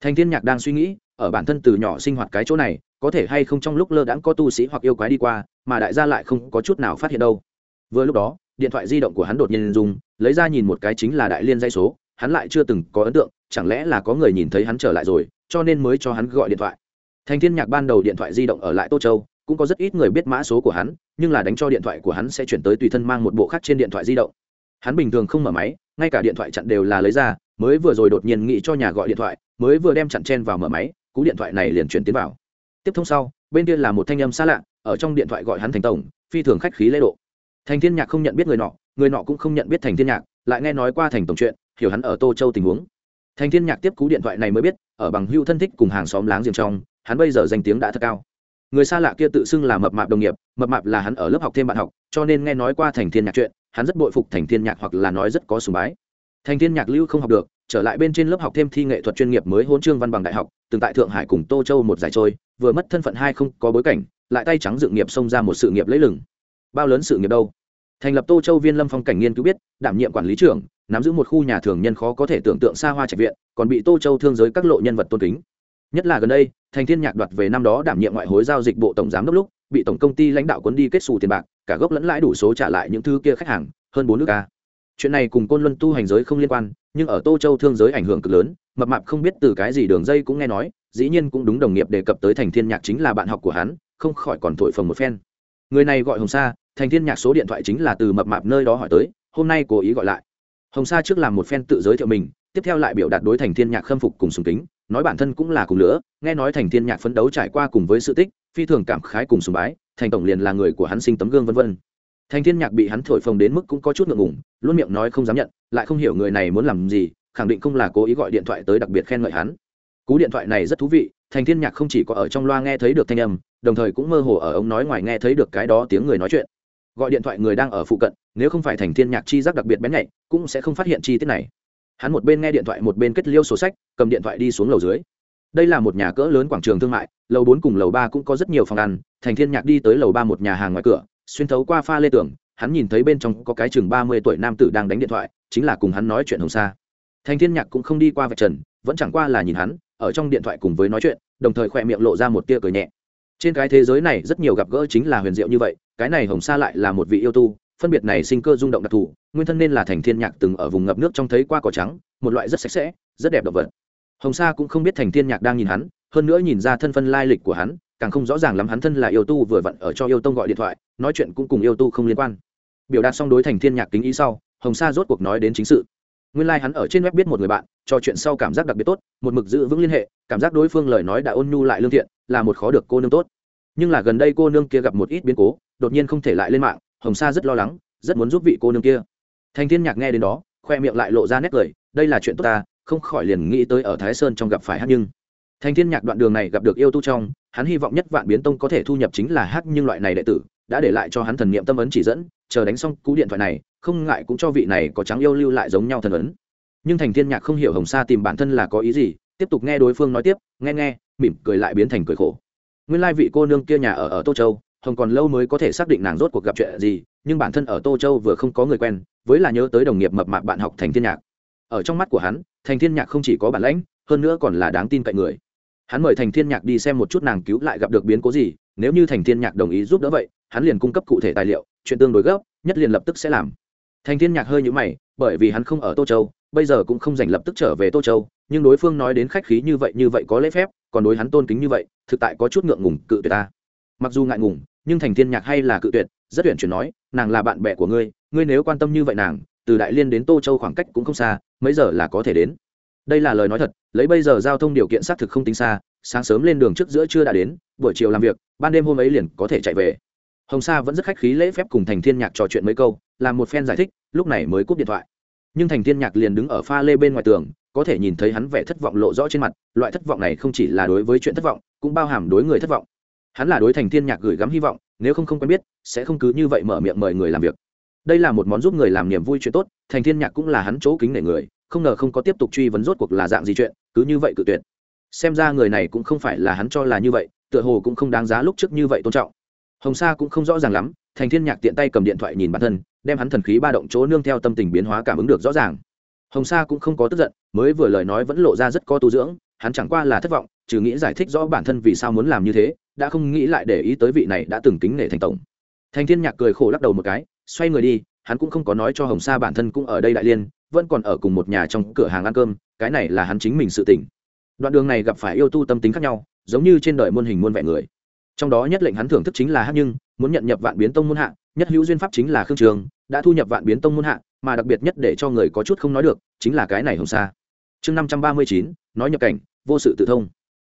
Thành thiên nhạc đang suy nghĩ, ở bản thân từ nhỏ sinh hoạt cái chỗ này, có thể hay không trong lúc lơ đãng có tu sĩ hoặc yêu quái đi qua, mà đại gia lại không có chút nào phát hiện đâu. Vừa lúc đó, điện thoại di động của hắn đột nhiên dùng lấy ra nhìn một cái chính là đại liên dây số, hắn lại chưa từng có ấn tượng, chẳng lẽ là có người nhìn thấy hắn trở lại rồi, cho nên mới cho hắn gọi điện thoại. Thành thiên nhạc ban đầu điện thoại di động ở lại tô châu cũng có rất ít người biết mã số của hắn, nhưng là đánh cho điện thoại của hắn sẽ chuyển tới tùy thân mang một bộ khác trên điện thoại di động. Hắn bình thường không mở máy, ngay cả điện thoại chặn đều là lấy ra, mới vừa rồi đột nhiên nghĩ cho nhà gọi điện thoại, mới vừa đem chặn chen vào mở máy, cú điện thoại này liền chuyển tiến vào. Tiếp thông sau, bên kia là một thanh âm xa lạ, ở trong điện thoại gọi hắn thành tổng, phi thường khách khí lễ độ. Thành thiên nhạc không nhận biết người nọ người nọ cũng không nhận biết thành thiên nhạc, lại nghe nói qua thành tổng chuyện, hiểu hắn ở tô châu tình huống. Thành thiên nhạc tiếp cú điện thoại này mới biết, ở bằng hưu thân thích cùng hàng xóm láng giềng trong, hắn bây giờ danh tiếng đã thật cao người xa lạ kia tự xưng là mập mạp đồng nghiệp, mập mạp là hắn ở lớp học thêm bạn học, cho nên nghe nói qua thành thiên nhạc chuyện, hắn rất bội phục thành thiên nhạc hoặc là nói rất có sùng bái. Thành thiên nhạc lưu không học được, trở lại bên trên lớp học thêm thi nghệ thuật chuyên nghiệp mới hôn trương văn bằng đại học, từng tại thượng hải cùng tô châu một giải trôi, vừa mất thân phận hai không có bối cảnh, lại tay trắng dự nghiệp xông ra một sự nghiệp lấy lừng. Bao lớn sự nghiệp đâu? Thành lập tô châu viên lâm phong cảnh nghiên cứu biết, đảm nhiệm quản lý trưởng, nắm giữ một khu nhà thường nhân khó có thể tưởng tượng xa hoa trạch viện, còn bị tô châu thương giới các lộ nhân vật tôn kính nhất là gần đây, thành thiên nhạc đoạt về năm đó đảm nhiệm ngoại hối giao dịch bộ tổng giám đốc lúc, bị tổng công ty lãnh đạo cuốn đi kết xù tiền bạc, cả gốc lẫn lãi đủ số trả lại những thứ kia khách hàng, hơn bốn nước ca. Chuyện này cùng côn luân tu hành giới không liên quan, nhưng ở tô châu thương giới ảnh hưởng cực lớn, mập mạp không biết từ cái gì đường dây cũng nghe nói, dĩ nhiên cũng đúng đồng nghiệp đề cập tới thành thiên nhạc chính là bạn học của hắn, không khỏi còn thổi phồng một phen. Người này gọi hồng sa, thành thiên nhạc số điện thoại chính là từ mập mạp nơi đó hỏi tới, hôm nay cố ý gọi lại. Hồng sa trước làm một phen tự giới thiệu mình, tiếp theo lại biểu đạt đối thành thiên nhạc khâm phục cùng sùng kính nói bản thân cũng là cùng lửa, nghe nói thành thiên nhạc phấn đấu trải qua cùng với sự tích phi thường cảm khái cùng sùng bái thành tổng liền là người của hắn sinh tấm gương vân vân. Thành thiên nhạc bị hắn thổi phồng đến mức cũng có chút ngượng ngùng luôn miệng nói không dám nhận lại không hiểu người này muốn làm gì khẳng định không là cố ý gọi điện thoại tới đặc biệt khen ngợi hắn. Cú điện thoại này rất thú vị thành thiên nhạc không chỉ có ở trong loa nghe thấy được thanh âm đồng thời cũng mơ hồ ở ống nói ngoài nghe thấy được cái đó tiếng người nói chuyện. Gọi điện thoại người đang ở phụ cận nếu không phải thành thiên nhạc chi giác đặc biệt bén nhạy cũng sẽ không phát hiện chi tiết này hắn một bên nghe điện thoại một bên kết liêu sổ sách, cầm điện thoại đi xuống lầu dưới. Đây là một nhà cỡ lớn quảng trường thương mại, lầu bốn cùng lầu ba cũng có rất nhiều phòng ăn, thành thiên nhạc đi tới lầu ba một nhà hàng ngoài cửa, xuyên thấu qua pha lê tường, hắn nhìn thấy bên trong có cái chừng ba mươi tuổi nam tử đang đánh điện thoại, chính là cùng hắn nói chuyện hồng sa. Thành thiên nhạc cũng không đi qua vạch trần, vẫn chẳng qua là nhìn hắn, ở trong điện thoại cùng với nói chuyện, đồng thời khỏe miệng lộ ra một tia cười nhẹ. Trên cái thế giới này rất nhiều gặp gỡ chính là huyền diệu như vậy, cái này hồng sa lại là một vị yêu tu phân biệt này sinh cơ rung động đặc thù, nguyên thân nên là thành thiên nhạc từng ở vùng ngập nước trong thấy qua cỏ trắng, một loại rất sạch sẽ, rất đẹp động vật. Hồng sa cũng không biết thành thiên nhạc đang nhìn hắn, hơn nữa nhìn ra thân phân lai lịch của hắn, càng không rõ ràng lắm hắn thân là yêu tu vừa vặn ở cho yêu tông gọi điện thoại, nói chuyện cũng cùng yêu tu không liên quan. Biểu đạt xong đối thành thiên nhạc kính ý sau, hồng sa rốt cuộc nói đến chính sự. Nguyên lai like hắn ở trên web biết một người bạn trò chuyện sau cảm giác đặc biệt tốt, một mực giữ vững liên hệ, cảm giác đối phương lời nói đã ôn nhu lại lương thiện, là một khó được cô nương tốt. Nhưng là gần đây cô nương kia gặp một ít biến cố, đột nhiên không thể lại lên mạng hồng sa rất lo lắng, rất muốn giúp vị cô nương kia. Thành thiên nhạc nghe đến đó, khoe miệng lại lộ ra nét cười, đây là chuyện tốt ta, không khỏi liền nghĩ tới ở thái sơn trong gặp phải hát nhưng. Thành thiên nhạc đoạn đường này gặp được yêu tu trong, hắn hy vọng nhất vạn biến tông có thể thu nhập chính là hát nhưng loại này đệ tử, đã để lại cho hắn thần niệm tâm ấn chỉ dẫn, chờ đánh xong cú điện thoại này, không ngại cũng cho vị này có trắng yêu lưu lại giống nhau thần ấn. Nhưng thành thiên nhạc không hiểu hồng sa tìm bản thân là có ý gì, tiếp tục nghe đối phương nói tiếp, nghe nghe, mỉm cười lại biến thành cười khổ. Nguyên lai vị cô nương kia nhà ở ở tô châu hồng còn lâu mới có thể xác định nàng rốt cuộc gặp chuyện gì, nhưng bản thân ở tô châu vừa không có người quen, với là nhớ tới đồng nghiệp mập mạp bạn học thành thiên nhạc. Ở trong mắt của hắn, thành thiên nhạc không chỉ có bản lãnh, hơn nữa còn là đáng tin cậy người. Hắn mời thành thiên nhạc đi xem một chút nàng cứu lại gặp được biến cố gì, nếu như thành thiên nhạc đồng ý giúp đỡ vậy, hắn liền cung cấp cụ thể tài liệu, chuyện tương đối gấp, nhất liền lập tức sẽ làm. Thành thiên nhạc hơi nhũ mày, bởi vì hắn không ở tô châu, bây giờ cũng không dành lập tức trở về tô châu, nhưng đối phương nói đến khách khí như vậy như vậy có lễ phép, còn đối hắn tôn kính như vậy, thực tại có chút ngượng ngùng, cự tuyệt ta. Mặc dù ngại ngùng nhưng thành thiên nhạc hay là cự tuyệt, rất tuyển chuyển nói, nàng là bạn bè của ngươi ngươi nếu quan tâm như vậy nàng, từ đại liên đến tô châu khoảng cách cũng không xa, mấy giờ là có thể đến? Đây là lời nói thật, lấy bây giờ giao thông điều kiện xác thực không tính xa, sáng sớm lên đường trước giữa trưa đã đến, buổi chiều làm việc, ban đêm hôm ấy liền có thể chạy về. Hồng sa vẫn rất khách khí lễ phép cùng thành thiên nhạc trò chuyện mấy câu, làm một phen giải thích, lúc này mới cúp điện thoại. Nhưng thành thiên nhạc liền đứng ở pha lê bên ngoài tường, có thể nhìn thấy hắn vẻ thất vọng lộ rõ trên mặt, loại thất vọng này không chỉ là đối với chuyện thất vọng, cũng bao hàm đối người thất vọng hắn là đối thành thiên nhạc gửi gắm hy vọng, nếu không không quen biết, sẽ không cứ như vậy mở miệng mời người làm việc. Đây là một món giúp người làm niềm vui chuyện tốt, thành thiên nhạc cũng là hắn chỗ kính nể người, không ngờ không có tiếp tục truy vấn rốt cuộc là dạng gì chuyện, cứ như vậy cự tuyệt. Xem ra người này cũng không phải là hắn cho là như vậy, tựa hồ cũng không đáng giá lúc trước như vậy tôn trọng. Hồng sa cũng không rõ ràng lắm, thành thiên nhạc tiện tay cầm điện thoại nhìn bản thân, đem hắn thần khí ba động chỗ nương theo tâm tình biến hóa cảm ứng được rõ ràng. Hồng sa cũng không có tức giận, mới vừa lời nói vẫn lộ ra rất có tu dưỡng, hắn chẳng qua là thất vọng, trừ nghĩ giải thích rõ bản thân vì sao muốn làm như thế đã không nghĩ lại để ý tới vị này đã từng kính nể thành tổng. Thành thiên nhạc cười khổ lắc đầu một cái, xoay người đi, hắn cũng không có nói cho hồng sa bản thân cũng ở đây đại liên, vẫn còn ở cùng một nhà trong cửa hàng ăn cơm, cái này là hắn chính mình sự tỉnh đoạn đường này gặp phải yêu tu tâm tính khác nhau, giống như trên đời muôn hình muôn vẻ người. Trong đó nhất lệnh hắn thưởng thức chính là hát nhưng, muốn nhận nhập vạn biến tông muôn hạ, nhất hữu duyên pháp chính là khương trường, đã thu nhập vạn biến tông muôn hạ, mà đặc biệt nhất để cho người có chút không nói được, chính là cái này hồng sa. Chương năm trăm ba mươi chín, nói nhập cảnh, vô sự tự thông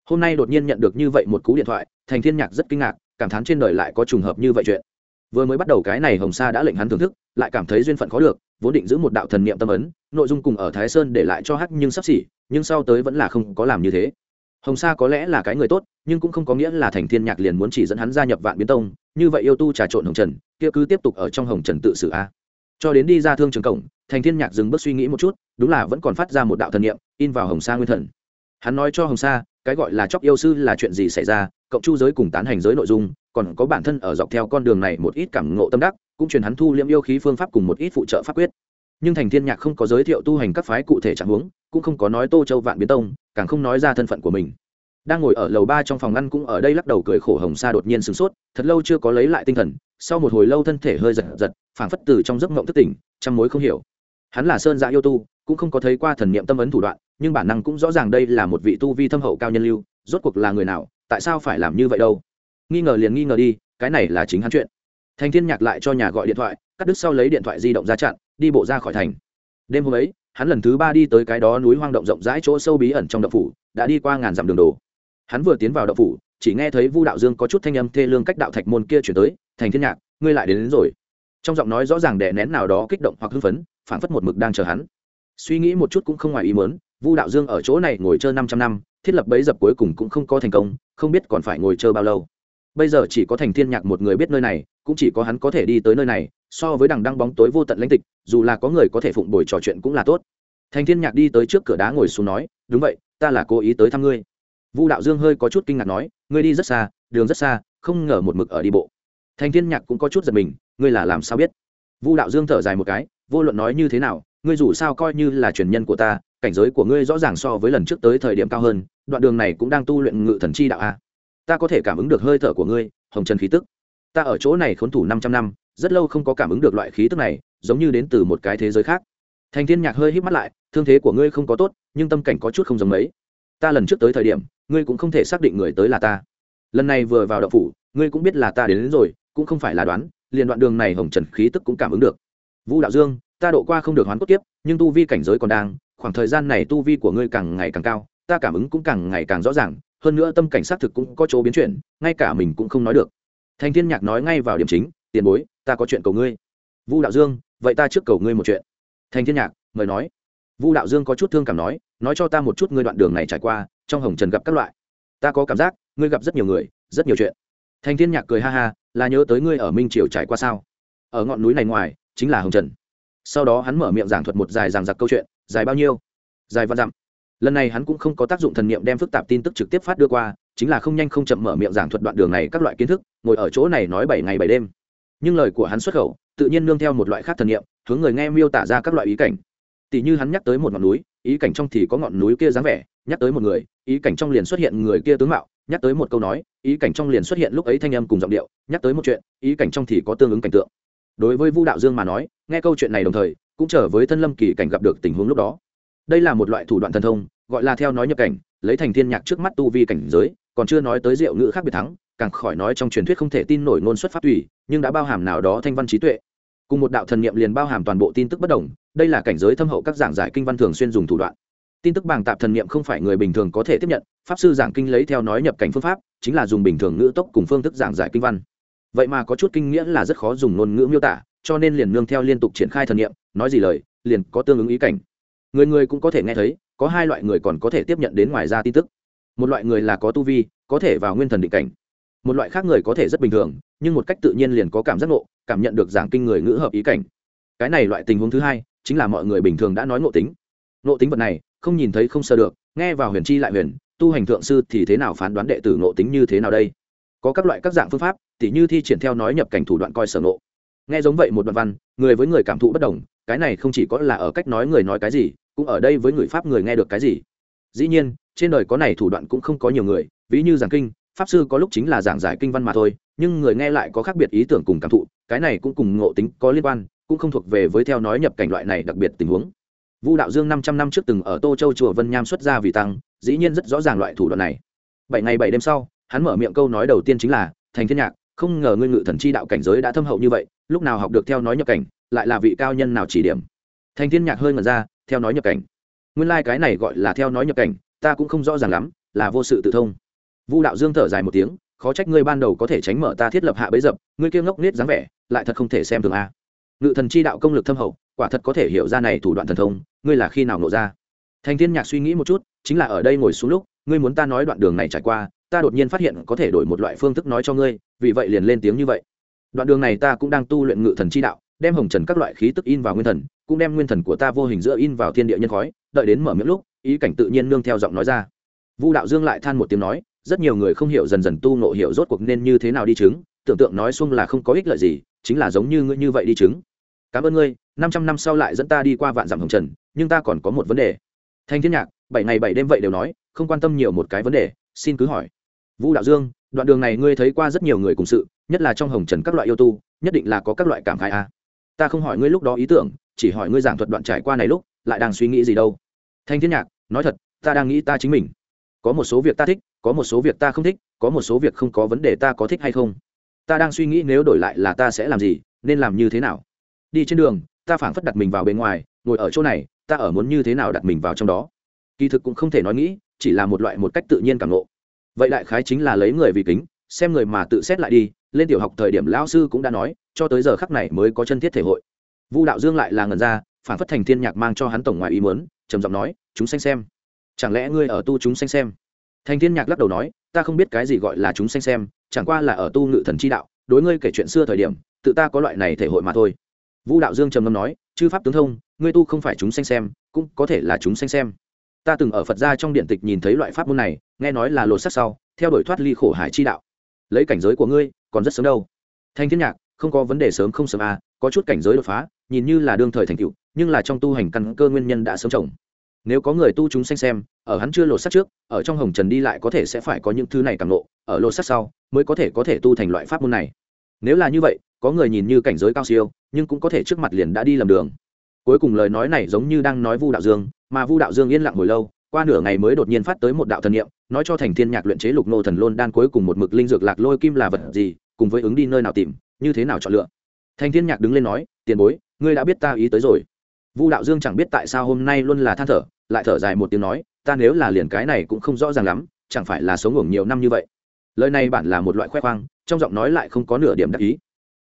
hôm nay đột nhiên nhận được như vậy một cú điện thoại, thành thiên nhạc rất kinh ngạc, cảm thán trên đời lại có trùng hợp như vậy chuyện. Vừa mới bắt đầu cái này hồng sa đã lệnh hắn thưởng thức, lại cảm thấy duyên phận khó được, vốn định giữ một đạo thần niệm tâm ấn, nội dung cùng ở thái sơn để lại cho hắc nhưng sắp xỉ, nhưng sau tới vẫn là không có làm như thế. Hồng sa có lẽ là cái người tốt, nhưng cũng không có nghĩa là thành thiên nhạc liền muốn chỉ dẫn hắn gia nhập vạn biến tông, như vậy yêu tu trà trộn hồng trần, kia cứ tiếp tục ở trong hồng trần tự xử a. Cho đến đi ra thương trường cổng, thành thiên nhạc dừng bước suy nghĩ một chút, đúng là vẫn còn phát ra một đạo thần niệm, in vào hồng sa nguyên thần. Hắn nói cho hồng sa cái gọi là chóc yêu sư là chuyện gì xảy ra, cộng chu giới cùng tán hành giới nội dung, còn có bản thân ở dọc theo con đường này một ít cảm ngộ tâm đắc, cũng truyền hắn thu liễm yêu khí phương pháp cùng một ít phụ trợ pháp quyết. Nhưng thành thiên nhạc không có giới thiệu tu hành các phái cụ thể trạng huống, cũng không có nói tô châu vạn biến tông, càng không nói ra thân phận của mình. Đang ngồi ở lầu ba trong phòng ngăn cũng ở đây lắc đầu cười khổ hồng sa đột nhiên sửng sốt, thật lâu chưa có lấy lại tinh thần, sau một hồi lâu thân thể hơi giật giật, phảng phất từ trong giấc mộng thức tỉnh, trăm mối không hiểu. Hắn là sơn dạ yêu tu, cũng không có thấy qua thần niệm tâm ấn thủ đoạn nhưng bản năng cũng rõ ràng đây là một vị tu vi thâm hậu cao nhân lưu rốt cuộc là người nào tại sao phải làm như vậy đâu? Nghi ngờ liền nghi ngờ đi cái này là chính hắn chuyện. Thành thiên nhạc lại cho nhà gọi điện thoại cắt đứt sau lấy điện thoại di động ra chặn đi bộ ra khỏi thành. Đêm hôm ấy hắn lần thứ ba đi tới cái đó núi hoang động rộng rãi chỗ sâu bí ẩn trong động phủ đã đi qua ngàn dặm đường đồ hắn vừa tiến vào động phủ chỉ nghe thấy vu đạo dương có chút thanh âm thê lương cách đạo thạch môn kia chuyển tới thành thiên nhạc ngươi lại đến, đến rồi. Trong giọng nói rõ ràng đè nén nào đó kích động hoặc hưng phấn phản phất một mực đang chờ hắn. Suy nghĩ một chút cũng không ngoài ý muốn vu đạo dương ở chỗ này ngồi chơi năm trăm năm, thiết lập bấy dập cuối cùng cũng không có thành công, không biết còn phải ngồi chơi bao lâu. Bây giờ chỉ có thành thiên nhạc một người biết nơi này, cũng chỉ có hắn có thể đi tới nơi này, so với đằng đăng bóng tối vô tận lãnh tịch, dù là có người có thể phụng bồi trò chuyện cũng là tốt. Thành thiên nhạc đi tới trước cửa đá ngồi xuống nói, đúng vậy, ta là cố ý tới thăm ngươi. Vu đạo dương hơi có chút kinh ngạc nói, ngươi đi rất xa, đường rất xa, không ngờ một mực ở đi bộ. Thành thiên nhạc cũng có chút giật mình, ngươi là làm sao biết? Vu đạo dương thở dài một cái, vô luận nói như thế nào, ngươi dù sao coi như là truyền nhân của ta cảnh giới của ngươi rõ ràng so với lần trước tới thời điểm cao hơn đoạn đường này cũng đang tu luyện ngự thần chi đạo a. Ta có thể cảm ứng được hơi thở của ngươi hồng trần khí tức. Ta ở chỗ này khốn thủ năm trăm năm rất lâu không có cảm ứng được loại khí tức này giống như đến từ một cái thế giới khác. Thành thiên nhạc hơi hít mắt lại thương thế của ngươi không có tốt nhưng tâm cảnh có chút không giống mấy. Ta lần trước tới thời điểm ngươi cũng không thể xác định người tới là ta. Lần này vừa vào đậu phủ ngươi cũng biết là ta đến, đến rồi cũng không phải là đoán liền đoạn đường này hồng trần khí tức cũng cảm ứng được. Vũ đạo dương ta độ qua không được hoán cốt tiếp nhưng tu vi cảnh giới còn đang khoảng thời gian này tu vi của ngươi càng ngày càng cao, ta cảm ứng cũng càng ngày càng rõ ràng, hơn nữa tâm cảnh xác thực cũng có chỗ biến chuyển, ngay cả mình cũng không nói được. Thành thiên nhạc nói ngay vào điểm chính, tiền bối, ta có chuyện cầu ngươi. Vu đạo dương, vậy ta trước cầu ngươi một chuyện. Thành thiên nhạc mời nói. Vu đạo dương có chút thương cảm nói nói cho ta một chút ngươi đoạn đường này trải qua, trong hồng trần gặp các loại. Ta có cảm giác, ngươi gặp rất nhiều người, rất nhiều chuyện. Thành thiên nhạc cười ha ha, là nhớ tới ngươi ở minh triều trải qua sao? Ở ngọn núi này ngoài, chính là hồng trần. Sau đó hắn mở miệng giảng thuật một dài giảng giặc câu chuyện dài bao nhiêu? Dài và dặm. Lần này hắn cũng không có tác dụng thần niệm đem phức tạp tin tức trực tiếp phát đưa qua, chính là không nhanh không chậm mở miệng giảng thuật đoạn đường này các loại kiến thức, ngồi ở chỗ này nói bảy ngày bảy đêm. Nhưng lời của hắn xuất khẩu, tự nhiên nương theo một loại khác thần niệm, hướng người nghe miêu tả ra các loại ý cảnh. Tỷ như hắn nhắc tới một ngọn núi, ý cảnh trong thì có ngọn núi kia dáng vẻ, nhắc tới một người, ý cảnh trong liền xuất hiện người kia tướng mạo, nhắc tới một câu nói, ý cảnh trong liền xuất hiện lúc ấy thanh âm cùng giọng điệu, nhắc tới một chuyện, ý cảnh trong thì có tương ứng cảnh tượng. Đối với vu đạo dương mà nói, nghe câu chuyện này đồng thời cũng trở với thân lâm kỳ cảnh gặp được tình huống lúc đó. Đây là một loại thủ đoạn thần thông, gọi là theo nói nhập cảnh, lấy thành thiên nhạc trước mắt tu vi cảnh giới, còn chưa nói tới diệu ngữ khác biệt thắng, càng khỏi nói trong truyền thuyết không thể tin nổi ngôn xuất pháp tùy, nhưng đã bao hàm nào đó thanh văn trí tuệ. Cùng một đạo thần niệm liền bao hàm toàn bộ tin tức bất đồng, đây là cảnh giới thâm hậu các giảng giải kinh văn thường xuyên dùng thủ đoạn. Tin tức bảng tạp thần niệm không phải người bình thường có thể tiếp nhận, pháp sư giảng kinh lấy theo nói nhập cảnh phương pháp, chính là dùng bình thường ngữ tốc cùng phương thức giảng giải kinh văn. Vậy mà có chút kinh nghĩa là rất khó dùng ngôn ngữ miêu tả cho nên liền nương theo liên tục triển khai thần niệm, nói gì lời, liền có tương ứng ý cảnh. Người người cũng có thể nghe thấy, có hai loại người còn có thể tiếp nhận đến ngoài ra tin tức. Một loại người là có tu vi, có thể vào nguyên thần định cảnh. Một loại khác người có thể rất bình thường, nhưng một cách tự nhiên liền có cảm giác ngộ, cảm nhận được giảng kinh người ngữ hợp ý cảnh. Cái này loại tình huống thứ hai, chính là mọi người bình thường đã nói ngộ tính. Ngộ tính vật này, không nhìn thấy không sơ được, nghe vào huyền chi lại huyền, tu hành thượng sư thì thế nào phán đoán đệ tử ngộ tính như thế nào đây? Có các loại các dạng phương pháp, tỉ như thi triển theo nói nhập cảnh thủ đoạn coi sở ngộ nghe giống vậy một đoạn văn, người với người cảm thụ bất đồng, cái này không chỉ có là ở cách nói người nói cái gì, cũng ở đây với người pháp người nghe được cái gì. Dĩ nhiên, trên đời có này thủ đoạn cũng không có nhiều người, ví như giảng kinh, pháp sư có lúc chính là giảng giải kinh văn mà thôi, nhưng người nghe lại có khác biệt ý tưởng cùng cảm thụ, cái này cũng cùng ngộ tính có liên quan, cũng không thuộc về với theo nói nhập cảnh loại này đặc biệt tình huống. Vu đạo dương năm trăm năm trước từng ở tô châu chùa vân nham xuất ra vì tăng, dĩ nhiên rất rõ ràng loại thủ đoạn này. Bảy ngày bảy đêm sau, hắn mở miệng câu nói đầu tiên chính là, thành thiên nhạc không ngờ ngươi ngự thần chi đạo cảnh giới đã thâm hậu như vậy, lúc nào học được theo nói nhập cảnh, lại là vị cao nhân nào chỉ điểm? Thành thiên nhạc hơi ngẩn ra, theo nói nhập cảnh. Nguyên lai like cái này gọi là theo nói nhập cảnh, ta cũng không rõ ràng lắm, là vô sự tự thông. Vu đạo dương thở dài một tiếng, khó trách ngươi ban đầu có thể tránh mở ta thiết lập hạ bấy dập, ngươi kia ngốc nết dáng vẻ, lại thật không thể xem thường a. Ngự thần chi đạo công lực thâm hậu, quả thật có thể hiểu ra này thủ đoạn thần thông, ngươi là khi nào nộ ra? Thành thiên nhạc suy nghĩ một chút, chính là ở đây ngồi xuống lúc, ngươi muốn ta nói đoạn đường này trải qua ta đột nhiên phát hiện có thể đổi một loại phương thức nói cho ngươi, vì vậy liền lên tiếng như vậy. Đoạn đường này ta cũng đang tu luyện ngự thần chi đạo, đem hồng trần các loại khí tức in vào nguyên thần, cũng đem nguyên thần của ta vô hình giữa in vào thiên địa nhân khói, đợi đến mở miệng lúc, ý cảnh tự nhiên nương theo giọng nói ra. Vu đạo dương lại than một tiếng nói, rất nhiều người không hiểu dần dần tu nộ hiểu rốt cuộc nên như thế nào đi chứng, tưởng tượng nói xung là không có ích lợi gì, chính là giống như ngươi như vậy đi chứng. Cảm ơn ngươi, năm trăm năm sau lại dẫn ta đi qua vạn dặm hồng trần, nhưng ta còn có một vấn đề. Thanh thiên nhạc, bảy ngày bảy đêm vậy đều nói, không quan tâm nhiều một cái vấn đề, xin cứ hỏi vũ đạo dương, đoạn đường này ngươi thấy qua rất nhiều người cùng sự, nhất là trong hồng trần các loại yêu tu, nhất định là có các loại cảm khai a. À. ta không hỏi ngươi lúc đó ý tưởng, chỉ hỏi ngươi giảng thuật đoạn trải qua này lúc, lại đang suy nghĩ gì đâu. Thanh thiên nhạc, nói thật, ta đang nghĩ ta chính mình. Có một số việc ta thích, có một số việc ta không thích, có một số việc không có vấn đề ta có thích hay không. Ta đang suy nghĩ nếu đổi lại là ta sẽ làm gì, nên làm như thế nào. Đi trên đường, ta phảng phất đặt mình vào bên ngoài, ngồi ở chỗ này, ta ở muốn như thế nào đặt mình vào trong đó. Kỳ thực cũng không thể nói nghĩ, chỉ là một loại một cách tự nhiên cảm ngộ vậy đại khái chính là lấy người vì kính, xem người mà tự xét lại đi, lên tiểu học thời điểm lão sư cũng đã nói, cho tới giờ khắc này mới có chân thiết thể hội. Vu đạo dương lại là ngần ra, phản phất thành thiên nhạc mang cho hắn tổng ngoài ý muốn, trầm giọng nói, chúng xanh xem. Chẳng lẽ ngươi ở tu chúng xanh xem? Thành thiên nhạc lắc đầu nói, ta không biết cái gì gọi là chúng xanh xem, chẳng qua là ở tu ngự thần chi đạo, đối ngươi kể chuyện xưa thời điểm, tự ta có loại này thể hội mà thôi. Vũ đạo dương trầm ngâm nói, chư pháp tướng thông, ngươi tu không phải chúng xanh xem, cũng có thể là chúng xanh xem ta từng ở phật gia trong điện tịch nhìn thấy loại pháp môn này, nghe nói là lột sắc sau, theo đuổi thoát ly khổ hải chi đạo. Lấy cảnh giới của ngươi, còn rất sớm đâu. Thanh thiên nhạc, không có vấn đề sớm không sớm à có chút cảnh giới đột phá, nhìn như là đương thời thành tựu, nhưng là trong tu hành căn cơ nguyên nhân đã sớm trồng. Nếu có người tu chúng xanh xem, ở hắn chưa lột sắc trước, ở trong hồng trần đi lại có thể sẽ phải có những thứ này càng nộ ở lột sắc sau, mới có thể có thể tu thành loại pháp môn này. Nếu là như vậy, có người nhìn như cảnh giới cao siêu, nhưng cũng có thể trước mặt liền đã đi lầm đường. Cuối cùng lời nói này giống như đang nói vu đạo dương mà vu đạo dương yên lặng hồi lâu, qua nửa ngày mới đột nhiên phát tới một đạo thần niệm, nói cho thành thiên nhạc luyện chế lục nô thần lôn đan cuối cùng một mực linh dược lạc lôi kim là vật gì, cùng với ứng đi nơi nào tìm, như thế nào chọn lựa. Thành thiên nhạc đứng lên nói, tiền bối, ngươi đã biết ta ý tới rồi. Vu đạo dương chẳng biết tại sao hôm nay luôn là than thở, lại thở dài một tiếng nói, ta nếu là liền cái này cũng không rõ ràng lắm, chẳng phải là sống ngủ nhiều năm như vậy? Lời này bản là một loại khoe khoang, trong giọng nói lại không có nửa điểm đắc ý.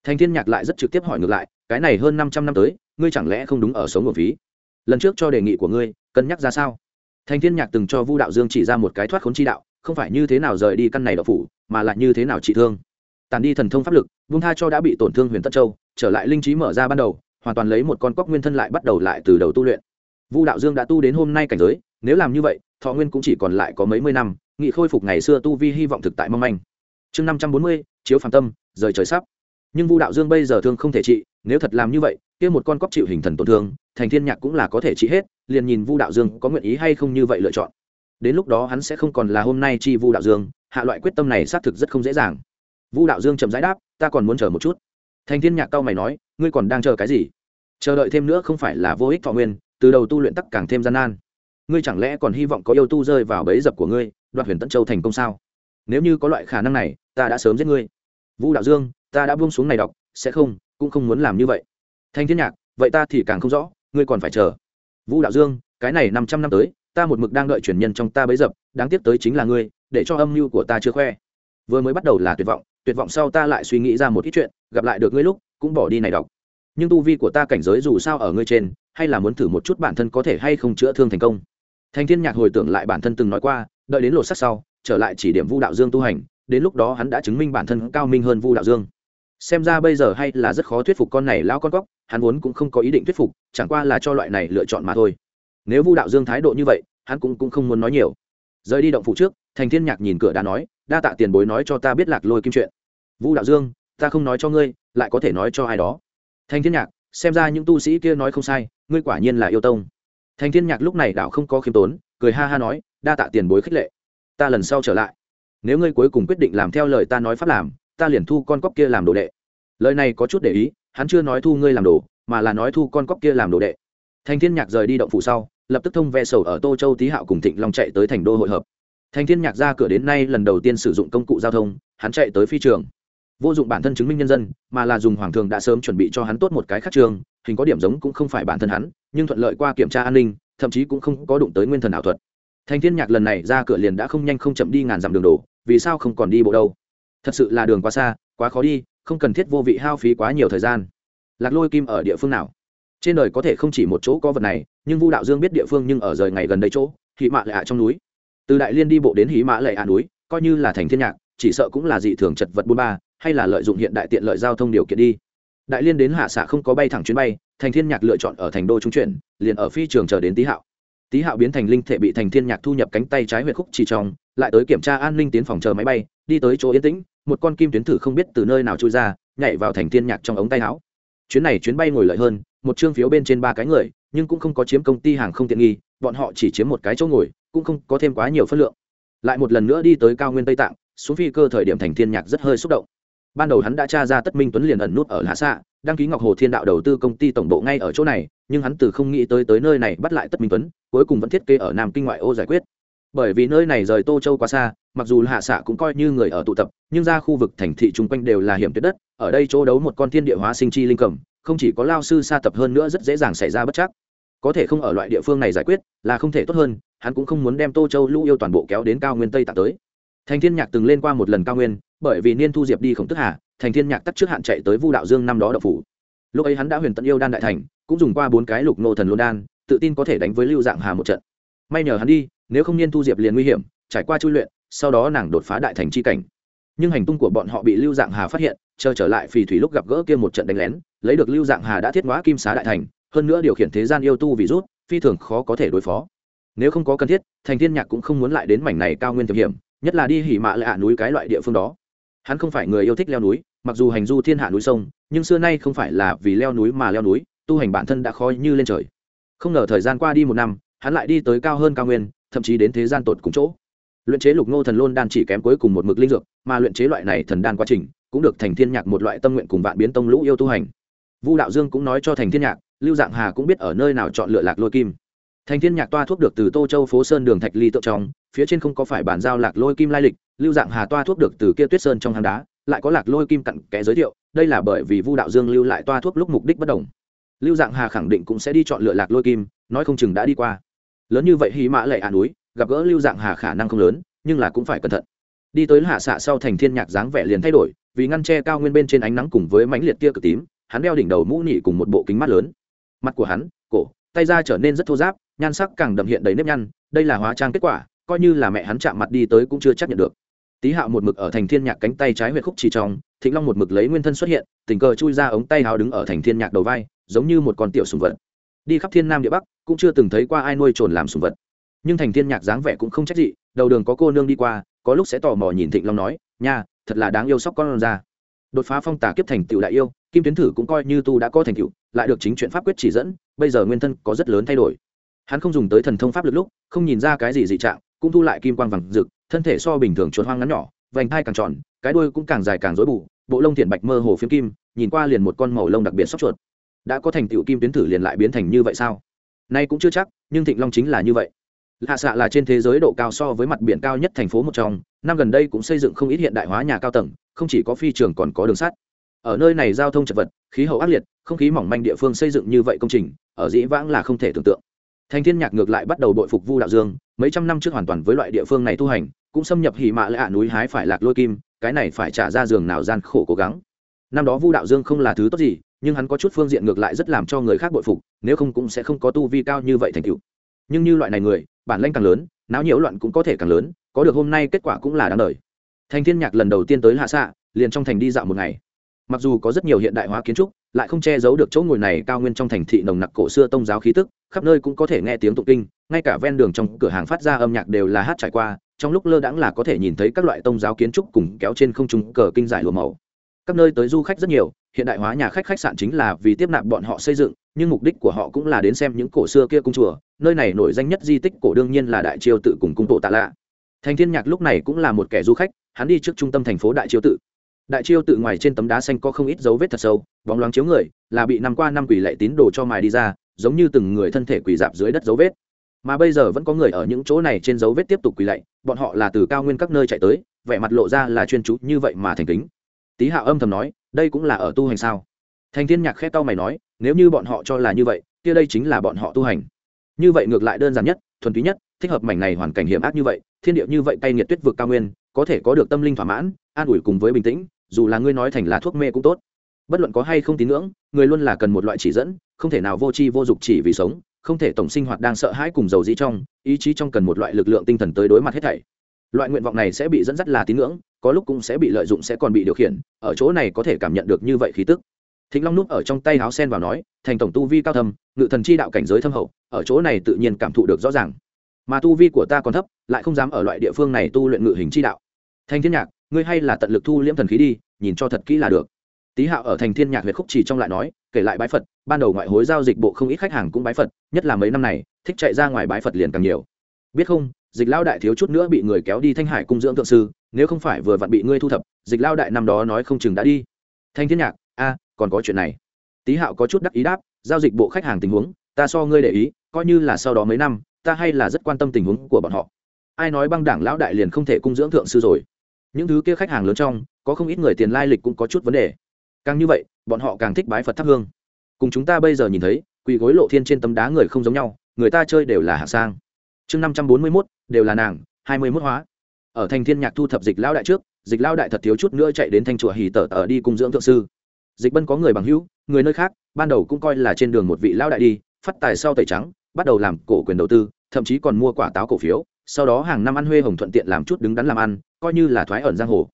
Thành thiên nhạc lại rất trực tiếp hỏi ngược lại, cái này hơn 500 năm tới, ngươi chẳng lẽ không đúng ở sống ngủ phí? Lần trước cho đề nghị của ngươi, cân nhắc ra sao? Thành thiên nhạc từng cho vu đạo dương chỉ ra một cái thoát khốn chi đạo, không phải như thế nào rời đi căn này đậu phủ, mà lại như thế nào trị thương. Tàn đi thần thông pháp lực, vung tha cho đã bị tổn thương huyền tất châu, trở lại linh trí mở ra ban đầu, hoàn toàn lấy một con cóc nguyên thân lại bắt đầu lại từ đầu tu luyện. Vu đạo dương đã tu đến hôm nay cảnh giới, nếu làm như vậy, thọ nguyên cũng chỉ còn lại có mấy mươi năm, nghị khôi phục ngày xưa tu vi hy vọng thực tại mong manh. Chương năm trăm bốn mươi, chiếu phàm tâm, rời trời sắp. Nhưng vu đạo dương bây giờ thương không thể trị, nếu thật làm như vậy, kia một con cóc chịu hình thần tổn thương thành thiên nhạc cũng là có thể trị hết, liền nhìn vu đạo dương có nguyện ý hay không như vậy lựa chọn. Đến lúc đó hắn sẽ không còn là hôm nay chi vu đạo dương, hạ loại quyết tâm này xác thực rất không dễ dàng. Vu đạo dương chậm rãi đáp, ta còn muốn chờ một chút. Thành thiên nhạc cao mày nói, ngươi còn đang chờ cái gì? Chờ đợi thêm nữa không phải là vô ích thọ nguyên, từ đầu tu luyện tắc càng thêm gian nan. Ngươi chẳng lẽ còn hy vọng có yêu tu rơi vào bẫy dập của ngươi, đoạt huyền tận châu thành công sao? Nếu như có loại khả năng này, ta đã sớm giết ngươi. Vũ đạo dương, ta đã buông xuống này đọc, sẽ không, cũng không muốn làm như vậy. Thanh thiên nhạc, vậy ta thì càng không rõ ngươi còn phải chờ. Vũ đạo dương, cái này năm trăm năm tới, ta một mực đang đợi truyền nhân trong ta bấy dập, đáng tiếc tới chính là ngươi, để cho âm mưu của ta chưa khoe. Vừa mới bắt đầu là tuyệt vọng tuyệt vọng sau ta lại suy nghĩ ra một ít chuyện, gặp lại được ngươi lúc, cũng bỏ đi này đọc. Nhưng tu vi của ta cảnh giới dù sao ở ngươi trên, hay là muốn thử một chút bản thân có thể hay không chữa thương thành công. Thành thiên nhạc hồi tưởng lại bản thân từng nói qua, đợi đến lột sắc sau, trở lại chỉ điểm vu đạo dương tu hành, đến lúc đó hắn đã chứng minh bản thân cao minh hơn vu đạo dương xem ra bây giờ hay là rất khó thuyết phục con này lão con cóc hắn vốn cũng không có ý định thuyết phục chẳng qua là cho loại này lựa chọn mà thôi. Nếu vu đạo dương thái độ như vậy hắn cũng, cũng không muốn nói nhiều. Rời đi động phủ trước thành thiên nhạc nhìn cửa đã nói đa tạ tiền bối nói cho ta biết lạc lôi kim chuyện. Vu đạo dương ta không nói cho ngươi lại có thể nói cho ai đó. Thành thiên nhạc xem ra những tu sĩ kia nói không sai ngươi quả nhiên là yêu tông. Thành thiên nhạc lúc này đảo không có khiêm tốn cười ha ha nói đa tạ tiền bối khích lệ. Ta lần sau trở lại. Nếu ngươi cuối cùng quyết định làm theo lời ta nói pháp làm ta liền thu con cóc kia làm đồ đệ. Lời này có chút để ý, hắn chưa nói thu ngươi làm đồ, mà là nói thu con cóc kia làm đồ đệ. Thành thiên nhạc rời đi động phủ sau, lập tức thông ve sầu ở tô châu tý hạo cùng thịnh long chạy tới thành đô hội hợp. Thành thiên nhạc ra cửa đến nay lần đầu tiên sử dụng công cụ giao thông, hắn chạy tới phi trường. Vô dụng bản thân chứng minh nhân dân, mà là dùng hoàng thường đã sớm chuẩn bị cho hắn tốt một cái khác trường, hình có điểm giống cũng không phải bản thân hắn, nhưng thuận lợi qua kiểm tra an ninh, thậm chí cũng không có đụng tới nguyên thần ảo thuật. Thành thiên nhạc lần này ra cửa liền đã không nhanh không chậm đi ngàn dặm đường đổ, vì sao không còn đi bộ đâu? Thật sự là đường quá xa, quá khó đi, không cần thiết vô vị hao phí quá nhiều thời gian. Lạc lôi kim ở địa phương nào? Trên đời có thể không chỉ một chỗ có vật này, nhưng vu đạo dương biết địa phương nhưng ở rời ngày gần đây chỗ hỉ mạ lệ ạ trong núi. Từ đại liên đi bộ đến hỉ mạ lệ ạ núi, coi như là thành thiên nhạc, chỉ sợ cũng là dị thường chật vật bôn ba, hay là lợi dụng hiện đại tiện lợi giao thông điều kiện đi. Đại liên đến hạ xạ không có bay thẳng chuyến bay, thành thiên nhạc lựa chọn ở thành đô trung chuyển, liền ở phi trường chờ đến tý hạo. Tý hạo biến thành linh thể bị thành thiên nhạc thu nhập cánh tay trái huyệt khúc chỉ trong lại tới kiểm tra an ninh tiến phòng chờ máy bay, đi tới chỗ yên tĩnh một con kim tuyến thử không biết từ nơi nào trôi ra, nhảy vào thành thiên nhạc trong ống tay áo. Chuyến này chuyến bay ngồi lợi hơn, một chương phiếu bên trên ba cái người, nhưng cũng không có chiếm công ty hàng không tiện nghi, bọn họ chỉ chiếm một cái chỗ ngồi, cũng không có thêm quá nhiều phân lượng. Lại một lần nữa đi tới cao nguyên tây tạng, xuống phi cơ thời điểm thành thiên nhạc rất hơi xúc động. Ban đầu hắn đã tra ra tất minh tuấn liền ẩn nút ở hạ xạ đăng ký ngọc hồ thiên đạo đầu tư công ty tổng bộ ngay ở chỗ này, nhưng hắn từ không nghĩ tới tới nơi này bắt lại tất minh tuấn, cuối cùng vẫn thiết kế ở nam kinh ngoại ô giải quyết. Bởi vì nơi này rời tô châu quá xa mặc dù hạ xạ cũng coi như người ở tụ tập, nhưng ra khu vực thành thị chung quanh đều là hiểm tuyệt đất, ở đây chỗ đấu một con thiên địa hóa sinh chi linh cầm, không chỉ có lao sư xa tập hơn nữa rất dễ dàng xảy ra bất chắc. Có thể không ở loại địa phương này giải quyết, là không thể tốt hơn, hắn cũng không muốn đem tô châu lũ yêu toàn bộ kéo đến cao nguyên tây tạng tới. Thành thiên nhạc từng lên qua một lần cao nguyên, bởi vì niên thu diệp đi khổng tức hà, thành thiên nhạc tắt trước hạn chạy tới vu đạo dương năm đó đậu phủ. Lúc ấy hắn đã huyền tận yêu đan đại thành, cũng dùng qua bốn cái lục nô thần luân đan, tự tin có thể đánh với lưu dạng hà một trận. May nhờ hắn đi, nếu không niên thu diệp liền nguy hiểm, trải qua chui luyện sau đó nàng đột phá đại thành chi cảnh. Nhưng hành tung của bọn họ bị lưu dạng hà phát hiện, chờ trở lại phì thủy lúc gặp gỡ kia một trận đánh lén, lấy được lưu dạng hà đã thiết hóa kim xá đại thành, hơn nữa điều khiển thế gian yêu tu vì rút, phi thường khó có thể đối phó. Nếu không có cần thiết, thành thiên nhạc cũng không muốn lại đến mảnh này cao nguyên thực hiểm, nhất là đi hỉ mạ lạ núi cái loại địa phương đó. Hắn không phải người yêu thích leo núi, mặc dù hành du thiên hạ núi sông, nhưng xưa nay không phải là vì leo núi mà leo núi, tu hành bản thân đã khó như lên trời. Không ngờ thời gian qua đi một năm, hắn lại đi tới cao hơn cao nguyên, thậm chí đến thế gian tột cùng chỗ luyện chế lục ngô thần lôn đan chỉ kém cuối cùng một mực linh dược, mà luyện chế loại này thần đan quá trình cũng được thành thiên nhạc một loại tâm nguyện cùng vạn biến tông lũ yêu tu hành. Vu đạo dương cũng nói cho thành thiên nhạc, lưu dạng hà cũng biết ở nơi nào chọn lựa lạc lôi kim. Thành thiên nhạc toa thuốc được từ tô châu phố sơn đường thạch ly tượng trong, phía trên không có phải bản giao lạc lôi kim lai lịch, lưu dạng hà toa thuốc được từ kia tuyết sơn trong hang đá, lại có lạc lôi kim cặn kẽ giới thiệu, đây là bởi vì vu đạo dương lưu lại toa thuốc lúc mục đích bất đồng. Lưu dạng hà khẳng định cũng sẽ đi chọn lựa lạc lôi kim, nói không chừng đã đi qua. Lớn như vậy hí mã lệ ả núi gặp gỡ lưu dạng hà khả năng không lớn, nhưng là cũng phải cẩn thận. Đi tới hạ xạ sau thành thiên nhạc dáng vẻ liền thay đổi, vì ngăn che cao nguyên bên trên ánh nắng cùng với mãnh liệt tia cực tím, hắn đeo đỉnh đầu mũ nỉ cùng một bộ kính mắt lớn. Mặt của hắn, cổ, tay ra trở nên rất thô ráp, nhan sắc càng đậm hiện đầy nếp nhăn, đây là hóa trang kết quả, coi như là mẹ hắn chạm mặt đi tới cũng chưa chấp nhận được. Tý hạo một mực ở thành thiên nhạc cánh tay trái huyệt khúc chỉ trong, thịnh long một mực lấy nguyên thân xuất hiện, tình cờ chui ra ống tay hào đứng ở thành thiên nhạc đầu vai, giống như một con tiểu sùng vật. Đi khắp thiên nam địa bắc, cũng chưa từng thấy qua ai nuôi trồn làm sùng vật nhưng thành thiên nhạc dáng vẻ cũng không trách gì đầu đường có cô nương đi qua, có lúc sẽ tò mò nhìn thịnh long nói, nha, thật là đáng yêu sóc con ra. Đột phá phong tả kiếp thành tựu đại yêu, kim tuyến thử cũng coi như tu đã có thành tựu, lại được chính chuyện pháp quyết chỉ dẫn, bây giờ nguyên thân có rất lớn thay đổi. Hắn không dùng tới thần thông pháp lực lúc, không nhìn ra cái gì dị trạng, cũng thu lại kim quang vàng rực, thân thể so bình thường chuột hoang ngắn nhỏ, vành thai càng tròn, cái đuôi cũng càng dài càng rối bù, bộ lông thiện bạch mơ hồ phiếm kim, nhìn qua liền một con màu lông đặc biệt sóc chuột. Đã có thành tựu kim tuyến thử liền lại biến thành như vậy sao? Nay cũng chưa chắc, nhưng thịnh long chính là như vậy hạ xạ là trên thế giới độ cao so với mặt biển cao nhất thành phố một trong, năm gần đây cũng xây dựng không ít hiện đại hóa nhà cao tầng, không chỉ có phi trường còn có đường sắt. Ở nơi này giao thông chật vật, khí hậu ác liệt, không khí mỏng manh địa phương xây dựng như vậy công trình, ở dĩ vãng là không thể tưởng tượng. Thành thiên nhạc ngược lại bắt đầu đội phục vu đạo dương, mấy trăm năm trước hoàn toàn với loại địa phương này tu hành, cũng xâm nhập hỉ mạ lạ núi hái phải lạc lôi kim, cái này phải trả ra giường nào gian khổ cố gắng. Năm đó vu đạo dương không là thứ tốt gì, nhưng hắn có chút phương diện ngược lại rất làm cho người khác bội phục, nếu không cũng sẽ không có tu vi cao như vậy thành tựu nhưng như loại này người, bản lanh càng lớn, náo nhiễu loạn cũng có thể càng lớn, có được hôm nay kết quả cũng là đáng đời. Thành thiên nhạc lần đầu tiên tới hạ xạ liền trong thành đi dạo một ngày. Mặc dù có rất nhiều hiện đại hóa kiến trúc, lại không che giấu được chỗ ngồi này cao nguyên trong thành thị nồng nặc cổ xưa tông giáo khí tức, khắp nơi cũng có thể nghe tiếng tụng kinh, ngay cả ven đường trong cửa hàng phát ra âm nhạc đều là hát trải qua, trong lúc lơ đãng là có thể nhìn thấy các loại tông giáo kiến trúc cùng kéo trên không trung cờ kinh giải lụa màu các nơi tới du khách rất nhiều, hiện đại hóa nhà khách khách sạn chính là vì tiếp nạp bọn họ xây dựng, nhưng mục đích của họ cũng là đến xem những cổ xưa kia cung chùa, nơi này nổi danh nhất di tích cổ đương nhiên là đại triều tự cùng cung tổ tạ lạ. Thành thiên nhạc lúc này cũng là một kẻ du khách, hắn đi trước trung tâm thành phố đại triều tự. Đại triều tự ngoài trên tấm đá xanh có không ít dấu vết thật sâu, bóng loáng chiếu người, là bị năm qua năm quỷ lệ tín đồ cho mài đi ra, giống như từng người thân thể quỷ dạp dưới đất dấu vết. Mà bây giờ vẫn có người ở những chỗ này trên dấu vết tiếp tục quỳ lạy, bọn họ là từ cao nguyên các nơi chạy tới, vẻ mặt lộ ra là chuyên chú như vậy mà thành kính tý Hạ âm thầm nói, đây cũng là ở tu hành sao? Thành thiên nhạc khét tao mày nói, nếu như bọn họ cho là như vậy, kia đây chính là bọn họ tu hành. Như vậy ngược lại đơn giản nhất, thuần túy nhất, thích hợp mảnh này hoàn cảnh hiểm ác như vậy, thiên địa như vậy cay nghiệt tuyết vực cao nguyên, có thể có được tâm linh thỏa mãn, an ủi cùng với bình tĩnh, dù là ngươi nói thành là thuốc mê cũng tốt. Bất luận có hay không tín ngưỡng, người luôn là cần một loại chỉ dẫn, không thể nào vô tri vô dục chỉ vì sống, không thể tổng sinh hoạt đang sợ hãi cùng dầu dĩ trong, ý chí trong cần một loại lực lượng tinh thần tới đối mặt hết thảy loại nguyện vọng này sẽ bị dẫn dắt là tín ngưỡng, có lúc cũng sẽ bị lợi dụng, sẽ còn bị điều khiển, ở chỗ này có thể cảm nhận được như vậy khí tức. Thịnh long núp ở trong tay háo sen vào nói, thành tổng tu vi cao thâm, ngự thần chi đạo cảnh giới thâm hậu, ở chỗ này tự nhiên cảm thụ được rõ ràng. Mà tu vi của ta còn thấp, lại không dám ở loại địa phương này tu luyện ngự hình chi đạo. Thanh thiên nhạc, ngươi hay là tận lực thu liễm thần khí đi, nhìn cho thật kỹ là được. Tý hạo ở thành thiên nhạc huyệt khúc chỉ trong lại nói, kể lại bái phật, ban đầu ngoại hối giao dịch bộ không ít khách hàng cũng bái phật, nhất là mấy năm này, thích chạy ra ngoài bái phật liền càng nhiều. Biết không dịch lao đại thiếu chút nữa bị người kéo đi thanh hải cung dưỡng thượng sư, nếu không phải vừa vặn bị ngươi thu thập, dịch lao đại năm đó nói không chừng đã đi. Thanh thiên nhạc, a, còn có chuyện này. Tý hạo có chút đắc ý đáp, giao dịch bộ khách hàng tình huống, ta so ngươi để ý, coi như là sau đó mấy năm, ta hay là rất quan tâm tình huống của bọn họ. Ai nói băng đảng lão đại liền không thể cung dưỡng thượng sư rồi? Những thứ kia khách hàng lớn trong, có không ít người tiền lai lịch cũng có chút vấn đề. Càng như vậy, bọn họ càng thích bái phật thắp hương. Cùng chúng ta bây giờ nhìn thấy, quỳ gối lộ thiên trên tấm đá người không giống nhau, người ta chơi đều là hạ sang chương năm trăm bốn mươi mốt, đều là nàng, hai mươi mốt hóa. Ở thành thiên nhạc thu thập dịch lao đại trước, dịch lao đại thật thiếu chút nữa chạy đến thanh chùa hì tở tở đi cùng dưỡng thượng sư. Dịch bân có người bằng hữu, người nơi khác, ban đầu cũng coi là trên đường một vị lao đại đi, phát tài sau tẩy trắng, bắt đầu làm cổ quyền đầu tư, thậm chí còn mua quả táo cổ phiếu, sau đó hàng năm ăn huê hồng thuận tiện làm chút đứng đắn làm ăn, coi như là thoái ẩn giang hồ.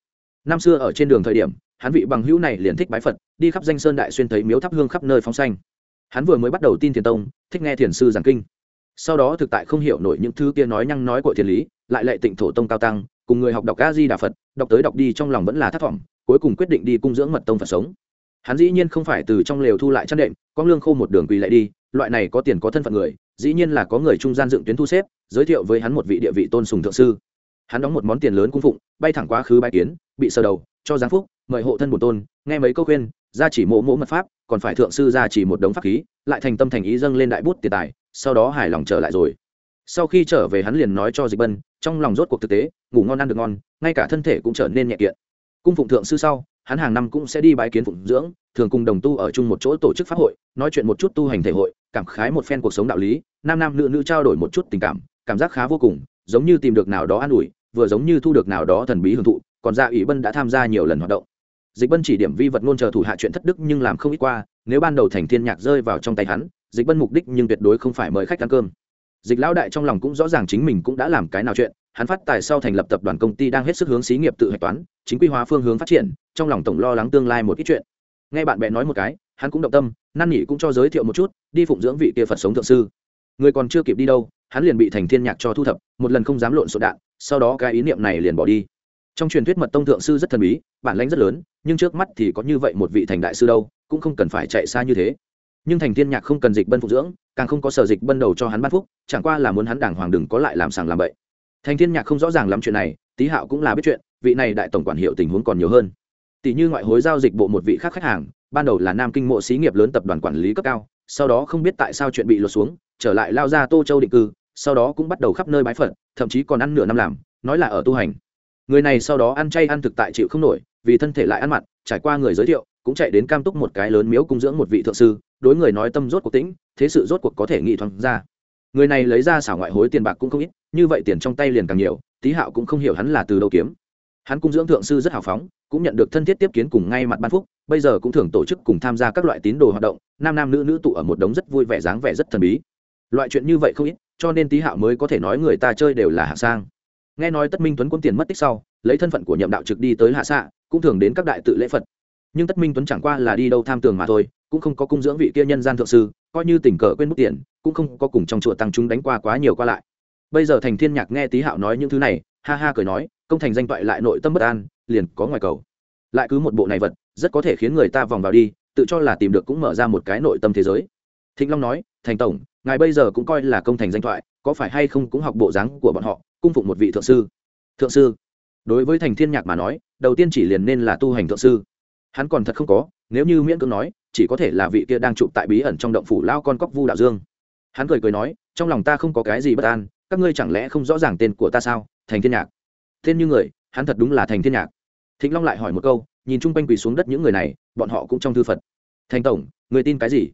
Năm xưa ở trên đường thời điểm, hắn vị bằng hữu này liền thích bái phật, đi khắp danh sơn đại xuyên thấy miếu thắp hương khắp nơi phóng xanh. Hắn vừa mới bắt đầu tin thiền tông, thích nghe thiền sư giảng kinh sau đó thực tại không hiểu nổi những thứ kia nói nhăng nói của thiền lý, lại lệ tịnh thổ tông cao tăng, cùng người học đọc a di đà phật, đọc tới đọc đi trong lòng vẫn là thất vọng, cuối cùng quyết định đi cung dưỡng mật tông phật sống. Hắn dĩ nhiên không phải từ trong lều thu lại chăn đệm con lương khô một đường quỳ lại đi, loại này có tiền có thân phận người, dĩ nhiên là có người trung gian dựng tuyến thu xếp, giới thiệu với hắn một vị địa vị tôn sùng thượng sư. Hắn đóng một món tiền lớn cung phụng, bay thẳng quá khứ bãi kiến, bị sơ đầu, cho giáng phúc, mời hộ thân bổn tôn, nghe mấy câu khuyên ra chỉ mộ mộ mật pháp, còn phải thượng sư ra chỉ một đống pháp khí, lại thành tâm thành ý dâng lên đại bút tiền tài sau đó hài lòng trở lại rồi. Sau khi trở về hắn liền nói cho dịch bân, trong lòng rốt cuộc thực tế, ngủ ngon ăn được ngon, ngay cả thân thể cũng trở nên nhẹ kiện. Cung phụng thượng sư sau, hắn hàng năm cũng sẽ đi bái kiến phụng dưỡng, thường cùng đồng tu ở chung một chỗ tổ chức pháp hội, nói chuyện một chút tu hành thể hội, cảm khái một phen cuộc sống đạo lý, nam nam nữ nữ trao đổi một chút tình cảm cảm giác khá vô cùng, giống như tìm được nào đó an ủi, vừa giống như thu được nào đó thần bí hưởng thụ, còn dạ ủy bân đã tham gia nhiều lần hoạt động. Dịch bân chỉ điểm vi vật ngôn chờ thủ hạ chuyện thất đức nhưng làm không ít qua, nếu ban đầu thành thiên nhạc rơi vào trong tay hắn dịch bân mục đích nhưng tuyệt đối không phải mời khách ăn cơm. Dịch lão đại trong lòng cũng rõ ràng chính mình cũng đã làm cái nào chuyện, hắn phát tài sau thành lập tập đoàn công ty đang hết sức hướng xí nghiệp tự hạch toán, chính quy hóa phương hướng phát triển, trong lòng tổng lo lắng tương lai một ít chuyện. Nghe bạn bè nói một cái, hắn cũng động tâm, năn nỉ cũng cho giới thiệu một chút, đi phụng dưỡng vị kia phật sống thượng sư. Người còn chưa kịp đi đâu, hắn liền bị thành thiên nhạc cho thu thập, một lần không dám lộn sổ đạn, sau đó cái ý niệm này liền bỏ đi. Trong truyền thuyết mật tông thượng sư rất thần bí, bản lãnh rất lớn, nhưng trước mắt thì có như vậy một vị thành đại sư đâu, cũng không cần phải chạy xa như thế nhưng thành thiên nhạc không cần dịch bân phục dưỡng, càng không có sở dịch bân đầu cho hắn ban phúc, chẳng qua là muốn hắn đàng hoàng đừng có lại làm sàng làm bậy. Thành thiên nhạc không rõ ràng lắm chuyện này tý hạo cũng là biết chuyện, vị này đại tổng quản hiệu tình huống còn nhiều hơn. Tỷ như ngoại hối giao dịch bộ một vị khác khách hàng, ban đầu là nam kinh mộ xí nghiệp lớn tập đoàn quản lý cấp cao, sau đó không biết tại sao chuyện bị lột xuống, trở lại lao ra tô châu định cư, sau đó cũng bắt đầu khắp nơi bái phật, thậm chí còn ăn nửa năm làm, nói là ở tu hành. Người này sau đó ăn chay ăn thực tại chịu không nổi, vì thân thể lại ăn mặn, trải qua người giới thiệu, cũng chạy đến cam túc một cái lớn miếu cung dưỡng một vị thượng sư đối người nói tâm rốt cuộc tĩnh, thế sự rốt cuộc có thể nghị thoáng ra. Người này lấy ra xảo ngoại hối tiền bạc cũng không ít, như vậy tiền trong tay liền càng nhiều, tý hạo cũng không hiểu hắn là từ đâu kiếm. Hắn cung dưỡng thượng sư rất hào phóng, cũng nhận được thân thiết tiếp kiến cùng ngay mặt ban phúc, bây giờ cũng thường tổ chức cùng tham gia các loại tín đồ hoạt động, nam nam nữ nữ tụ ở một đống rất vui vẻ dáng vẻ rất thần bí. Loại chuyện như vậy không ít, cho nên tý hạo mới có thể nói người ta chơi đều là hạ sang. Nghe nói tất minh tuấn quân tiền mất tích sau, lấy thân phận của nhậm đạo trực đi tới hạ xạ cũng thường đến các đại tự lễ phật. Nhưng tất minh tuấn chẳng qua là đi đâu tham tường mà thôi cũng không có cung dưỡng vị kia nhân gian thượng sư, coi như tình cờ quên mất tiền, cũng không có cùng trong chùa tăng chúng đánh qua quá nhiều qua lại. Bây giờ thành thiên nhạc nghe tý hạo nói những thứ này, ha ha cười nói, công thành danh toại lại nội tâm bất an, liền có ngoài cầu. Lại cứ một bộ này vật, rất có thể khiến người ta vòng vào đi, tự cho là tìm được cũng mở ra một cái nội tâm thế giới. Thịnh long nói, thành tổng, ngài bây giờ cũng coi là công thành danh thoại có phải hay không cũng học bộ dáng của bọn họ, cung phụng một vị thượng sư? Thượng sư? Đối với thành thiên nhạc mà nói, đầu tiên chỉ liền nên là tu hành thượng sư. Hắn còn thật không có, nếu như miễn cưỡng nói chỉ có thể là vị kia đang trụ tại bí ẩn trong động phủ lao con cóc vu đạo dương. Hắn cười cười nói, trong lòng ta không có cái gì bất an, các ngươi chẳng lẽ không rõ ràng tên của ta sao? Thành thiên nhạc. Tên như người, hắn thật đúng là thành thiên nhạc. Thịnh long lại hỏi một câu, nhìn chung quanh quỳ xuống đất những người này, bọn họ cũng trong thư phật. Thành tổng, người tin cái gì?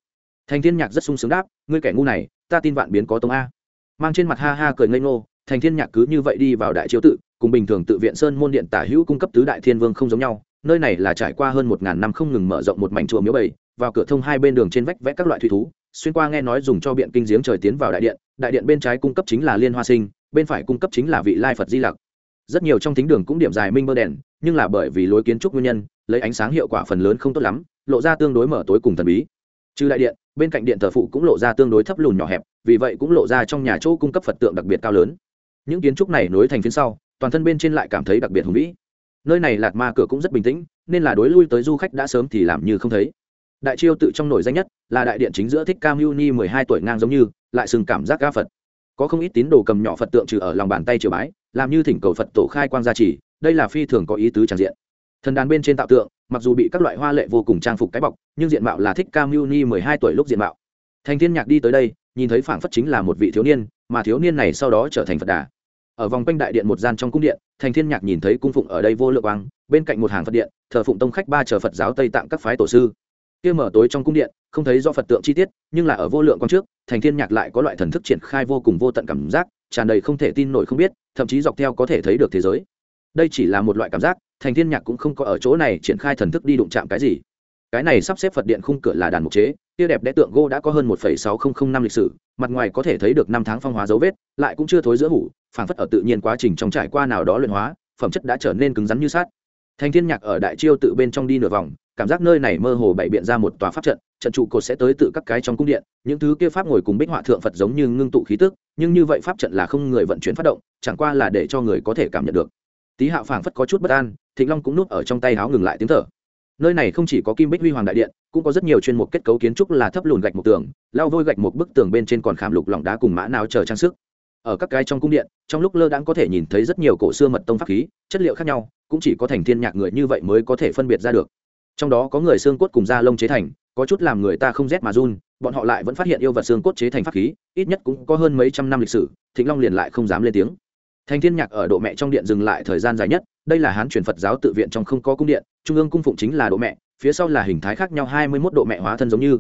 Thành thiên nhạc rất sung sướng đáp, ngươi kẻ ngu này, ta tin vạn biến có tông a. Mang trên mặt ha ha cười ngây ngô, thành thiên nhạc cứ như vậy đi vào đại chiếu tự, cùng bình thường tự viện sơn môn điện tả hữu cung cấp tứ đại thiên vương không giống nhau, nơi này là trải qua hơn một ngàn năm không ngừng mở rộng một mảnh chùa miếu bầy vào cửa thông hai bên đường trên vách vẽ các loại thủy thú, xuyên qua nghe nói dùng cho biện kinh giếng trời tiến vào đại điện đại điện bên trái cung cấp chính là liên hoa sinh, bên phải cung cấp chính là vị lai phật di lặc. Rất nhiều trong thính đường cũng điểm dài minh bơ đèn, nhưng là bởi vì lối kiến trúc nguyên nhân, lấy ánh sáng hiệu quả phần lớn không tốt lắm, lộ ra tương đối mở tối cùng thần bí. Trừ đại điện, bên cạnh điện thờ phụ cũng lộ ra tương đối thấp lùn nhỏ hẹp, vì vậy cũng lộ ra trong nhà chỗ cung cấp phật tượng đặc biệt cao lớn. Những kiến trúc này nối thành phía sau, toàn thân bên trên lại cảm thấy đặc biệt hùng vĩ. Nơi này lạt ma cửa cũng rất bình tĩnh, nên là đối lui tới du khách đã sớm thì làm như không thấy đại chiêu tự trong nổi danh nhất là đại điện chính giữa thích cam ưu ni mười hai tuổi ngang giống như, lại sừng cảm giác ca phật. Có không ít tín đồ cầm nhỏ phật tượng trừ ở lòng bàn tay triều bái, làm như thỉnh cầu phật tổ khai quang gia trì, đây là phi thường có ý tứ tràn diện. Thần đàn bên trên tạo tượng, mặc dù bị các loại hoa lệ vô cùng trang phục cái bọc, nhưng diện mạo là thích cam ưu ni mười hai tuổi lúc diện mạo. Thành thiên nhạc đi tới đây, nhìn thấy phảng phất chính là một vị thiếu niên, mà thiếu niên này sau đó trở thành phật đà. Ở vòng quanh đại điện một gian trong cung điện, thành thiên nhạc nhìn thấy cung phụng ở đây vô lượng quang, bên cạnh một hàng phật điện, thờ phụng tông khách ba chờ phật giáo tây tạng các phái tổ sư kia mở tối trong cung điện, không thấy do phật tượng chi tiết, nhưng là ở vô lượng quan trước, thành thiên nhạc lại có loại thần thức triển khai vô cùng vô tận cảm giác, tràn đầy không thể tin nổi không biết, thậm chí dọc theo có thể thấy được thế giới. Đây chỉ là một loại cảm giác, thành thiên nhạc cũng không có ở chỗ này triển khai thần thức đi đụng chạm cái gì. Cái này sắp xếp phật điện khung cửa là đàn mục chế, kia đẹp đẽ tượng gỗ đã có hơn một sáu nghìn năm lịch sử, mặt ngoài có thể thấy được năm tháng phong hóa dấu vết, lại cũng chưa thối giữa hủ, phảng phất ở tự nhiên quá trình trong trải qua nào đó luyện hóa, phẩm chất đã trở nên cứng rắn như sát thành thiên nhạc ở đại chiêu tự bên trong đi nửa vòng cảm giác nơi này mơ hồ bày biện ra một tòa pháp trận trận trụ cột sẽ tới tự các cái trong cung điện, những thứ kia pháp ngồi cùng bích họa thượng phật giống như ngưng tụ khí tức, nhưng như vậy pháp trận là không người vận chuyển phát động, chẳng qua là để cho người có thể cảm nhận được. Tý hạo phảng phất có chút bất an, thịnh long cũng núp ở trong tay háo ngừng lại tiếng thở. Nơi này không chỉ có kim bích huy hoàng đại điện, cũng có rất nhiều chuyên mục kết cấu kiến trúc là thấp lùn gạch một tường, lao vôi gạch một bức tường bên trên còn khảm lục lỏng đá cùng mã nào chờ trang sức. Ở các cái trong cung điện, trong lúc lơ đãng có thể nhìn thấy rất nhiều cổ xưa mật tông pháp khí, chất liệu khác nhau, cũng chỉ có thành thiên nhạc người như vậy mới có thể phân biệt ra được trong đó có người xương cốt cùng da lông chế thành, có chút làm người ta không rét mà run, bọn họ lại vẫn phát hiện yêu vật xương cốt chế thành pháp khí, ít nhất cũng có hơn mấy trăm năm lịch sử, thịnh long liền lại không dám lên tiếng. Thành thiên nhạc ở độ mẹ trong điện dừng lại thời gian dài nhất, đây là hán truyền phật giáo tự viện trong không có cung điện, trung ương cung phụng chính là độ mẹ, phía sau là hình thái khác nhau hai mươi 21 độ mẹ hóa thân giống như.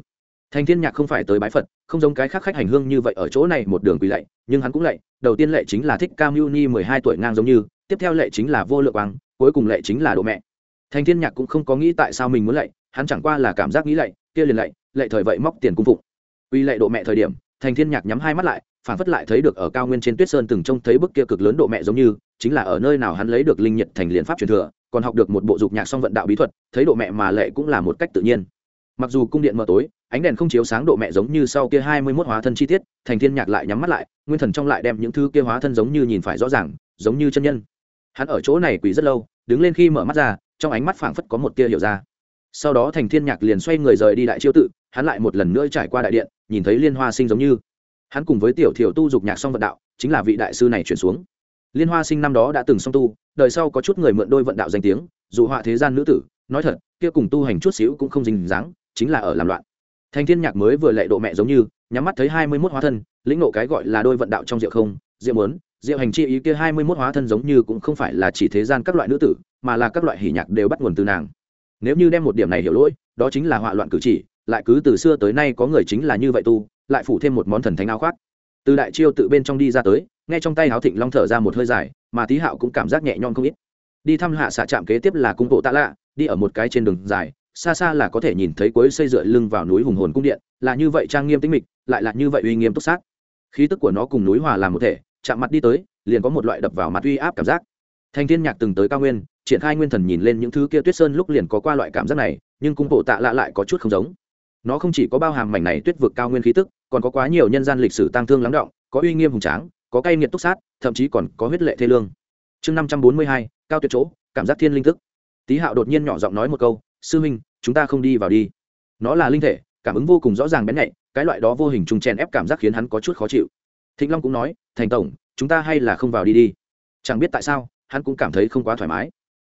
Thành thiên nhạc không phải tới bái phật, không giống cái khác khách hành hương như vậy ở chỗ này một đường quỳ lạy, nhưng hắn cũng lạy, đầu tiên lệ chính là thích cam ni mười hai tuổi ngang giống như, tiếp theo lệ chính là vô lượng quang, cuối cùng lệ chính là độ mẹ thành thiên nhạc cũng không có nghĩ tại sao mình muốn lạy, hắn chẳng qua là cảm giác nghĩ lạy, kia liền lạy lạy thời vậy móc tiền cung phụng. Uy lạy độ mẹ thời điểm, thành thiên nhạc nhắm hai mắt lại, phản phất lại thấy được ở cao nguyên trên tuyết sơn từng trông thấy bức kia cực lớn độ mẹ giống như, chính là ở nơi nào hắn lấy được linh nhiệt thành liền pháp truyền thừa, còn học được một bộ dục nhạc song vận đạo bí thuật, thấy độ mẹ mà lệ cũng là một cách tự nhiên. Mặc dù cung điện mờ tối, ánh đèn không chiếu sáng độ mẹ giống như sau kia hai mươi 21 hóa thân chi tiết, thành thiên nhạc lại nhắm mắt lại, nguyên thần trong lại đem những thứ kia hóa thân giống như nhìn phải rõ ràng, giống như chân nhân. Hắn ở chỗ này quỳ rất lâu, đứng lên khi mở mắt ra trong ánh mắt phảng phất có một tia hiểu ra. Sau đó thành thiên nhạc liền xoay người rời đi đại chiêu tự, hắn lại một lần nữa trải qua đại điện, nhìn thấy liên hoa sinh giống như. Hắn cùng với tiểu thiểu tu dục nhạc song vận đạo, chính là vị đại sư này chuyển xuống. Liên hoa sinh năm đó đã từng song tu, đời sau có chút người mượn đôi vận đạo danh tiếng, dù họa thế gian nữ tử, nói thật, kia cùng tu hành chút xíu cũng không dính dáng, chính là ở làm loạn. Thành thiên nhạc mới vừa lệ độ mẹ giống như, nhắm mắt thấy hai mươi 21 hóa thân, lĩnh ngộ cái gọi là đôi vận đạo trong diệu không, diệu muốn diệu hành chi ý kia hai mươi mốt hóa thân giống như cũng không phải là chỉ thế gian các loại nữ tử, mà là các loại hỉ nhạc đều bắt nguồn từ nàng. Nếu như đem một điểm này hiểu lỗi, đó chính là họa loạn cử chỉ, lại cứ từ xưa tới nay có người chính là như vậy tu, lại phủ thêm một món thần thánh áo khoác. Từ đại chiêu tự bên trong đi ra tới, nghe trong tay áo thịnh long thở ra một hơi dài, mà tý hạo cũng cảm giác nhẹ nhõm không ít. Đi thăm hạ xạ trạm kế tiếp là cung bộ tạ lạ, đi ở một cái trên đường dài, xa xa là có thể nhìn thấy cuối xây dựa lưng vào núi hùng hồn cung điện, là như vậy trang nghiêm tĩnh mịch, lại là như vậy uy nghiêm túc sát. Khí tức của nó cùng núi hòa làm một thể chạm mặt đi tới, liền có một loại đập vào mặt uy áp cảm giác. Thành thiên nhạc từng tới cao nguyên, triển khai nguyên thần nhìn lên những thứ kia tuyết sơn lúc liền có qua loại cảm giác này, nhưng cung bộ tạ lạ lại có chút không giống. Nó không chỉ có bao hàm mảnh này tuyết vực cao nguyên khí tức, còn có quá nhiều nhân gian lịch sử tăng thương lắng động, có uy nghiêm hùng tráng, có cay nghiệt túc sát, thậm chí còn có huyết lệ thê lương. Chương năm trăm bốn mươi hai, cao tuyệt chỗ, cảm giác thiên linh thức. Tý hạo đột nhiên nhỏ giọng nói một câu, sư huynh, chúng ta không đi vào đi. Nó là linh thể, cảm ứng vô cùng rõ ràng bén nhạy, cái loại đó vô hình trùng chèn ép cảm giác khiến hắn có chút khó chịu. Thịnh long cũng nói thành tổng, chúng ta hay là không vào đi đi. Chẳng biết tại sao, hắn cũng cảm thấy không quá thoải mái.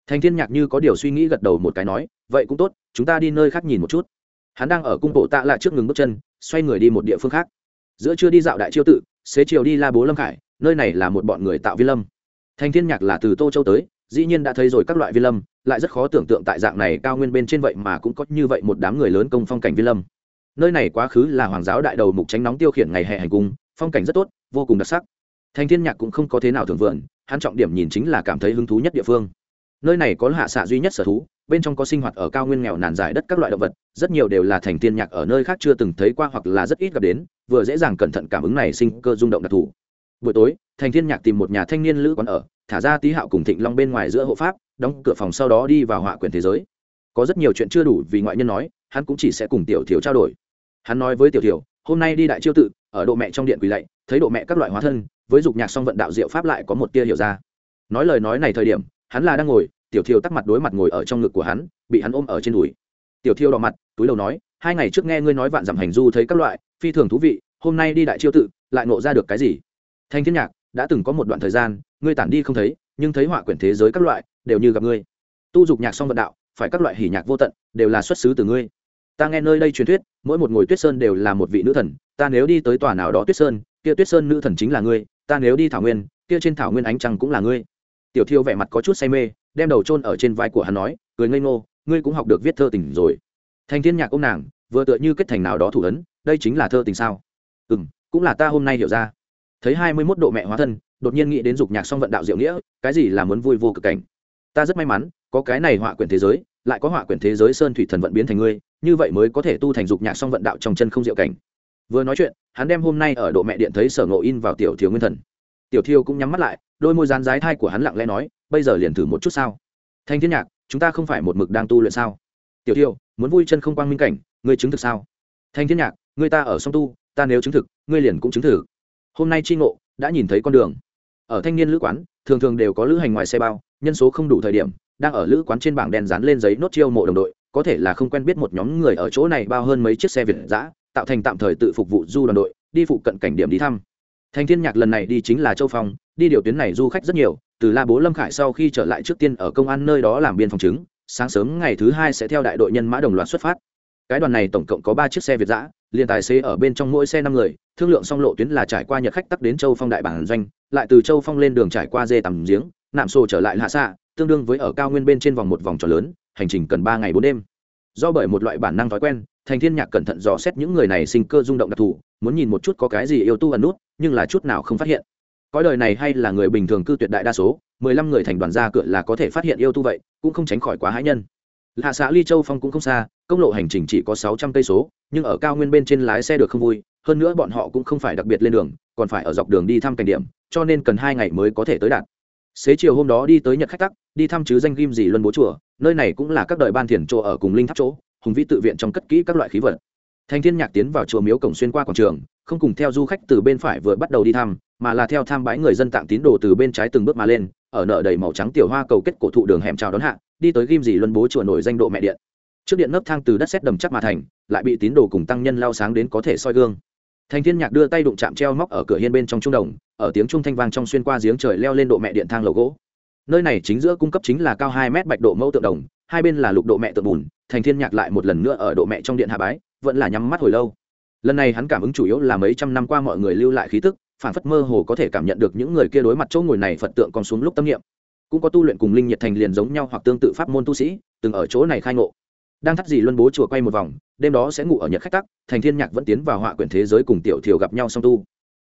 Thành thiên nhạc như có điều suy nghĩ gật đầu một cái nói, vậy cũng tốt, chúng ta đi nơi khác nhìn một chút. Hắn đang ở cung bộ tạ lại trước ngừng bước chân, xoay người đi một địa phương khác. Giữa chưa đi dạo đại chiêu tự, xế chiều đi la bố lâm khải, nơi này là một bọn người tạo vi lâm. Thành thiên nhạc là từ tô châu tới, dĩ nhiên đã thấy rồi các loại vi lâm, lại rất khó tưởng tượng tại dạng này cao nguyên bên trên vậy mà cũng có như vậy một đám người lớn công phong cảnh vi lâm. Nơi này quá khứ là hoàng giáo đại đầu mục tránh nóng tiêu khiển ngày hè hành cung, phong cảnh rất tốt, vô cùng đặc sắc thành thiên nhạc cũng không có thế nào thường vượn hắn trọng điểm nhìn chính là cảm thấy hứng thú nhất địa phương. Nơi này có hạ xạ duy nhất sở thú, bên trong có sinh hoạt ở cao nguyên nghèo nàn dài đất các loại động vật, rất nhiều đều là thành thiên nhạc ở nơi khác chưa từng thấy qua hoặc là rất ít gặp đến, vừa dễ dàng cẩn thận cảm ứng này sinh cơ rung động đặc thù. Buổi tối, thành thiên nhạc tìm một nhà thanh niên lữ quán ở, thả ra tí hạo cùng thịnh long bên ngoài giữa hộ pháp, đóng cửa phòng sau đó đi vào họa Quyền thế giới. Có rất nhiều chuyện chưa đủ vì ngoại nhân nói, hắn cũng chỉ sẽ cùng tiểu thiếu trao đổi. Hắn nói với tiểu thiểu, hôm nay đi đại chiêu tự, ở độ mẹ trong điện quỳ lạy, thấy độ mẹ các loại hóa thân với dục nhạc song vận đạo diệu pháp lại có một tia hiểu ra. Nói lời nói này thời điểm, hắn là đang ngồi, tiểu thiêu tắc mặt đối mặt ngồi ở trong ngực của hắn, bị hắn ôm ở trên đùi. Tiểu thiêu đỏ mặt, túi đầu nói, hai ngày trước nghe ngươi nói vạn dặm hành du thấy các loại, phi thường thú vị, hôm nay đi đại chiêu tự, lại ngộ ra được cái gì? Thanh thiên nhạc, đã từng có một đoạn thời gian, ngươi tản đi không thấy, nhưng thấy họa quyển thế giới các loại, đều như gặp ngươi. Tu dục nhạc song vận đạo, phải các loại hỉ nhạc vô tận, đều là xuất xứ từ ngươi. Ta nghe nơi đây truyền thuyết, mỗi một ngồi tuyết sơn đều là một vị nữ thần, ta nếu đi tới tòa nào đó tuyết sơn, kia tuyết sơn nữ thần chính là ngươi ta nếu đi thảo nguyên, kia trên thảo nguyên ánh trăng cũng là ngươi. Tiểu thiêu vẻ mặt có chút say mê, đem đầu chôn ở trên vai của hắn nói, cười ngây ngô, ngươi cũng học được viết thơ tình rồi. Thành thiên nhạc ông nàng, vừa tựa như kết thành nào đó thủ ấn, đây chính là thơ tình sao? Ừ cũng là ta hôm nay hiểu ra. Thấy hai mươi 21 độ mẹ hóa thân, đột nhiên nghĩ đến dục nhạc song vận đạo diệu nghĩa, cái gì là muốn vui vô cực cảnh? Ta rất may mắn, có cái này họa quyển thế giới, lại có họa quyển thế giới sơn thủy thần vận biến thành ngươi, như vậy mới có thể tu thành dục nhạc song vận đạo trong chân không diệu cảnh vừa nói chuyện, hắn đem hôm nay ở độ mẹ điện thấy sở ngộ in vào tiểu thiếu nguyên thần. Tiểu thiêu cũng nhắm mắt lại, đôi môi rán rái thai của hắn lặng lẽ nói, bây giờ liền thử một chút sao? Thanh thiên nhạc, chúng ta không phải một mực đang tu luyện sao? Tiểu thiêu muốn vui chân không quang minh cảnh, ngươi chứng thực sao? Thanh thiên nhạc, ngươi ta ở song tu, ta nếu chứng thực, ngươi liền cũng chứng thử hôm nay tri ngộ đã nhìn thấy con đường. Ở thanh niên lữ quán, thường thường đều có lữ hành ngoài xe bao, nhân số không đủ thời điểm, đang ở lữ quán trên bảng đèn dán lên giấy nốt chiêu mộ đồng đội, có thể là không quen biết một nhóm người ở chỗ này bao hơn mấy chiếc xe việt giã tạo thành tạm thời tự phục vụ du đoàn đội, đi phụ cận cảnh điểm đi thăm. Thành thiên nhạc lần này đi chính là châu phong, đi điều tuyến này du khách rất nhiều, từ la bố lâm khải sau khi trở lại trước tiên ở công an nơi đó làm biên phòng chứng, sáng sớm ngày thứ hai sẽ theo đại đội nhân mã đồng loạt xuất phát. Cái đoàn này tổng cộng có ba chiếc xe việt giã liền tài xế ở bên trong mỗi xe năm người, thương lượng xong lộ tuyến là trải qua nhật khách tắc đến châu phong đại bản doanh, lại từ châu phong lên đường trải qua dê tầm giếng, nạm sổ trở lại hạ xạ, tương đương với ở cao nguyên bên trên vòng một vòng tròn lớn, hành trình cần ba ngày bốn đêm. Do bởi một loại bản năng thói quen thành thiên nhạc cẩn thận dò xét những người này sinh cơ rung động đặc thù, muốn nhìn một chút có cái gì yêu tu ẩn nút, nhưng là chút nào không phát hiện. Cõi đời này hay là người bình thường cư tuyệt đại đa số, mười lăm người thành đoàn ra cửa là có thể phát hiện yêu tu vậy, cũng không tránh khỏi quá hãi nhân. Hạ xã ly châu phong cũng không xa, công lộ hành trình chỉ có sáu trăm cây số, nhưng ở cao nguyên bên trên lái xe được không vui, hơn nữa bọn họ cũng không phải đặc biệt lên đường, còn phải ở dọc đường đi thăm cảnh điểm, cho nên cần hai ngày mới có thể tới đạt. Xế chiều hôm đó đi tới nhật khách tắc, đi thăm chứ danh ghim gì luân bố chùa, nơi này cũng là các đời ban thiền chỗ ở cùng linh tháp chỗ hùng vĩ tự viện trong cất kỹ các loại khí vật. Thành thiên nhạc tiến vào chùa miếu cổng xuyên qua quảng trường, không cùng theo du khách từ bên phải vừa bắt đầu đi thăm, mà là theo tham bái người dân tạm tín đồ từ bên trái từng bước mà lên, ở nợ đầy màu trắng tiểu hoa cầu kết cổ thụ đường hẻm chào đón hạ, đi tới ghim dì luân bố chùa nổi danh độ mẹ điện. Trước điện nấp thang từ đất xét đầm chắc mà thành, lại bị tín đồ cùng tăng nhân lao sáng đến có thể soi gương. Thành thiên nhạc đưa tay đụng chạm treo móc ở cửa hiên bên trong trung đồng, ở tiếng trung thanh vang trong xuyên qua giếng trời leo lên độ mẹ điện thang lầu gỗ. Nơi này chính giữa cung cấp chính là cao hai mét bạch độ mẫu tượng đồng hai bên là lục độ mẹ tượng bùn, thành thiên nhạc lại một lần nữa ở độ mẹ trong điện hạ bái, vẫn là nhắm mắt hồi lâu. Lần này hắn cảm ứng chủ yếu là mấy trăm năm qua mọi người lưu lại khí tức phản phất mơ hồ có thể cảm nhận được những người kia đối mặt chỗ ngồi này phật tượng còn xuống lúc tâm niệm. Cũng có tu luyện cùng linh nhiệt thành liền giống nhau hoặc tương tự pháp môn tu sĩ, từng ở chỗ này khai ngộ. Đang thắt gì luân bố chùa quay một vòng, đêm đó sẽ ngủ ở nhật khách tắc, thành thiên nhạc vẫn tiến vào họa quyển thế giới cùng tiểu thiều gặp nhau song tu.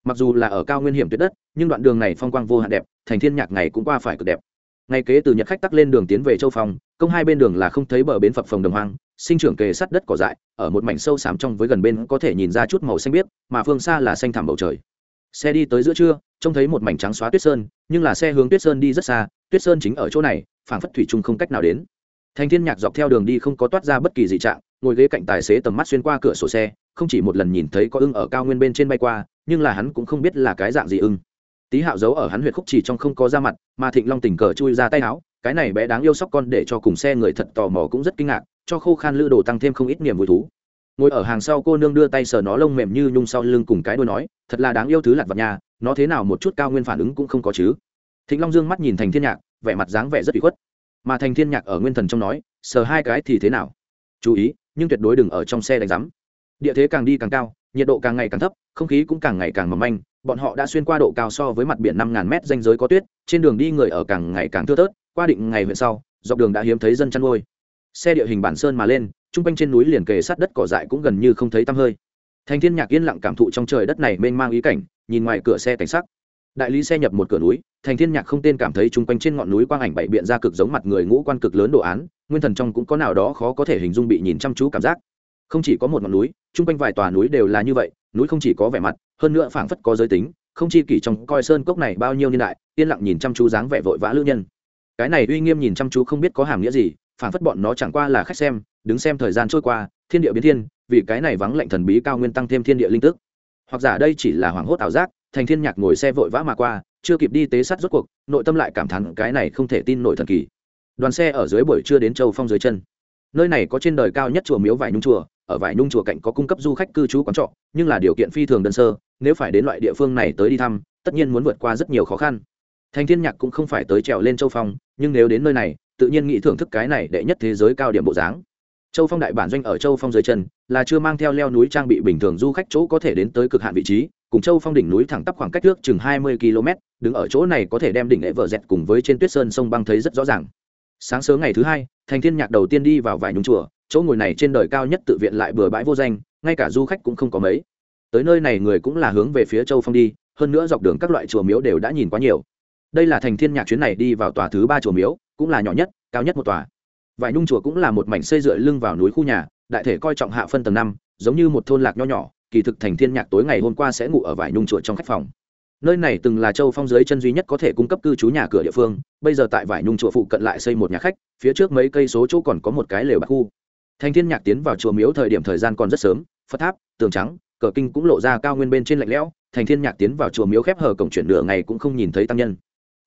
Mặc dù là ở cao nguyên hiểm tuyệt đất, nhưng đoạn đường này phong quang vô hạn đẹp, thành thiên nhạc ngày cũng qua phải cực đẹp. Ngay kế từ nhật khách tắc lên đường tiến về châu phong công hai bên đường là không thấy bờ bến phập phồng đồng hoang, sinh trưởng kề sát đất cỏ dại, ở một mảnh sâu xám trong với gần bên có thể nhìn ra chút màu xanh biếc, mà phương xa là xanh thảm bầu trời. Xe đi tới giữa trưa, trông thấy một mảnh trắng xóa tuyết sơn, nhưng là xe hướng tuyết sơn đi rất xa, tuyết sơn chính ở chỗ này, phảng phất thủy trung không cách nào đến. Thành thiên nhạc dọc theo đường đi không có toát ra bất kỳ dị trạng, ngồi ghế cạnh tài xế tầm mắt xuyên qua cửa sổ xe, không chỉ một lần nhìn thấy có ưng ở cao nguyên bên trên bay qua, nhưng là hắn cũng không biết là cái dạng gì ưng. Tý hạo giấu ở hắn huyệt khúc chỉ trong không có ra mặt, mà thịnh long tình cờ chui ra tay áo cái này bé đáng yêu sóc con để cho cùng xe người thật tò mò cũng rất kinh ngạc, cho khô khan lữ đồ tăng thêm không ít niềm vui thú. Ngồi ở hàng sau cô nương đưa tay sờ nó lông mềm như nhung sau lưng cùng cái đôi nói, thật là đáng yêu thứ lặt vặt nhà nó thế nào một chút cao nguyên phản ứng cũng không có chứ. Thịnh long dương mắt nhìn thành thiên nhạc, vẻ mặt dáng vẻ rất bị khuất. Mà thành thiên nhạc ở nguyên thần trong nói, sờ hai cái thì thế nào? Chú ý, nhưng tuyệt đối đừng ở trong xe đánh rắm địa thế càng đi càng cao, nhiệt độ càng ngày càng thấp, không khí cũng càng ngày càng mỏng manh, bọn họ đã xuyên qua độ cao so với mặt biển năm ngàn mét danh giới có tuyết, trên đường đi người ở càng ngày càng thưa tớt qua định ngày huyện sau, dọc đường đã hiếm thấy dân chăn nuôi. Xe địa hình bản sơn mà lên, trung quanh trên núi liền kề sát đất cỏ dại cũng gần như không thấy tăm hơi. Thành thiên nhạc yên lặng cảm thụ trong trời đất này mênh mang ý cảnh, nhìn ngoài cửa xe cảnh sắc. Đại lý xe nhập một cửa núi, thành thiên nhạc không tên cảm thấy chung quanh trên ngọn núi quang ảnh bảy biện ra cực giống mặt người ngũ quan cực lớn đồ án, nguyên thần trong cũng có nào đó khó có thể hình dung bị nhìn chăm chú cảm giác. Không chỉ có một ngọn núi chung quanh vài tòa núi đều là như vậy, núi không chỉ có vẻ mặt, hơn nữa phảng phất có giới tính, không chi kỷ trong coi sơn cốc này bao nhiêu niên đại, yên lặng nhìn chăm chú dáng vẻ vội vã lữ nhân cái này uy nghiêm nhìn chăm chú không biết có hàm nghĩa gì, phảng phất bọn nó chẳng qua là khách xem, đứng xem thời gian trôi qua, thiên địa biến thiên, vì cái này vắng lạnh thần bí cao nguyên tăng thêm thiên địa linh tức. Hoặc giả đây chỉ là hoảng hốt ảo giác, thành thiên nhạc ngồi xe vội vã mà qua, chưa kịp đi tế sát rốt cuộc, nội tâm lại cảm thán cái này không thể tin nổi thần kỳ. Đoàn xe ở dưới buổi trưa đến châu phong dưới chân. Nơi này có trên đời cao nhất chùa miếu vải nhung chùa, ở vải nhung chùa cạnh có cung cấp du khách cư trú quán trọ, nhưng là điều kiện phi thường đơn sơ, nếu phải đến loại địa phương này tới đi thăm, tất nhiên muốn vượt qua rất nhiều khó khăn thành thiên nhạc cũng không phải tới trèo lên châu phong, nhưng nếu đến nơi này, tự nhiên nghĩ thưởng thức cái này đệ nhất thế giới cao điểm bộ dáng. Châu phong đại bản doanh ở châu phong dưới chân, là chưa mang theo leo núi trang bị bình thường du khách chỗ có thể đến tới cực hạn vị trí, cùng châu phong đỉnh núi thẳng tắp khoảng cách trước chừng hai mươi km đứng ở chỗ này có thể đem đỉnh lệ vợ dẹt cùng với trên tuyết sơn sông băng thấy rất rõ ràng. Sáng sớm ngày thứ hai thành thiên nhạc đầu tiên đi vào vài nhung chùa, chỗ ngồi này trên đời cao nhất tự viện lại bừa bãi vô danh, ngay cả du khách cũng không có mấy. Tới nơi này người cũng là hướng về phía châu phong đi, hơn nữa dọc đường các loại chùa miếu đều đã nhìn quá nhiều đây là thành thiên nhạc chuyến này đi vào tòa thứ ba chùa miếu, cũng là nhỏ nhất, cao nhất một tòa. Vải nhung chùa cũng là một mảnh xây dựa lưng vào núi khu nhà, đại thể coi trọng hạ phân tầng năm, giống như một thôn lạc nho nhỏ, kỳ thực thành thiên nhạc tối ngày hôm qua sẽ ngủ ở Vải nhung chùa trong khách phòng. Nơi này từng là châu phong dưới chân duy nhất có thể cung cấp cư trú nhà cửa địa phương, bây giờ tại vải nhung chùa phụ cận lại xây một nhà khách, phía trước mấy cây số chỗ còn có một cái lều bạc khu. Thành thiên nhạc tiến vào chùa miếu thời điểm thời gian còn rất sớm, phật tháp, tường trắng, cờ kinh cũng lộ ra cao nguyên bên trên lạnh lẽo, thành thiên nhạc tiến vào chùa miếu khép hờ cổng chuyển nửa ngày cũng không nhìn thấy tăng nhân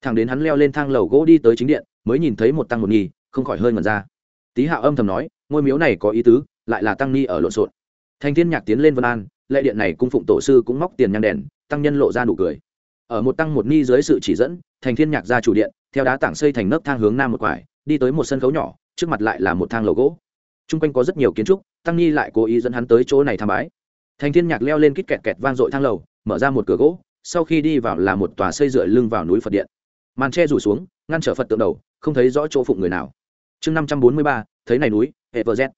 thằng đến hắn leo lên thang lầu gỗ đi tới chính điện, mới nhìn thấy một tăng một nghi, không khỏi hơi ngẩn ra. Tý hạo âm thầm nói, ngôi miếu này có ý tứ, lại là tăng ni ở lộn xộn. Thành thiên nhạc tiến lên vân an, lệ điện này cung phụng tổ sư cũng móc tiền nhang đèn, tăng nhân lộ ra nụ cười. Ở một tăng một ni dưới sự chỉ dẫn thành thiên nhạc ra chủ điện, theo đá tảng xây thành nấc thang hướng nam một quải, đi tới một sân khấu nhỏ, trước mặt lại là một thang lầu gỗ. Chung quanh có rất nhiều kiến trúc, tăng ni lại cố ý dẫn hắn tới chỗ này tham bái. Thành thiên nhạc leo lên kít kẹt kẹt vang dội thang lầu, mở ra một cửa gỗ, sau khi đi vào là một tòa xây dựa lưng vào núi phật điện màn tre rủ xuống, ngăn trở phật tượng đầu, không thấy rõ chỗ phụng người nào. Chương năm trăm bốn mươi ba, thấy này núi, hệ vợ z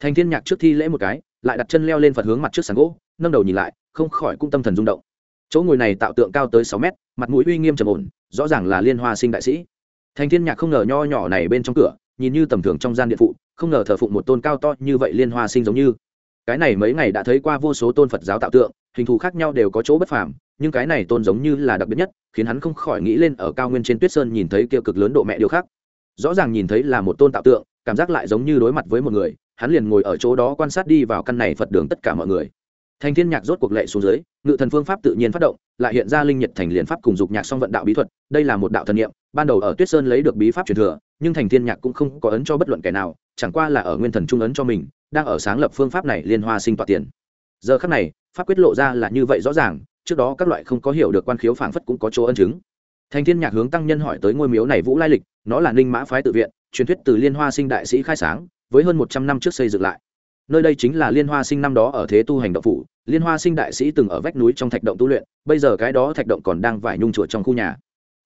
thành thiên nhạc trước thi lễ một cái, lại đặt chân leo lên phật hướng mặt trước sàn gỗ, nâng đầu nhìn lại, không khỏi cũng tâm thần rung động. Chỗ ngồi này tạo tượng cao tới sáu mét, mặt mũi uy nghiêm trầm ổn, rõ ràng là liên hoa sinh đại sĩ. Thành thiên nhạc không ngờ nho nhỏ này bên trong cửa, nhìn như tầm thường trong gian điện phụ, không ngờ thờ phụng một tôn cao to như vậy liên hoa sinh giống như. Cái này mấy ngày đã thấy qua vô số tôn phật giáo tạo tượng, hình thù khác nhau đều có chỗ bất phàm nhưng cái này tôn giống như là đặc biệt nhất, khiến hắn không khỏi nghĩ lên ở cao nguyên trên tuyết sơn nhìn thấy kia cực lớn độ mẹ điều khác. Rõ ràng nhìn thấy là một tôn tạo tượng, cảm giác lại giống như đối mặt với một người, hắn liền ngồi ở chỗ đó quan sát đi vào căn này phật đường tất cả mọi người. Thành thiên nhạc rốt cuộc lệ xuống dưới, ngự thần phương pháp tự nhiên phát động, lại hiện ra linh nhật thành liền pháp cùng dục nhạc song vận đạo bí thuật, đây là một đạo thần niệm, ban đầu ở tuyết sơn lấy được bí pháp truyền thừa, nhưng thành thiên nhạc cũng không có ấn cho bất luận kẻ nào, chẳng qua là ở nguyên thần trung ấn cho mình, đang ở sáng lập phương pháp này liên hoa sinh tọa tiền. Giờ khắc này, pháp quyết lộ ra là như vậy rõ ràng trước đó các loại không có hiểu được quan khiếu phảng phất cũng có chỗ ân chứng. Thành thiên nhạc hướng tăng nhân hỏi tới ngôi miếu này vũ lai lịch, nó là ninh mã phái tự viện, truyền thuyết từ liên hoa sinh đại sĩ khai sáng, với hơn một trăm năm trước xây dựng lại. Nơi đây chính là liên hoa sinh năm đó ở thế tu hành động phủ, liên hoa sinh đại sĩ từng ở vách núi trong thạch động tu luyện, bây giờ cái đó thạch động còn đang vải nhung chùa trong khu nhà.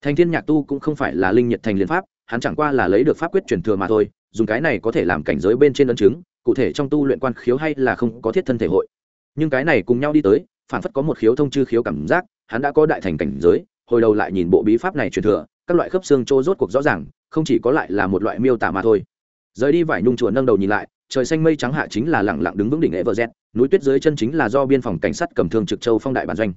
Thành thiên nhạc tu cũng không phải là linh nhiệt thành liên pháp, hắn chẳng qua là lấy được pháp quyết truyền thừa mà thôi, dùng cái này có thể làm cảnh giới bên trên ấn chứng, cụ thể trong tu luyện quan khiếu hay là không có thiết thân thể hội. Nhưng cái này cùng nhau đi tới phản phất có một khiếu thông chư khiếu cảm giác, hắn đã có đại thành cảnh giới, hồi đầu lại nhìn bộ bí pháp này truyền thừa, các loại khớp xương trô rốt cuộc rõ ràng, không chỉ có lại là một loại miêu tả mà thôi. Rời đi vải nhung chùa nâng đầu nhìn lại, trời xanh mây trắng hạ chính là lẳng lặng đứng vững đỉnh everest, núi tuyết dưới chân chính là do biên phòng cảnh sát cầm thương trực châu phong đại bản doanh.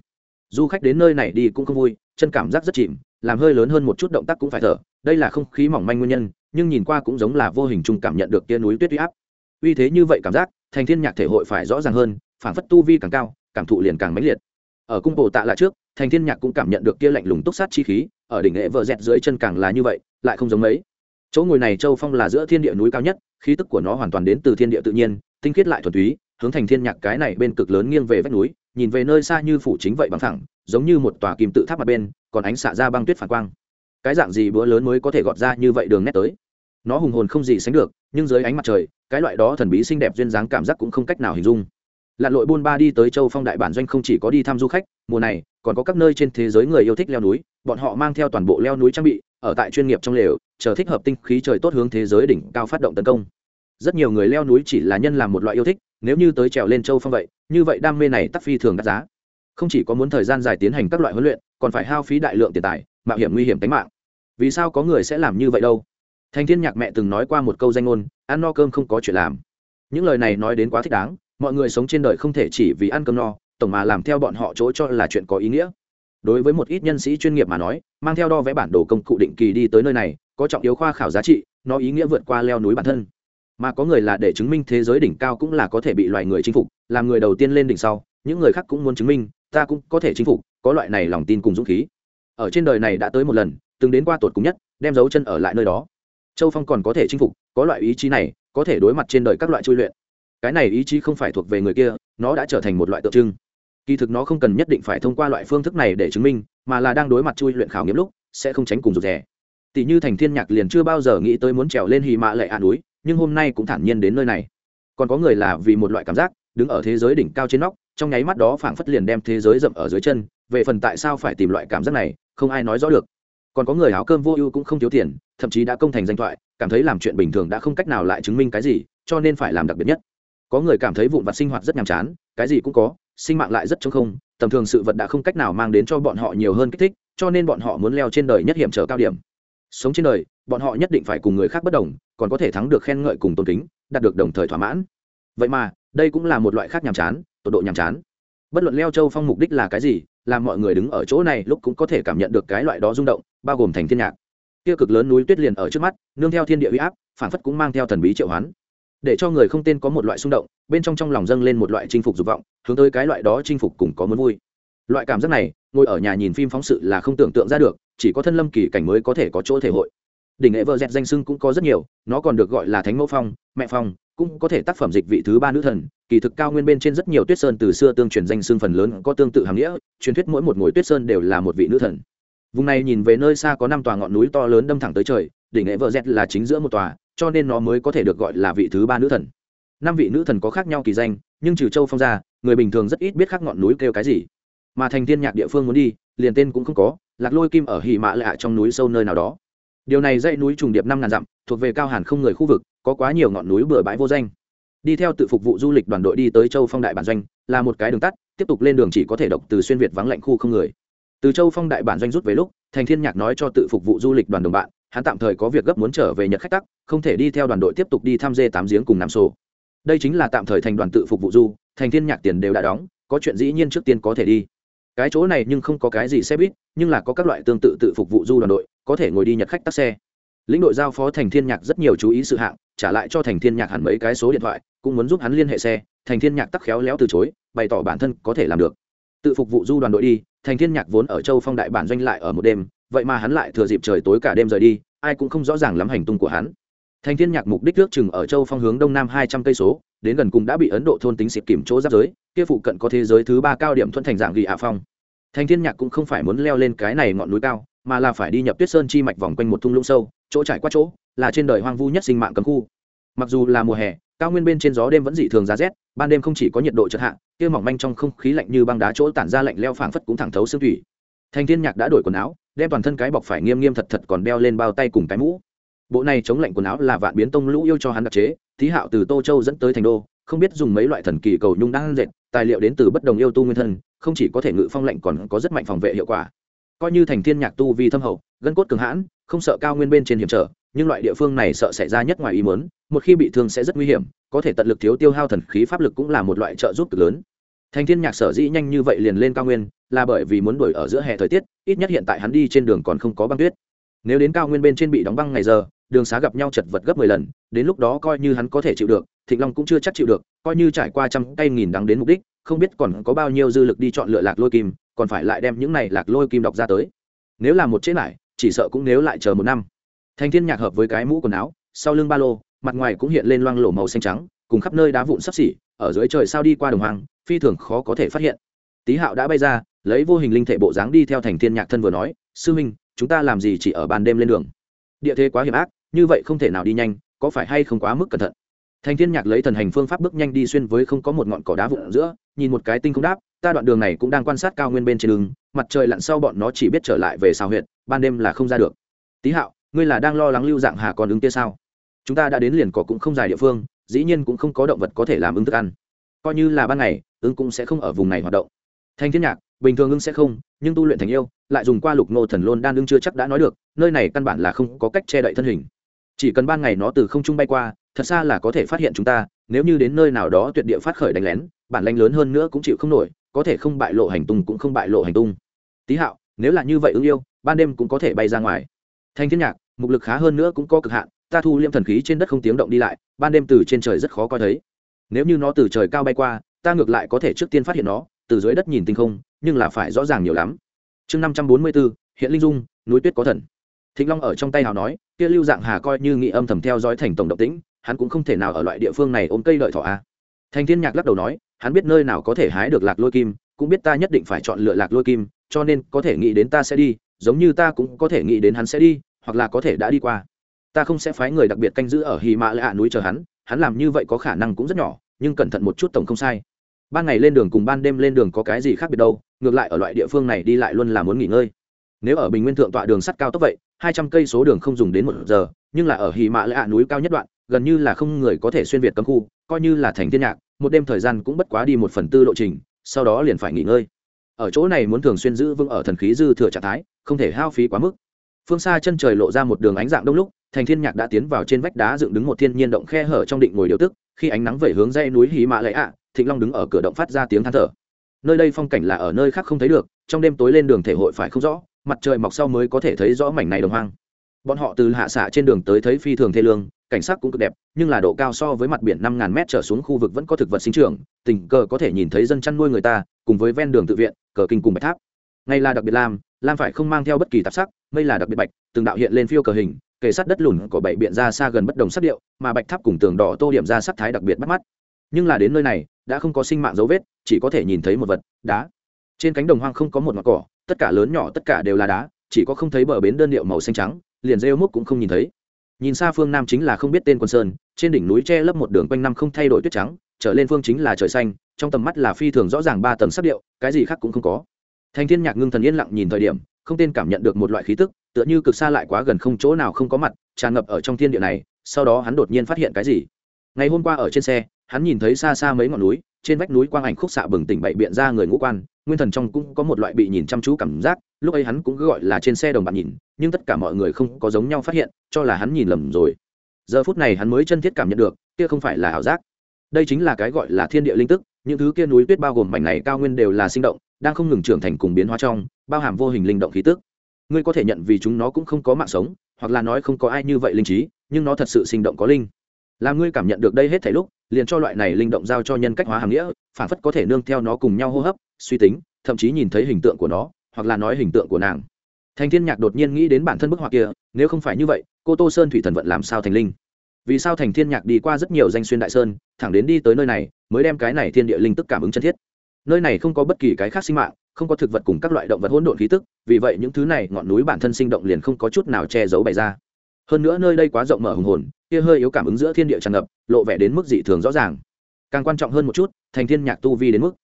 Du khách đến nơi này đi cũng không vui, chân cảm giác rất chìm, làm hơi lớn hơn một chút động tác cũng phải thở, đây là không khí mỏng manh nguyên nhân, nhưng nhìn qua cũng giống là vô hình chung cảm nhận được tia núi tuyết uy áp. Uy thế như vậy cảm giác, thành thiên nhạc thể hội phải rõ ràng hơn phản phất tu vi càng cao cảm thụ liền càng mãnh liệt. Ở cung bộ tạ lại trước, thành thiên nhạc cũng cảm nhận được kia lạnh lùng túc sát chi khí, ở đỉnh nghệ vợ dẹt dưới chân càng là như vậy, lại không giống mấy. Chỗ ngồi này châu phong là giữa thiên địa núi cao nhất, khí tức của nó hoàn toàn đến từ thiên địa tự nhiên, tinh khiết lại thuần túy, hướng thành thiên nhạc cái này bên cực lớn nghiêng về vách núi, nhìn về nơi xa như phủ chính vậy bằng thẳng giống như một tòa kim tự tháp mặt bên, còn ánh xạ ra băng tuyết phản quang. Cái dạng gì bữa lớn mới có thể gọt ra như vậy đường nét tới? Nó hùng hồn không gì sánh được, nhưng dưới ánh mặt trời, cái loại đó thần bí xinh đẹp duyên dáng cảm giác cũng không cách nào hình dung lặn lội buôn ba đi tới châu phong đại bản doanh không chỉ có đi thăm du khách, mùa này, còn có các nơi trên thế giới người yêu thích leo núi, bọn họ mang theo toàn bộ leo núi trang bị, ở tại chuyên nghiệp trong lều, chờ thích hợp tinh khí trời tốt hướng thế giới đỉnh cao phát động tấn công. Rất nhiều người leo núi chỉ là nhân làm một loại yêu thích, nếu như tới trèo lên châu phong vậy, như vậy đam mê này tắc phi thường đắt giá. Không chỉ có muốn thời gian dài tiến hành các loại huấn luyện, còn phải hao phí đại lượng tiền tài, mạo hiểm nguy hiểm tính mạng. Vì sao có người sẽ làm như vậy đâu? Thành thiên nhạc mẹ từng nói qua một câu danh ngôn, ăn no cơm không có chuyện làm. Những lời này nói đến quá thích đáng mọi người sống trên đời không thể chỉ vì ăn cơm no, tổng mà làm theo bọn họ chỗ cho là chuyện có ý nghĩa. Đối với một ít nhân sĩ chuyên nghiệp mà nói, mang theo đo vẽ bản đồ công cụ định kỳ đi tới nơi này, có trọng yếu khoa khảo giá trị, nó ý nghĩa vượt qua leo núi bản thân. Mà có người là để chứng minh thế giới đỉnh cao cũng là có thể bị loài người chinh phục làm người đầu tiên lên đỉnh sau, những người khác cũng muốn chứng minh, ta cũng có thể chinh phục, có loại này lòng tin cùng dũng khí. Ở trên đời này đã tới một lần, từng đến qua tột cùng nhất, đem dấu chân ở lại nơi đó. Châu phong còn có thể chinh phục, có loại ý chí này, có thể đối mặt trên đời các loại chui luyện cái này ý chí không phải thuộc về người kia, nó đã trở thành một loại tượng trưng. Kỳ thực nó không cần nhất định phải thông qua loại phương thức này để chứng minh, mà là đang đối mặt chui luyện khảo nghiệm lúc, sẽ không tránh cùng rụt rè. Tỷ như thành thiên nhạc liền chưa bao giờ nghĩ tới muốn trèo lên hì mạ lệ ạ núi, nhưng hôm nay cũng thản nhiên đến nơi này. Còn có người là vì một loại cảm giác, đứng ở thế giới đỉnh cao trên nóc, trong nháy mắt đó phảng phất liền đem thế giới rậm ở dưới chân, về phần tại sao phải tìm loại cảm giác này, không ai nói rõ được. Còn có người áo cơm vô ưu cũng không thiếu tiền, thậm chí đã công thành danh thoại, cảm thấy làm chuyện bình thường đã không cách nào lại chứng minh cái gì, cho nên phải làm đặc biệt nhất có người cảm thấy vụn vặt sinh hoạt rất nhàm chán, cái gì cũng có, sinh mạng lại rất trống không, tầm thường sự vật đã không cách nào mang đến cho bọn họ nhiều hơn kích thích, cho nên bọn họ muốn leo trên đời nhất hiểm trở cao điểm. Sống trên đời, bọn họ nhất định phải cùng người khác bất đồng, còn có thể thắng được khen ngợi cùng tôn kính, đạt được đồng thời thỏa mãn. Vậy mà, đây cũng là một loại khác nhàm chán, tột độ nhàm chán. Bất luận leo châu phong mục đích là cái gì, làm mọi người đứng ở chỗ này lúc cũng có thể cảm nhận được cái loại đó rung động, bao gồm thành thiên nhạc. Kia cực lớn núi tuyết liền ở trước mắt, nương theo thiên địa uy áp phản phất cũng mang theo thần bí triệu hoán để cho người không tên có một loại xung động, bên trong trong lòng dâng lên một loại chinh phục dục vọng, hướng tới cái loại đó chinh phục cùng có muốn vui. Loại cảm giác này, ngồi ở nhà nhìn phim phóng sự là không tưởng tượng ra được, chỉ có thân lâm kỳ cảnh mới có thể có chỗ thể hội. Đỉnh nghệ vợ dẹt danh sưng cũng có rất nhiều, nó còn được gọi là thánh mẫu phong, mẹ phong, cũng có thể tác phẩm dịch vị thứ ba nữ thần, kỳ thực cao nguyên bên trên rất nhiều tuyết sơn từ xưa tương truyền danh sưng phần lớn có tương tự hàm nghĩa, truyền thuyết mỗi một ngồi tuyết sơn đều là một vị nữ thần. Vùng này nhìn về nơi xa có năm tòa ngọn núi to lớn đâm thẳng tới trời, đỉnh nghệ vợ dẹt là chính giữa một tòa cho nên nó mới có thể được gọi là vị thứ ba nữ thần. Năm vị nữ thần có khác nhau kỳ danh, nhưng trừ châu phong ra, người bình thường rất ít biết khác ngọn núi kêu cái gì. Mà thành thiên nhạc địa phương muốn đi, liền tên cũng không có, lạc lôi kim ở hì mã lạ trong núi sâu nơi nào đó. Điều này dãy núi trùng điệp năm ngàn dặm, thuộc về cao hàn không người khu vực, có quá nhiều ngọn núi bừa bãi vô danh. Đi theo tự phục vụ du lịch đoàn đội đi tới châu phong đại bản doanh, là một cái đường tắt, tiếp tục lên đường chỉ có thể độc từ xuyên việt vắng lạnh khu không người. Từ châu phong đại bản doanh rút về lúc, thành thiên nhạc nói cho tự phục vụ du lịch đoàn đồng bạn hắn tạm thời có việc gấp muốn trở về nhật khách tắc, không thể đi theo đoàn đội tiếp tục đi tham dê tám giếng cùng nam sổ đây chính là tạm thời thành đoàn tự phục vụ du, thành thiên nhạc tiền đều đã đóng, có chuyện dĩ nhiên trước tiên có thể đi. Cái chỗ này nhưng không có cái gì xe buýt, nhưng là có các loại tương tự tự phục vụ du đoàn đội, có thể ngồi đi nhật khách tắc xe. Lĩnh đội giao phó thành thiên nhạc rất nhiều chú ý sự hạng, trả lại cho thành thiên nhạc hẳn mấy cái số điện thoại, cũng muốn giúp hắn liên hệ xe, thành thiên nhạc tắc khéo léo từ chối, bày tỏ bản thân có thể làm được. Tự phục vụ du đoàn đội đi, thành thiên nhạc vốn ở châu phong đại bản doanh lại ở một đêm vậy mà hắn lại thừa dịp trời tối cả đêm rời đi, ai cũng không rõ ràng lắm hành tung của hắn. Thành thiên nhạc mục đích ước chừng ở châu phong hướng đông nam hai trăm cây số, đến gần cùng đã bị ấn độ thôn tính xịp kiểm chỗ giáp giới, kia phụ cận có thế giới thứ ba cao điểm thuận thành dạng ghi hạ phong. Thành thiên nhạc cũng không phải muốn leo lên cái này ngọn núi cao, mà là phải đi nhập tuyết sơn chi mạch vòng quanh một thung lũng sâu, chỗ trải qua chỗ, là trên đời hoang vu nhất sinh mạng cấm khu. Mặc dù là mùa hè, cao nguyên bên trên gió đêm vẫn dị thường giá rét, ban đêm không chỉ có nhiệt độ chợt hạ, kia mỏng manh trong không khí lạnh như băng đá chỗ tản ra lạnh leo phảng phất cũng thẳng thấu xương thủy thành thiên nhạc đã đổi quần áo, đem toàn thân cái bọc phải nghiêm nghiêm thật thật còn đeo lên bao tay cùng cái mũ. Bộ này chống lạnh quần áo là vạn biến tông lũ yêu cho hắn đặc chế, thí hạo từ tô châu dẫn tới thành đô, không biết dùng mấy loại thần kỳ cầu nhung đang dệt, tài liệu đến từ bất đồng yêu tu nguyên thân, không chỉ có thể ngự phong lạnh còn có rất mạnh phòng vệ hiệu quả. Coi như thành thiên nhạc tu vi thâm hậu, gân cốt cường hãn, không sợ cao nguyên bên trên hiểm trở, nhưng loại địa phương này sợ xảy ra nhất ngoài ý muốn, một khi bị thương sẽ rất nguy hiểm, có thể tận lực thiếu tiêu hao thần khí pháp lực cũng là một loại trợ giúp cực lớn. Thành thiên nhạc sở dĩ nhanh như vậy liền lên cao nguyên là bởi vì muốn đuổi ở giữa hè thời tiết, ít nhất hiện tại hắn đi trên đường còn không có băng tuyết. Nếu đến cao nguyên bên trên bị đóng băng ngày giờ, đường xá gặp nhau chật vật gấp mười lần, đến lúc đó coi như hắn có thể chịu được, thịnh long cũng chưa chắc chịu được, coi như trải qua trăm cây nghìn đắng đến mục đích, không biết còn có bao nhiêu dư lực đi chọn lựa lạc lôi kim, còn phải lại đem những này lạc lôi kim đọc ra tới. Nếu là một chế lại, chỉ sợ cũng nếu lại chờ một năm. Thanh thiên nhạc hợp với cái mũ quần áo, sau lưng ba lô, mặt ngoài cũng hiện lên loang lổ màu xanh trắng, cùng khắp nơi đá vụn sắp xỉ, ở dưới trời sao đi qua đồng hoàng phi thường khó có thể phát hiện tý hạo đã bay ra, lấy vô hình linh thể bộ dáng đi theo thành thiên nhạc thân vừa nói, sư minh chúng ta làm gì chỉ ở ban đêm lên đường? Địa thế quá hiểm ác, như vậy không thể nào đi nhanh, có phải hay không quá mức cẩn thận? Thành thiên nhạc lấy thần hành phương pháp bước nhanh đi xuyên với không có một ngọn cỏ đá vụn giữa, nhìn một cái tinh không đáp, ta đoạn đường này cũng đang quan sát cao nguyên bên trên đường, mặt trời lặn sau bọn nó chỉ biết trở lại về sao huyện ban đêm là không ra được. Tý hạo, ngươi là đang lo lắng lưu dạng hà còn ứng kia sao? Chúng ta đã đến liền cỏ cũng không dài địa phương, dĩ nhiên cũng không có động vật có thể làm ứng thức ăn. Coi như là ban ngày, ứng cũng sẽ không ở vùng này hoạt động thanh thiên nhạc, bình thường ưng sẽ không, nhưng tu luyện thành yêu, lại dùng qua lục nô thần lôn đan ưng chưa chắc đã nói được, nơi này căn bản là không có cách che đậy thân hình. Chỉ cần ban ngày nó từ không trung bay qua, thật xa là có thể phát hiện chúng ta, nếu như đến nơi nào đó tuyệt địa phát khởi đánh lén, bản lanh lớn hơn nữa cũng chịu không nổi, có thể không bại lộ hành tung cũng không bại lộ hành tung. Tý hạo, nếu là như vậy ưng yêu, ban đêm cũng có thể bay ra ngoài. Thanh thiên nhạc, mục lực khá hơn nữa cũng có cực hạn, ta thu liêm thần khí trên đất không tiếng động đi lại, ban đêm từ trên trời rất khó coi thấy. Nếu như nó từ trời cao bay qua, ta ngược lại có thể trước tiên phát hiện nó từ dưới đất nhìn tinh không, nhưng là phải rõ ràng nhiều lắm. Chương năm trăm bốn mươi bốn, hiện linh dung, núi tuyết có thần. Thịnh long ở trong tay hào nói, kia lưu dạng hà coi như nghị âm thầm theo dõi thành tổng động tĩnh, hắn cũng không thể nào ở loại địa phương này ôm cây đợi thỏ a. Thành thiên nhạc lắc đầu nói, hắn biết nơi nào có thể hái được lạc lôi kim, cũng biết ta nhất định phải chọn lựa lạc lôi kim, cho nên có thể nghĩ đến ta sẽ đi, giống như ta cũng có thể nghĩ đến hắn sẽ đi, hoặc là có thể đã đi qua. Ta không sẽ phái người đặc biệt canh giữ ở hy mã lạ núi chờ hắn hắn làm như vậy có khả năng cũng rất nhỏ, nhưng cẩn thận một chút tổng không sai ban ngày lên đường cùng ban đêm lên đường có cái gì khác biệt đâu, ngược lại ở loại địa phương này đi lại luôn là muốn nghỉ ngơi. Nếu ở bình nguyên thượng tọa đường sắt cao tốc vậy, hai trăm cây số đường không dùng đến một giờ, nhưng là ở hì mã lạ núi cao nhất đoạn, gần như là không người có thể xuyên việt cấm khu, coi như là thành thiên nhạc, một đêm thời gian cũng bất quá đi một phần tư lộ trình, sau đó liền phải nghỉ ngơi. Ở chỗ này muốn thường xuyên giữ vững ở thần khí dư thừa trạng thái, không thể hao phí quá mức. Phương xa chân trời lộ ra một đường ánh dạng đông lúc, thành thiên nhạc đã tiến vào trên vách đá dựng đứng một thiên nhiên động khe hở trong định ngồi điều tức, khi ánh nắng về hướng dãy núi hí mã lệ ạ thịnh long đứng ở cửa động phát ra tiếng than thở. Nơi đây phong cảnh là ở nơi khác không thấy được, trong đêm tối lên đường thể hội phải không rõ, mặt trời mọc sau mới có thể thấy rõ mảnh này đồng hoang. Bọn họ từ hạ xạ trên đường tới thấy phi thường thê lương, cảnh sắc cũng cực đẹp, nhưng là độ cao so với mặt biển năm ngàn mét trở xuống khu vực vẫn có thực vật sinh trưởng, tình cờ có thể nhìn thấy dân chăn nuôi người ta, cùng với ven đường tự viện, cờ kinh cùng bạch tháp. Ngay là đặc biệt lam lam phải không mang theo bất kỳ tạp sắc, mây là đặc biệt bạch, từng đạo hiện lên phiêu cờ hình, kề sát đất lùn của bảy biện ra xa gần bất đồng sắc điệu, mà bạch tháp cùng tường đỏ tô điểm ra sắc thái đặc biệt bắt mắt. Nhưng là đến nơi này đã không có sinh mạng dấu vết, chỉ có thể nhìn thấy một vật, đá. Trên cánh đồng hoang không có một ngọn cỏ, tất cả lớn nhỏ tất cả đều là đá, chỉ có không thấy bờ bến đơn điệu màu xanh trắng, liền rêu múc cũng không nhìn thấy. Nhìn xa phương nam chính là không biết tên quân sơn, trên đỉnh núi che lấp một đường quanh năm không thay đổi tuyết trắng, trở lên phương chính là trời xanh, trong tầm mắt là phi thường rõ ràng ba tầng sắc điệu, cái gì khác cũng không có. Thành thiên nhạc ngưng thần yên lặng nhìn thời điểm, không tên cảm nhận được một loại khí tức, tựa như cực xa lại quá gần không chỗ nào không có mặt, tràn ngập ở trong thiên địa này, sau đó hắn đột nhiên phát hiện cái gì? Ngày hôm qua ở trên xe, hắn nhìn thấy xa xa mấy ngọn núi, trên vách núi quang ảnh khúc xạ bừng tỉnh bậy biện ra người ngũ quan, nguyên thần trong cũng có một loại bị nhìn chăm chú cảm giác, lúc ấy hắn cũng gọi là trên xe đồng bạn nhìn, nhưng tất cả mọi người không có giống nhau phát hiện, cho là hắn nhìn lầm rồi. Giờ phút này hắn mới chân thiết cảm nhận được, kia không phải là ảo giác. Đây chính là cái gọi là thiên địa linh tức, những thứ kia núi tuyết bao gồm mảnh này cao nguyên đều là sinh động, đang không ngừng trưởng thành cùng biến hóa trong, bao hàm vô hình linh động khí tức. Ngươi có thể nhận vì chúng nó cũng không có mạng sống, hoặc là nói không có ai như vậy linh trí, nhưng nó thật sự sinh động có linh làm ngươi cảm nhận được đây hết thảy lúc, liền cho loại này linh động giao cho nhân cách hóa hàng nghĩa, phản phất có thể nương theo nó cùng nhau hô hấp, suy tính, thậm chí nhìn thấy hình tượng của nó, hoặc là nói hình tượng của nàng. Thành thiên nhạc đột nhiên nghĩ đến bản thân bức họa kia, nếu không phải như vậy, cô tô sơn thủy thần vận làm sao thành linh? Vì sao thành thiên nhạc đi qua rất nhiều danh xuyên đại sơn, thẳng đến đi tới nơi này, mới đem cái này thiên địa linh tức cảm ứng chân thiết? Nơi này không có bất kỳ cái khác sinh mạng, không có thực vật cùng các loại động vật hỗn độn khí tức, vì vậy những thứ này ngọn núi bản thân sinh động liền không có chút nào che giấu bày ra hơn nữa nơi đây quá rộng mở hùng hồn, kia hơi yếu cảm ứng giữa thiên địa tràn ngập, lộ vẻ đến mức dị thường rõ ràng. Càng quan trọng hơn một chút, thành thiên nhạc tu vi đến mức.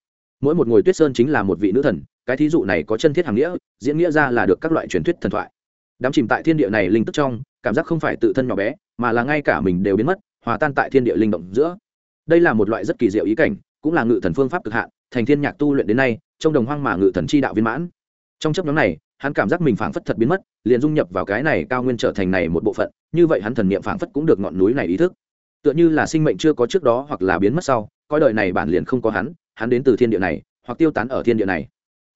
Mỗi một ngồi tuyết sơn chính là một vị nữ thần, cái thí dụ này có chân thiết hàng nghĩa, diễn nghĩa ra là được các loại truyền thuyết thần thoại. Đám chìm tại thiên địa này linh tức trong, cảm giác không phải tự thân nhỏ bé, mà là ngay cả mình đều biến mất, hòa tan tại thiên địa linh động giữa. Đây là một loại rất kỳ diệu ý cảnh, cũng là ngự thần phương pháp cực hạn, thành thiên nhạc tu luyện đến nay trong đồng hoang mà ngự thần chi đạo viên mãn. Trong chấp nhóm này hắn cảm giác mình phảng phất thật biến mất, liền dung nhập vào cái này cao nguyên trở thành này một bộ phận, như vậy hắn thần niệm phảng phất cũng được ngọn núi này ý thức. Tựa như là sinh mệnh chưa có trước đó hoặc là biến mất sau coi đời này bản liền không có hắn hắn đến từ thiên địa này, hoặc tiêu tán ở thiên địa này.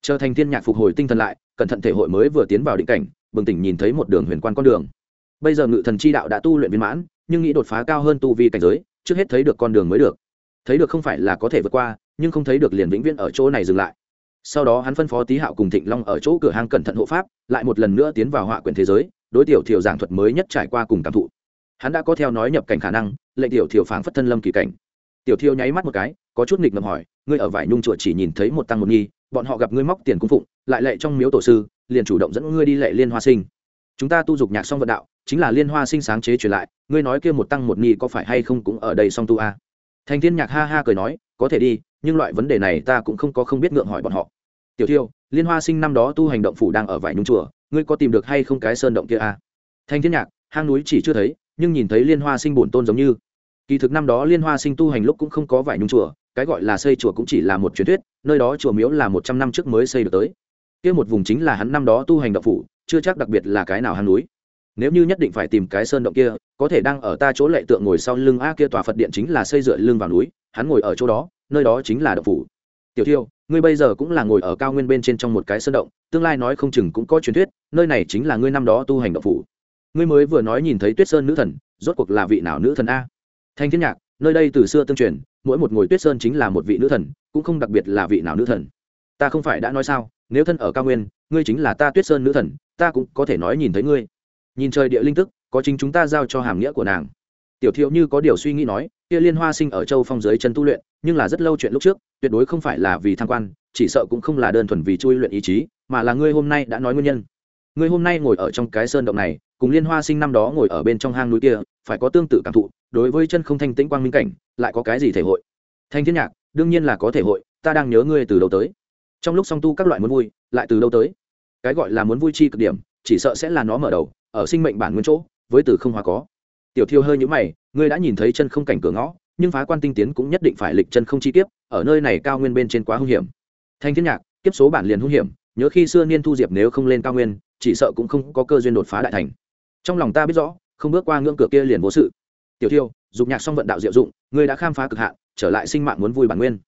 Trở thành thiên nhạc phục hồi tinh thần lại, cẩn thận thể hội mới vừa tiến vào định cảnh, bừng tỉnh nhìn thấy một đường huyền quan con đường. Bây giờ ngự thần chi đạo đã tu luyện viên mãn, nhưng nghĩ đột phá cao hơn tu vi cảnh giới, trước hết thấy được con đường mới được. Thấy được không phải là có thể vượt qua, nhưng không thấy được liền vĩnh viễn ở chỗ này dừng lại sau đó hắn phân phó tý hạo cùng thịnh long ở chỗ cửa hàng cẩn thận hộ pháp, lại một lần nữa tiến vào họa Quyền thế giới, đối tiểu thiểu giảng thuật mới nhất trải qua cùng cảm thụ. Hắn đã có theo nói nhập cảnh khả năng, lệnh tiểu thiểu phảng phất thân lâm kỳ cảnh. Tiểu thiêu nháy mắt một cái, có chút nghịch ngầm hỏi, ngươi ở vải nhung chuột chỉ nhìn thấy một tăng một nghi bọn họ gặp ngươi móc tiền cung phụng, lại lệ trong miếu tổ sư, liền chủ động dẫn ngươi đi lệ liên hoa sinh. Chúng ta tu dục nhạc song vận đạo, chính là liên hoa sinh sáng chế truyền lại, ngươi nói kia một tăng một nghi có phải hay không cũng ở đây song tu a? Thành thiên nhạc ha ha cười nói, có thể đi, nhưng loại vấn đề này ta cũng không có không biết ngượng hỏi bọn họ tiểu thiêu, liên hoa sinh năm đó tu hành động phủ đang ở vải nhung chùa, ngươi có tìm được hay không cái sơn động kia a Thanh thiên nhạc, hang núi chỉ chưa thấy, nhưng nhìn thấy liên hoa sinh bổn tôn giống như. Kỳ thực năm đó liên hoa sinh tu hành lúc cũng không có vải nhung chùa, cái gọi là xây chùa cũng chỉ là một truyền thuyết, nơi đó chùa miếu là một trăm năm trước mới xây được tới. Kia một vùng chính là hắn năm đó tu hành động phủ, chưa chắc đặc biệt là cái nào hang núi. Nếu như nhất định phải tìm cái sơn động kia, có thể đang ở ta chỗ lệ tượng ngồi sau lưng a kia tòa phật điện chính là xây dựa lưng vào núi, hắn ngồi ở chỗ đó, nơi đó chính là động phủ. Tiểu thiêu ngươi bây giờ cũng là ngồi ở cao nguyên bên trên trong một cái sơn động, tương lai nói không chừng cũng có truyền thuyết, nơi này chính là ngươi năm đó tu hành động phủ. Ngươi mới vừa nói nhìn thấy tuyết sơn nữ thần, rốt cuộc là vị nào nữ thần a? Thanh thiên nhạc, nơi đây từ xưa tương truyền, mỗi một ngồi tuyết sơn chính là một vị nữ thần, cũng không đặc biệt là vị nào nữ thần. Ta không phải đã nói sao, nếu thân ở cao nguyên, ngươi chính là ta tuyết sơn nữ thần, ta cũng có thể nói nhìn thấy ngươi. Nhìn trời địa linh tức, có chính chúng ta giao cho hàm nghĩa của nàng. Tiểu thiệu như có điều suy nghĩ nói, kia liên hoa sinh ở châu phong dưới chân tu luyện nhưng là rất lâu chuyện lúc trước, tuyệt đối không phải là vì tham quan, chỉ sợ cũng không là đơn thuần vì chui luyện ý chí, mà là ngươi hôm nay đã nói nguyên nhân. Ngươi hôm nay ngồi ở trong cái sơn động này, cùng liên hoa sinh năm đó ngồi ở bên trong hang núi kia, phải có tương tự cảm thụ, đối với chân không thanh tĩnh quang minh cảnh, lại có cái gì thể hội? Thanh thiên nhạc, đương nhiên là có thể hội, ta đang nhớ ngươi từ đâu tới. Trong lúc song tu các loại muốn vui, lại từ đâu tới? Cái gọi là muốn vui chi cực điểm, chỉ sợ sẽ là nó mở đầu, ở sinh mệnh bản nguyên chỗ, với từ không hóa có. Tiểu thiêu hơi nhũ mày, ngươi đã nhìn thấy chân không cảnh cửa ngõ nhưng phá quan tinh tiến cũng nhất định phải lịch chân không chi kiếp, ở nơi này cao nguyên bên trên quá hung hiểm. Thanh thiên nhạc, kiếp số bản liền hung hiểm, nhớ khi xưa niên thu diệp nếu không lên cao nguyên, chỉ sợ cũng không có cơ duyên đột phá đại thành. Trong lòng ta biết rõ, không bước qua ngưỡng cửa kia liền vô sự. Tiểu thiêu, dục nhạc xong vận đạo diệu dụng, ngươi đã khám phá cực hạn, trở lại sinh mạng muốn vui bản nguyên.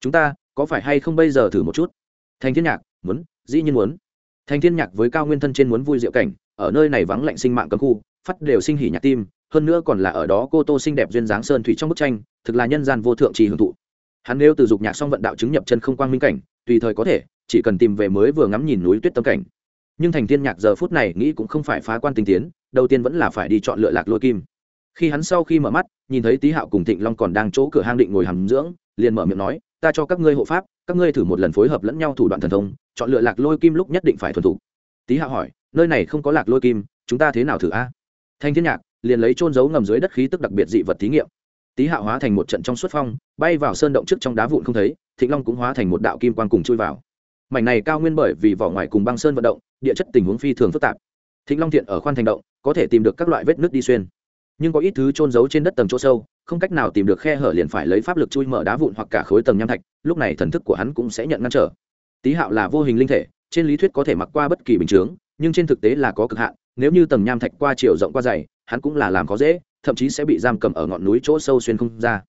Chúng ta, có phải hay không bây giờ thử một chút? Thành thiên nhạc, muốn, dĩ nhiên muốn. Thành thiên nhạc với cao nguyên thân trên muốn vui diệu cảnh, ở nơi này vắng lạnh sinh mạng cấm khu, phát đều sinh hỉ nhạc tim hơn nữa còn là ở đó cô tô xinh đẹp duyên dáng sơn thủy trong bức tranh, thực là nhân gian vô thượng trì hưởng thụ. Hắn nếu từ dục nhạc xong vận đạo chứng nhập chân không quang minh cảnh, tùy thời có thể, chỉ cần tìm về mới vừa ngắm nhìn núi tuyết tâm cảnh. Nhưng thành thiên nhạc giờ phút này nghĩ cũng không phải phá quan tinh tiến, đầu tiên vẫn là phải đi chọn lựa lạc lôi kim. Khi hắn sau khi mở mắt, nhìn thấy tý hạo cùng thịnh long còn đang chỗ cửa hang định ngồi hầm dưỡng, liền mở miệng nói, ta cho các ngươi hộ pháp, các ngươi thử một lần phối hợp lẫn nhau thủ đoạn thần thông, chọn lựa lạc lôi kim lúc nhất định phải thuần thủ tý hạo hỏi, nơi này không có lạc lôi kim, chúng ta thế nào thử a? Thanh thiên nhạc liền lấy trôn giấu ngầm dưới đất khí tức đặc biệt dị vật thí nghiệm. Tý hạo hóa thành một trận trong suốt phong, bay vào sơn động trước trong đá vụn không thấy, thịnh long cũng hóa thành một đạo kim quang cùng chui vào. Mảnh này cao nguyên bởi vì vỏ ngoài cùng băng sơn vận động, địa chất tình huống phi thường phức tạp. Thịnh long thiện ở khoan thành động, có thể tìm được các loại vết nước đi xuyên. Nhưng có ít thứ trôn giấu trên đất tầng chỗ sâu, không cách nào tìm được khe hở liền phải lấy pháp lực chui mở đá vụn hoặc cả khối tầng nham thạch, lúc này thần thức của hắn cũng sẽ nhận ngăn trở. Tý hạo là vô hình linh thể, trên lý thuyết có thể mặc qua bất kỳ bình chướng, nhưng trên thực tế là có cực hạn nếu như tầng nham thạch qua chiều rộng qua dày, hắn cũng là làm có dễ, thậm chí sẽ bị giam cầm ở ngọn núi chỗ sâu xuyên không ra.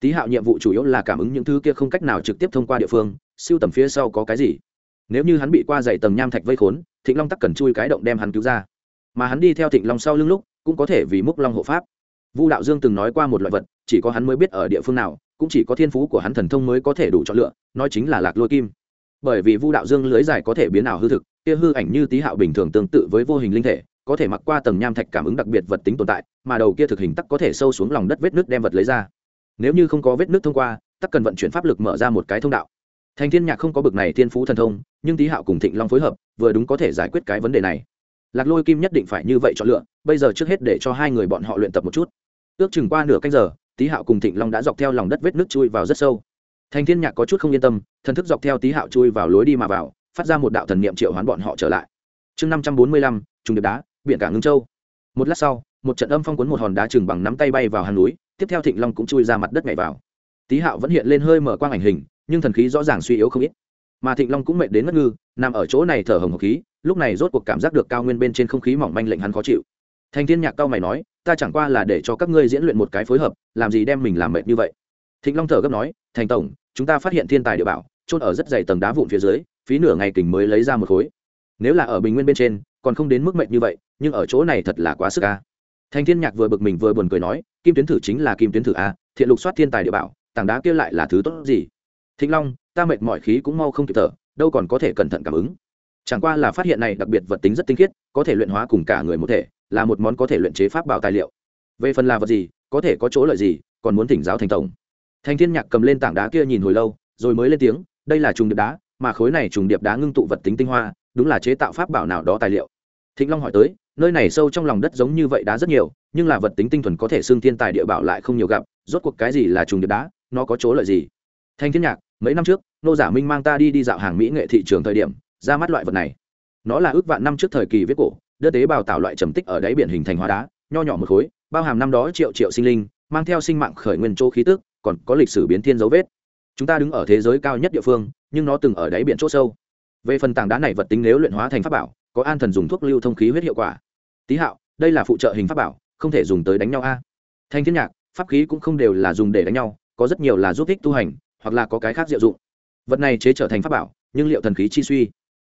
Tý hạo nhiệm vụ chủ yếu là cảm ứng những thứ kia không cách nào trực tiếp thông qua địa phương, siêu tầm phía sau có cái gì. Nếu như hắn bị qua dày tầng nham thạch vây khốn, thịnh long tắc cần chui cái động đem hắn cứu ra. Mà hắn đi theo thịnh long sau lưng lúc, cũng có thể vì múc long hộ pháp. Vu đạo dương từng nói qua một loại vật, chỉ có hắn mới biết ở địa phương nào, cũng chỉ có thiên phú của hắn thần thông mới có thể đủ chọn lựa, nói chính là lạc lôi kim. Bởi vì vu đạo dương lưới dài có thể biến ảo hư thực, kia hư ảnh như tý hạo bình thường tương tự với vô hình linh thể có thể mặc qua tầng nham thạch cảm ứng đặc biệt vật tính tồn tại, mà đầu kia thực hình tắc có thể sâu xuống lòng đất vết nước đem vật lấy ra. Nếu như không có vết nước thông qua, tắc cần vận chuyển pháp lực mở ra một cái thông đạo. Thành thiên nhạc không có bực này thiên phú thần thông, nhưng tý hạo cùng thịnh long phối hợp, vừa đúng có thể giải quyết cái vấn đề này. Lạc lôi kim nhất định phải như vậy chọn lựa, bây giờ trước hết để cho hai người bọn họ luyện tập một chút. Ước chừng qua nửa canh giờ tý hạo cùng thịnh long đã dọc theo lòng đất vết nước chui vào rất sâu. Thành thiên nhạc có chút không yên tâm, thần thức dọc theo tý hạo chui vào lối đi mà vào, phát ra một đạo thần niệm triệu hoán bọn họ trở lại. Chương năm trăm bốn mươi lăm, trùng điệp đá biển cả ngưng châu. Một lát sau, một trận âm phong cuốn một hòn đá chừng bằng nắm tay bay vào hàn núi, tiếp theo thịnh long cũng chui ra mặt đất nhảy vào. Tý hạo vẫn hiện lên hơi mở quang ảnh hình, nhưng thần khí rõ ràng suy yếu không ít. Mà thịnh long cũng mệt đến ngất ngư, nằm ở chỗ này thở hồng hộc khí, lúc này rốt cuộc cảm giác được cao nguyên bên trên không khí mỏng manh lệnh hắn khó chịu. Thành thiên nhạc cao mày nói, ta chẳng qua là để cho các ngươi diễn luyện một cái phối hợp, làm gì đem mình làm mệt như vậy? Thịnh long thở gấp nói, thành tổng, chúng ta phát hiện thiên tài địa bảo trôn ở rất dày tầng đá vụn phía dưới, phí nửa ngày kình mới lấy ra một khối nếu là ở bình nguyên bên trên, còn không đến mức mệnh như vậy, nhưng ở chỗ này thật là quá sức ca thành thiên nhạc vừa bực mình vừa buồn cười nói, kim tuyến thử chính là kim tuyến thử a, thiện lục soát thiên tài địa bảo, tảng đá kia lại là thứ tốt gì? Thịnh long, ta mệt mọi khí cũng mau không kịp thở, đâu còn có thể cẩn thận cảm ứng. Chẳng qua là phát hiện này đặc biệt vật tính rất tinh khiết, có thể luyện hóa cùng cả người một thể, là một món có thể luyện chế pháp bảo tài liệu. Về phần là vật gì, có thể có chỗ lợi gì, còn muốn thỉnh giáo thành tổng. Thành thiên nhạc cầm lên tảng đá kia nhìn hồi lâu, rồi mới lên tiếng, đây là trùng điệp đá, mà khối này trùng điệp đá ngưng tụ vật tính tinh hoa đúng là chế tạo pháp bảo nào đó tài liệu. Thịnh long hỏi tới, nơi này sâu trong lòng đất giống như vậy đá rất nhiều, nhưng là vật tính tinh thuần có thể xương thiên tài địa bảo lại không nhiều gặp, rốt cuộc cái gì là trùng điệp đá, nó có chỗ lợi gì? Thanh thiên nhạc, mấy năm trước, nô giả minh mang ta đi đi dạo hàng mỹ nghệ thị trường thời điểm, ra mắt loại vật này. Nó là ước vạn năm trước thời kỳ viết cổ đưa tế bào tạo loại trầm tích ở đáy biển hình thành hóa đá, nho nhỏ một khối, bao hàm năm đó triệu triệu sinh linh, mang theo sinh mạng khởi nguyên chỗ khí tức, còn có lịch sử biến thiên dấu vết. Chúng ta đứng ở thế giới cao nhất địa phương, nhưng nó từng ở đáy biển chỗ sâu về phần tảng đá này vật tính nếu luyện hóa thành pháp bảo, có an thần dùng thuốc lưu thông khí huyết hiệu quả. Tý hạo, đây là phụ trợ hình pháp bảo, không thể dùng tới đánh nhau a. Thanh thiên nhạc, pháp khí cũng không đều là dùng để đánh nhau, có rất nhiều là giúp ích tu hành, hoặc là có cái khác diệu dụng. Vật này chế trở thành pháp bảo, nhưng liệu thần khí chi suy?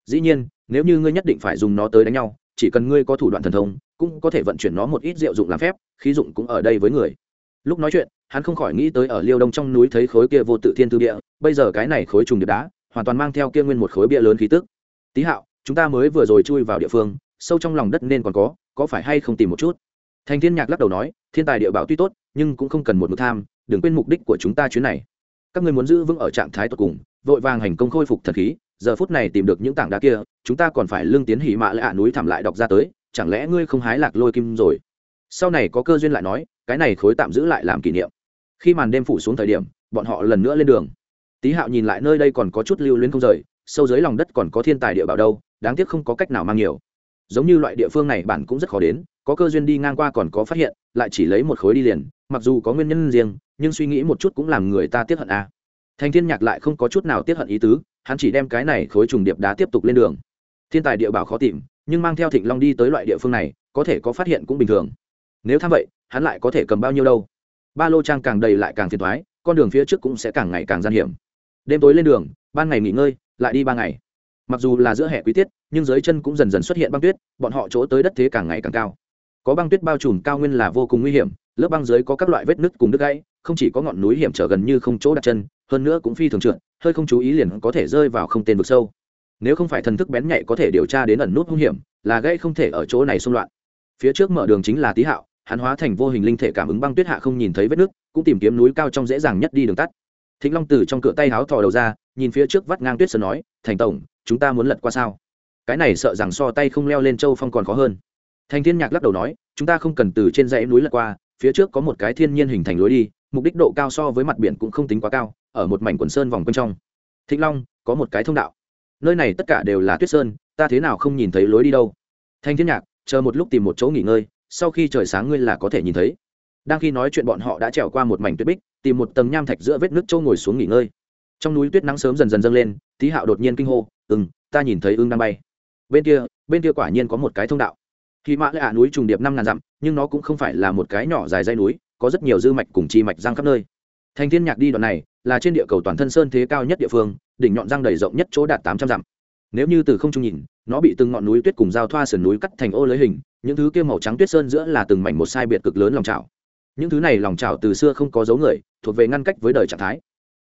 Dĩ nhiên, nếu như ngươi nhất định phải dùng nó tới đánh nhau, chỉ cần ngươi có thủ đoạn thần thông, cũng có thể vận chuyển nó một ít diệu dụng làm phép, khí dụng cũng ở đây với người. Lúc nói chuyện, hắn không khỏi nghĩ tới ở liêu đông trong núi thấy khối kia vô tự thiên tư địa, bây giờ cái này khối trùng điệp đá hoàn toàn mang theo kia nguyên một khối bia lớn khí tức. Tí hạo, chúng ta mới vừa rồi chui vào địa phương, sâu trong lòng đất nên còn có có phải hay không tìm một chút? Thành thiên nhạc lắc đầu nói, thiên tài địa bảo tuy tốt, nhưng cũng không cần một mực tham, đừng quên mục đích của chúng ta chuyến này. Các ngươi muốn giữ vững ở trạng thái tốt cùng, vội vàng hành công khôi phục thần khí, giờ phút này tìm được những tảng đá kia, chúng ta còn phải lương tiến hỉ mạ lạ núi thảm lại đọc ra tới, chẳng lẽ ngươi không hái lạc lôi kim rồi? Sau này có cơ duyên lại nói, cái này khối tạm giữ lại làm kỷ niệm. Khi màn đêm phủ xuống thời điểm, bọn họ lần nữa lên đường tý hạo nhìn lại nơi đây còn có chút lưu luyến không rời, sâu dưới lòng đất còn có thiên tài địa bảo đâu, đáng tiếc không có cách nào mang nhiều. Giống như loại địa phương này bản cũng rất khó đến, có cơ duyên đi ngang qua còn có phát hiện, lại chỉ lấy một khối đi liền, mặc dù có nguyên nhân riêng, nhưng suy nghĩ một chút cũng làm người ta tiếp hận a à. thành thiên nhạc lại không có chút nào tiếp hận ý tứ, hắn chỉ đem cái này khối trùng điệp đá tiếp tục lên đường. Thiên tài địa bảo khó tìm, nhưng mang theo thịnh long đi tới loại địa phương này, có thể có phát hiện cũng bình thường. Nếu tham vậy, hắn lại có thể cầm bao nhiêu đâu? Ba lô trang càng đầy lại càng phiền thoái con đường phía trước cũng sẽ càng ngày càng gian hiểm đêm tối lên đường ban ngày nghỉ ngơi lại đi ba ngày. Mặc dù là giữa hè quý tiết nhưng dưới chân cũng dần dần xuất hiện băng tuyết bọn họ chỗ tới đất thế càng ngày càng cao. Có băng tuyết bao trùm cao nguyên là vô cùng nguy hiểm lớp băng dưới có các loại vết nứt cùng đứt gãy không chỉ có ngọn núi hiểm trở gần như không chỗ đặt chân hơn nữa cũng phi thường trượt hơi không chú ý liền có thể rơi vào không tên vực sâu. Nếu không phải thần thức bén nhạy có thể điều tra đến ẩn nút hung hiểm là gây không thể ở chỗ này xung loạn. Phía trước mở đường chính là tý hạo hắn hóa thành vô hình linh thể cảm ứng băng tuyết hạ không nhìn thấy vết nứt, cũng tìm kiếm núi cao trong dễ dàng nhất đi đường tắt thịnh long từ trong cửa tay háo thò đầu ra, nhìn phía trước vắt ngang tuyết sơn nói, thành tổng, chúng ta muốn lật qua sao? Cái này sợ rằng so tay không leo lên châu phong còn khó hơn. Thành thiên nhạc lắc đầu nói, chúng ta không cần từ trên dãy núi lật qua, phía trước có một cái thiên nhiên hình thành lối đi, mục đích độ cao so với mặt biển cũng không tính quá cao, ở một mảnh quần sơn vòng quanh trong. Thịnh long, có một cái thông đạo. Nơi này tất cả đều là tuyết sơn, ta thế nào không nhìn thấy lối đi đâu? Thanh thiên nhạc, chờ một lúc tìm một chỗ nghỉ ngơi, sau khi trời sáng ngươi là có thể nhìn thấy. Đang khi nói chuyện bọn họ đã trèo qua một mảnh tuyết bích tìm một tầng nham thạch giữa vết nước châu ngồi xuống nghỉ ngơi. Trong núi tuyết nắng sớm dần dần dâng lên tý hạo đột nhiên kinh hô ừng ta nhìn thấy ưng đang bay. Bên kia bên kia quả nhiên có một cái thông đạo. Khi mã lạ núi trùng điệp năm ngàn dặm, nhưng nó cũng không phải là một cái nhỏ dài dây núi, có rất nhiều dư mạch cùng chi mạch răng khắp nơi. Thành thiên nhạc đi đoạn này, là trên địa cầu toàn thân sơn thế cao nhất địa phương, đỉnh nhọn răng đầy rộng nhất chỗ đạt tám trăm dặm. Nếu như từ không trung nhìn, nó bị từng ngọn núi tuyết cùng giao thoa sườn núi cắt thành ô lưới hình, những thứ kia màu trắng tuyết sơn giữa là từng mảnh một sai biệt cực lớn lòng trào những thứ này lòng trào từ xưa không có dấu người, thuộc về ngăn cách với đời trạng thái.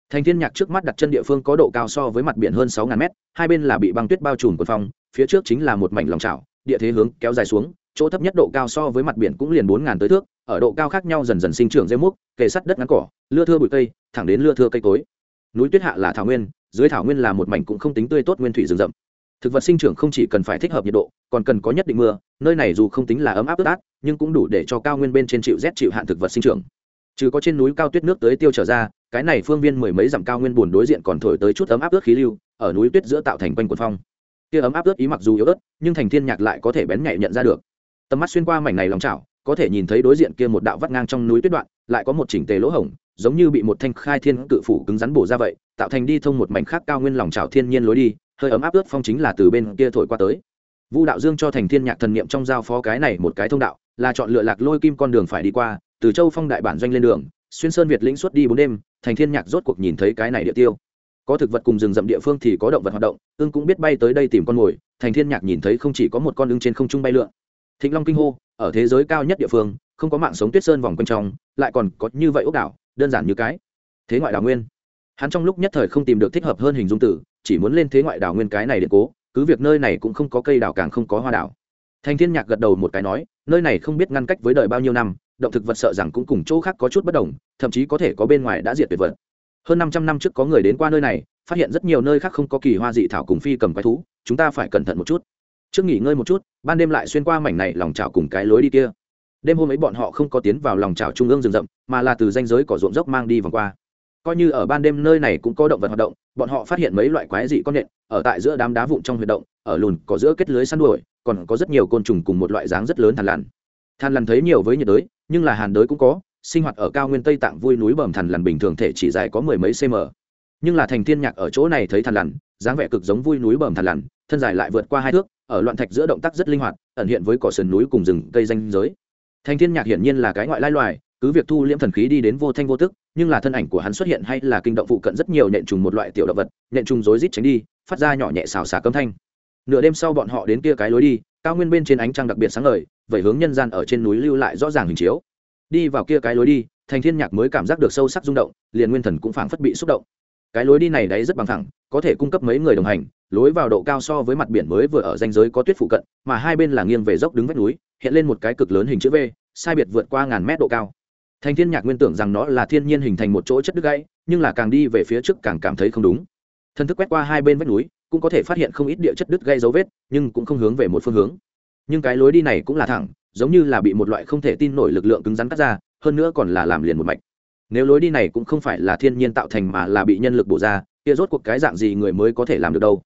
Thành thiên nhạc trước mắt đặt chân địa phương có độ cao so với mặt biển hơn sáu ngàn mét, hai bên là bị băng tuyết bao trùm quần phong, phía trước chính là một mảnh lòng trào, địa thế hướng kéo dài xuống, chỗ thấp nhất độ cao so với mặt biển cũng liền bốn ngàn tới thước, ở độ cao khác nhau dần dần sinh trưởng dây múc kề sắt đất ngắn cỏ, lưa thưa bụi cây, thẳng đến lưa thưa cây cối. Núi tuyết hạ là thảo nguyên, dưới thảo nguyên là một mảnh cũng không tính tươi tốt nguyên thủy rừng rậm. Thực vật sinh trưởng không chỉ cần phải thích hợp nhiệt độ còn cần có nhất định mưa, nơi này dù không tính là ấm áp ướt át, nhưng cũng đủ để cho cao nguyên bên trên chịu rét chịu hạn thực vật sinh trưởng. Trừ có trên núi cao tuyết nước tới tiêu trở ra, cái này phương viên mười mấy dặm cao nguyên buồn đối diện còn thổi tới chút ấm áp ướt khí lưu, ở núi tuyết giữa tạo thành quanh quần phong. Kia ấm áp ướt ý mặc dù yếu ớt, nhưng thành thiên nhạc lại có thể bén nhạy nhận ra được. Tầm mắt xuyên qua mảnh này lòng chảo, có thể nhìn thấy đối diện kia một đạo vắt ngang trong núi tuyết đoạn, lại có một chỉnh tề lỗ hổng, giống như bị một thanh khai thiên cự phủ cứng rắn bổ ra vậy, tạo thành đi thông một mảnh khác cao nguyên lòng chảo thiên nhiên lối đi, hơi ấm áp ướt phong chính là từ bên kia thổi qua tới vu đạo dương cho thành thiên nhạc thần niệm trong giao phó cái này một cái thông đạo, là chọn lựa lạc lôi kim con đường phải đi qua, từ châu phong đại bản doanh lên đường, xuyên sơn việt lĩnh suốt đi bốn đêm, thành thiên nhạc rốt cuộc nhìn thấy cái này địa tiêu. Có thực vật cùng rừng rậm địa phương thì có động vật hoạt động, ưng cũng biết bay tới đây tìm con mồi, thành thiên nhạc nhìn thấy không chỉ có một con ưng trên không trung bay lượn. Thịnh long kinh hô, ở thế giới cao nhất địa phương, không có mạng sống tuyết sơn vòng quanh trong, lại còn có như vậy ốc đảo, đơn giản như cái. Thế ngoại đảo nguyên. Hắn trong lúc nhất thời không tìm được thích hợp hơn hình dung tử, chỉ muốn lên thế ngoại đảo nguyên cái này điện cố cứ việc nơi này cũng không có cây đào càng không có hoa đào. thành thiên nhạc gật đầu một cái nói, nơi này không biết ngăn cách với đời bao nhiêu năm, động thực vật sợ rằng cũng cùng chỗ khác có chút bất đồng, thậm chí có thể có bên ngoài đã diệt tuyệt vật. Hơn năm trăm năm trước có người đến qua nơi này, phát hiện rất nhiều nơi khác không có kỳ hoa dị thảo cùng phi cầm quái thú, chúng ta phải cẩn thận một chút. Trước nghỉ ngơi một chút, ban đêm lại xuyên qua mảnh này lòng trào cùng cái lối đi kia. Đêm hôm ấy bọn họ không có tiến vào lòng trào trung ương rừng rậm, mà là từ danh giới cỏ ruộng dốc mang đi vòng qua coi như ở ban đêm nơi này cũng có động vật hoạt động, bọn họ phát hiện mấy loại quái dị con nện ở tại giữa đám đá vụn trong huyệt động, ở lùn, có giữa kết lưới săn đuổi, còn có rất nhiều côn trùng cùng một loại dáng rất lớn thàn lằn. Thàn lằn thấy nhiều với nhiệt đới, nhưng là hàn đới cũng có, sinh hoạt ở cao nguyên tây tạng vui núi bầm thàn lằn bình thường thể chỉ dài có mười mấy cm nhưng là thành thiên nhạc ở chỗ này thấy thàn lằn, dáng vẻ cực giống vui núi bầm thàn lằn, thân dài lại vượt qua hai thước, ở loạn thạch giữa động tác rất linh hoạt, ẩn hiện với cỏ sườn núi cùng rừng cây danh giới. Thành thiên nhạc hiển nhiên là cái ngoại lai loài cứ việc thu liễm thần khí đi đến vô thanh vô tức, nhưng là thân ảnh của hắn xuất hiện hay là kinh động phụ cận rất nhiều nện trùng một loại tiểu động vật nện trùng rối rít tránh đi, phát ra nhỏ nhẹ xào xà cấm thanh. Nửa đêm sau bọn họ đến kia cái lối đi, cao nguyên bên trên ánh trăng đặc biệt sáng ngời, vậy hướng nhân gian ở trên núi lưu lại rõ ràng hình chiếu. Đi vào kia cái lối đi, thành thiên nhạc mới cảm giác được sâu sắc rung động, liền nguyên thần cũng phảng phất bị xúc động. Cái lối đi này đấy rất bằng thẳng, có thể cung cấp mấy người đồng hành, lối vào độ cao so với mặt biển mới vừa ở danh giới có tuyết phụ cận, mà hai bên là nghiêng về dốc đứng vách núi, hiện lên một cái cực lớn hình chữ v, sai biệt vượt qua ngàn mét độ cao thành thiên nhạc nguyên tưởng rằng nó là thiên nhiên hình thành một chỗ chất đứt gãy, nhưng là càng đi về phía trước càng cảm thấy không đúng. Thân thức quét qua hai bên vách núi, cũng có thể phát hiện không ít địa chất đứt gây dấu vết, nhưng cũng không hướng về một phương hướng. Nhưng cái lối đi này cũng là thẳng, giống như là bị một loại không thể tin nổi lực lượng cứng rắn cắt ra, hơn nữa còn là làm liền một mạch. Nếu lối đi này cũng không phải là thiên nhiên tạo thành mà là bị nhân lực bổ ra, kia rốt cuộc cái dạng gì người mới có thể làm được đâu?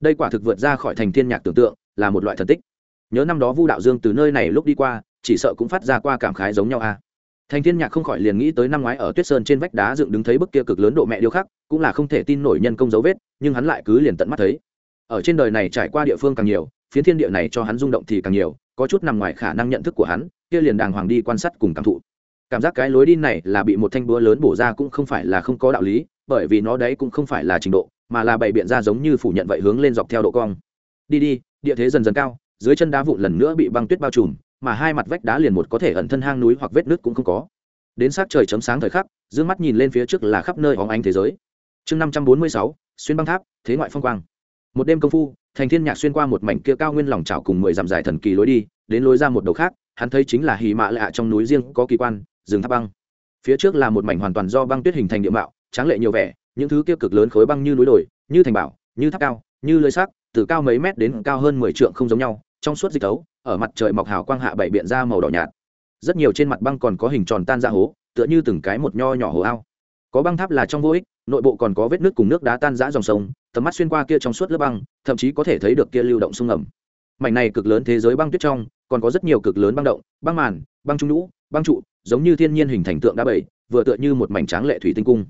Đây quả thực vượt ra khỏi thành thiên nhạc tưởng tượng, là một loại thần tích. Nhớ năm đó vu đạo dương từ nơi này lúc đi qua, chỉ sợ cũng phát ra qua cảm khái giống nhau a thành thiên nhạc không khỏi liền nghĩ tới năm ngoái ở tuyết sơn trên vách đá dựng đứng thấy bức kia cực lớn độ mẹ điêu khắc, cũng là không thể tin nổi nhân công dấu vết, nhưng hắn lại cứ liền tận mắt thấy. Ở trên đời này trải qua địa phương càng nhiều, phiến thiên địa này cho hắn rung động thì càng nhiều, có chút nằm ngoài khả năng nhận thức của hắn, kia liền đàng hoàng đi quan sát cùng cảm thụ. Cảm giác cái lối đi này là bị một thanh búa lớn bổ ra cũng không phải là không có đạo lý, bởi vì nó đấy cũng không phải là trình độ, mà là bày biện ra giống như phủ nhận vậy hướng lên dọc theo độ cong. Đi đi, địa thế dần dần cao, dưới chân đá vụn lần nữa bị băng tuyết bao trùm mà hai mặt vách đá liền một có thể ẩn thân hang núi hoặc vết nước cũng không có. Đến sát trời chấm sáng thời khắc d mắt nhìn lên phía trước là khắp nơi hóng ánh thế giới. Chương năm trăm bốn mươi sáu, xuyên băng tháp, thế ngoại phong quang. Một đêm công phu, thành thiên nhạc xuyên qua một mảnh kia cao nguyên lòng trào cùng mười dặm dài thần kỳ lối đi, đến lối ra một đầu khác, hắn thấy chính là hì mạ lạ trong núi riêng có kỳ quan, rừng tháp băng. Phía trước là một mảnh hoàn toàn do băng tuyết hình thành địa mạo, tráng lệ nhiều vẻ, những thứ kia cực lớn khối băng như núi đồi, như thành bảo, như tháp cao, như lưới sắc từ cao mấy mét đến cao hơn mười trượng không giống nhau, trong suốt dịch tấu ở mặt trời mọc hào quang hạ bảy biện ra màu đỏ nhạt. Rất nhiều trên mặt băng còn có hình tròn tan ra hố, tựa như từng cái một nho nhỏ hồ ao. Có băng tháp là trong vô ích, nội bộ còn có vết nước cùng nước đá tan rã dòng sông, tầm mắt xuyên qua kia trong suốt lớp băng, thậm chí có thể thấy được kia lưu động sông ngầm. Mảnh này cực lớn thế giới băng tuyết trong, còn có rất nhiều cực lớn băng động, băng màn, băng trung lũ băng trụ, giống như thiên nhiên hình thành tượng đá bảy, vừa tựa như một mảnh tráng lệ thủy tinh cung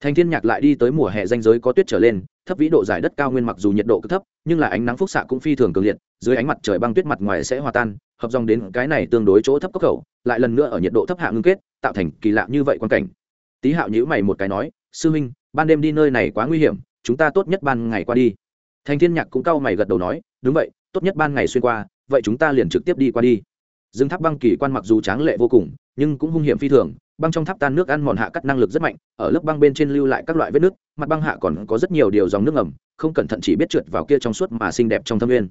thành thiên nhạc lại đi tới mùa hè danh giới có tuyết trở lên, thấp vĩ độ dài đất cao nguyên mặc dù nhiệt độ cực thấp, nhưng là ánh nắng phúc xạ cũng phi thường cường liệt, dưới ánh mặt trời băng tuyết mặt ngoài sẽ hòa tan, hợp dòng đến cái này tương đối chỗ thấp cốc khẩu, lại lần nữa ở nhiệt độ thấp hạ ngưng kết, tạo thành kỳ lạ như vậy quan cảnh. Tý hạo nhữ mày một cái nói, sư huynh, ban đêm đi nơi này quá nguy hiểm, chúng ta tốt nhất ban ngày qua đi. Thành thiên nhạc cũng cau mày gật đầu nói, đúng vậy, tốt nhất ban ngày xuyên qua, vậy chúng ta liền trực tiếp đi qua đi. Dương tháp băng kỳ quan mặc dù tráng lệ vô cùng, nhưng cũng hung hiểm phi thường băng trong tháp tan nước ăn mòn hạ cắt năng lực rất mạnh, ở lớp băng bên trên lưu lại các loại vết nước, mặt băng hạ còn có rất nhiều điều dòng nước ngầm, không cẩn thận chỉ biết trượt vào kia trong suốt mà xinh đẹp trong thâm nguyên.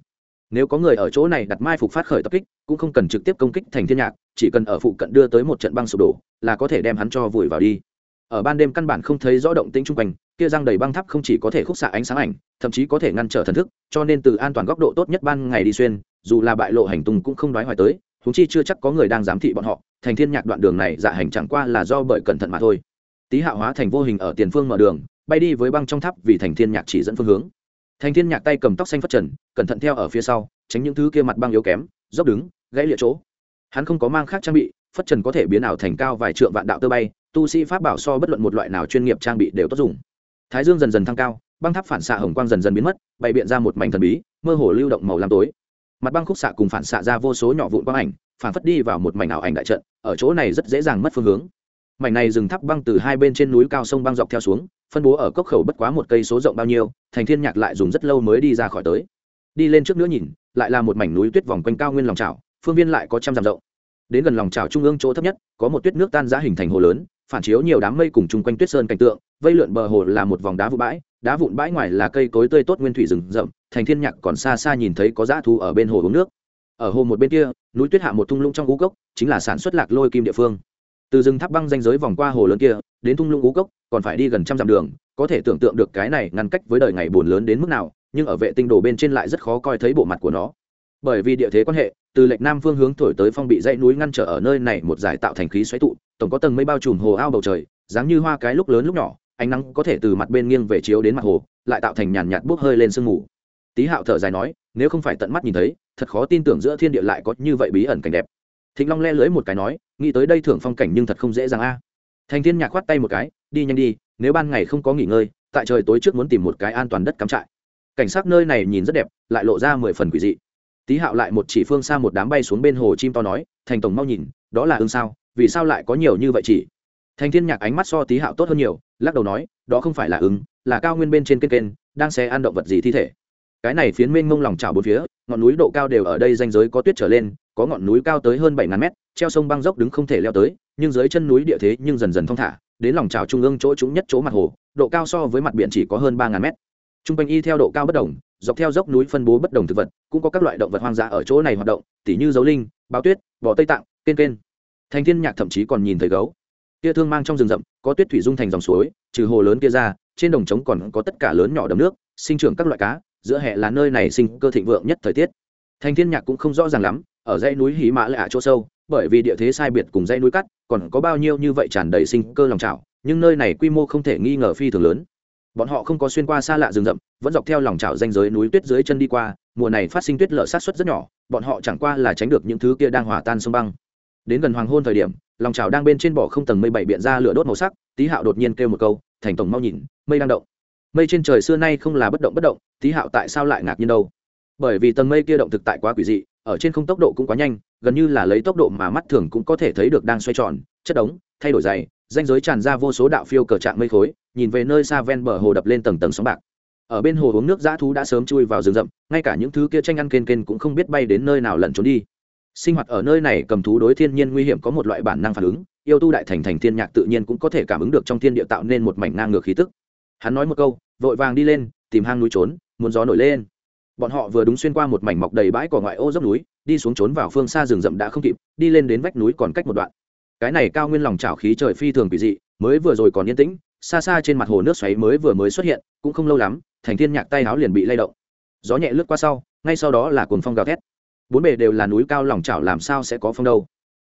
Nếu có người ở chỗ này đặt mai phục phát khởi tập kích, cũng không cần trực tiếp công kích thành thiên nhạc, chỉ cần ở phụ cận đưa tới một trận băng sụp đổ, là có thể đem hắn cho vùi vào đi. Ở ban đêm căn bản không thấy rõ động tĩnh trung quanh, kia răng đầy băng tháp không chỉ có thể khúc xạ ánh sáng ảnh, thậm chí có thể ngăn trở thần thức, cho nên từ an toàn góc độ tốt nhất ban ngày đi xuyên, dù là bại lộ hành tung cũng không đoái hoài tới húng chi chưa chắc có người đang giám thị bọn họ thành thiên nhạc đoạn đường này dạ hành chẳng qua là do bởi cẩn thận mà thôi. Tý hạ hóa thành vô hình ở tiền phương mở đường, bay đi với băng trong tháp vì thành thiên nhạc chỉ dẫn phương hướng. Thành thiên nhạc tay cầm tóc xanh phất trần, cẩn thận theo ở phía sau, tránh những thứ kia mặt băng yếu kém, dốc đứng, gãy lịa chỗ. Hắn không có mang khác trang bị, phất trần có thể biến ảo thành cao vài trượng vạn đạo tơ bay, tu sĩ pháp bảo so bất luận một loại nào chuyên nghiệp trang bị đều tốt dùng. Thái dương dần dần thăng cao, băng tháp phản xạ hồng quang dần dần biến mất, bày biện ra một mảnh thần bí, mơ hồ lưu động màu lam tối mặt băng khúc xạ cùng phản xạ ra vô số nhỏ vụn quang ảnh, phản phất đi vào một mảnh ảo ảnh đại trận, ở chỗ này rất dễ dàng mất phương hướng. Mảnh này dừng thắp băng từ hai bên trên núi cao sông băng dọc theo xuống, phân bố ở cốc khẩu bất quá một cây số rộng bao nhiêu, thành thiên nhạc lại dùng rất lâu mới đi ra khỏi tới. Đi lên trước nữa nhìn, lại là một mảnh núi tuyết vòng quanh cao nguyên lòng trào, phương viên lại có trăm dặm rộng. Đến gần lòng trào trung ương chỗ thấp nhất, có một tuyết nước tan ra hình thành hồ lớn, phản chiếu nhiều đám mây cùng chung quanh tuyết sơn cảnh tượng, vây lượn bờ hồ là một vòng đá vụ bãi, đá vụn bãi ngoài là cây cối tươi tốt nguyên thủy rừng rậm thành thiên nhạc còn xa xa nhìn thấy có dã thu ở bên hồ uống nước. Ở hồ một bên kia, núi tuyết hạ một thung lũng trong ngũ cốc, chính là sản xuất lạc lôi kim địa phương. Từ rừng tháp băng danh giới vòng qua hồ lớn kia, đến thung lũng ngũ cốc, còn phải đi gần trăm dặm đường, có thể tưởng tượng được cái này ngăn cách với đời ngày buồn lớn đến mức nào, nhưng ở vệ tinh đồ bên trên lại rất khó coi thấy bộ mặt của nó. Bởi vì địa thế quan hệ, từ lệch nam phương hướng thổi tới phong bị dãy núi ngăn trở ở nơi này một giải tạo thành khí xoáy tụ, tổng có tầng mây bao trùm hồ ao bầu trời, dáng như hoa cái lúc lớn lúc nhỏ, ánh nắng có thể từ mặt bên nghiêng về chiếu đến mặt hồ, lại tạo thành nhàn nhạt bốc hơi lên sương mù tý hạo thở dài nói, nếu không phải tận mắt nhìn thấy, thật khó tin tưởng giữa thiên địa lại có như vậy bí ẩn cảnh đẹp. Thịnh long le lưới một cái nói, nghĩ tới đây thưởng phong cảnh nhưng thật không dễ dàng a. Thành thiên nhạc khoát tay một cái, đi nhanh đi, nếu ban ngày không có nghỉ ngơi, tại trời tối trước muốn tìm một cái an toàn đất cắm trại. Cảnh sát nơi này nhìn rất đẹp, lại lộ ra mười phần quỷ dị. Tý hạo lại một chỉ phương xa một đám bay xuống bên hồ chim to nói, thành tổng mau nhìn, đó là ương sao, vì sao lại có nhiều như vậy chỉ? Thành thiên nhạc ánh mắt so tý hạo tốt hơn nhiều, lắc đầu nói, đó không phải là ứng là cao nguyên bên trên kênh kênh, đang xe ăn động vật gì thi thể? Cái này phiến mênh mông lòng trào bốn phía, ngọn núi độ cao đều ở đây danh giới có tuyết trở lên, có ngọn núi cao tới hơn bảy ngàn mét, treo sông băng dốc đứng không thể leo tới, nhưng dưới chân núi địa thế nhưng dần dần thong thả, đến lòng trào trung ương chỗ trúng nhất chỗ mặt hồ, độ cao so với mặt biển chỉ có hơn ba ngàn mét. Trung quanh y theo độ cao bất đồng, dọc theo dốc núi phân bố bất đồng thực vật, cũng có các loại động vật hoang dã ở chỗ này hoạt động, tỉ như dấu linh báo tuyết, bò tây tạng, kên kên. Thành thiên nhạc thậm chí còn nhìn thấy gấu. Kia thương mang trong rừng rậm, có tuyết thủy dung thành dòng suối, trừ hồ lớn kia ra, trên đồng trống còn có tất cả lớn nhỏ đầm nước, sinh trưởng các loại cá giữa hệ là nơi này sinh cơ thịnh vượng nhất thời tiết. Thành thiên nhạc cũng không rõ ràng lắm, ở dãy núi hí mã lạ chỗ sâu, bởi vì địa thế sai biệt cùng dãy núi cắt, còn có bao nhiêu như vậy tràn đầy sinh cơ lòng trào nhưng nơi này quy mô không thể nghi ngờ phi thường lớn. Bọn họ không có xuyên qua xa lạ rừng rậm, vẫn dọc theo lòng trào danh giới núi tuyết dưới chân đi qua, mùa này phát sinh tuyết lở sát xuất rất nhỏ, bọn họ chẳng qua là tránh được những thứ kia đang hòa tan sông băng. Đến gần hoàng hôn thời điểm, lòng trào đang bên trên bỏ không tầng mây bảy biện ra lửa đốt màu sắc, tý hạo đột nhiên kêu một câu, thành tổng mau nhìn, mây đang động mây trên trời xưa nay không là bất động bất động tí hạo tại sao lại ngạc nhiên đâu? Bởi vì tầng mây kia động thực tại quá quỷ dị, ở trên không tốc độ cũng quá nhanh, gần như là lấy tốc độ mà mắt thường cũng có thể thấy được đang xoay tròn, chất đống, thay đổi dày danh giới tràn ra vô số đạo phiêu cờ trạng mây khối, nhìn về nơi xa ven bờ hồ đập lên tầng tầng sóng bạc. Ở bên hồ uống nước, dã thú đã sớm chui vào rừng rậm, ngay cả những thứ kia tranh ăn kên kên cũng không biết bay đến nơi nào lẩn trốn đi. Sinh hoạt ở nơi này cầm thú đối thiên nhiên nguy hiểm có một loại bản năng phản ứng, yêu tu đại thành thành thiên nhạc tự nhiên cũng có thể cảm ứng được trong thiên địa tạo nên một mảnh ngang ngược khí tức hắn nói một câu, vội vàng đi lên, tìm hang núi trốn, muốn gió nổi lên. Bọn họ vừa đúng xuyên qua một mảnh mọc đầy bãi cỏ ngoại ô dốc núi, đi xuống trốn vào phương xa rừng rậm đã không kịp, đi lên đến vách núi còn cách một đoạn. Cái này cao nguyên lòng trào khí trời phi thường kỳ dị, mới vừa rồi còn yên tĩnh, xa xa trên mặt hồ nước xoáy mới vừa mới xuất hiện, cũng không lâu lắm, thành thiên nhạc tay áo liền bị lay động. Gió nhẹ lướt qua sau, ngay sau đó là cuồng phong gào thét. Bốn bề đều là núi cao lòng trào làm sao sẽ có phong đâu?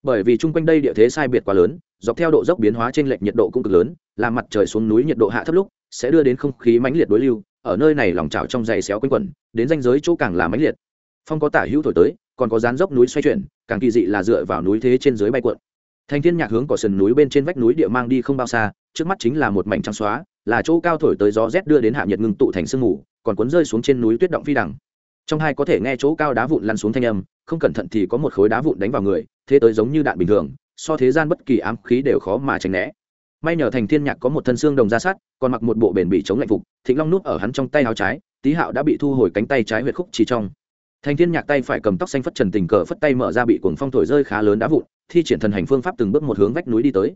Bởi vì chung quanh đây địa thế sai biệt quá lớn, dọc theo độ dốc biến hóa trên lệch nhiệt độ cũng cực lớn làm mặt trời xuống núi nhiệt độ hạ thấp lúc sẽ đưa đến không khí mãnh liệt đối lưu, ở nơi này lòng trào trong dày xéo quanh quẩn, đến danh giới chỗ càng là mãnh liệt. Phong có tả hữu thổi tới, còn có dán dốc núi xoay chuyển, càng kỳ dị là dựa vào núi thế trên dưới bay cuộn. Thành thiên nhạc hướng cỏ sườn núi bên trên vách núi địa mang đi không bao xa, trước mắt chính là một mảnh trắng xóa, là chỗ cao thổi tới gió rét đưa đến hạ nhiệt ngưng tụ thành sương mù, còn cuốn rơi xuống trên núi tuyết động phi đằng. Trong hai có thể nghe chỗ cao đá vụn lăn xuống thanh âm, không cẩn thận thì có một khối đá vụn đánh vào người, thế tới giống như đạn bình thường, so thế gian bất kỳ ám khí đều khó mà tránh né may nhờ thành thiên nhạc có một thân xương đồng ra sát, còn mặc một bộ bền bị chống lạnh phục, thịnh long nút ở hắn trong tay áo trái, tý hạo đã bị thu hồi cánh tay trái huyệt khúc chỉ trong. Thành thiên nhạc tay phải cầm tóc xanh phất trần tình cờ phất tay mở ra bị cuồng phong thổi rơi khá lớn đá vụn, thi triển thần hành phương pháp từng bước một hướng vách núi đi tới.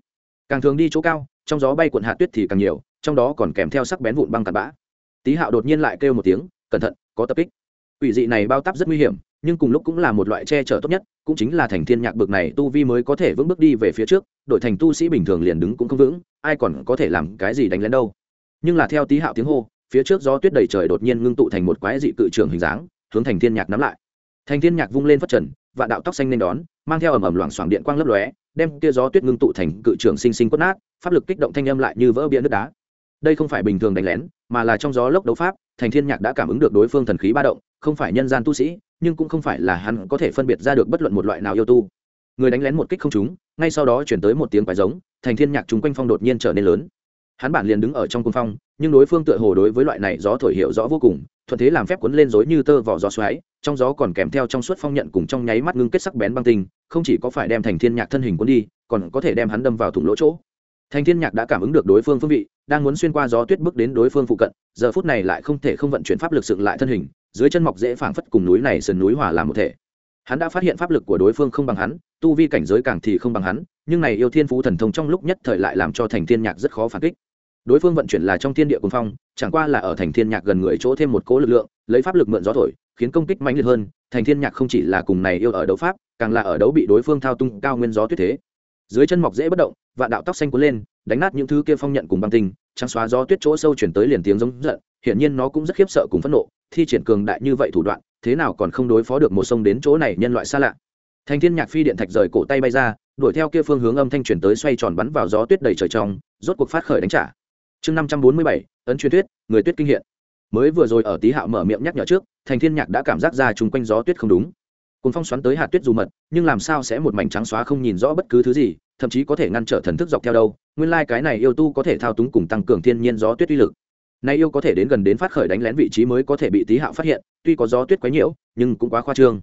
Càng thường đi chỗ cao, trong gió bay cuộn hạt tuyết thì càng nhiều, trong đó còn kèm theo sắc bén vụn băng tạt bã. Tý hạo đột nhiên lại kêu một tiếng, cẩn thận, có tập kích. Quỷ dị này bao tắp rất nguy hiểm, nhưng cùng lúc cũng là một loại che chở tốt nhất cũng chính là thành thiên nhạc bực này, tu vi mới có thể vững bước đi về phía trước đội thành tu sĩ bình thường liền đứng cũng không vững, ai còn có thể làm cái gì đánh lén đâu. Nhưng là theo tý hạo tiếng hô, phía trước gió tuyết đầy trời đột nhiên ngưng tụ thành một quái dị cự trường hình dáng, hướng thành thiên nhạc nắm lại. Thành thiên nhạc vung lên phất trần và đạo tóc xanh nên đón, mang theo ầm ầm loảng xoảng điện quang lấp lóe, đem kia gió tuyết ngưng tụ thành cự trường sinh sinh quất nát, pháp lực kích động thanh âm lại như vỡ bia nước đá. Đây không phải bình thường đánh lén, mà là trong gió lốc đấu pháp, thành thiên nhạc đã cảm ứng được đối phương thần khí ba động, không phải nhân gian tu sĩ nhưng cũng không phải là hắn có thể phân biệt ra được bất luận một loại nào yêu tu. Người đánh lén một kích không trúng, ngay sau đó chuyển tới một tiếng quái giống, thành thiên nhạc chúng quanh phong đột nhiên trở nên lớn. Hắn bản liền đứng ở trong cung phong, nhưng đối phương tựa hồ đối với loại này gió thổi hiệu rõ vô cùng, thuận thế làm phép cuốn lên rối như tơ vỏ gió xoáy, trong gió còn kèm theo trong suốt phong nhận cùng trong nháy mắt ngưng kết sắc bén băng tinh, không chỉ có phải đem thành thiên nhạc thân hình cuốn đi, còn có thể đem hắn đâm vào thủng lỗ chỗ. Thành thiên nhạc đã cảm ứng được đối phương phương vị, đang muốn xuyên qua gió tuyết bước đến đối phương phụ cận, giờ phút này lại không thể không vận chuyển pháp lực dựng lại thân hình dưới chân mọc dễ phảng phất cùng núi này sườn núi hòa làm một thể. Hắn đã phát hiện pháp lực của đối phương không bằng hắn, tu vi cảnh giới càng thì không bằng hắn, nhưng này yêu thiên phú thần thông trong lúc nhất thời lại làm cho thành thiên nhạc rất khó phản kích. Đối phương vận chuyển là trong thiên địa cuồng phong, chẳng qua là ở thành thiên nhạc gần người chỗ thêm một cỗ lực lượng, lấy pháp lực mượn gió thổi, khiến công kích mạnh liệt hơn, thành thiên nhạc không chỉ là cùng này yêu ở đấu pháp, càng là ở đấu bị đối phương thao tung cao nguyên gió tuyết thế. Dưới chân mọc dễ bất động, vạn đạo tóc xanh cuốn lên, đánh nát những thứ kia phong nhận cùng băng tinh, trắng xóa gió tuyết chỗ sâu chuyển tới liền tiếng giống giận, hiển nhiên nó cũng rất khiếp sợ cùng phẫn nộ thi triển cường đại như vậy thủ đoạn, thế nào còn không đối phó được một sông đến chỗ này nhân loại xa lạ. Thành thiên nhạc phi điện thạch rời cổ tay bay ra, đuổi theo kia phương hướng âm thanh chuyển tới xoay tròn bắn vào gió tuyết đầy trời trong, rốt cuộc phát khởi đánh trả. Chương năm trăm bốn mươi bảy, ấn truyền tuyết người tuyết kinh hiện. Mới vừa rồi ở tí hạo mở miệng nhắc nhở trước thành thiên nhạc đã cảm giác ra chung quanh gió tuyết không đúng. Cùng phong xoắn tới hạt tuyết dù mật, nhưng làm sao sẽ một mảnh trắng xóa không nhìn rõ bất cứ thứ gì, thậm chí có thể ngăn trở thần thức dọc theo đâu. Nguyên lai cái này yêu tu có thể thao túng cùng tăng cường thiên nhiên gió tuyết uy lực nay yêu có thể đến gần đến phát khởi đánh lén vị trí mới có thể bị tí hạo phát hiện, tuy có gió tuyết quấy nhiễu, nhưng cũng quá khoa trương.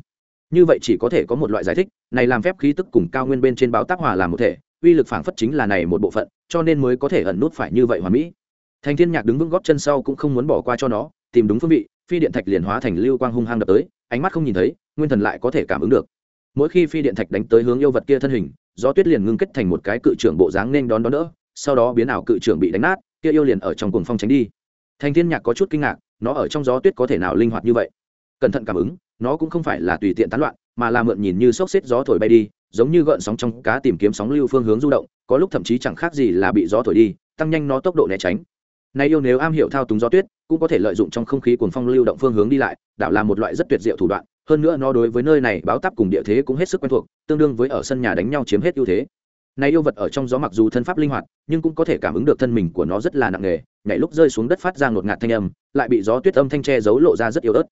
Như vậy chỉ có thể có một loại giải thích, này làm phép khí tức cùng cao nguyên bên trên báo tác hòa làm một thể, uy lực phảng phất chính là này một bộ phận, cho nên mới có thể ẩn nút phải như vậy hoàn mỹ. Thành thiên nhạc đứng vững góp chân sau cũng không muốn bỏ qua cho nó, tìm đúng phương vị, phi điện thạch liền hóa thành lưu quang hung hăng đập tới, ánh mắt không nhìn thấy, nguyên thần lại có thể cảm ứng được. Mỗi khi phi điện thạch đánh tới hướng yêu vật kia thân hình, gió tuyết liền ngưng kết thành một cái cự trưởng bộ dáng nên đón đón đỡ, sau đó biến ảo cự trưởng bị đánh nát, kia yêu liền ở trong cuồng phong tránh đi thành thiên nhạc có chút kinh ngạc, nó ở trong gió tuyết có thể nào linh hoạt như vậy? Cẩn thận cảm ứng, nó cũng không phải là tùy tiện tán loạn, mà là mượn nhìn như sốc xếp gió thổi bay đi, giống như gợn sóng trong cá tìm kiếm sóng lưu phương hướng du động, có lúc thậm chí chẳng khác gì là bị gió thổi đi, tăng nhanh nó tốc độ né tránh. Nay yêu nếu am hiểu thao túng gió tuyết, cũng có thể lợi dụng trong không khí cuồng phong lưu động phương hướng đi lại, đảo là một loại rất tuyệt diệu thủ đoạn, hơn nữa nó đối với nơi này báo tắp cùng địa thế cũng hết sức quen thuộc, tương đương với ở sân nhà đánh nhau chiếm hết ưu thế này yêu vật ở trong gió mặc dù thân pháp linh hoạt, nhưng cũng có thể cảm ứng được thân mình của nó rất là nặng nề, nhảy lúc rơi xuống đất phát ra ngột ngạt thanh âm, lại bị gió tuyết âm thanh che giấu lộ ra rất yếu ớt.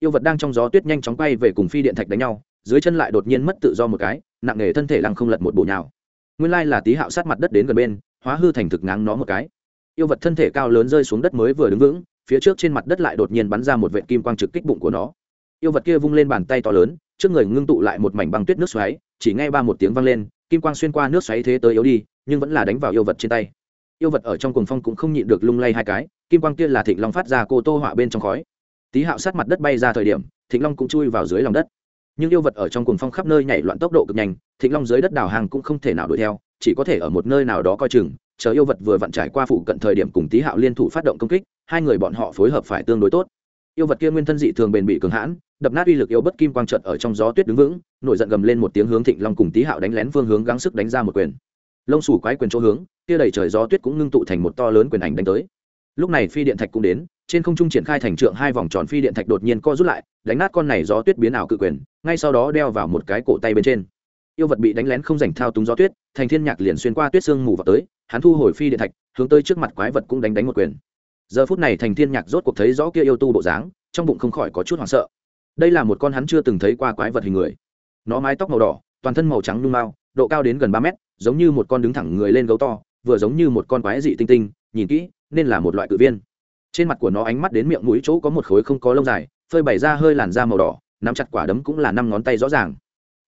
Yêu vật đang trong gió tuyết nhanh chóng quay về cùng phi điện thạch đánh nhau, dưới chân lại đột nhiên mất tự do một cái, nặng nề thân thể lăng không lật một bộ nhào. Nguyên lai là tí hạo sát mặt đất đến gần bên, hóa hư thành thực ngáng nó một cái. Yêu vật thân thể cao lớn rơi xuống đất mới vừa đứng vững, phía trước trên mặt đất lại đột nhiên bắn ra một vệ kim quang trực kích bụng của nó. Yêu vật kia vung lên bàn tay to lớn, trước người ngưng tụ lại một mảnh băng tuyết nước xoáy, chỉ nghe ba một tiếng vang lên kim quang xuyên qua nước xoáy thế tới yếu đi, nhưng vẫn là đánh vào yêu vật trên tay. Yêu vật ở trong cuồng phong cũng không nhịn được lung lay hai cái, kim quang kia là thịnh long phát ra cô tô họa bên trong khói. Tý hạo sát mặt đất bay ra thời điểm, thịnh long cũng chui vào dưới lòng đất. Nhưng yêu vật ở trong cuồng phong khắp nơi nhảy loạn tốc độ cực nhanh, thịnh long dưới đất đào hàng cũng không thể nào đuổi theo, chỉ có thể ở một nơi nào đó coi chừng, chờ yêu vật vừa vặn trải qua phụ cận thời điểm cùng tý hạo liên thủ phát động công kích, hai người bọn họ phối hợp phải tương đối tốt. Yêu vật kia nguyên thân dị thường bền bị cường hãn đập nát uy lực yêu bất kim quang trận ở trong gió tuyết đứng vững, nổi giận gầm lên một tiếng hướng thịnh long cùng tý hạo đánh lén phương hướng gắng sức đánh ra một quyền. Lông sủ quái quyền chỗ hướng, kia đầy trời gió tuyết cũng ngưng tụ thành một to lớn quyền ảnh đánh tới. Lúc này phi điện thạch cũng đến, trên không trung triển khai thành trượng hai vòng tròn phi điện thạch đột nhiên co rút lại, đánh nát con này gió tuyết biến ảo cự quyền, ngay sau đó đeo vào một cái cổ tay bên trên. Yêu vật bị đánh lén không dành thao túng gió tuyết, thành thiên nhạc liền xuyên qua tuyết sương mù vào tới, hắn thu hồi phi điện thạch, hướng tới trước mặt quái vật cũng đánh đánh một quyền. Giờ phút này thành thiên nhạc rốt cuộc thấy rõ kia yêu tu bộ dáng, trong bụng không khỏi có chút hoảng sợ đây là một con hắn chưa từng thấy qua quái vật hình người. Nó mái tóc màu đỏ, toàn thân màu trắng nung mao, độ cao đến gần ba mét, giống như một con đứng thẳng người lên gấu to, vừa giống như một con quái dị tinh tinh, nhìn kỹ, nên là một loại cự viên. Trên mặt của nó ánh mắt đến miệng mũi chỗ có một khối không có lông dài, phơi bày ra hơi làn da màu đỏ, nắm chặt quả đấm cũng là năm ngón tay rõ ràng.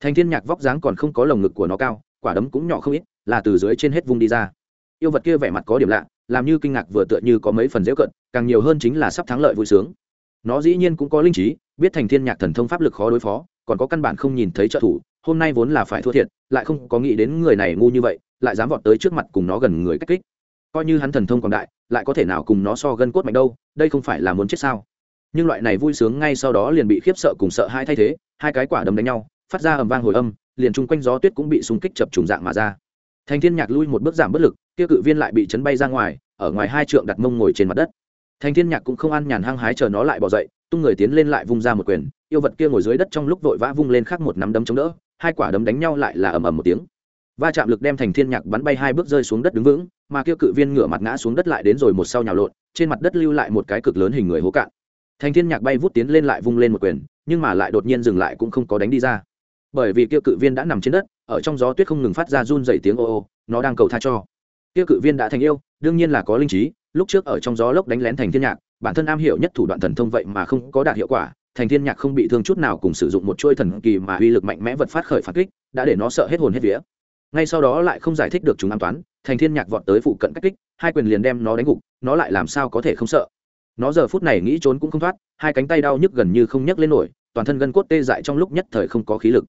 Thành thiên nhạc vóc dáng còn không có lồng ngực của nó cao, quả đấm cũng nhỏ không ít, là từ dưới trên hết vung đi ra. Yêu vật kia vẻ mặt có điểm lạ, làm như kinh ngạc vừa tựa như có mấy phần dễ cận, càng nhiều hơn chính là sắp thắng lợi vui sướng nó dĩ nhiên cũng có linh trí, biết thành thiên nhạc thần thông pháp lực khó đối phó, còn có căn bản không nhìn thấy trợ thủ, hôm nay vốn là phải thua thiệt, lại không có nghĩ đến người này ngu như vậy, lại dám vọt tới trước mặt cùng nó gần người cách kích. Coi như hắn thần thông còn đại, lại có thể nào cùng nó so gân cốt mạnh đâu, đây không phải là muốn chết sao? Nhưng loại này vui sướng ngay sau đó liền bị khiếp sợ cùng sợ hai thay thế, hai cái quả đấm đánh nhau, phát ra ầm vang hồi âm, liền chung quanh gió tuyết cũng bị xung kích chập trùng dạng mà ra. Thành thiên nhạc lui một bước giảm bất lực, kia cự viên lại bị chấn bay ra ngoài, ở ngoài hai trượng đặt mông ngồi trên mặt đất thành thiên nhạc cũng không ăn nhàn hăng hái chờ nó lại bỏ dậy, tung người tiến lên lại vung ra một quyền, yêu vật kia ngồi dưới đất trong lúc vội vã vung lên khác một nắm đấm chống đỡ, hai quả đấm đánh nhau lại là ầm ầm một tiếng. Va chạm lực đem thành thiên nhạc bắn bay hai bước rơi xuống đất đứng vững, mà kia cự viên ngửa mặt ngã xuống đất lại đến rồi một sau nhào lộn, trên mặt đất lưu lại một cái cực lớn hình người hố cạn. Thành thiên nhạc bay vút tiến lên lại vung lên một quyền, nhưng mà lại đột nhiên dừng lại cũng không có đánh đi ra. Bởi vì kia cự viên đã nằm trên đất, ở trong gió tuyết không ngừng phát ra run dày tiếng ô ô, nó đang cầu tha cho. Kia cự viên đã thành yêu, đương nhiên là có linh trí lúc trước ở trong gió lốc đánh lén thành thiên nhạc, bản thân am hiểu nhất thủ đoạn thần thông vậy mà không có đạt hiệu quả, thành thiên nhạc không bị thương chút nào cùng sử dụng một chuôi thần kỳ mà uy lực mạnh mẽ vật phát khởi phản kích, đã để nó sợ hết hồn hết vía. Ngay sau đó lại không giải thích được chúng an toán, thành thiên nhạc vọt tới phụ cận cách kích, hai quyền liền đem nó đánh gục, nó lại làm sao có thể không sợ. Nó giờ phút này nghĩ trốn cũng không thoát, hai cánh tay đau nhức gần như không nhấc lên nổi, toàn thân gân cốt tê dại trong lúc nhất thời không có khí lực.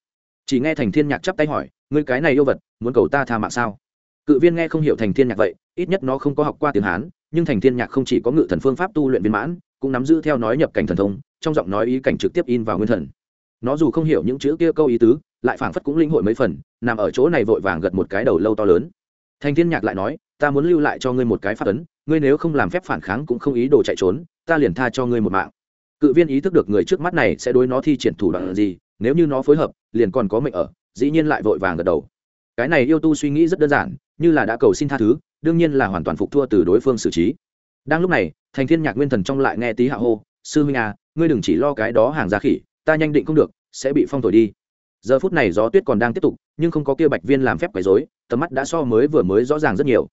Chỉ nghe thành thiên nhạc chắp tay hỏi, ngươi cái này yêu vật, muốn cầu ta tha mạng sao? Cự viên nghe không hiểu thành thiên nhạc vậy, ít nhất nó không có học qua tiếng hán nhưng thành thiên nhạc không chỉ có ngự thần phương pháp tu luyện viên mãn, cũng nắm giữ theo nói nhập cảnh thần thông, trong giọng nói ý cảnh trực tiếp in vào nguyên thần. Nó dù không hiểu những chữ kia câu ý tứ, lại phảng phất cũng linh hội mấy phần, nằm ở chỗ này vội vàng gật một cái đầu lâu to lớn. Thành thiên nhạc lại nói, ta muốn lưu lại cho ngươi một cái phát ấn, ngươi nếu không làm phép phản kháng cũng không ý đồ chạy trốn, ta liền tha cho ngươi một mạng. Cự viên ý thức được người trước mắt này sẽ đối nó thi triển thủ đoạn gì, nếu như nó phối hợp, liền còn có mệnh ở, dĩ nhiên lại vội vàng gật đầu. Cái này yêu tu suy nghĩ rất đơn giản, như là đã cầu xin tha thứ đương nhiên là hoàn toàn phục thua từ đối phương xử trí. Đang lúc này, thành thiên nhạc nguyên thần trong lại nghe tí hạ hô, sư huynh à ngươi đừng chỉ lo cái đó hàng giá khỉ, ta nhanh định không được, sẽ bị phong thổi đi. Giờ phút này gió tuyết còn đang tiếp tục, nhưng không có kia bạch viên làm phép quấy rối, tầm mắt đã so mới vừa mới rõ ràng rất nhiều.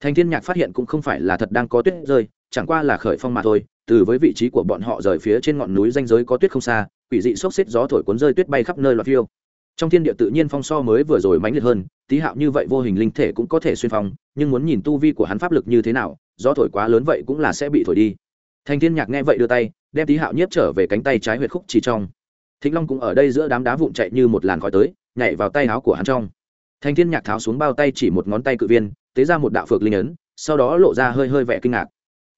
Thành thiên nhạc phát hiện cũng không phải là thật đang có tuyết rơi, chẳng qua là khởi phong mà thôi, từ với vị trí của bọn họ rời phía trên ngọn núi danh giới có tuyết không xa, quỷ dị xốc xếp gió thổi cuốn rơi tuyết bay khắp nơi loạt phiêu trong thiên địa tự nhiên phong so mới vừa rồi mãnh liệt hơn tí hạo như vậy vô hình linh thể cũng có thể xuyên phong, nhưng muốn nhìn tu vi của hắn pháp lực như thế nào, gió thổi quá lớn vậy cũng là sẽ bị thổi đi. Thành thiên nhạc nghe vậy đưa tay, đem tí hạo nhiếp trở về cánh tay trái huyệt khúc chỉ trong. Thịnh long cũng ở đây giữa đám đá vụn chạy như một làn khói tới, nhảy vào tay áo của hắn trong. Thành thiên nhạc tháo xuống bao tay chỉ một ngón tay cự viên, tế ra một đạo phược linh ấn, sau đó lộ ra hơi hơi vẻ kinh ngạc.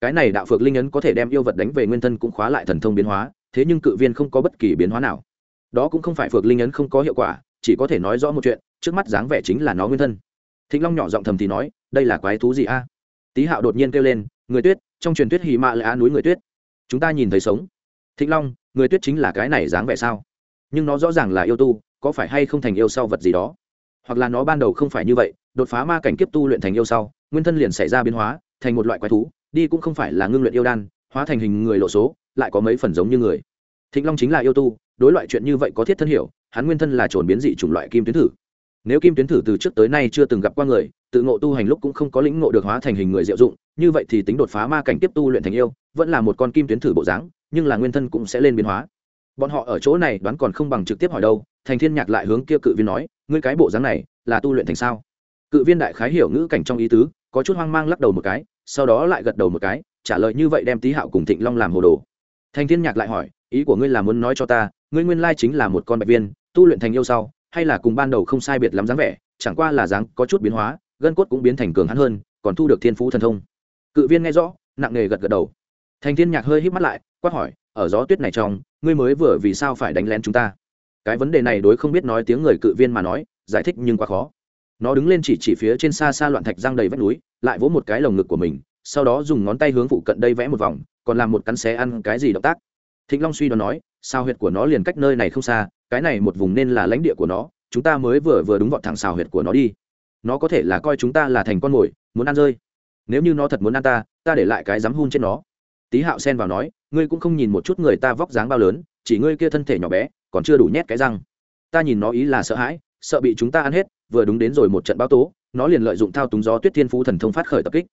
Cái này đạo phược linh ấn có thể đem yêu vật đánh về nguyên thân cũng khóa lại thần thông biến hóa, thế nhưng cự viên không có bất kỳ biến hóa nào đó cũng không phải phược linh ấn không có hiệu quả, chỉ có thể nói rõ một chuyện, trước mắt dáng vẻ chính là nó nguyên thân. Thịnh long nhỏ giọng thầm thì nói, đây là quái thú gì a? Tý hạo đột nhiên kêu lên, người tuyết, trong truyền thuyết hì mạ là núi người tuyết. Chúng ta nhìn thấy sống. Thịnh long, người tuyết chính là cái này dáng vẻ sao? Nhưng nó rõ ràng là yêu tu, có phải hay không thành yêu sau vật gì đó? Hoặc là nó ban đầu không phải như vậy, đột phá ma cảnh kiếp tu luyện thành yêu sau, nguyên thân liền xảy ra biến hóa, thành một loại quái thú, đi cũng không phải là ngưng luyện yêu đan, hóa thành hình người lộ số, lại có mấy phần giống như người. Thịnh long chính là yêu tu đối loại chuyện như vậy có thiết thân hiểu, hắn nguyên thân là trồn biến dị chủng loại kim tuyến thử. Nếu kim tuyến thử từ trước tới nay chưa từng gặp qua người, tự ngộ tu hành lúc cũng không có lĩnh ngộ được hóa thành hình người diệu dụng, như vậy thì tính đột phá ma cảnh tiếp tu luyện thành yêu, vẫn là một con kim tuyến thử bộ dáng, nhưng là nguyên thân cũng sẽ lên biến hóa. Bọn họ ở chỗ này đoán còn không bằng trực tiếp hỏi đâu, thành thiên nhạc lại hướng kia cự viên nói, ngươi cái bộ dáng này, là tu luyện thành sao? Cự viên đại khái hiểu ngữ cảnh trong ý tứ, có chút hoang mang lắc đầu một cái, sau đó lại gật đầu một cái, trả lời như vậy đem tý hạo cùng thịnh long làm hồ đồ. Thành thiên nhạc lại hỏi, ý của ngươi là muốn nói cho ta ngươi nguyên lai chính là một con bạch viên, tu luyện thành yêu sau, hay là cùng ban đầu không sai biệt lắm dáng vẻ, chẳng qua là dáng có chút biến hóa, gân cốt cũng biến thành cường hắn hơn, còn thu được thiên phú thần thông. Cự viên nghe rõ, nặng nề gật gật đầu. Thành thiên nhạc hơi híp mắt lại, quát hỏi, ở gió tuyết này trong, ngươi mới vừa vì sao phải đánh lén chúng ta? Cái vấn đề này đối không biết nói tiếng người cự viên mà nói, giải thích nhưng quá khó. Nó đứng lên chỉ chỉ phía trên xa xa loạn thạch giang đầy vách núi, lại vỗ một cái lồng ngực của mình, sau đó dùng ngón tay hướng phụ cận đây vẽ một vòng, còn làm một cắn xé ăn cái gì động tác thịnh long suy đoán nói, sao huyệt của nó liền cách nơi này không xa, cái này một vùng nên là lãnh địa của nó, chúng ta mới vừa vừa đúng vọt thẳng xào huyệt của nó đi. Nó có thể là coi chúng ta là thành con mồi, muốn ăn rơi. Nếu như nó thật muốn ăn ta ta để lại cái dám hun trên nó. Tý hạo xen vào nói, ngươi cũng không nhìn một chút người ta vóc dáng bao lớn, chỉ ngươi kia thân thể nhỏ bé, còn chưa đủ nhét cái răng. Ta nhìn nó ý là sợ hãi, sợ bị chúng ta ăn hết, vừa đúng đến rồi một trận báo tố, nó liền lợi dụng thao túng gió tuyết thiên phú thần thông phát khởi tập kích.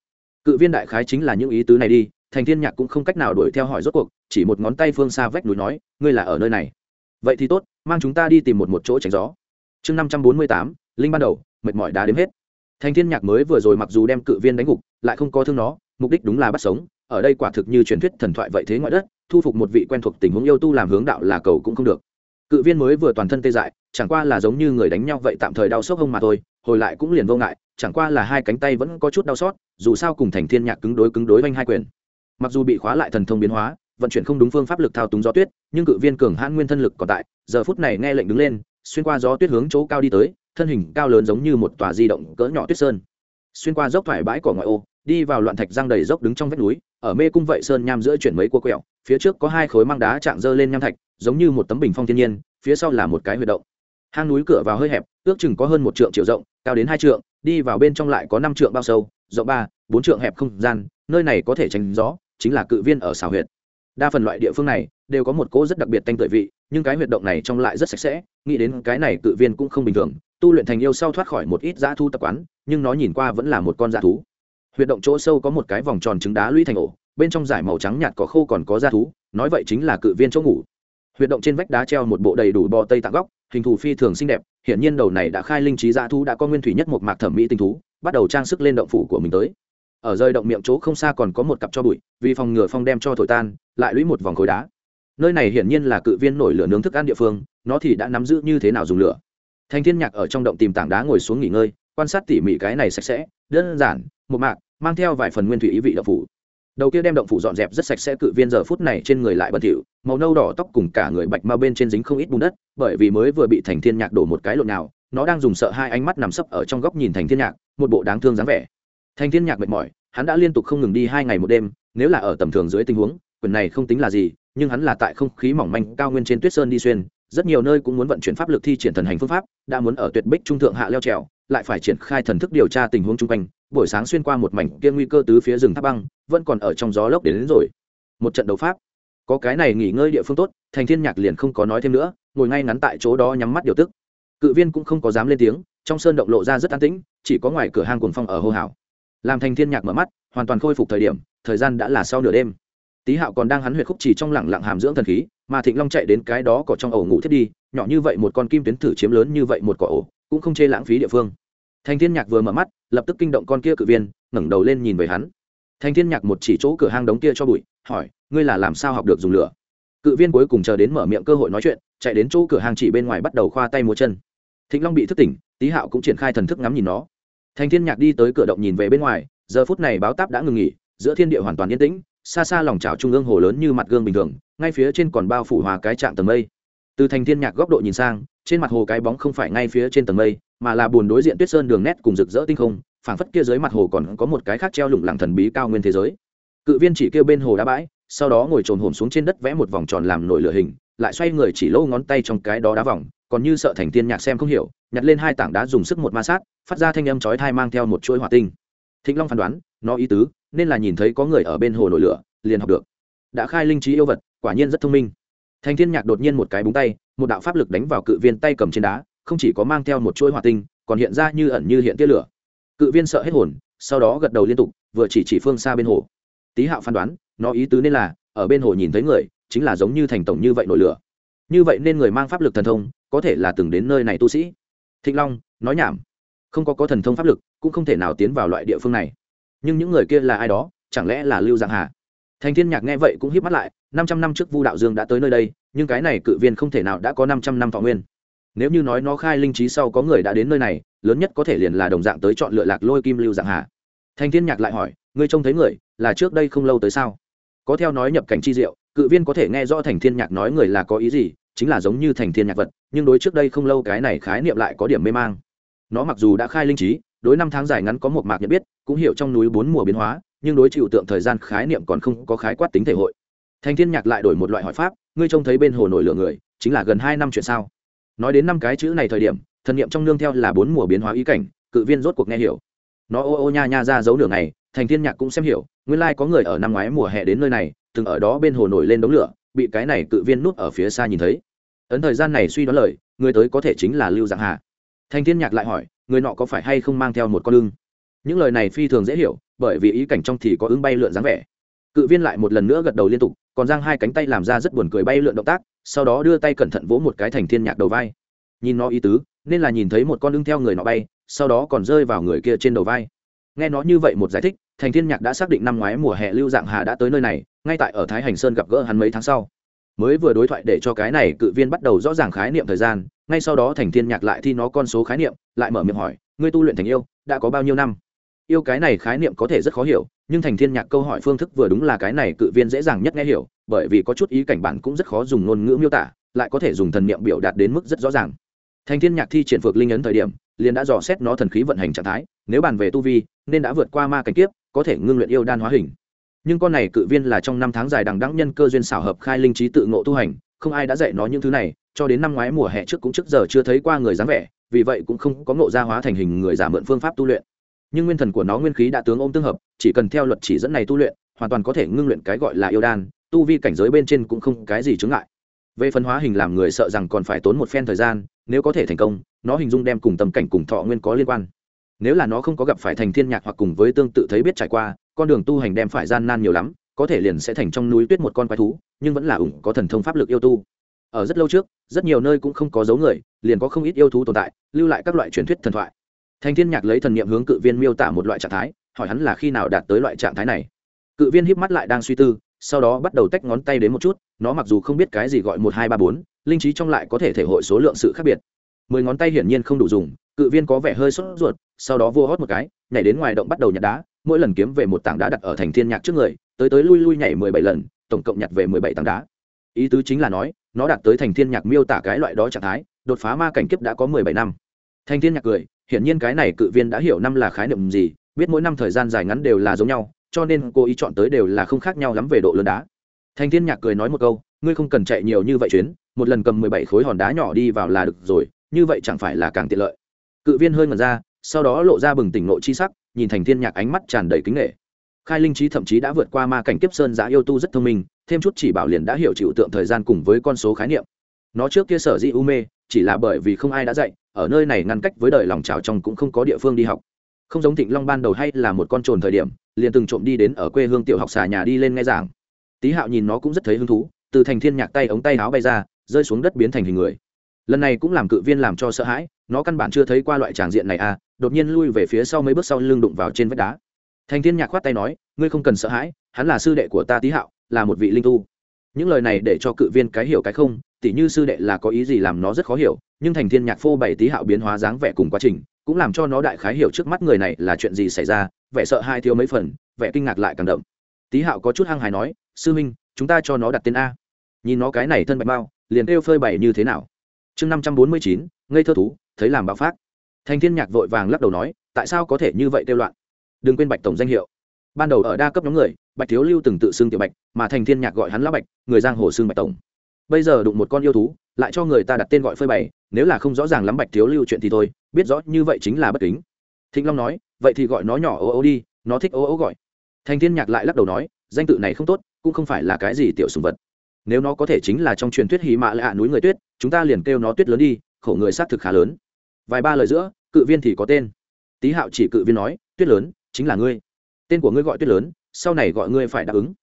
Cự viên đại khái chính là những ý tứ này đi thành thiên nhạc cũng không cách nào đuổi theo hỏi rốt cuộc, chỉ một ngón tay phương xa vách núi nói, ngươi là ở nơi này. Vậy thì tốt, mang chúng ta đi tìm một một chỗ tránh gió. Chương năm trăm bốn mươi tám, linh ban đầu, mệt mỏi đã đếm hết. Thành thiên nhạc mới vừa rồi mặc dù đem cự viên đánh gục, lại không có thương nó, mục đích đúng là bắt sống. Ở đây quả thực như truyền thuyết thần thoại vậy thế ngoại đất, thu phục một vị quen thuộc tình huống yêu tu làm hướng đạo là cầu cũng không được. Cự viên mới vừa toàn thân tê dại, chẳng qua là giống như người đánh nhau vậy tạm thời đau sốc hông mà thôi, hồi lại cũng liền vô ngại, chẳng qua là hai cánh tay vẫn có chút đau xót, dù sao cùng thành thiên nhạc cứng đối cứng đối vanh hai quyền mặc dù bị khóa lại thần thông biến hóa, vận chuyển không đúng phương pháp lực thao túng gió tuyết, nhưng cự viên cường hãn nguyên thân lực còn tại, giờ phút này nghe lệnh đứng lên, xuyên qua gió tuyết hướng chỗ cao đi tới, thân hình cao lớn giống như một tòa di động cỡ nhỏ tuyết sơn. Xuyên qua dốc thoải bãi cỏ ngoại ô, đi vào loạn thạch giang đầy dốc đứng trong vách núi, ở mê cung vậy sơn nham giữa chuyển mấy cua quẹo, phía trước có hai khối mang đá chạm dơ lên nham thạch, giống như một tấm bình phong thiên nhiên, phía sau là một cái huyệt động. Hang núi cửa vào hơi hẹp, ước chừng có hơn một trượng chiều rộng, cao đến hai trượng, đi vào bên trong lại có năm trượng bao sâu, rộng ba, bốn trượng hẹp không gian, nơi này có thể tránh gió chính là cự viên ở xào huyệt. Đa phần loại địa phương này đều có một cỗ rất đặc biệt tanh tuổi vị, nhưng cái huyệt động này trong lại rất sạch sẽ, nghĩ đến cái này cự viên cũng không bình thường. Tu luyện thành yêu sau thoát khỏi một ít dã thu tập quán, nhưng nó nhìn qua vẫn là một con dã thú. Huyệt động chỗ sâu có một cái vòng tròn trứng đá lũy thành ổ, bên trong giải màu trắng nhạt có khô còn có da thú, nói vậy chính là cự viên chỗ ngủ. Huyệt động trên vách đá treo một bộ đầy đủ bò tây tạng góc, hình thù phi thường xinh đẹp, hiển nhiên đầu này đã khai linh trí dã thú đã có nguyên thủy nhất một mạc thẩm mỹ tinh thú, bắt đầu trang sức lên động phủ của mình tới ở rơi động miệng chỗ không xa còn có một cặp cho bụi, vì phòng ngừa phong đem cho thổi tan, lại lũy một vòng khối đá. Nơi này hiển nhiên là cự viên nổi lửa nướng thức ăn địa phương, nó thì đã nắm giữ như thế nào dùng lửa? Thành thiên nhạc ở trong động tìm tảng đá ngồi xuống nghỉ ngơi, quan sát tỉ mỉ cái này sạch sẽ, đơn giản một mạc, mang theo vài phần nguyên thủy ý vị động phủ. Đầu kia đem động phủ dọn dẹp rất sạch sẽ cự viên giờ phút này trên người lại bẩn thỉu, màu nâu đỏ tóc cùng cả người bạch ma bên trên dính không ít bùn đất, bởi vì mới vừa bị thành thiên nhạc đổ một cái lộn nào, nó đang dùng sợ hai ánh mắt nằm sấp ở trong góc nhìn thành thiên nhạc, một bộ đáng thương dáng vẻ thành thiên nhạc mệt mỏi hắn đã liên tục không ngừng đi hai ngày một đêm nếu là ở tầm thường dưới tình huống quyền này không tính là gì nhưng hắn là tại không khí mỏng manh cao nguyên trên tuyết sơn đi xuyên rất nhiều nơi cũng muốn vận chuyển pháp lực thi triển thần hành phương pháp đã muốn ở tuyệt bích trung thượng hạ leo trèo lại phải triển khai thần thức điều tra tình huống chung quanh buổi sáng xuyên qua một mảnh kia nguy cơ tứ phía rừng tháp băng vẫn còn ở trong gió lốc đến, đến rồi. Một trận đấu pháp. Có cái này nghỉ ngơi địa phương tốt thành thiên nhạc liền không có nói thêm nữa ngồi ngay ngắn tại chỗ đó nhắm mắt điều tức. Cự viên cũng không có dám lên tiếng trong sơn động lộ ra rất an tĩnh chỉ có ngoài cửa hang cuồng phong ở hô hào làm thành thiên nhạc mở mắt, hoàn toàn khôi phục thời điểm, thời gian đã là sau nửa đêm. Tý hạo còn đang hắn huyệt khúc chỉ trong lẳng lặng hàm dưỡng thần khí, mà thịnh long chạy đến cái đó cỏ trong ổ ngủ thiết đi, nhỏ như vậy một con kim tuyến thử chiếm lớn như vậy một cỏ ổ, cũng không chê lãng phí địa phương. Thành thiên nhạc vừa mở mắt, lập tức kinh động con kia cự viên, ngẩng đầu lên nhìn về hắn. Thành thiên nhạc một chỉ chỗ cửa hang đống kia cho bụi, hỏi, ngươi là làm sao học được dùng lửa? Cự viên cuối cùng chờ đến mở miệng cơ hội nói chuyện, chạy đến chỗ cửa hàng chỉ bên ngoài bắt đầu khoa tay múa chân. Thịnh long bị thức tỉnh tý hạo cũng triển khai thần thức ngắm nhìn nó thành thiên nhạc đi tới cửa động nhìn về bên ngoài, giờ phút này báo táp đã ngừng nghỉ, giữa thiên địa hoàn toàn yên tĩnh, xa xa lòng trào trung ương hồ lớn như mặt gương bình thường, ngay phía trên còn bao phủ hòa cái chạm tầng mây. Từ thành thiên nhạc góc độ nhìn sang, trên mặt hồ cái bóng không phải ngay phía trên tầng mây, mà là buồn đối diện tuyết sơn đường nét cùng rực rỡ tinh không, phảng phất kia dưới mặt hồ còn có một cái khác treo lủng lẳng thần bí cao nguyên thế giới. Cự viên chỉ kêu bên hồ đá bãi, sau đó ngồi trồn hổm xuống trên đất vẽ một vòng tròn làm nổi lửa hình, lại xoay người chỉ lô ngón tay trong cái đó đá vòng còn như sợ thành tiên nhạc xem không hiểu, nhặt lên hai tảng đá dùng sức một ma sát, phát ra thanh âm chói thai mang theo một chuỗi hỏa tinh. Thịnh long phán đoán, nó ý tứ, nên là nhìn thấy có người ở bên hồ nổi lửa, liền học được. Đã khai linh trí yêu vật, quả nhiên rất thông minh. Thành thiên nhạc đột nhiên một cái búng tay, một đạo pháp lực đánh vào cự viên tay cầm trên đá, không chỉ có mang theo một chuỗi hỏa tinh, còn hiện ra như ẩn như hiện tia lửa. Cự viên sợ hết hồn, sau đó gật đầu liên tục, vừa chỉ chỉ phương xa bên hồ. Tý hạo phán đoán, nó ý tứ nên là, ở bên hồ nhìn thấy người, chính là giống như thành tổng như vậy nổi lửa. Như vậy nên người mang pháp lực thần thông có thể là từng đến nơi này tu sĩ. Thịnh long, nói nhảm. Không có có thần thông pháp lực, cũng không thể nào tiến vào loại địa phương này. Nhưng những người kia là ai đó, chẳng lẽ là lưu giang hà? Thành thiên nhạc nghe vậy cũng híp mắt lại, năm trăm năm trước vu đạo dương đã tới nơi đây, nhưng cái này cự viên không thể nào đã có năm trăm năm thọ nguyên. Nếu như nói nó khai linh trí sau có người đã đến nơi này, lớn nhất có thể liền là đồng dạng tới chọn lựa lạc lôi kim lưu dạng hà. Thành thiên nhạc lại hỏi, ngươi trông thấy người, là trước đây không lâu tới sao? Có theo nói nhập cảnh chi diệu, cự viên có thể nghe rõ thành thiên nhạc nói người là có ý gì chính là giống như thành thiên nhạc vật, nhưng đối trước đây không lâu cái này khái niệm lại có điểm mê mang. Nó mặc dù đã khai linh trí, đối năm tháng dài ngắn có một mạc nhận biết, cũng hiểu trong núi bốn mùa biến hóa, nhưng đối chịu tượng thời gian khái niệm còn không có khái quát tính thể hội. Thành thiên nhạc lại đổi một loại hỏi pháp, ngươi trông thấy bên hồ nổi lửa người, chính là gần hai năm chuyện sao? Nói đến năm cái chữ này thời điểm, thần niệm trong nương theo là bốn mùa biến hóa ý cảnh, cự viên rốt cuộc nghe hiểu. Nó ô ô nha nha ra dấu nửa ngày, thành thiên nhạc cũng xem hiểu, nguyên lai có người ở năm ngoái mùa hè đến nơi này, từng ở đó bên hồ nổi lên đống lửa bị cái này cự viên nút ở phía xa nhìn thấy. Ấn thời gian này suy đoán lời, người tới có thể chính là lưu dạng hà. Thanh thiên nhạc lại hỏi, người nọ có phải hay không mang theo một con lưng những lời này phi thường dễ hiểu, bởi vì ý cảnh trong thì có ứng bay lượn dáng vẻ. Cự viên lại một lần nữa gật đầu liên tục, còn giang hai cánh tay làm ra rất buồn cười bay lượn động tác, sau đó đưa tay cẩn thận vỗ một cái thành thiên nhạc đầu vai. Nhìn nó ý tứ, nên là nhìn thấy một con lưng theo người nọ bay, sau đó còn rơi vào người kia trên đầu vai nghe nó như vậy một giải thích, thành thiên nhạc đã xác định năm ngoái mùa hè lưu dạng hà đã tới nơi này, ngay tại ở thái hành sơn gặp gỡ hắn mấy tháng sau. Mới vừa đối thoại để cho cái này cự viên bắt đầu rõ ràng khái niệm thời gian, ngay sau đó thành thiên nhạc lại thi nó con số khái niệm, lại mở miệng hỏi, ngươi tu luyện thành yêu, đã có bao nhiêu năm? Yêu cái này khái niệm có thể rất khó hiểu, nhưng thành thiên nhạc câu hỏi phương thức vừa đúng là cái này cự viên dễ dàng nhất nghe hiểu, bởi vì có chút ý cảnh bản cũng rất khó dùng ngôn ngữ miêu tả, lại có thể dùng thần niệm biểu đạt đến mức rất rõ ràng. Thành thiên nhạc thi triển phược linh ấn thời điểm liền đã dò xét nó thần khí vận hành trạng thái, nếu bàn về tu vi, nên đã vượt qua ma cảnh kiếp, có thể ngưng luyện yêu đan hóa hình. Nhưng con này cự viên là trong năm tháng dài đằng đẵng nhân cơ duyên xảo hợp khai linh trí tự ngộ tu hành, không ai đã dạy nó những thứ này, cho đến năm ngoái mùa hè trước cũng trước giờ chưa thấy qua người dáng vẻ, vì vậy cũng không có ngộ ra hóa thành hình người giả mượn phương pháp tu luyện. Nhưng nguyên thần của nó nguyên khí đã tướng ôm tương hợp, chỉ cần theo luật chỉ dẫn này tu luyện, hoàn toàn có thể ngưng luyện cái gọi là yêu đan, tu vi cảnh giới bên trên cũng không cái gì chướng ngại. Về phân hóa hình làm người sợ rằng còn phải tốn một phen thời gian, nếu có thể thành công nó hình dung đem cùng tâm cảnh cùng thọ nguyên có liên quan. Nếu là nó không có gặp phải thành thiên nhạc hoặc cùng với tương tự thấy biết trải qua, con đường tu hành đem phải gian nan nhiều lắm, có thể liền sẽ thành trong núi tuyết một con quái thú, nhưng vẫn là ủng có thần thông pháp lực yêu tu. Ở rất lâu trước, rất nhiều nơi cũng không có dấu người, liền có không ít yêu thú tồn tại, lưu lại các loại truyền thuyết thần thoại. Thành thiên nhạc lấy thần niệm hướng cự viên miêu tả một loại trạng thái, hỏi hắn là khi nào đạt tới loại trạng thái này. Cự viên híp mắt lại đang suy tư, sau đó bắt đầu tách ngón tay đến một chút, nó mặc dù không biết cái gì gọi một hai ba bốn, linh trí trong lại có thể thể hội số lượng sự khác biệt mười ngón tay hiển nhiên không đủ dùng, cự viên có vẻ hơi sốt ruột, sau đó vua hót một cái, nhảy đến ngoài động bắt đầu nhặt đá, mỗi lần kiếm về một tảng đá đặt ở thành thiên nhạc trước người, tới tới lui lui nhảy mười bảy lần, tổng cộng nhặt về mười bảy tảng đá. Ý tứ chính là nói, nó đạt tới thành thiên nhạc miêu tả cái loại đó trạng thái, đột phá ma cảnh kiếp đã có mười bảy năm. Thành thiên nhạc cười, hiển nhiên cái này cự viên đã hiểu năm là khái niệm gì, biết mỗi năm thời gian dài ngắn đều là giống nhau, cho nên cô ý chọn tới đều là không khác nhau lắm về độ lớn đá. Thành thiên nhạc cười nói một câu, ngươi không cần chạy nhiều như vậy chuyến, một lần cầm mười bảy khối hòn đá nhỏ đi vào là được rồi như vậy chẳng phải là càng tiện lợi. Cự viên hơi ngẩn ra, sau đó lộ ra bừng tỉnh nội chi sắc, nhìn thành thiên nhạc ánh mắt tràn đầy kính nghệ khai linh trí thậm chí đã vượt qua ma cảnh kiếp sơn giã yêu tu rất thông minh, thêm chút chỉ bảo liền đã hiểu chịu tượng thời gian cùng với con số khái niệm. Nó trước kia sở dĩ u mê, chỉ là bởi vì không ai đã dạy, ở nơi này ngăn cách với đời lòng trào trong cũng không có địa phương đi học. Không giống thịnh long ban đầu hay là một con trồn thời điểm, liền từng trộm đi đến ở quê hương tiểu học xà nhà đi lên nghe giảng. Tý hạo nhìn nó cũng rất thấy hứng thú, từ thành thiên nhạc tay ống tay áo bay ra, rơi xuống đất biến thành hình người lần này cũng làm cự viên làm cho sợ hãi, nó căn bản chưa thấy qua loại tràng diện này à đột nhiên lui về phía sau mấy bước sau lưng đụng vào trên vách đá. Thành thiên nhạc khoát tay nói, ngươi không cần sợ hãi, hắn là sư đệ của ta tý hạo, là một vị linh tu. Những lời này để cho cự viên cái hiểu cái không, tỉ như sư đệ là có ý gì làm nó rất khó hiểu, nhưng thành thiên nhạc phô bày tý hạo biến hóa dáng vẻ cùng quá trình, cũng làm cho nó đại khái hiểu trước mắt người này là chuyện gì xảy ra, vẻ sợ hai thiếu mấy phần, vẻ kinh ngạc lại càng đậm. Tý hạo có chút hăng hài nói, sư minh, chúng ta cho nó đặt tên a. Nhìn nó cái này thân bạch bao liền kêu phơi bày như thế nào? Chương năm trăm bốn mươi chín, ngây thơ thú, thấy làm bạo phát. Thành thiên nhạc vội vàng lắc đầu nói, tại sao có thể như vậy kêu loạn? Đừng quên bạch tổng danh hiệu. Ban đầu ở đa cấp nhóm người, bạch thiếu lưu từng tự xưng tiểu bạch, mà thành thiên nhạc gọi hắn lão bạch, người giang hồ xưng bạch tổng. Bây giờ đụng một con yêu thú, lại cho người ta đặt tên gọi phơi bày, nếu là không rõ ràng lắm bạch thiếu lưu chuyện thì thôi, biết rõ như vậy chính là bất kính. Thịnh long nói, vậy thì gọi nó nhỏ ô ô đi, nó thích ô ô gọi. Thành thiên nhạc lại lắc đầu nói, danh tự này không tốt, cũng không phải là cái gì tiểu sùng vật. Nếu nó có thể chính là trong truyền thuyết hí mã lạ núi người tuyết chúng ta liền kêu nó tuyết lớn đi, khổ người xác thực khá lớn. Vài ba lời giữa, cự viên thì có tên. Tý hạo chỉ cự viên nói, tuyết lớn, chính là ngươi. Tên của ngươi gọi tuyết lớn, sau này gọi ngươi phải đáp ứng.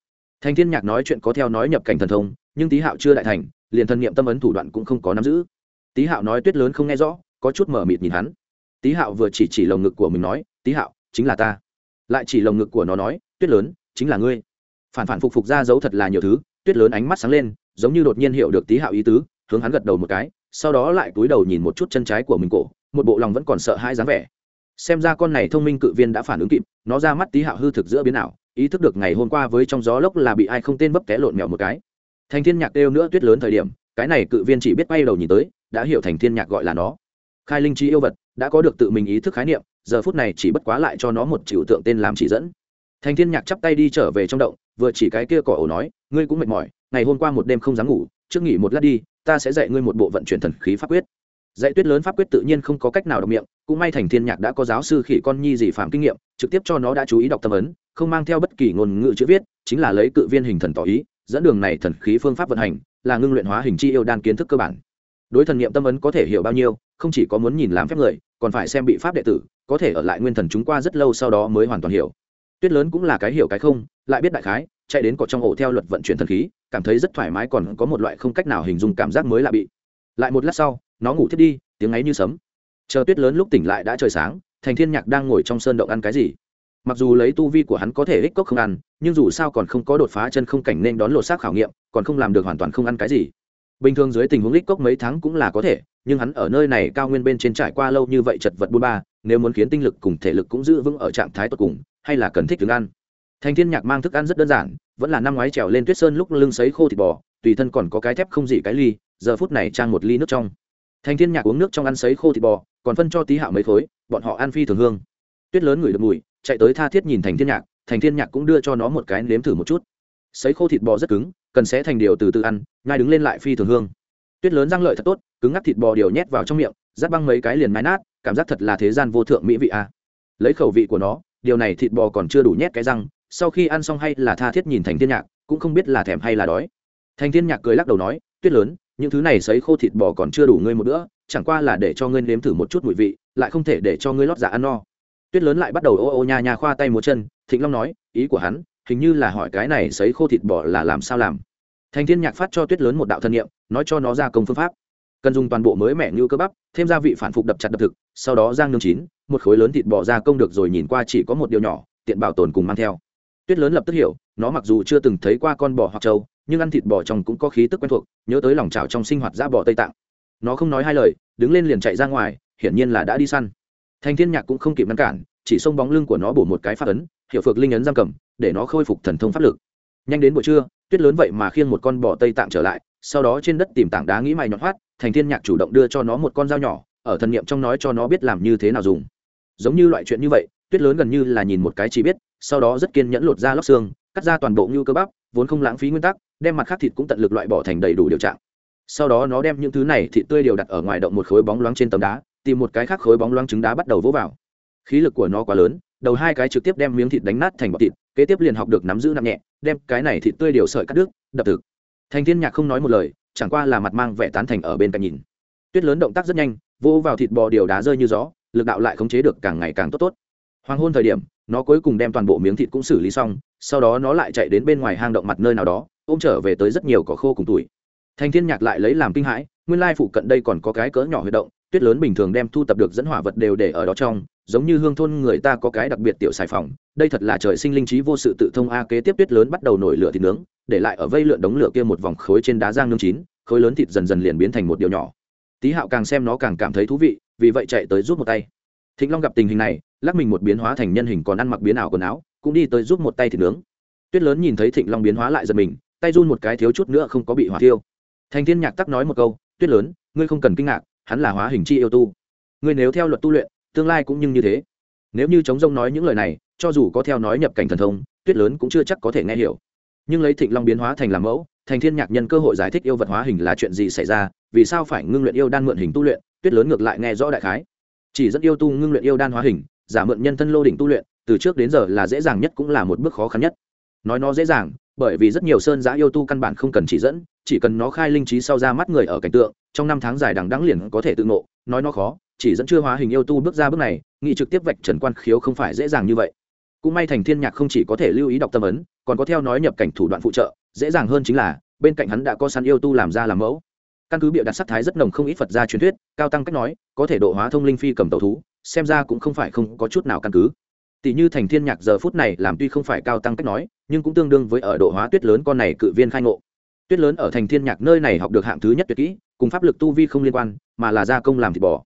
Thành thiên nhạc nói chuyện có theo nói nhập cảnh thần thông, nhưng tý hạo chưa đại thành, liền thần niệm tâm ấn thủ đoạn cũng không có nắm giữ. Tý hạo nói tuyết lớn không nghe rõ, có chút mở mịt nhìn hắn. Tý hạo vừa chỉ chỉ lồng ngực của mình nói, tý hạo, chính là ta. Lại chỉ lồng ngực của nó nói, tuyết lớn, chính là ngươi. Phản phản phục phục ra dấu thật là nhiều thứ, tuyết lớn ánh mắt sáng lên, giống như đột nhiên hiểu được tý hạo ý tứ hướng hắn gật đầu một cái, sau đó lại túi đầu nhìn một chút chân trái của mình cổ, một bộ lòng vẫn còn sợ hãi dáng vẻ. Xem ra con này thông minh cự viên đã phản ứng kịp, nó ra mắt tí hạo hư thực giữa biến ảo, ý thức được ngày hôm qua với trong gió lốc là bị ai không tên bấp té lộn mèo một cái. Thành thiên nhạc đều nữa tuyết lớn thời điểm, cái này cự viên chỉ biết bay đầu nhìn tới, đã hiểu thành thiên nhạc gọi là nó. Khai linh trí yêu vật, đã có được tự mình ý thức khái niệm, giờ phút này chỉ bất quá lại cho nó một chịu tượng tên làm chỉ dẫn. Thành thiên nhạc chắp tay đi trở về trong động, vừa chỉ cái kia cỏ ổ nói, ngươi cũng mệt mỏi, ngày hôm qua một đêm không dám ngủ trước nghỉ một lát đi, ta sẽ dạy ngươi một bộ vận chuyển thần khí pháp quyết. Dạy tuyết lớn pháp quyết tự nhiên không có cách nào đọc miệng, cũng may thành thiên nhạc đã có giáo sư khỉ con nhi dị phạm kinh nghiệm, trực tiếp cho nó đã chú ý đọc tâm ấn, không mang theo bất kỳ ngôn ngữ chữ viết, chính là lấy cự viên hình thần tỏ ý, dẫn đường này thần khí phương pháp vận hành, là ngưng luyện hóa hình chi yêu đan kiến thức cơ bản. Đối thần niệm tâm ấn có thể hiểu bao nhiêu, không chỉ có muốn nhìn làm phép người, còn phải xem bị pháp đệ tử, có thể ở lại nguyên thần chúng qua rất lâu sau đó mới hoàn toàn hiểu. Tuyết lớn cũng là cái hiểu cái không, lại biết đại khái, chạy đến cỏ trong ổ theo luật vận chuyển thần khí cảm thấy rất thoải mái còn có một loại không cách nào hình dung cảm giác mới lạ bị. Lại một lát sau, nó ngủ thiết đi, tiếng ấy như sấm. Chờ tuyết lớn lúc tỉnh lại đã trời sáng, thành thiên nhạc đang ngồi trong sơn động ăn cái gì? Mặc dù lấy tu vi của hắn có thể ích cốc không ăn, nhưng dù sao còn không có đột phá chân không cảnh nên đón lột xác khảo nghiệm, còn không làm được hoàn toàn không ăn cái gì. Bình thường dưới tình huống ích cốc mấy tháng cũng là có thể, nhưng hắn ở nơi này cao nguyên bên trên trải qua lâu như vậy chật vật bôn ba, nếu muốn khiến tinh lực cùng thể lực cũng giữ vững ở trạng thái tốt cùng, hay là cần thích thức ăn thành thiên nhạc mang thức ăn rất đơn giản, vẫn là năm ngoái trèo lên tuyết sơn lúc lưng sấy khô thịt bò, tùy thân còn có cái thép không gì cái ly, giờ phút này trang một ly nước trong. Thành thiên nhạc uống nước trong ăn sấy khô thịt bò, còn phân cho tí hạo mấy khối, bọn họ ăn phi thường hương. Tuyết lớn ngửi được mùi, chạy tới tha thiết nhìn thành thiên nhạc, thành thiên nhạc cũng đưa cho nó một cái nếm thử một chút. Sấy khô thịt bò rất cứng, cần xé thành điều từ từ ăn ngay đứng lên lại phi thường hương. Tuyết lớn răng lợi thật tốt, cứng ngắt thịt bò điều nhét vào trong miệng, rát băng mấy cái liền mái nát, cảm giác thật là thế gian vô thượng mỹ vị a à. lấy khẩu vị của nó, điều này thịt bò còn chưa đủ nhét cái răng sau khi ăn xong hay là tha thiết nhìn thành thiên nhạc, cũng không biết là thèm hay là đói. Thành thiên nhạc cười lắc đầu nói, tuyết lớn, những thứ này sấy khô thịt bò còn chưa đủ ngươi một bữa, chẳng qua là để cho ngươi nếm thử một chút mùi vị, lại không thể để cho ngươi lót dạ ăn no. Tuyết lớn lại bắt đầu ô ô nha nha khoa tay múa chân, thịnh long nói, ý của hắn, hình như là hỏi cái này sấy khô thịt bò là làm sao làm. Thành thiên nhạc phát cho tuyết lớn một đạo thân nghiệm nói cho nó ra công phương pháp. Cần dùng toàn bộ mới mẻ như cơ bắp, thêm gia vị phản phục đập chặt đập thực, sau đó rang nướng chín, một khối lớn thịt bò ra công được rồi nhìn qua chỉ có một điều nhỏ, tiện bảo tồn cùng mang theo tuyết lớn lập tức hiểu, nó mặc dù chưa từng thấy qua con bò hoặc trâu, nhưng ăn thịt bò trong cũng có khí tức quen thuộc, nhớ tới lòng trào trong sinh hoạt da bò tây tạng. Nó không nói hai lời, đứng lên liền chạy ra ngoài, hiển nhiên là đã đi săn. Thành thiên nhạc cũng không kịp ngăn cản, chỉ xông bóng lưng của nó bổ một cái phát ấn, hiệu phược linh ấn giam cầm, để nó khôi phục thần thông pháp lực. Nhanh đến buổi trưa, tuyết lớn vậy mà khiêng một con bò tây tạng trở lại, sau đó trên đất tìm tảng đá nghĩ mày nhọn hoắt thành thiên nhạc chủ động đưa cho nó một con dao nhỏ, ở thần niệm trong nói cho nó biết làm như thế nào dùng. Giống như loại chuyện như vậy, tuyết lớn gần như là nhìn một cái chỉ biết sau đó rất kiên nhẫn lột ra lóc xương, cắt ra toàn bộ ngưu cơ bắp, vốn không lãng phí nguyên tắc, đem mặt khác thịt cũng tận lực loại bỏ thành đầy đủ điều trạng. Sau đó nó đem những thứ này thịt tươi đều đặt ở ngoài động một khối bóng loáng trên tấm đá, tìm một cái khác khối bóng loáng trứng đá bắt đầu vỗ vào. Khí lực của nó quá lớn, đầu hai cái trực tiếp đem miếng thịt đánh nát thành bọt thịt, kế tiếp liền học được nắm giữ nặng nhẹ, đem cái này thịt tươi đều sợi cắt đứt, đập thực. Thành thiên nhạc không nói một lời, chẳng qua là mặt mang vẻ tán thành ở bên cạnh nhìn. Tuyết lớn động tác rất nhanh, vỗ vào thịt bò điều đá rơi như gió, lực đạo lại khống chế được càng ngày càng tốt tốt. Hoàng hôn thời điểm nó cuối cùng đem toàn bộ miếng thịt cũng xử lý xong, sau đó nó lại chạy đến bên ngoài hang động mặt nơi nào đó, ôm trở về tới rất nhiều cỏ khô cùng tuổi. Thành thiên nhạc lại lấy làm kinh hãi, nguyên lai phụ cận đây còn có cái cỡ nhỏ huy động, tuyết lớn bình thường đem thu tập được dẫn hỏa vật đều để ở đó trong, giống như hương thôn người ta có cái đặc biệt tiểu xài phòng, đây thật là trời sinh linh trí vô sự tự thông a, kế tiếp tuyết lớn bắt đầu nổi lửa thịt nướng, để lại ở vây lượn đống lửa kia một vòng khối trên đá giang nương chín, khối lớn thịt dần dần liền biến thành một điều nhỏ. Tý hạo càng xem nó càng cảm thấy thú vị, vì vậy chạy tới rút một tay thịnh long gặp tình hình này, lắc mình một biến hóa thành nhân hình còn ăn mặc biến ảo quần áo, cũng đi tới giúp một tay thịt nướng. Tuyết lớn nhìn thấy thịnh long biến hóa lại giật mình, tay run một cái thiếu chút nữa không có bị hỏa tiêu thành thiên nhạc tắc nói một câu, tuyết lớn, ngươi không cần kinh ngạc, hắn là hóa hình chi yêu tu. Ngươi nếu theo luật tu luyện, tương lai cũng như như thế. Nếu như chống rông nói những lời này, cho dù có theo nói nhập cảnh thần thông, tuyết lớn cũng chưa chắc có thể nghe hiểu. Nhưng lấy thịnh long biến hóa thành làm mẫu, thành thiên nhạc nhân cơ hội giải thích yêu vật hóa hình là chuyện gì xảy ra, vì sao phải ngưng luyện yêu đan mượn hình tu luyện, tuyết lớn ngược lại nghe rõ đại khái chỉ dẫn yêu tu ngưng luyện yêu đan hóa hình, giả mượn nhân thân lô đỉnh tu luyện, từ trước đến giờ là dễ dàng nhất cũng là một bước khó khăn nhất. Nói nó dễ dàng, bởi vì rất nhiều sơn giã yêu tu căn bản không cần chỉ dẫn, chỉ cần nó khai linh trí sau ra mắt người ở cảnh tượng, trong năm tháng dài đằng đắng liền có thể tự ngộ. Nói nó khó, chỉ dẫn chưa hóa hình yêu tu bước ra bước này nghị trực tiếp vạch trần quan khiếu không phải dễ dàng như vậy. Cũng may thành thiên nhạc không chỉ có thể lưu ý đọc tâm ấn, còn có theo nói nhập cảnh thủ đoạn phụ trợ, dễ dàng hơn chính là, bên cạnh hắn đã có săn yêu tu làm ra làm mẫu căn cứ bịa đặt sắc thái rất nồng không ít phật gia truyền thuyết, cao tăng cách nói, có thể độ hóa thông linh phi cầm tàu thú, xem ra cũng không phải không có chút nào căn cứ. Tỷ như thành thiên nhạc giờ phút này làm tuy không phải cao tăng cách nói, nhưng cũng tương đương với ở độ hóa tuyết lớn con này cự viên khai ngộ. Tuyết lớn ở thành thiên nhạc nơi này học được hạng thứ nhất tuyệt kỹ, cùng pháp lực tu vi không liên quan, mà là gia công làm thịt bò.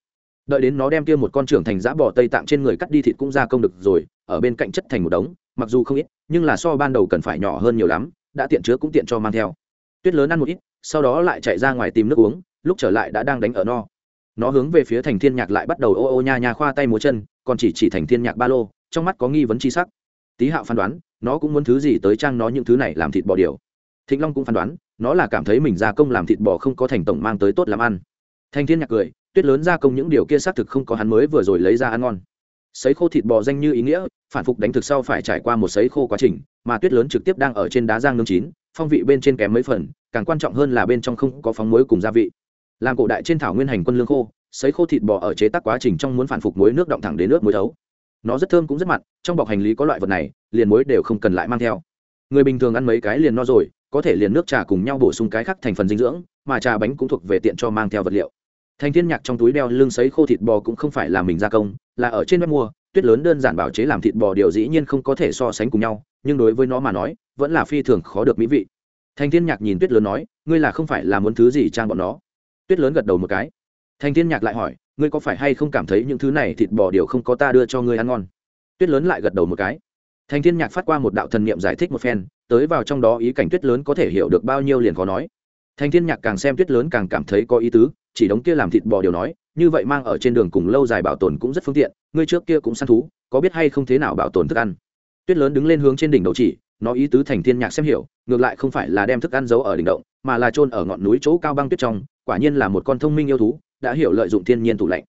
Đợi đến nó đem kia một con trưởng thành giã bò tây tạng trên người cắt đi thịt cũng gia công được rồi, ở bên cạnh chất thành một đống, mặc dù không ít, nhưng là so ban đầu cần phải nhỏ hơn nhiều lắm, đã tiện chứa cũng tiện cho mang theo. Tuyết lớn ăn một ít sau đó lại chạy ra ngoài tìm nước uống, lúc trở lại đã đang đánh ở no. Nó hướng về phía thành thiên nhạc lại bắt đầu ô ô nha nha khoa tay múa chân, còn chỉ chỉ thành thiên nhạc ba lô, trong mắt có nghi vấn chi sắc. Tý hạo phán đoán, nó cũng muốn thứ gì tới trang nó những thứ này làm thịt bò điều. Thịnh long cũng phán đoán, nó là cảm thấy mình gia công làm thịt bò không có thành tổng mang tới tốt làm ăn. Thành thiên nhạc cười, tuyết lớn gia công những điều kia xác thực không có hắn mới vừa rồi lấy ra ăn ngon. Sấy khô thịt bò danh như ý nghĩa, phản phục đánh thực sau phải trải qua một sấy khô quá trình, mà tuyết lớn trực tiếp đang ở trên đá giang nướng chín, phong vị bên trên kém mấy phần càng quan trọng hơn là bên trong không có phóng muối cùng gia vị. Làm cổ đại trên thảo nguyên hành quân lương khô, sấy khô thịt bò ở chế tác quá trình trong muốn phản phục muối nước động thẳng đến nước muối thấu. Nó rất thơm cũng rất mặn, trong bọc hành lý có loại vật này, liền muối đều không cần lại mang theo. Người bình thường ăn mấy cái liền no rồi, có thể liền nước trà cùng nhau bổ sung cái khác thành phần dinh dưỡng, mà trà bánh cũng thuộc về tiện cho mang theo vật liệu. Thành thiên nhạc trong túi đeo lưng sấy khô thịt bò cũng không phải là mình gia công, là ở trên web mua, tuyết lớn đơn giản bảo chế làm thịt bò điều dĩ nhiên không có thể so sánh cùng nhau, nhưng đối với nó mà nói, vẫn là phi thường khó được mỹ vị thành thiên nhạc nhìn tuyết lớn nói, ngươi là không phải là muốn thứ gì trang bọn nó? Tuyết lớn gật đầu một cái. Thành thiên nhạc lại hỏi, ngươi có phải hay không cảm thấy những thứ này thịt bò điều không có ta đưa cho ngươi ăn ngon? Tuyết lớn lại gật đầu một cái. Thành thiên nhạc phát qua một đạo thần niệm giải thích một phen, tới vào trong đó ý cảnh tuyết lớn có thể hiểu được bao nhiêu liền khó nói. Thành thiên nhạc càng xem tuyết lớn càng cảm thấy có ý tứ, chỉ đống kia làm thịt bò điều nói, như vậy mang ở trên đường cùng lâu dài bảo tồn cũng rất phương tiện, ngươi trước kia cũng săn thú, có biết hay không thế nào bảo tồn thức ăn? Tuyết lớn đứng lên hướng trên đỉnh đầu chỉ nó ý tứ thành thiên nhạc xem hiểu, ngược lại không phải là đem thức ăn giấu ở đỉnh động, mà là trôn ở ngọn núi chỗ cao băng tuyết trong, quả nhiên là một con thông minh yêu thú, đã hiểu lợi dụng thiên nhiên tủ lạnh.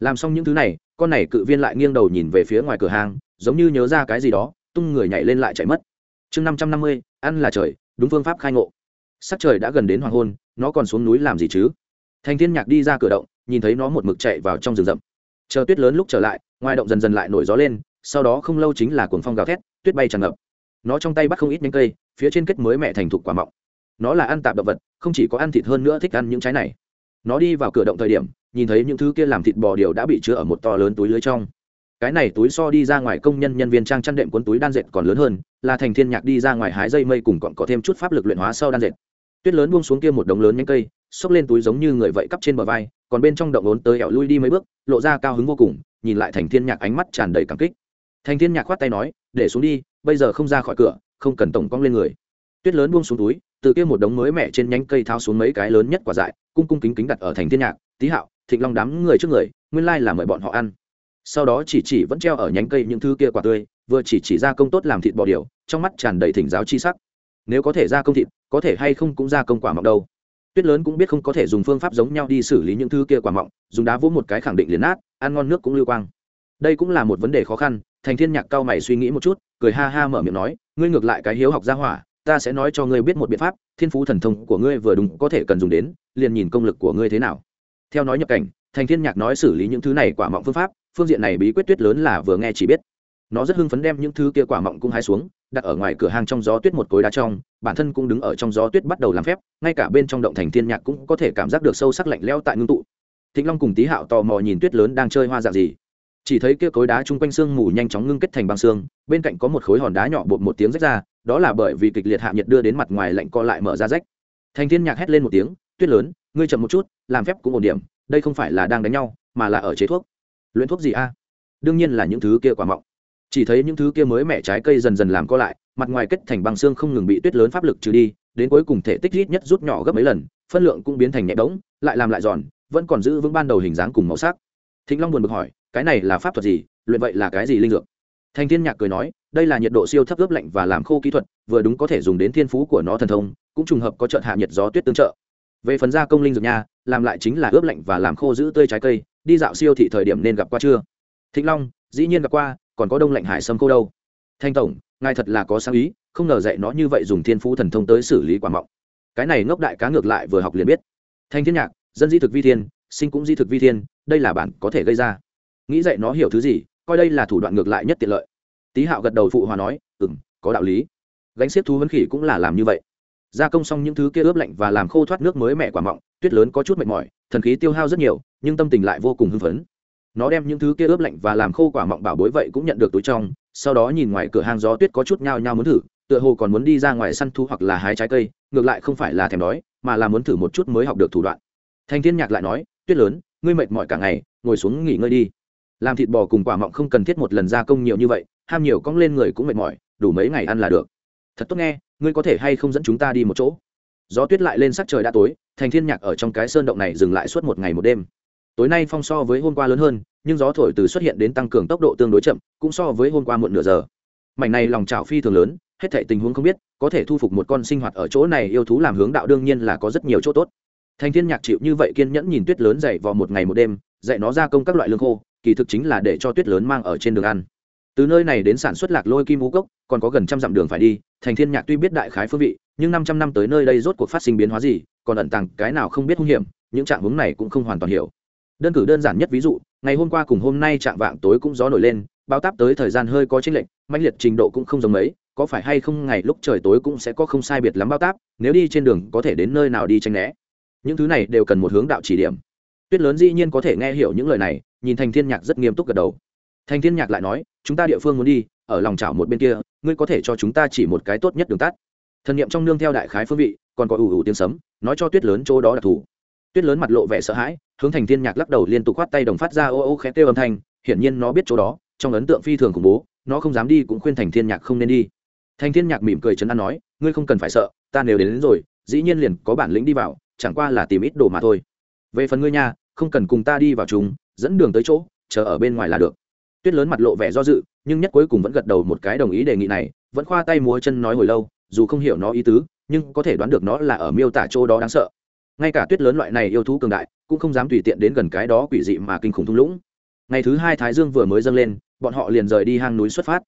Làm xong những thứ này, con này cự viên lại nghiêng đầu nhìn về phía ngoài cửa hàng giống như nhớ ra cái gì đó, tung người nhảy lên lại chạy mất. Chương năm trăm năm mươi, ăn là trời, đúng phương pháp khai ngộ. Sắc trời đã gần đến hoàng hôn, nó còn xuống núi làm gì chứ? Thành thiên nhạc đi ra cửa động, nhìn thấy nó một mực chạy vào trong rừng rậm. Chờ tuyết lớn lúc trở lại, ngoài động dần dần lại nổi gió lên, sau đó không lâu chính là cuồng phong gào thét, tuyết bay tràn ngập nó trong tay bắt không ít nhánh cây, phía trên kết mới mẹ thành thục quả mọng. Nó là ăn tạp động vật, không chỉ có ăn thịt hơn nữa thích ăn những trái này. Nó đi vào cửa động thời điểm, nhìn thấy những thứ kia làm thịt bò điều đã bị chứa ở một to lớn túi lưới trong. Cái này túi so đi ra ngoài công nhân nhân viên trang chăn đệm cuốn túi đan dệt còn lớn hơn, là thành thiên nhạc đi ra ngoài hái dây mây cùng còn có thêm chút pháp lực luyện hóa sau đan dệt. Tuyết lớn buông xuống kia một đống lớn nhánh cây, xốc lên túi giống như người vậy cắp trên bờ vai, còn bên trong động ốn tới ẻo lui đi mấy bước, lộ ra cao hứng vô cùng, nhìn lại thành thiên nhạc ánh mắt tràn đầy cảm kích thành thiên nhạc khoát tay nói, để xuống đi, bây giờ không ra khỏi cửa, không cần tổng cong lên người. Tuyết lớn buông xuống túi, từ kia một đống mới mẹ trên nhánh cây tháo xuống mấy cái lớn nhất quả dại, cung cung kính kính đặt ở thành thiên nhạc, tý hạo, thịnh long đám người trước người, nguyên lai là mời bọn họ ăn. Sau đó chỉ chỉ vẫn treo ở nhánh cây những thứ kia quả tươi, vừa chỉ chỉ ra công tốt làm thịt bò điều, trong mắt tràn đầy thỉnh giáo chi sắc. Nếu có thể ra công thịt, có thể hay không cũng ra công quả mọng đâu. Tuyết lớn cũng biết không có thể dùng phương pháp giống nhau đi xử lý những thứ kia quả mọng, dùng đá vỗ một cái khẳng định liền nát, ăn ngon nước cũng lưu quang. Đây cũng là một vấn đề khó khăn thành thiên nhạc cao mày suy nghĩ một chút, cười ha ha mở miệng nói, ngươi ngược lại cái hiếu học gia hỏa, ta sẽ nói cho ngươi biết một biện pháp, thiên phú thần thông của ngươi vừa đúng có thể cần dùng đến, liền nhìn công lực của ngươi thế nào. Theo nói nhập cảnh, thành thiên nhạc nói xử lý những thứ này quả mọng phương pháp, phương diện này bí quyết tuyết lớn là vừa nghe chỉ biết. Nó rất hưng phấn đem những thứ kia quả mọng cũng hái xuống, đặt ở ngoài cửa hàng trong gió tuyết một cối đá trong, bản thân cũng đứng ở trong gió tuyết bắt đầu làm phép, ngay cả bên trong động thành thiên nhạc cũng có thể cảm giác được sâu sắc lạnh lẽo tại ngưng tụ. Thịnh long cùng tý hạo tò mò nhìn tuyết lớn đang chơi hoa dạng gì chỉ thấy kia cối đá chung quanh xương mù nhanh chóng ngưng kết thành băng xương, bên cạnh có một khối hòn đá nhỏ bột một tiếng rách ra, đó là bởi vì kịch liệt hạ nhiệt đưa đến mặt ngoài lạnh co lại mở ra rách. Thành thiên nhạc hét lên một tiếng, tuyết lớn, ngươi chậm một chút, làm phép cũng ổn điểm, đây không phải là đang đánh nhau, mà là ở chế thuốc. Luyện thuốc gì a? Đương nhiên là những thứ kia quả mọng. Chỉ thấy những thứ kia mới mẻ trái cây dần dần làm co lại, mặt ngoài kết thành băng xương không ngừng bị tuyết lớn pháp lực trừ đi, đến cuối cùng thể tích ít nhất rút nhỏ gấp mấy lần, phân lượng cũng biến thành nhẹ bỗng, lại làm lại giòn, vẫn còn giữ vững ban đầu hình dáng cùng màu sắc thịnh long buồn bực hỏi, cái này là pháp thuật gì? Luyện vậy là cái gì linh dược? Thành thiên nhạc cười nói, đây là nhiệt độ siêu thấp ướp lạnh và làm khô kỹ thuật, vừa đúng có thể dùng đến thiên phú của nó thần thông, cũng trùng hợp có trợn hạ nhiệt gió tuyết tương trợ. Về phần gia công linh dược nha, làm lại chính là ướp lạnh và làm khô giữ tươi trái cây, đi dạo siêu thị thời điểm nên gặp qua chưa? Thịnh long, dĩ nhiên gặp qua, còn có đông lạnh hải sâm khô đâu. Thanh tổng, ngài thật là có sáng ý, không ngờ dạy nó như vậy dùng thiên phú thần thông tới xử lý quả mọng. Cái này ngốc đại cá ngược lại vừa học liền biết. Thanh thiên nhạc, dân di thực vi thiên, sinh cũng di thực vi thiên đây là bản có thể gây ra. Nghĩ dạy nó hiểu thứ gì, coi đây là thủ đoạn ngược lại nhất tiện lợi. Tý hạo gật đầu phụ hòa nói ừ m có đạo lý. Gánh xiết thú vấn khỉ cũng là làm như vậy. Gia công xong những thứ kia ướp lạnh và làm khô thoát nước mới mẹ quả mọng, tuyết lớn có chút mệt mỏi, thần khí tiêu hao rất nhiều, nhưng tâm tình lại vô cùng hưng phấn. Nó đem những thứ kia ướp lạnh và làm khô quả mọng bảo bối vậy cũng nhận được túi trong, sau đó nhìn ngoài cửa hàng gió tuyết có chút nhao nhao muốn thử, tựa hồ còn muốn đi ra ngoài săn thu hoặc là hái trái cây, ngược lại không phải là thèm đói, mà là muốn thử một chút mới học được thủ đoạn. Thanh thiên nhạc lại nói, tuyết lớn ngươi mệt mỏi cả ngày, ngồi xuống nghỉ ngơi đi. Làm thịt bò cùng quả mọng không cần thiết một lần gia công nhiều như vậy, ham nhiều cong lên người cũng mệt mỏi, đủ mấy ngày ăn là được. Thật tốt nghe, ngươi có thể hay không dẫn chúng ta đi một chỗ? Gió tuyết lại lên sắc trời đã tối, thành thiên nhạc ở trong cái sơn động này dừng lại suốt một ngày một đêm. Tối nay phong so với hôm qua lớn hơn, nhưng gió thổi từ xuất hiện đến tăng cường tốc độ tương đối chậm, cũng so với hôm qua muộn nửa giờ. Mảnh này lòng trào phi thường lớn, hết thảy tình huống không biết, có thể thu phục một con sinh hoạt ở chỗ này yêu thú làm hướng đạo đương nhiên là có rất nhiều chỗ tốt thành thiên nhạc chịu như vậy kiên nhẫn nhìn tuyết lớn dậy vào một ngày một đêm, dạy nó ra công các loại lương khô, kỳ thực chính là để cho tuyết lớn mang ở trên đường ăn. Từ nơi này đến sản xuất lạc lôi kim ngũ cốc, còn có gần trăm dặm đường phải đi thành thiên nhạc tuy biết đại khái phương vị, nhưng năm trăm năm tới nơi đây rốt cuộc phát sinh biến hóa gì, còn ẩn tàng cái nào không biết hung hiểm, những trạng hướng này cũng không hoàn toàn hiểu. Đơn cử đơn giản nhất ví dụ, ngày hôm qua cùng hôm nay trạng vạng tối cũng gió nổi lên bao táp tới thời gian hơi có chênh lệch, mãnh liệt trình độ cũng không giống mấy, có phải hay không ngày lúc trời tối cũng sẽ có không sai biệt lắm bao táp, nếu đi trên đường có thể đến nơi nào đi tranh né những thứ này đều cần một hướng đạo chỉ điểm. Tuyết lớn dĩ nhiên có thể nghe hiểu những lời này nhìn thành thiên nhạc rất nghiêm túc gật đầu. Thành thiên nhạc lại nói chúng ta địa phương muốn đi ở lòng chảo một bên kia ngươi có thể cho chúng ta chỉ một cái tốt nhất đường tắt. Thần niệm trong nương theo đại khái phương vị còn có ủ ủ tiếng sấm nói cho tuyết lớn chỗ đó đặc thù tuyết lớn mặt lộ vẻ sợ hãi hướng thành thiên nhạc lắc đầu liên tục khoát tay đồng phát ra ô ô khẽ kêu âm thanh hiển nhiên nó biết chỗ đó trong ấn tượng phi thường khủng bố nó không dám đi cũng khuyên thành thiên nhạc không nên đi. Thành thiên nhạc mỉm cười chấn an nói ngươi không cần phải sợ ta nếu đến, đến rồi dĩ nhiên liền có bản lĩnh đi vào chẳng qua là tìm ít đồ mà thôi. Về phần ngươi nha, không cần cùng ta đi vào chúng dẫn đường tới chỗ, chờ ở bên ngoài là được. Tuyết lớn mặt lộ vẻ do dự, nhưng nhất cuối cùng vẫn gật đầu một cái đồng ý đề nghị này, vẫn khoa tay múa chân nói hồi lâu, dù không hiểu nó ý tứ, nhưng có thể đoán được nó là ở miêu tả chỗ đó đáng sợ. Ngay cả tuyết lớn loại này yêu thú cường đại, cũng không dám tùy tiện đến gần cái đó quỷ dị mà kinh khủng thung lũng. Ngày thứ hai thái dương vừa mới dâng lên, bọn họ liền rời đi hang núi xuất phát.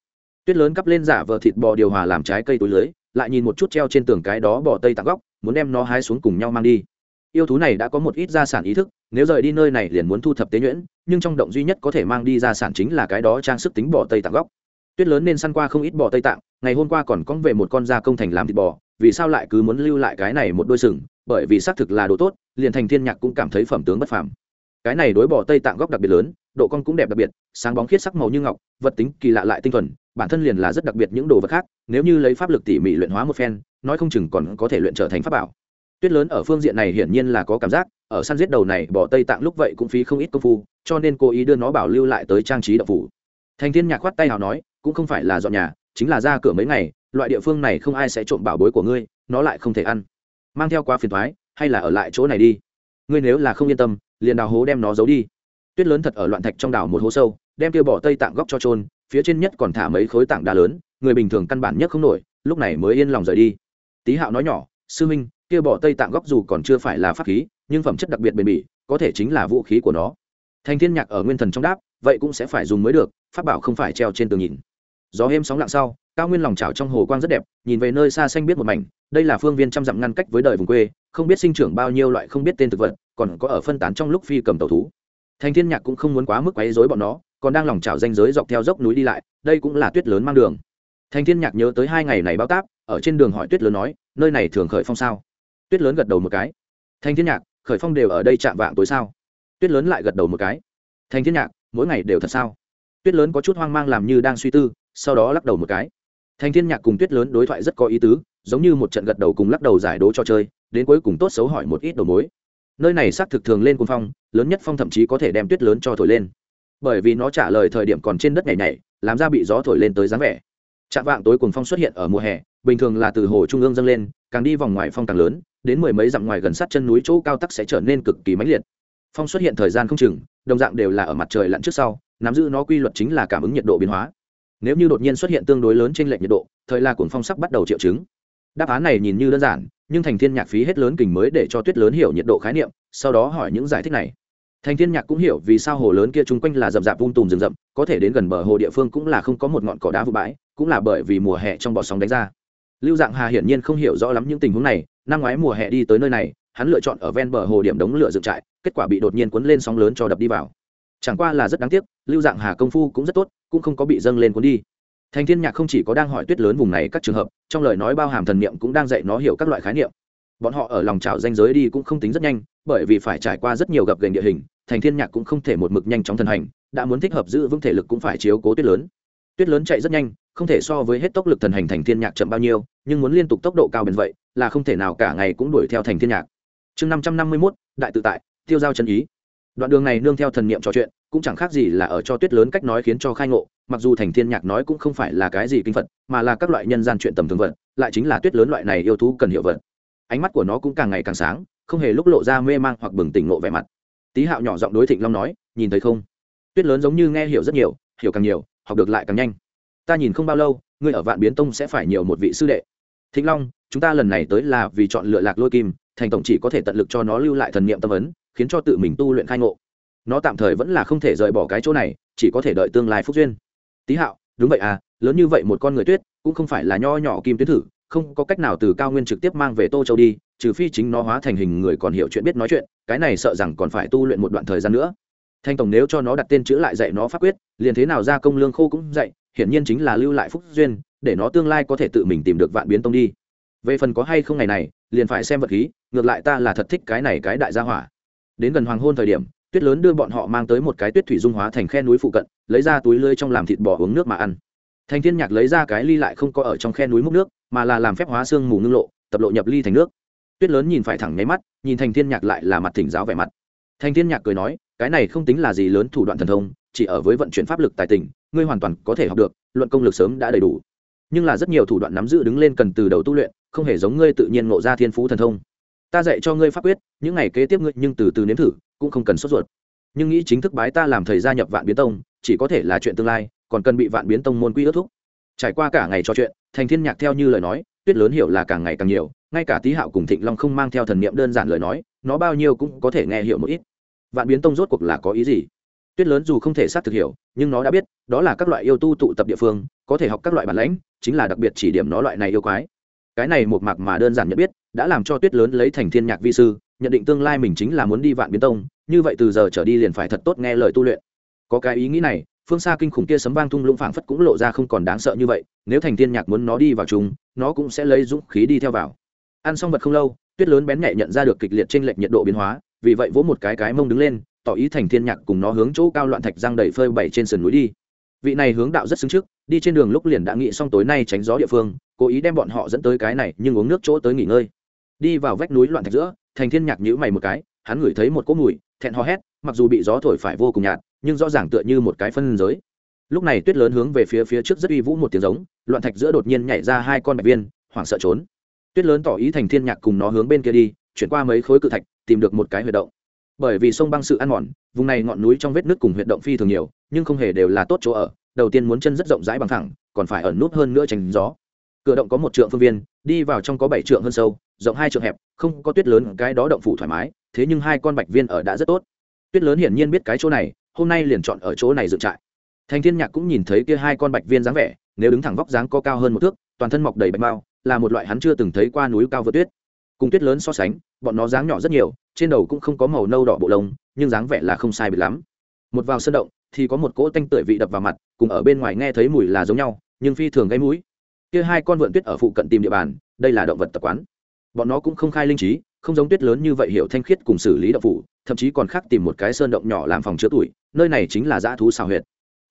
Tuyết lớn cắp lên giả vờ thịt bò điều hòa làm trái cây túi lưới, lại nhìn một chút treo trên tường cái đó bò tây tặng góc muốn đem nó hái xuống cùng nhau mang đi. Yêu thú này đã có một ít gia sản ý thức, nếu rời đi nơi này liền muốn thu thập tế nhuyễn, nhưng trong động duy nhất có thể mang đi gia sản chính là cái đó trang sức tính bò tây tạng góc. Tuyết lớn nên săn qua không ít bò tây tạng, ngày hôm qua còn có về một con da công thành làm thịt bò, vì sao lại cứ muốn lưu lại cái này một đôi sừng? Bởi vì xác thực là đồ tốt, liền thành thiên nhạc cũng cảm thấy phẩm tướng bất phàm cái này đối bỏ tây tạng góc đặc biệt lớn, độ con cũng đẹp đặc biệt, sáng bóng khiết sắc màu như ngọc, vật tính kỳ lạ lại tinh thuần, bản thân liền là rất đặc biệt những đồ vật khác, nếu như lấy pháp lực tỉ mỉ luyện hóa một phen, nói không chừng còn có thể luyện trở thành pháp bảo. Tuyết lớn ở phương diện này hiển nhiên là có cảm giác, ở săn giết đầu này, bỏ tây tạng lúc vậy cũng phí không ít công phu, cho nên cô ý đưa nó bảo lưu lại tới trang trí đậu phủ. Thành thiên nhạc khoát tay nào nói, cũng không phải là dọn nhà, chính là ra cửa mấy ngày, loại địa phương này không ai sẽ trộm bảo bối của ngươi, nó lại không thể ăn. Mang theo quá phiền thoái hay là ở lại chỗ này đi. Ngươi nếu là không yên tâm liền đào hố đem nó giấu đi. Tuyết lớn thật ở loạn thạch trong đảo một hố sâu, đem kia bỏ tây tạng góc cho trôn phía trên nhất còn thả mấy khối tảng đá lớn, người bình thường căn bản nhất không nổi, lúc này mới yên lòng rời đi. Tý hạo nói nhỏ, sư minh kia bỏ tây tạng góc dù còn chưa phải là pháp khí, nhưng phẩm chất đặc biệt bền bỉ, có thể chính là vũ khí của nó. Thành thiên nhạc ở nguyên thần trong đáp, vậy cũng sẽ phải dùng mới được, pháp bảo không phải treo trên tường nhìn. Gió êm sóng lặng sau cao nguyên lòng trào trong hồ quang rất đẹp, nhìn về nơi xa xanh biết một mảnh, đây là phương viên trăm dặm ngăn cách với đời vùng quê, không biết sinh trưởng bao nhiêu loại không biết tên thực vật, còn có ở phân tán trong lúc phi cầm tàu thú. Thành thiên nhạc cũng không muốn quá mức quấy rối bọn nó, còn đang lòng trào danh giới dọc theo dốc núi đi lại, đây cũng là tuyết lớn mang đường. Thành thiên nhạc nhớ tới hai ngày này báo táp, ở trên đường hỏi tuyết lớn nói, nơi này thường khởi phong sao? Tuyết lớn gật đầu một cái. Thành thiên nhạc, khởi phong đều ở đây chạm vạng tối sao? Tuyết lớn lại gật đầu một cái. Thành thiên nhạc, mỗi ngày đều thật sao? Tuyết lớn có chút hoang mang làm như đang suy tư, sau đó lắc đầu một cái thành thiên nhạc cùng tuyết lớn đối thoại rất có ý tứ, giống như một trận gật đầu cùng lắc đầu giải đố cho chơi, đến cuối cùng tốt xấu hỏi một ít đầu mối. Nơi này xác thực thường lên cuồng phong, lớn nhất phong thậm chí có thể đem tuyết lớn cho thổi lên. Bởi vì nó trả lời thời điểm còn trên đất nhảy nhảy, làm ra bị gió thổi lên tới dáng vẻ. Chạm vạng tối cuồng phong xuất hiện ở mùa hè, bình thường là từ hồ trung ương dâng lên, càng đi vòng ngoài phong càng lớn, đến mười mấy dặm ngoài gần sát chân núi chỗ cao tắc sẽ trở nên cực kỳ mãnh liệt. Phong xuất hiện thời gian không chừng, đồng dạng đều là ở mặt trời lặn trước sau, nắm giữ nó quy luật chính là cảm ứng nhiệt độ biến hóa nếu như đột nhiên xuất hiện tương đối lớn trên lệnh nhiệt độ, thời là cuồng phong sắp bắt đầu triệu chứng. Đáp án này nhìn như đơn giản, nhưng thành thiên nhạc phí hết lớn kình mới để cho tuyết lớn hiểu nhiệt độ khái niệm, sau đó hỏi những giải thích này. Thành thiên nhạc cũng hiểu vì sao hồ lớn kia chung quanh là rậm rạp vung tùm rừng rậm, có thể đến gần bờ hồ địa phương cũng là không có một ngọn cỏ đá vụ bãi, cũng là bởi vì mùa hè trong bọt sóng đánh ra. Lưu dạng hà hiển nhiên không hiểu rõ lắm những tình huống này, năm ngoái mùa hè đi tới nơi này, hắn lựa chọn ở ven bờ hồ điểm đống lửa dựng trại, kết quả bị đột nhiên cuốn lên sóng lớn cho đập đi vào chẳng qua là rất đáng tiếc lưu dạng hà công phu cũng rất tốt cũng không có bị dâng lên cuốn đi. Thành thiên nhạc không chỉ có đang hỏi tuyết lớn vùng này các trường hợp trong lời nói bao hàm thần niệm cũng đang dạy nó hiểu các loại khái niệm. Bọn họ ở lòng trào danh giới đi cũng không tính rất nhanh bởi vì phải trải qua rất nhiều gập gành địa hình thành thiên nhạc cũng không thể một mực nhanh chóng thần hành đã muốn thích hợp giữ vững thể lực cũng phải chiếu cố tuyết lớn. Tuyết lớn chạy rất nhanh không thể so với hết tốc lực thần hành thành thiên nhạc chậm bao nhiêu nhưng muốn liên tục tốc độ cao bền vậy là không thể nào cả ngày cũng đuổi theo thành thiên nhạc. Chương năm trăm năm mươi 551, đại tự tại tiêu giao chân ý đoạn đường này nương theo thần niệm trò chuyện, cũng chẳng khác gì là ở cho tuyết lớn cách nói khiến cho khai ngộ, mặc dù thành thiên nhạc nói cũng không phải là cái gì kinh phật, mà là các loại nhân gian chuyện tầm thường vật, lại chính là tuyết lớn loại này yêu thú cần hiểu vật. Ánh mắt của nó cũng càng ngày càng sáng, không hề lúc lộ ra mê mang hoặc bừng tỉnh ngộ vẻ mặt. Tý hạo nhỏ giọng đối thịnh long nói, nhìn thấy không? Tuyết lớn giống như nghe hiểu rất nhiều, hiểu càng nhiều, học được lại càng nhanh. Ta nhìn không bao lâu, ngươi ở vạn biến tông sẽ phải nhiều một vị sư đệ. Thịnh long, chúng ta lần này tới là vì chọn lựa lạc lôi kim thành tổng chỉ có thể tận lực cho nó lưu lại thần niệm tâm ấn, khiến cho tự mình tu luyện khai ngộ. Nó tạm thời vẫn là không thể rời bỏ cái chỗ này, chỉ có thể đợi tương lai phúc duyên. Tý hạo, đúng vậy à lớn như vậy một con người tuyết, cũng không phải là nho nhỏ kim tuyến thử, không có cách nào từ cao nguyên trực tiếp mang về tô châu đi, trừ phi chính nó hóa thành hình người còn hiểu chuyện biết nói chuyện, cái này sợ rằng còn phải tu luyện một đoạn thời gian nữa. Thanh tổng nếu cho nó đặt tên chữ lại dạy nó pháp quyết, liền thế nào ra công lương khô cũng dạy, hiển nhiên chính là lưu lại phúc duyên, để nó tương lai có thể tự mình tìm được vạn biến tông đi về phần có hay không ngày này, liền phải xem vật khí, ngược lại ta là thật thích cái này cái đại gia hỏa. Đến gần hoàng hôn thời điểm, tuyết lớn đưa bọn họ mang tới một cái tuyết thủy dung hóa thành khe núi phụ cận, lấy ra túi lưới trong làm thịt bò uống nước mà ăn. Thành thiên nhạc lấy ra cái ly lại không có ở trong khe núi múc nước, mà là làm phép hóa xương mù ngưng lộ, tập lộ nhập ly thành nước. Tuyết lớn nhìn phải thẳng nháy mắt, nhìn thành thiên nhạc lại là mặt thỉnh giáo vẻ mặt. Thành thiên nhạc cười nói, cái này không tính là gì lớn thủ đoạn thần thông, chỉ ở với vận chuyển pháp lực tài tình, ngươi hoàn toàn có thể học được, luận công lực sớm đã đầy đủ. Nhưng là rất nhiều thủ đoạn nắm giữ đứng lên cần từ đầu tu luyện không hề giống ngươi tự nhiên ngộ ra thiên phú thần thông. Ta dạy cho ngươi pháp quyết, những ngày kế tiếp ngươi nhưng từ từ nếm thử, cũng không cần sốt ruột. Nhưng nghĩ chính thức bái ta làm thầy gia nhập vạn biến tông, chỉ có thể là chuyện tương lai, còn cần bị vạn biến tông môn quy ước thúc. Trải qua cả ngày trò chuyện, thành thiên nhạc theo như lời nói, tuyết lớn hiểu là càng ngày càng nhiều, ngay cả tý hạo cùng thịnh long không mang theo thần niệm đơn giản lời nói, nó bao nhiêu cũng có thể nghe hiểu một ít. Vạn biến tông rốt cuộc là có ý gì? Tuyết lớn dù không thể xác thực hiểu, nhưng nó đã biết, đó là các loại yêu tu tụ tập địa phương, có thể học các loại bản lãnh, chính là đặc biệt chỉ điểm nó loại này yêu quái cái này một mạc mà đơn giản nhận biết, đã làm cho tuyết lớn lấy thành thiên nhạc vi sư, nhận định tương lai mình chính là muốn đi vạn biến tông, như vậy từ giờ trở đi liền phải thật tốt nghe lời tu luyện. Có cái ý nghĩ này, phương xa kinh khủng kia sấm vang thung lũng phảng phất cũng lộ ra không còn đáng sợ như vậy, nếu thành thiên nhạc muốn nó đi vào chúng nó cũng sẽ lấy dũng khí đi theo vào. Ăn xong vật không lâu, tuyết lớn bén nhẹ nhận ra được kịch liệt trên lệch nhiệt độ biến hóa, vì vậy vỗ một cái cái mông đứng lên, tỏ ý thành thiên nhạc cùng nó hướng chỗ cao loạn thạch giang đầy phơi bảy trên sườn núi đi. Vị này hướng đạo rất xứng trước, đi trên đường lúc liền đã nghĩ xong tối nay tránh gió địa phương cố ý đem bọn họ dẫn tới cái này, nhưng uống nước chỗ tới nghỉ ngơi. Đi vào vách núi loạn thạch giữa, thành thiên nhạc nhữ mày một cái, hắn ngửi thấy một cỗ mùi, thẹn hò hét, mặc dù bị gió thổi phải vô cùng nhạt, nhưng rõ ràng tựa như một cái phân giới. Lúc này tuyết lớn hướng về phía phía trước rất uy vũ một tiếng giống, loạn thạch giữa đột nhiên nhảy ra hai con bạch viên, hoảng sợ trốn. Tuyết lớn tỏ ý thành thiên nhạc cùng nó hướng bên kia đi, chuyển qua mấy khối cự thạch, tìm được một cái huyệt động. Bởi vì sông băng sự ăn mòn, vùng này ngọn núi trong vết nước cùng huyệt động phi thường nhiều, nhưng không hề đều là tốt chỗ ở. Đầu tiên muốn chân rất rộng rãi bằng thẳng, còn phải ẩn nút hơn nữa tránh gió cửa động có một trượng phương viên, đi vào trong có bảy trượng hơn sâu, rộng hai trượng hẹp, không có tuyết lớn, cái đó động phủ thoải mái, thế nhưng hai con bạch viên ở đã rất tốt. Tuyết lớn hiển nhiên biết cái chỗ này, hôm nay liền chọn ở chỗ này dựng trại. Thành thiên nhạc cũng nhìn thấy kia hai con bạch viên dáng vẻ, nếu đứng thẳng vóc dáng có cao hơn một thước, toàn thân mọc đầy bạch mao, là một loại hắn chưa từng thấy qua núi cao vượt tuyết. Cùng tuyết lớn so sánh, bọn nó dáng nhỏ rất nhiều, trên đầu cũng không có màu nâu đỏ bộ lông, nhưng dáng vẻ là không sai biệt lắm. Một vào sân động, thì có một cỗ tanh tưởi vị đập vào mặt, cùng ở bên ngoài nghe thấy mùi là giống nhau, nhưng phi thường gây mũi kia hai con vượn tuyết ở phụ cận tìm địa bàn, đây là động vật tập quán. Bọn nó cũng không khai linh trí, không giống tuyết lớn như vậy hiểu thanh khiết cùng xử lý động phủ, thậm chí còn khác tìm một cái sơn động nhỏ làm phòng chứa tuổi, nơi này chính là dã thú xào huyệt.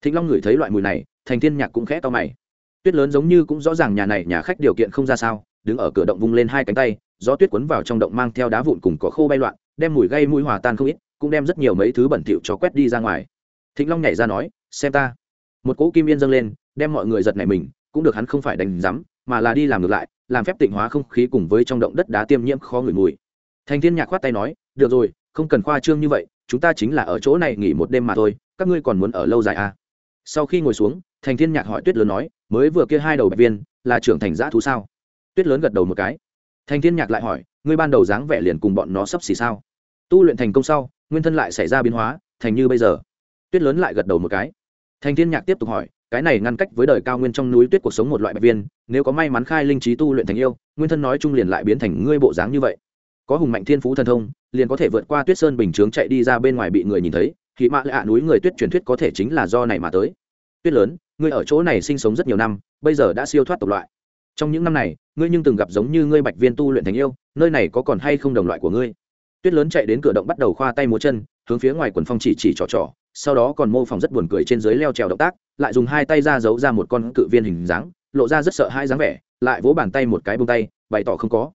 Thịnh long ngửi thấy loại mùi này, thành thiên nhạc cũng khẽ to mày. Tuyết lớn giống như cũng rõ ràng nhà này nhà khách điều kiện không ra sao, đứng ở cửa động vung lên hai cánh tay, gió tuyết quấn vào trong động mang theo đá vụn cùng cỏ khô bay loạn, đem mùi gây mũi hòa tan không ít, cũng đem rất nhiều mấy thứ bẩn thỉu cho quét đi ra ngoài. Thịnh long nhảy ra nói, xem ta. Một cỗ kim yên dâng lên, đem mọi người giật nảy mình cũng được hắn không phải đánh rắm mà là đi làm ngược lại, làm phép tịnh hóa không khí cùng với trong động đất đá tiêm nhiễm khó ngửi mùi. Thành thiên nhạc khoát tay nói, được rồi, không cần khoa trương như vậy, chúng ta chính là ở chỗ này nghỉ một đêm mà thôi, các ngươi còn muốn ở lâu dài à? Sau khi ngồi xuống, thành thiên nhạc hỏi tuyết lớn nói, mới vừa kia hai đầu bạch viên, là trưởng thành giã thú sao? Tuyết lớn gật đầu một cái. Thành thiên nhạc lại hỏi, ngươi ban đầu dáng vẻ liền cùng bọn nó sắp xỉ sao? Tu luyện thành công sau, nguyên thân lại xảy ra biến hóa, thành như bây giờ. Tuyết lớn lại gật đầu một cái. Thành thiên nhạc tiếp tục hỏi cái này ngăn cách với đời cao nguyên trong núi tuyết cuộc sống một loại bạch viên, nếu có may mắn khai linh trí tu luyện thành yêu, nguyên thân nói chung liền lại biến thành ngươi bộ dáng như vậy. Có hùng mạnh thiên phú thần thông, liền có thể vượt qua tuyết sơn bình chướng chạy đi ra bên ngoài bị người nhìn thấy, thì mạ lạ núi người tuyết truyền thuyết có thể chính là do này mà tới. Tuyết lớn, ngươi ở chỗ này sinh sống rất nhiều năm, bây giờ đã siêu thoát tộc loại. Trong những năm này, ngươi nhưng từng gặp giống như ngươi bạch viên tu luyện thành yêu, nơi này có còn hay không đồng loại của ngươi? Tuyết lớn chạy đến cửa động bắt đầu khoa tay múa chân, hướng phía ngoài quần phong chỉ chỉ trò trò sau đó còn mô phỏng rất buồn cười trên dưới leo trèo động tác lại dùng hai tay ra giấu ra một con cự viên hình dáng lộ ra rất sợ hai dáng vẻ lại vỗ bàn tay một cái bông tay bày tỏ không có.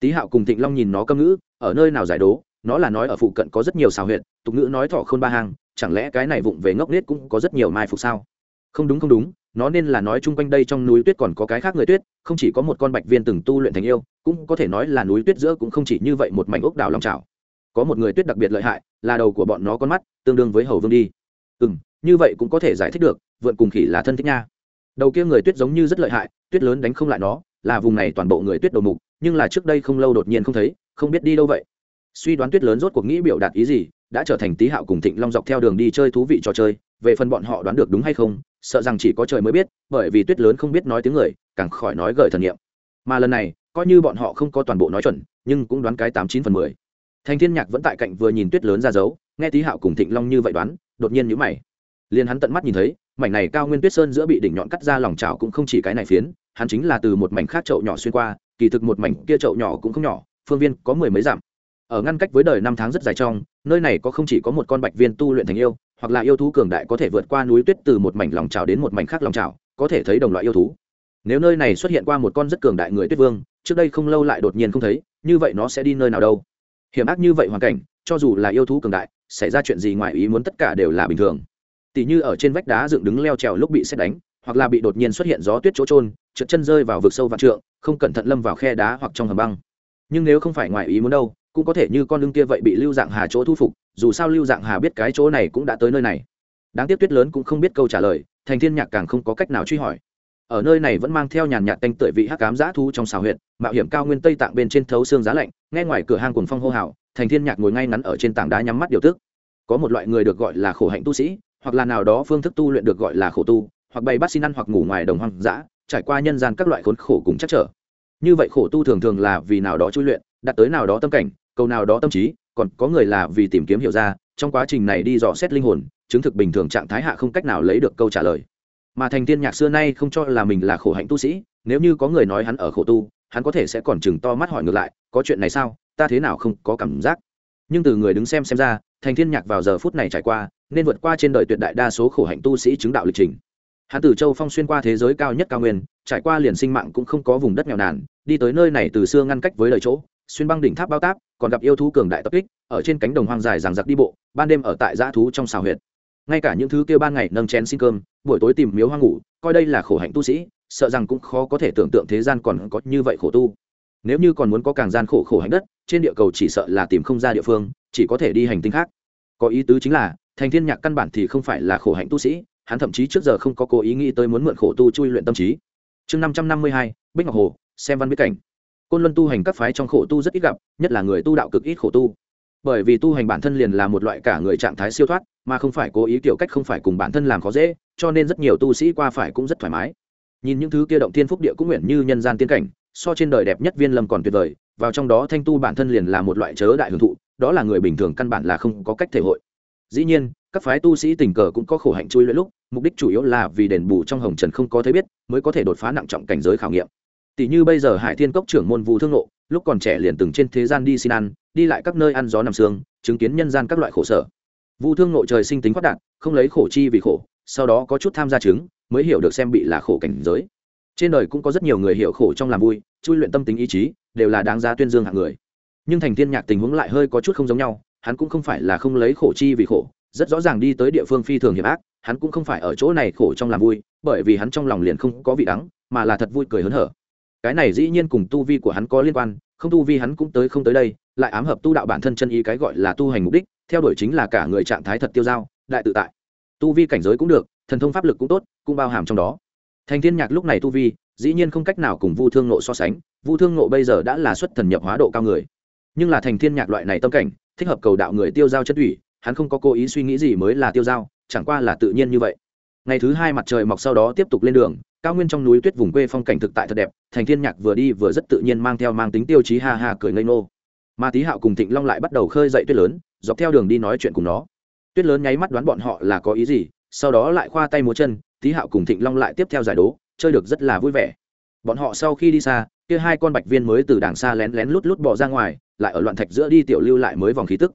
Tý hạo cùng thịnh long nhìn nó câm ngữ ở nơi nào giải đố nó là nói ở phụ cận có rất nhiều xào huyện tục ngữ nói thọ không ba hàng, chẳng lẽ cái này vụng về ngốc nết cũng có rất nhiều mai phục sao? Không đúng không đúng nó nên là nói chung quanh đây trong núi tuyết còn có cái khác người tuyết không chỉ có một con bạch viên từng tu luyện thành yêu cũng có thể nói là núi tuyết giữa cũng không chỉ như vậy một mảnh ốc đảo lòng trào có một người tuyết đặc biệt lợi hại, là đầu của bọn nó con mắt, tương đương với hầu vương đi. Ừ m như vậy cũng có thể giải thích được, vượn cùng khỉ là thân thích nha. Đầu kia người tuyết giống như rất lợi hại, tuyết lớn đánh không lại nó, là vùng này toàn bộ người tuyết đầu mục, nhưng là trước đây không lâu đột nhiên không thấy, không biết đi đâu vậy. Suy đoán tuyết lớn rốt cuộc nghĩ biểu đạt ý gì, đã trở thành tý hạo cùng thịnh long dọc theo đường đi chơi thú vị trò chơi, về phần bọn họ đoán được đúng hay không, sợ rằng chỉ có trời mới biết, bởi vì tuyết lớn không biết nói tiếng người, càng khỏi nói gợi thần nghiệm mà lần này, coi như bọn họ không có toàn bộ nói chuẩn, nhưng cũng đoán cái tám chín phần mười thành thiên nhạc vẫn tại cạnh vừa nhìn tuyết lớn ra dấu, nghe tý hạo cùng thịnh long như vậy đoán, đột nhiên nhíu mày. Liền hắn tận mắt nhìn thấy, mảnh này cao nguyên tuyết sơn giữa bị đỉnh nhọn cắt ra lòng trào cũng không chỉ cái này phiến, hắn chính là từ một mảnh khác chậu nhỏ xuyên qua, kỳ thực một mảnh kia chậu nhỏ cũng không nhỏ, phương viên có mười mấy dặm. Ở ngăn cách với đời năm tháng rất dài trong, nơi này có không chỉ có một con bạch viên tu luyện thành yêu, hoặc là yêu thú cường đại có thể vượt qua núi tuyết từ một mảnh lòng trào đến một mảnh khác lòng trào có thể thấy đồng loại yêu thú. Nếu nơi này xuất hiện qua một con rất cường đại người tuyết vương, trước đây không lâu lại đột nhiên không thấy, như vậy nó sẽ đi nơi nào đâu? Hiểm ác như vậy hoàn cảnh, cho dù là yêu thú cường đại, xảy ra chuyện gì ngoài ý muốn tất cả đều là bình thường. Tỉ như ở trên vách đá dựng đứng leo trèo lúc bị xét đánh, hoặc là bị đột nhiên xuất hiện gió tuyết chỗ trôn, trượt chân rơi vào vực sâu vạn trượng, không cẩn thận lâm vào khe đá hoặc trong hầm băng. Nhưng nếu không phải ngoài ý muốn đâu, cũng có thể như con lưng kia vậy bị lưu dạng hà chỗ thu phục, dù sao lưu dạng hà biết cái chỗ này cũng đã tới nơi này. Đáng tiếc tuyết lớn cũng không biết câu trả lời, thành thiên nhạc càng không có cách nào truy hỏi ở nơi này vẫn mang theo nhàn nhạt tanh tưởi vị hắc cám giã thu trong xào huyện mạo hiểm cao nguyên tây tạng bên trên thấu xương giá lạnh, nghe ngoài cửa hang cuồng phong hô hào, thành thiên nhạc ngồi ngay ngắn ở trên tảng đá nhắm mắt điều tức. Có một loại người được gọi là khổ hạnh tu sĩ, hoặc là nào đó phương thức tu luyện được gọi là khổ tu, hoặc bày bắt xin ăn hoặc ngủ ngoài đồng hoang dã, trải qua nhân gian các loại khốn khổ cùng chắc trở. Như vậy khổ tu thường thường là vì nào đó chui luyện, đạt tới nào đó tâm cảnh, cầu nào đó tâm trí, còn có người là vì tìm kiếm hiểu ra, trong quá trình này đi dò xét linh hồn, chứng thực bình thường trạng thái hạ không cách nào lấy được câu trả lời mà thành tiên nhạc xưa nay không cho là mình là khổ hạnh tu sĩ, nếu như có người nói hắn ở khổ tu, hắn có thể sẽ còn chừng to mắt hỏi ngược lại, có chuyện này sao, ta thế nào không có cảm giác. Nhưng từ người đứng xem xem ra, thành thiên nhạc vào giờ phút này trải qua, nên vượt qua trên đời tuyệt đại đa số khổ hạnh tu sĩ chứng đạo lịch trình. Hắn từ châu phong xuyên qua thế giới cao nhất cao nguyên, trải qua liền sinh mạng cũng không có vùng đất nghèo nàn, đi tới nơi này từ xưa ngăn cách với lời chỗ, xuyên băng đỉnh tháp bao táp, còn gặp yêu thú cường đại tập kích, ở trên cánh đồng hoang dài ràng giặc đi bộ, ban đêm ở tại dã thú trong xào huyệt ngay cả những thứ kia ban ngày nâng chén xin cơm, buổi tối tìm miếu hoang ngủ, coi đây là khổ hạnh tu sĩ, sợ rằng cũng khó có thể tưởng tượng thế gian còn có như vậy khổ tu. Nếu như còn muốn có càng gian khổ khổ hạnh đất, trên địa cầu chỉ sợ là tìm không ra địa phương, chỉ có thể đi hành tinh khác. Có ý tứ chính là, thành thiên nhạc căn bản thì không phải là khổ hạnh tu sĩ, hắn thậm chí trước giờ không có cố ý nghĩ tới muốn mượn khổ tu chui luyện tâm trí. Chương năm trăm năm mươi hai, bích ngọc hồ, xem văn biết cảnh. Côn luân tu hành các phái trong khổ tu rất ít gặp, nhất là người tu đạo cực ít khổ tu bởi vì tu hành bản thân liền là một loại cả người trạng thái siêu thoát, mà không phải cố ý kiểu cách không phải cùng bản thân làm khó dễ, cho nên rất nhiều tu sĩ qua phải cũng rất thoải mái. Nhìn những thứ kia động thiên phúc địa cũng nguyện như nhân gian tiên cảnh, so trên đời đẹp nhất viên lâm còn tuyệt vời, vào trong đó thanh tu bản thân liền là một loại chớ đại hưởng thụ, đó là người bình thường căn bản là không có cách thể hội. Dĩ nhiên, các phái tu sĩ tình cờ cũng có khổ hạnh chui lẫn lúc, mục đích chủ yếu là vì đền bù trong hồng trần không có thấy biết, mới có thể đột phá nặng trọng cảnh giới khảo nghiệm. Tỷ như bây giờ hải thiên cốc trưởng môn vu thương nộ lúc còn trẻ liền từng trên thế gian đi xin ăn đi lại các nơi ăn gió nằm sương, chứng kiến nhân gian các loại khổ sở. Vu thương nội trời sinh tính phát đạt không lấy khổ chi vì khổ, sau đó có chút tham gia chứng, mới hiểu được xem bị là khổ cảnh giới. Trên đời cũng có rất nhiều người hiểu khổ trong làm vui, chui luyện tâm tính ý chí, đều là đáng giá tuyên dương hạng người. Nhưng thành thiên nhạc tình huống lại hơi có chút không giống nhau, hắn cũng không phải là không lấy khổ chi vì khổ, rất rõ ràng đi tới địa phương phi thường hiểm ác, hắn cũng không phải ở chỗ này khổ trong làm vui, bởi vì hắn trong lòng liền không có vị đắng, mà là thật vui cười hớn hở. Cái này dĩ nhiên cùng tu vi của hắn có liên quan không tu vi hắn cũng tới không tới đây lại ám hợp tu đạo bản thân chân ý cái gọi là tu hành mục đích theo đuổi chính là cả người trạng thái thật tiêu dao đại tự tại. Tu vi cảnh giới cũng được thần thông pháp lực cũng tốt cũng bao hàm trong đó. Thành thiên nhạc lúc này tu vi dĩ nhiên không cách nào cùng vu thương nộ so sánh vu thương nộ bây giờ đã là xuất thần nhập hóa độ cao người. Nhưng là thành thiên nhạc loại này tâm cảnh thích hợp cầu đạo người tiêu giao chất ủy, hắn không có cố ý suy nghĩ gì mới là tiêu giao chẳng qua là tự nhiên như vậy. Ngày thứ hai mặt trời mọc sau đó tiếp tục lên đường cao nguyên trong núi tuyết vùng quê phong cảnh thực tại thật đẹp, thành thiên nhạc vừa đi vừa rất tự nhiên mang theo mang tính tiêu chí ha ha cười ngây ngô. Mà tý hạo cùng thịnh long lại bắt đầu khơi dậy tuyết lớn, dọc theo đường đi nói chuyện cùng nó. Tuyết lớn nháy mắt đoán bọn họ là có ý gì, sau đó lại khoa tay múa chân, tý hạo cùng thịnh long lại tiếp theo giải đố, chơi được rất là vui vẻ. Bọn họ sau khi đi xa, kia hai con bạch viên mới từ đàng xa lén lén lút lút bỏ ra ngoài, lại ở loạn thạch giữa đi tiểu lưu lại mới vòng khí tức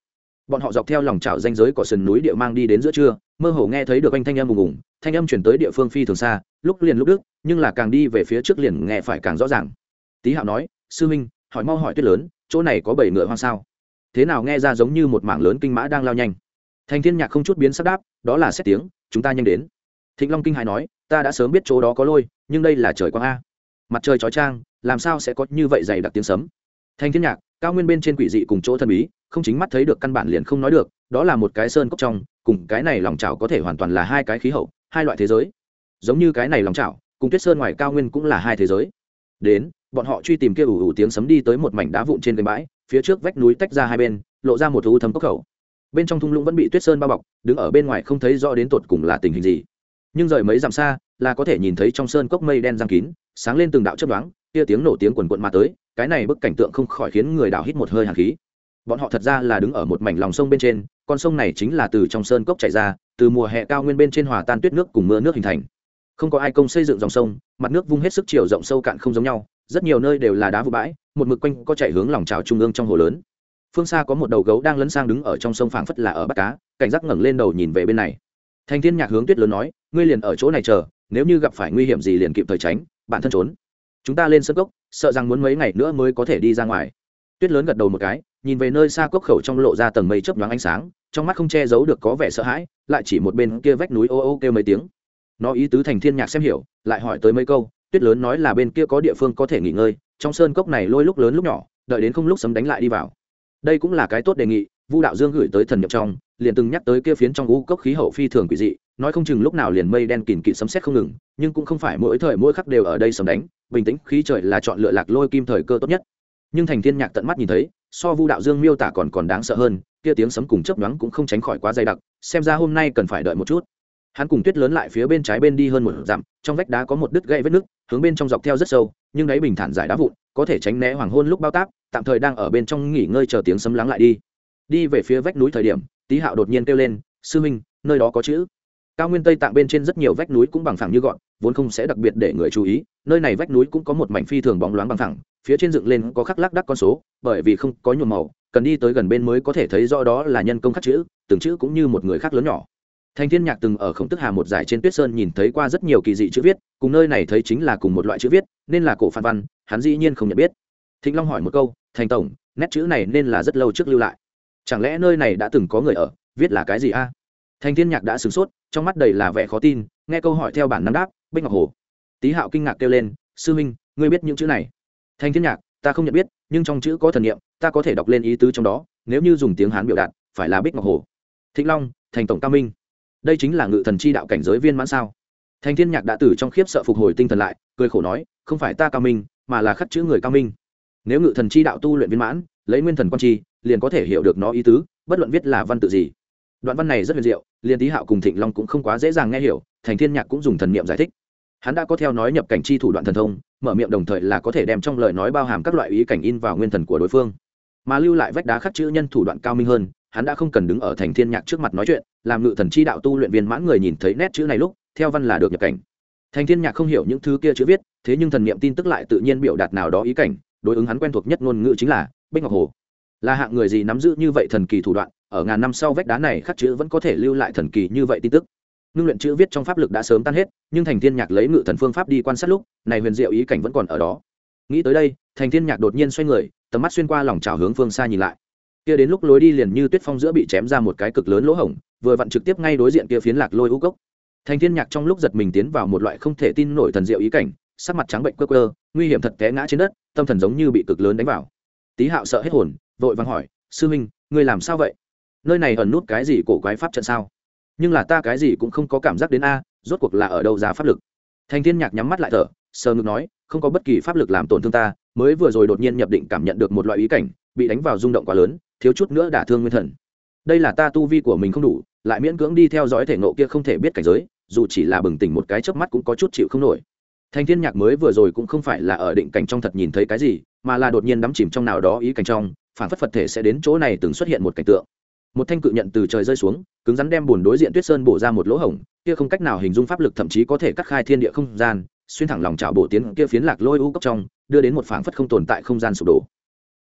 bọn họ dọc theo lòng trào danh giới của sườn núi địa mang đi đến giữa trưa, mơ hồ nghe thấy được anh thanh âm ùng ùng, thanh âm chuyển tới địa phương phi thường xa, lúc liền lúc đức, nhưng là càng đi về phía trước liền nghe phải càng rõ ràng. Tý hạo nói, sư minh hỏi mau hỏi tuyết lớn, chỗ này có bảy ngựa hoang sao? Thế nào nghe ra giống như một mảng lớn kinh mã đang lao nhanh. Thành thiên nhạc không chút biến sắc đáp, đó là xét tiếng, chúng ta nhanh đến. Thịnh long kinh hài nói, ta đã sớm biết chỗ đó có lôi, nhưng đây là trời quang a. Mặt trời chói trang làm sao sẽ có như vậy dày đặc tiếng sấm? Thành thiên nhạc cao nguyên bên trên quỷ dị cùng chỗ thần bí, không chính mắt thấy được căn bản liền không nói được, đó là một cái sơn cốc trong, cùng cái này lòng chảo có thể hoàn toàn là hai cái khí hậu, hai loại thế giới. Giống như cái này lòng chảo, cùng tuyết sơn ngoài cao nguyên cũng là hai thế giới. Đến, bọn họ truy tìm kia ủ ủ tiếng sấm đi tới một mảnh đá vụn trên cái bãi, phía trước vách núi tách ra hai bên, lộ ra một thú thấm cốc khẩu. Bên trong thung lũng vẫn bị tuyết sơn bao bọc, đứng ở bên ngoài không thấy rõ đến tột cùng là tình hình gì. Nhưng rời mấy dặm xa, là có thể nhìn thấy trong sơn cốc mây đen giang kín, sáng lên từng đạo chấp đoán kia tiếng nổ tiếng quần quận mà tới, cái này bức cảnh tượng không khỏi khiến người đảo hít một hơi hàn khí. Bọn họ thật ra là đứng ở một mảnh lòng sông bên trên, con sông này chính là từ trong sơn cốc chảy ra, từ mùa hè cao nguyên bên trên hòa tan tuyết nước cùng mưa nước hình thành. Không có ai công xây dựng dòng sông, mặt nước vung hết sức chiều rộng sâu cạn không giống nhau, rất nhiều nơi đều là đá vụ bãi, một mực quanh có chạy hướng lòng trào trung ương trong hồ lớn. Phương xa có một đầu gấu đang lấn sang đứng ở trong sông phảng phất là ở bắt cá, cảnh giác ngẩng lên đầu nhìn về bên này. Thành thiên nhạc hướng tuyết lớn nói, ngươi liền ở chỗ này chờ, nếu như gặp phải nguy hiểm gì liền kịp thời tránh bản thân trốn chúng ta lên sân cốc, sợ rằng muốn mấy ngày nữa mới có thể đi ra ngoài. Tuyết lớn gật đầu một cái, nhìn về nơi xa cốc khẩu trong lộ ra tầng mây chớp nhoáng ánh sáng, trong mắt không che giấu được có vẻ sợ hãi, lại chỉ một bên kia vách núi ô ô kêu mấy tiếng. Nó ý tứ thành thiên nhạc xem hiểu, lại hỏi tới mấy câu, tuyết lớn nói là bên kia có địa phương có thể nghỉ ngơi, trong sơn cốc này lôi lúc lớn lúc nhỏ, đợi đến không lúc sấm đánh lại đi vào. Đây cũng là cái tốt đề nghị, vu đạo dương gửi tới thần nhập trong, liền từng nhắc tới kia phiến trong u cốc khí hậu phi thường quỷ dị nói không chừng lúc nào liền mây đen kìn kịt sấm sét không ngừng, nhưng cũng không phải mỗi thời mỗi khắc đều ở đây sấm đánh, bình tĩnh, khí trời là chọn lựa lạc lôi kim thời cơ tốt nhất. Nhưng thành thiên nhạc tận mắt nhìn thấy, so vu đạo dương miêu tả còn còn đáng sợ hơn, kia tiếng sấm cùng chớp nhoáng cũng không tránh khỏi quá dày đặc, xem ra hôm nay cần phải đợi một chút. Hắn cùng tuyết lớn lại phía bên trái bên đi hơn một dặm, trong vách đá có một đứt gãy vết nước hướng bên trong dọc theo rất sâu, nhưng đáy bình thản giải đá vụn, có thể tránh né hoàng hôn lúc bao táp, tạm thời đang ở bên trong nghỉ ngơi chờ tiếng sấm lắng lại đi. Đi về phía vách núi thời điểm, tý hạo đột nhiên kêu lên, sư minh, nơi đó có chữ cao nguyên tây tạng bên trên rất nhiều vách núi cũng bằng phẳng như gọn vốn không sẽ đặc biệt để người chú ý nơi này vách núi cũng có một mảnh phi thường bóng loáng bằng phẳng, phía trên dựng lên có khắc lác đắc con số bởi vì không có nhuộm màu cần đi tới gần bên mới có thể thấy rõ đó là nhân công khắc chữ từng chữ cũng như một người khác lớn nhỏ. Thành thiên nhạc từng ở khổng tức hà một giải trên tuyết sơn nhìn thấy qua rất nhiều kỳ dị chữ viết cùng nơi này thấy chính là cùng một loại chữ viết nên là cổ phan văn hắn dĩ nhiên không nhận biết. Thịnh long hỏi một câu thành tổng nét chữ này nên là rất lâu trước lưu lại. Chẳng lẽ nơi này đã từng có người ở viết là cái gì a? Thành thiên nhạc đã sửng sốt trong mắt đầy là vẻ khó tin nghe câu hỏi theo bản năng đáp bích ngọc hồ. Tý hạo kinh ngạc kêu lên sư huynh, ngươi biết những chữ này? Thành thiên nhạc ta không nhận biết nhưng trong chữ có thần niệm ta có thể đọc lên ý tứ trong đó nếu như dùng tiếng hán biểu đạt phải là bích ngọc hồ. Thịnh long thành tổng cao minh. Đây chính là ngự thần chi đạo cảnh giới viên mãn sao? Thành thiên nhạc đã tử trong khiếp sợ phục hồi tinh thần lại cười khổ nói không phải ta cao minh mà là khắc chữ người cao minh. Nếu ngự thần chi đạo tu luyện viên mãn lấy nguyên thần quan chi liền có thể hiểu được nó ý tứ bất luận viết là văn tự gì đoạn văn này rất huyền diệu liền tý hạo cùng thịnh long cũng không quá dễ dàng nghe hiểu, thành thiên nhạc cũng dùng thần niệm giải thích. Hắn đã có theo nói nhập cảnh chi thủ đoạn thần thông, mở miệng đồng thời là có thể đem trong lời nói bao hàm các loại ý cảnh in vào nguyên thần của đối phương. Mà lưu lại vách đá khắc chữ nhân thủ đoạn cao minh hơn, hắn đã không cần đứng ở thành thiên nhạc trước mặt nói chuyện, làm ngự thần chi đạo tu luyện viên mãn người nhìn thấy nét chữ này lúc, theo văn là được nhập cảnh. Thành thiên nhạc không hiểu những thứ kia chữ viết, thế nhưng thần niệm tin tức lại tự nhiên biểu đạt nào đó ý cảnh, đối ứng hắn quen thuộc nhất ngôn ngữ chính là bích ngọc hồ. Là hạng người gì nắm giữ như vậy thần kỳ thủ đoạn ở ngàn năm sau vách đá này khắc chữ vẫn có thể lưu lại thần kỳ như vậy tin tức. Ngưng luyện chữ viết trong pháp lực đã sớm tan hết, nhưng thành thiên nhạc lấy ngự thần phương pháp đi quan sát lúc, này huyền diệu ý cảnh vẫn còn ở đó. Nghĩ tới đây, thành thiên nhạc đột nhiên xoay người, tầm mắt xuyên qua lòng trào hướng phương xa nhìn lại. Kia đến lúc lối đi liền như tuyết phong giữa bị chém ra một cái cực lớn lỗ hổng, vừa vặn trực tiếp ngay đối diện kia phiến lạc lôi u cốc. Thành thiên nhạc trong lúc giật mình tiến vào một loại không thể tin nổi thần diệu ý cảnh, sắc mặt trắng bệnh quơ quơ, nguy hiểm thật té ngã trên đất, tâm thần giống như bị cực lớn đánh vào. Tý hạo sợ hết hồn, vội vàng hỏi, sư huynh ngươi làm sao vậy? Nơi này ẩn nút cái gì cổ quái pháp trận sao? Nhưng là ta cái gì cũng không có cảm giác đến a, rốt cuộc là ở đâu ra pháp lực? Thành thiên nhạc nhắm mắt lại thở, sờ ngực nói, không có bất kỳ pháp lực làm tổn thương ta, mới vừa rồi đột nhiên nhập định cảm nhận được một loại ý cảnh, bị đánh vào rung động quá lớn, thiếu chút nữa đả thương nguyên thần. Đây là ta tu vi của mình không đủ, lại miễn cưỡng đi theo dõi thể nộ kia không thể biết cảnh giới, dù chỉ là bừng tỉnh một cái chớp mắt cũng có chút chịu không nổi. Thành thiên nhạc mới vừa rồi cũng không phải là ở định cảnh trong thật nhìn thấy cái gì, mà là đột nhiên đắm chìm trong nào đó ý cảnh trong phản phất phật thể sẽ đến chỗ này từng xuất hiện một cảnh tượng một thanh cự nhận từ trời rơi xuống, cứng rắn đem bùn đối diện tuyết sơn bổ ra một lỗ hổng, kia không cách nào hình dung pháp lực thậm chí có thể cắt khai thiên địa không gian, xuyên thẳng lòng trào bổ tiến kia phiến lạc lôi u cốc trong, đưa đến một phảng phất không tồn tại không gian sụp đổ.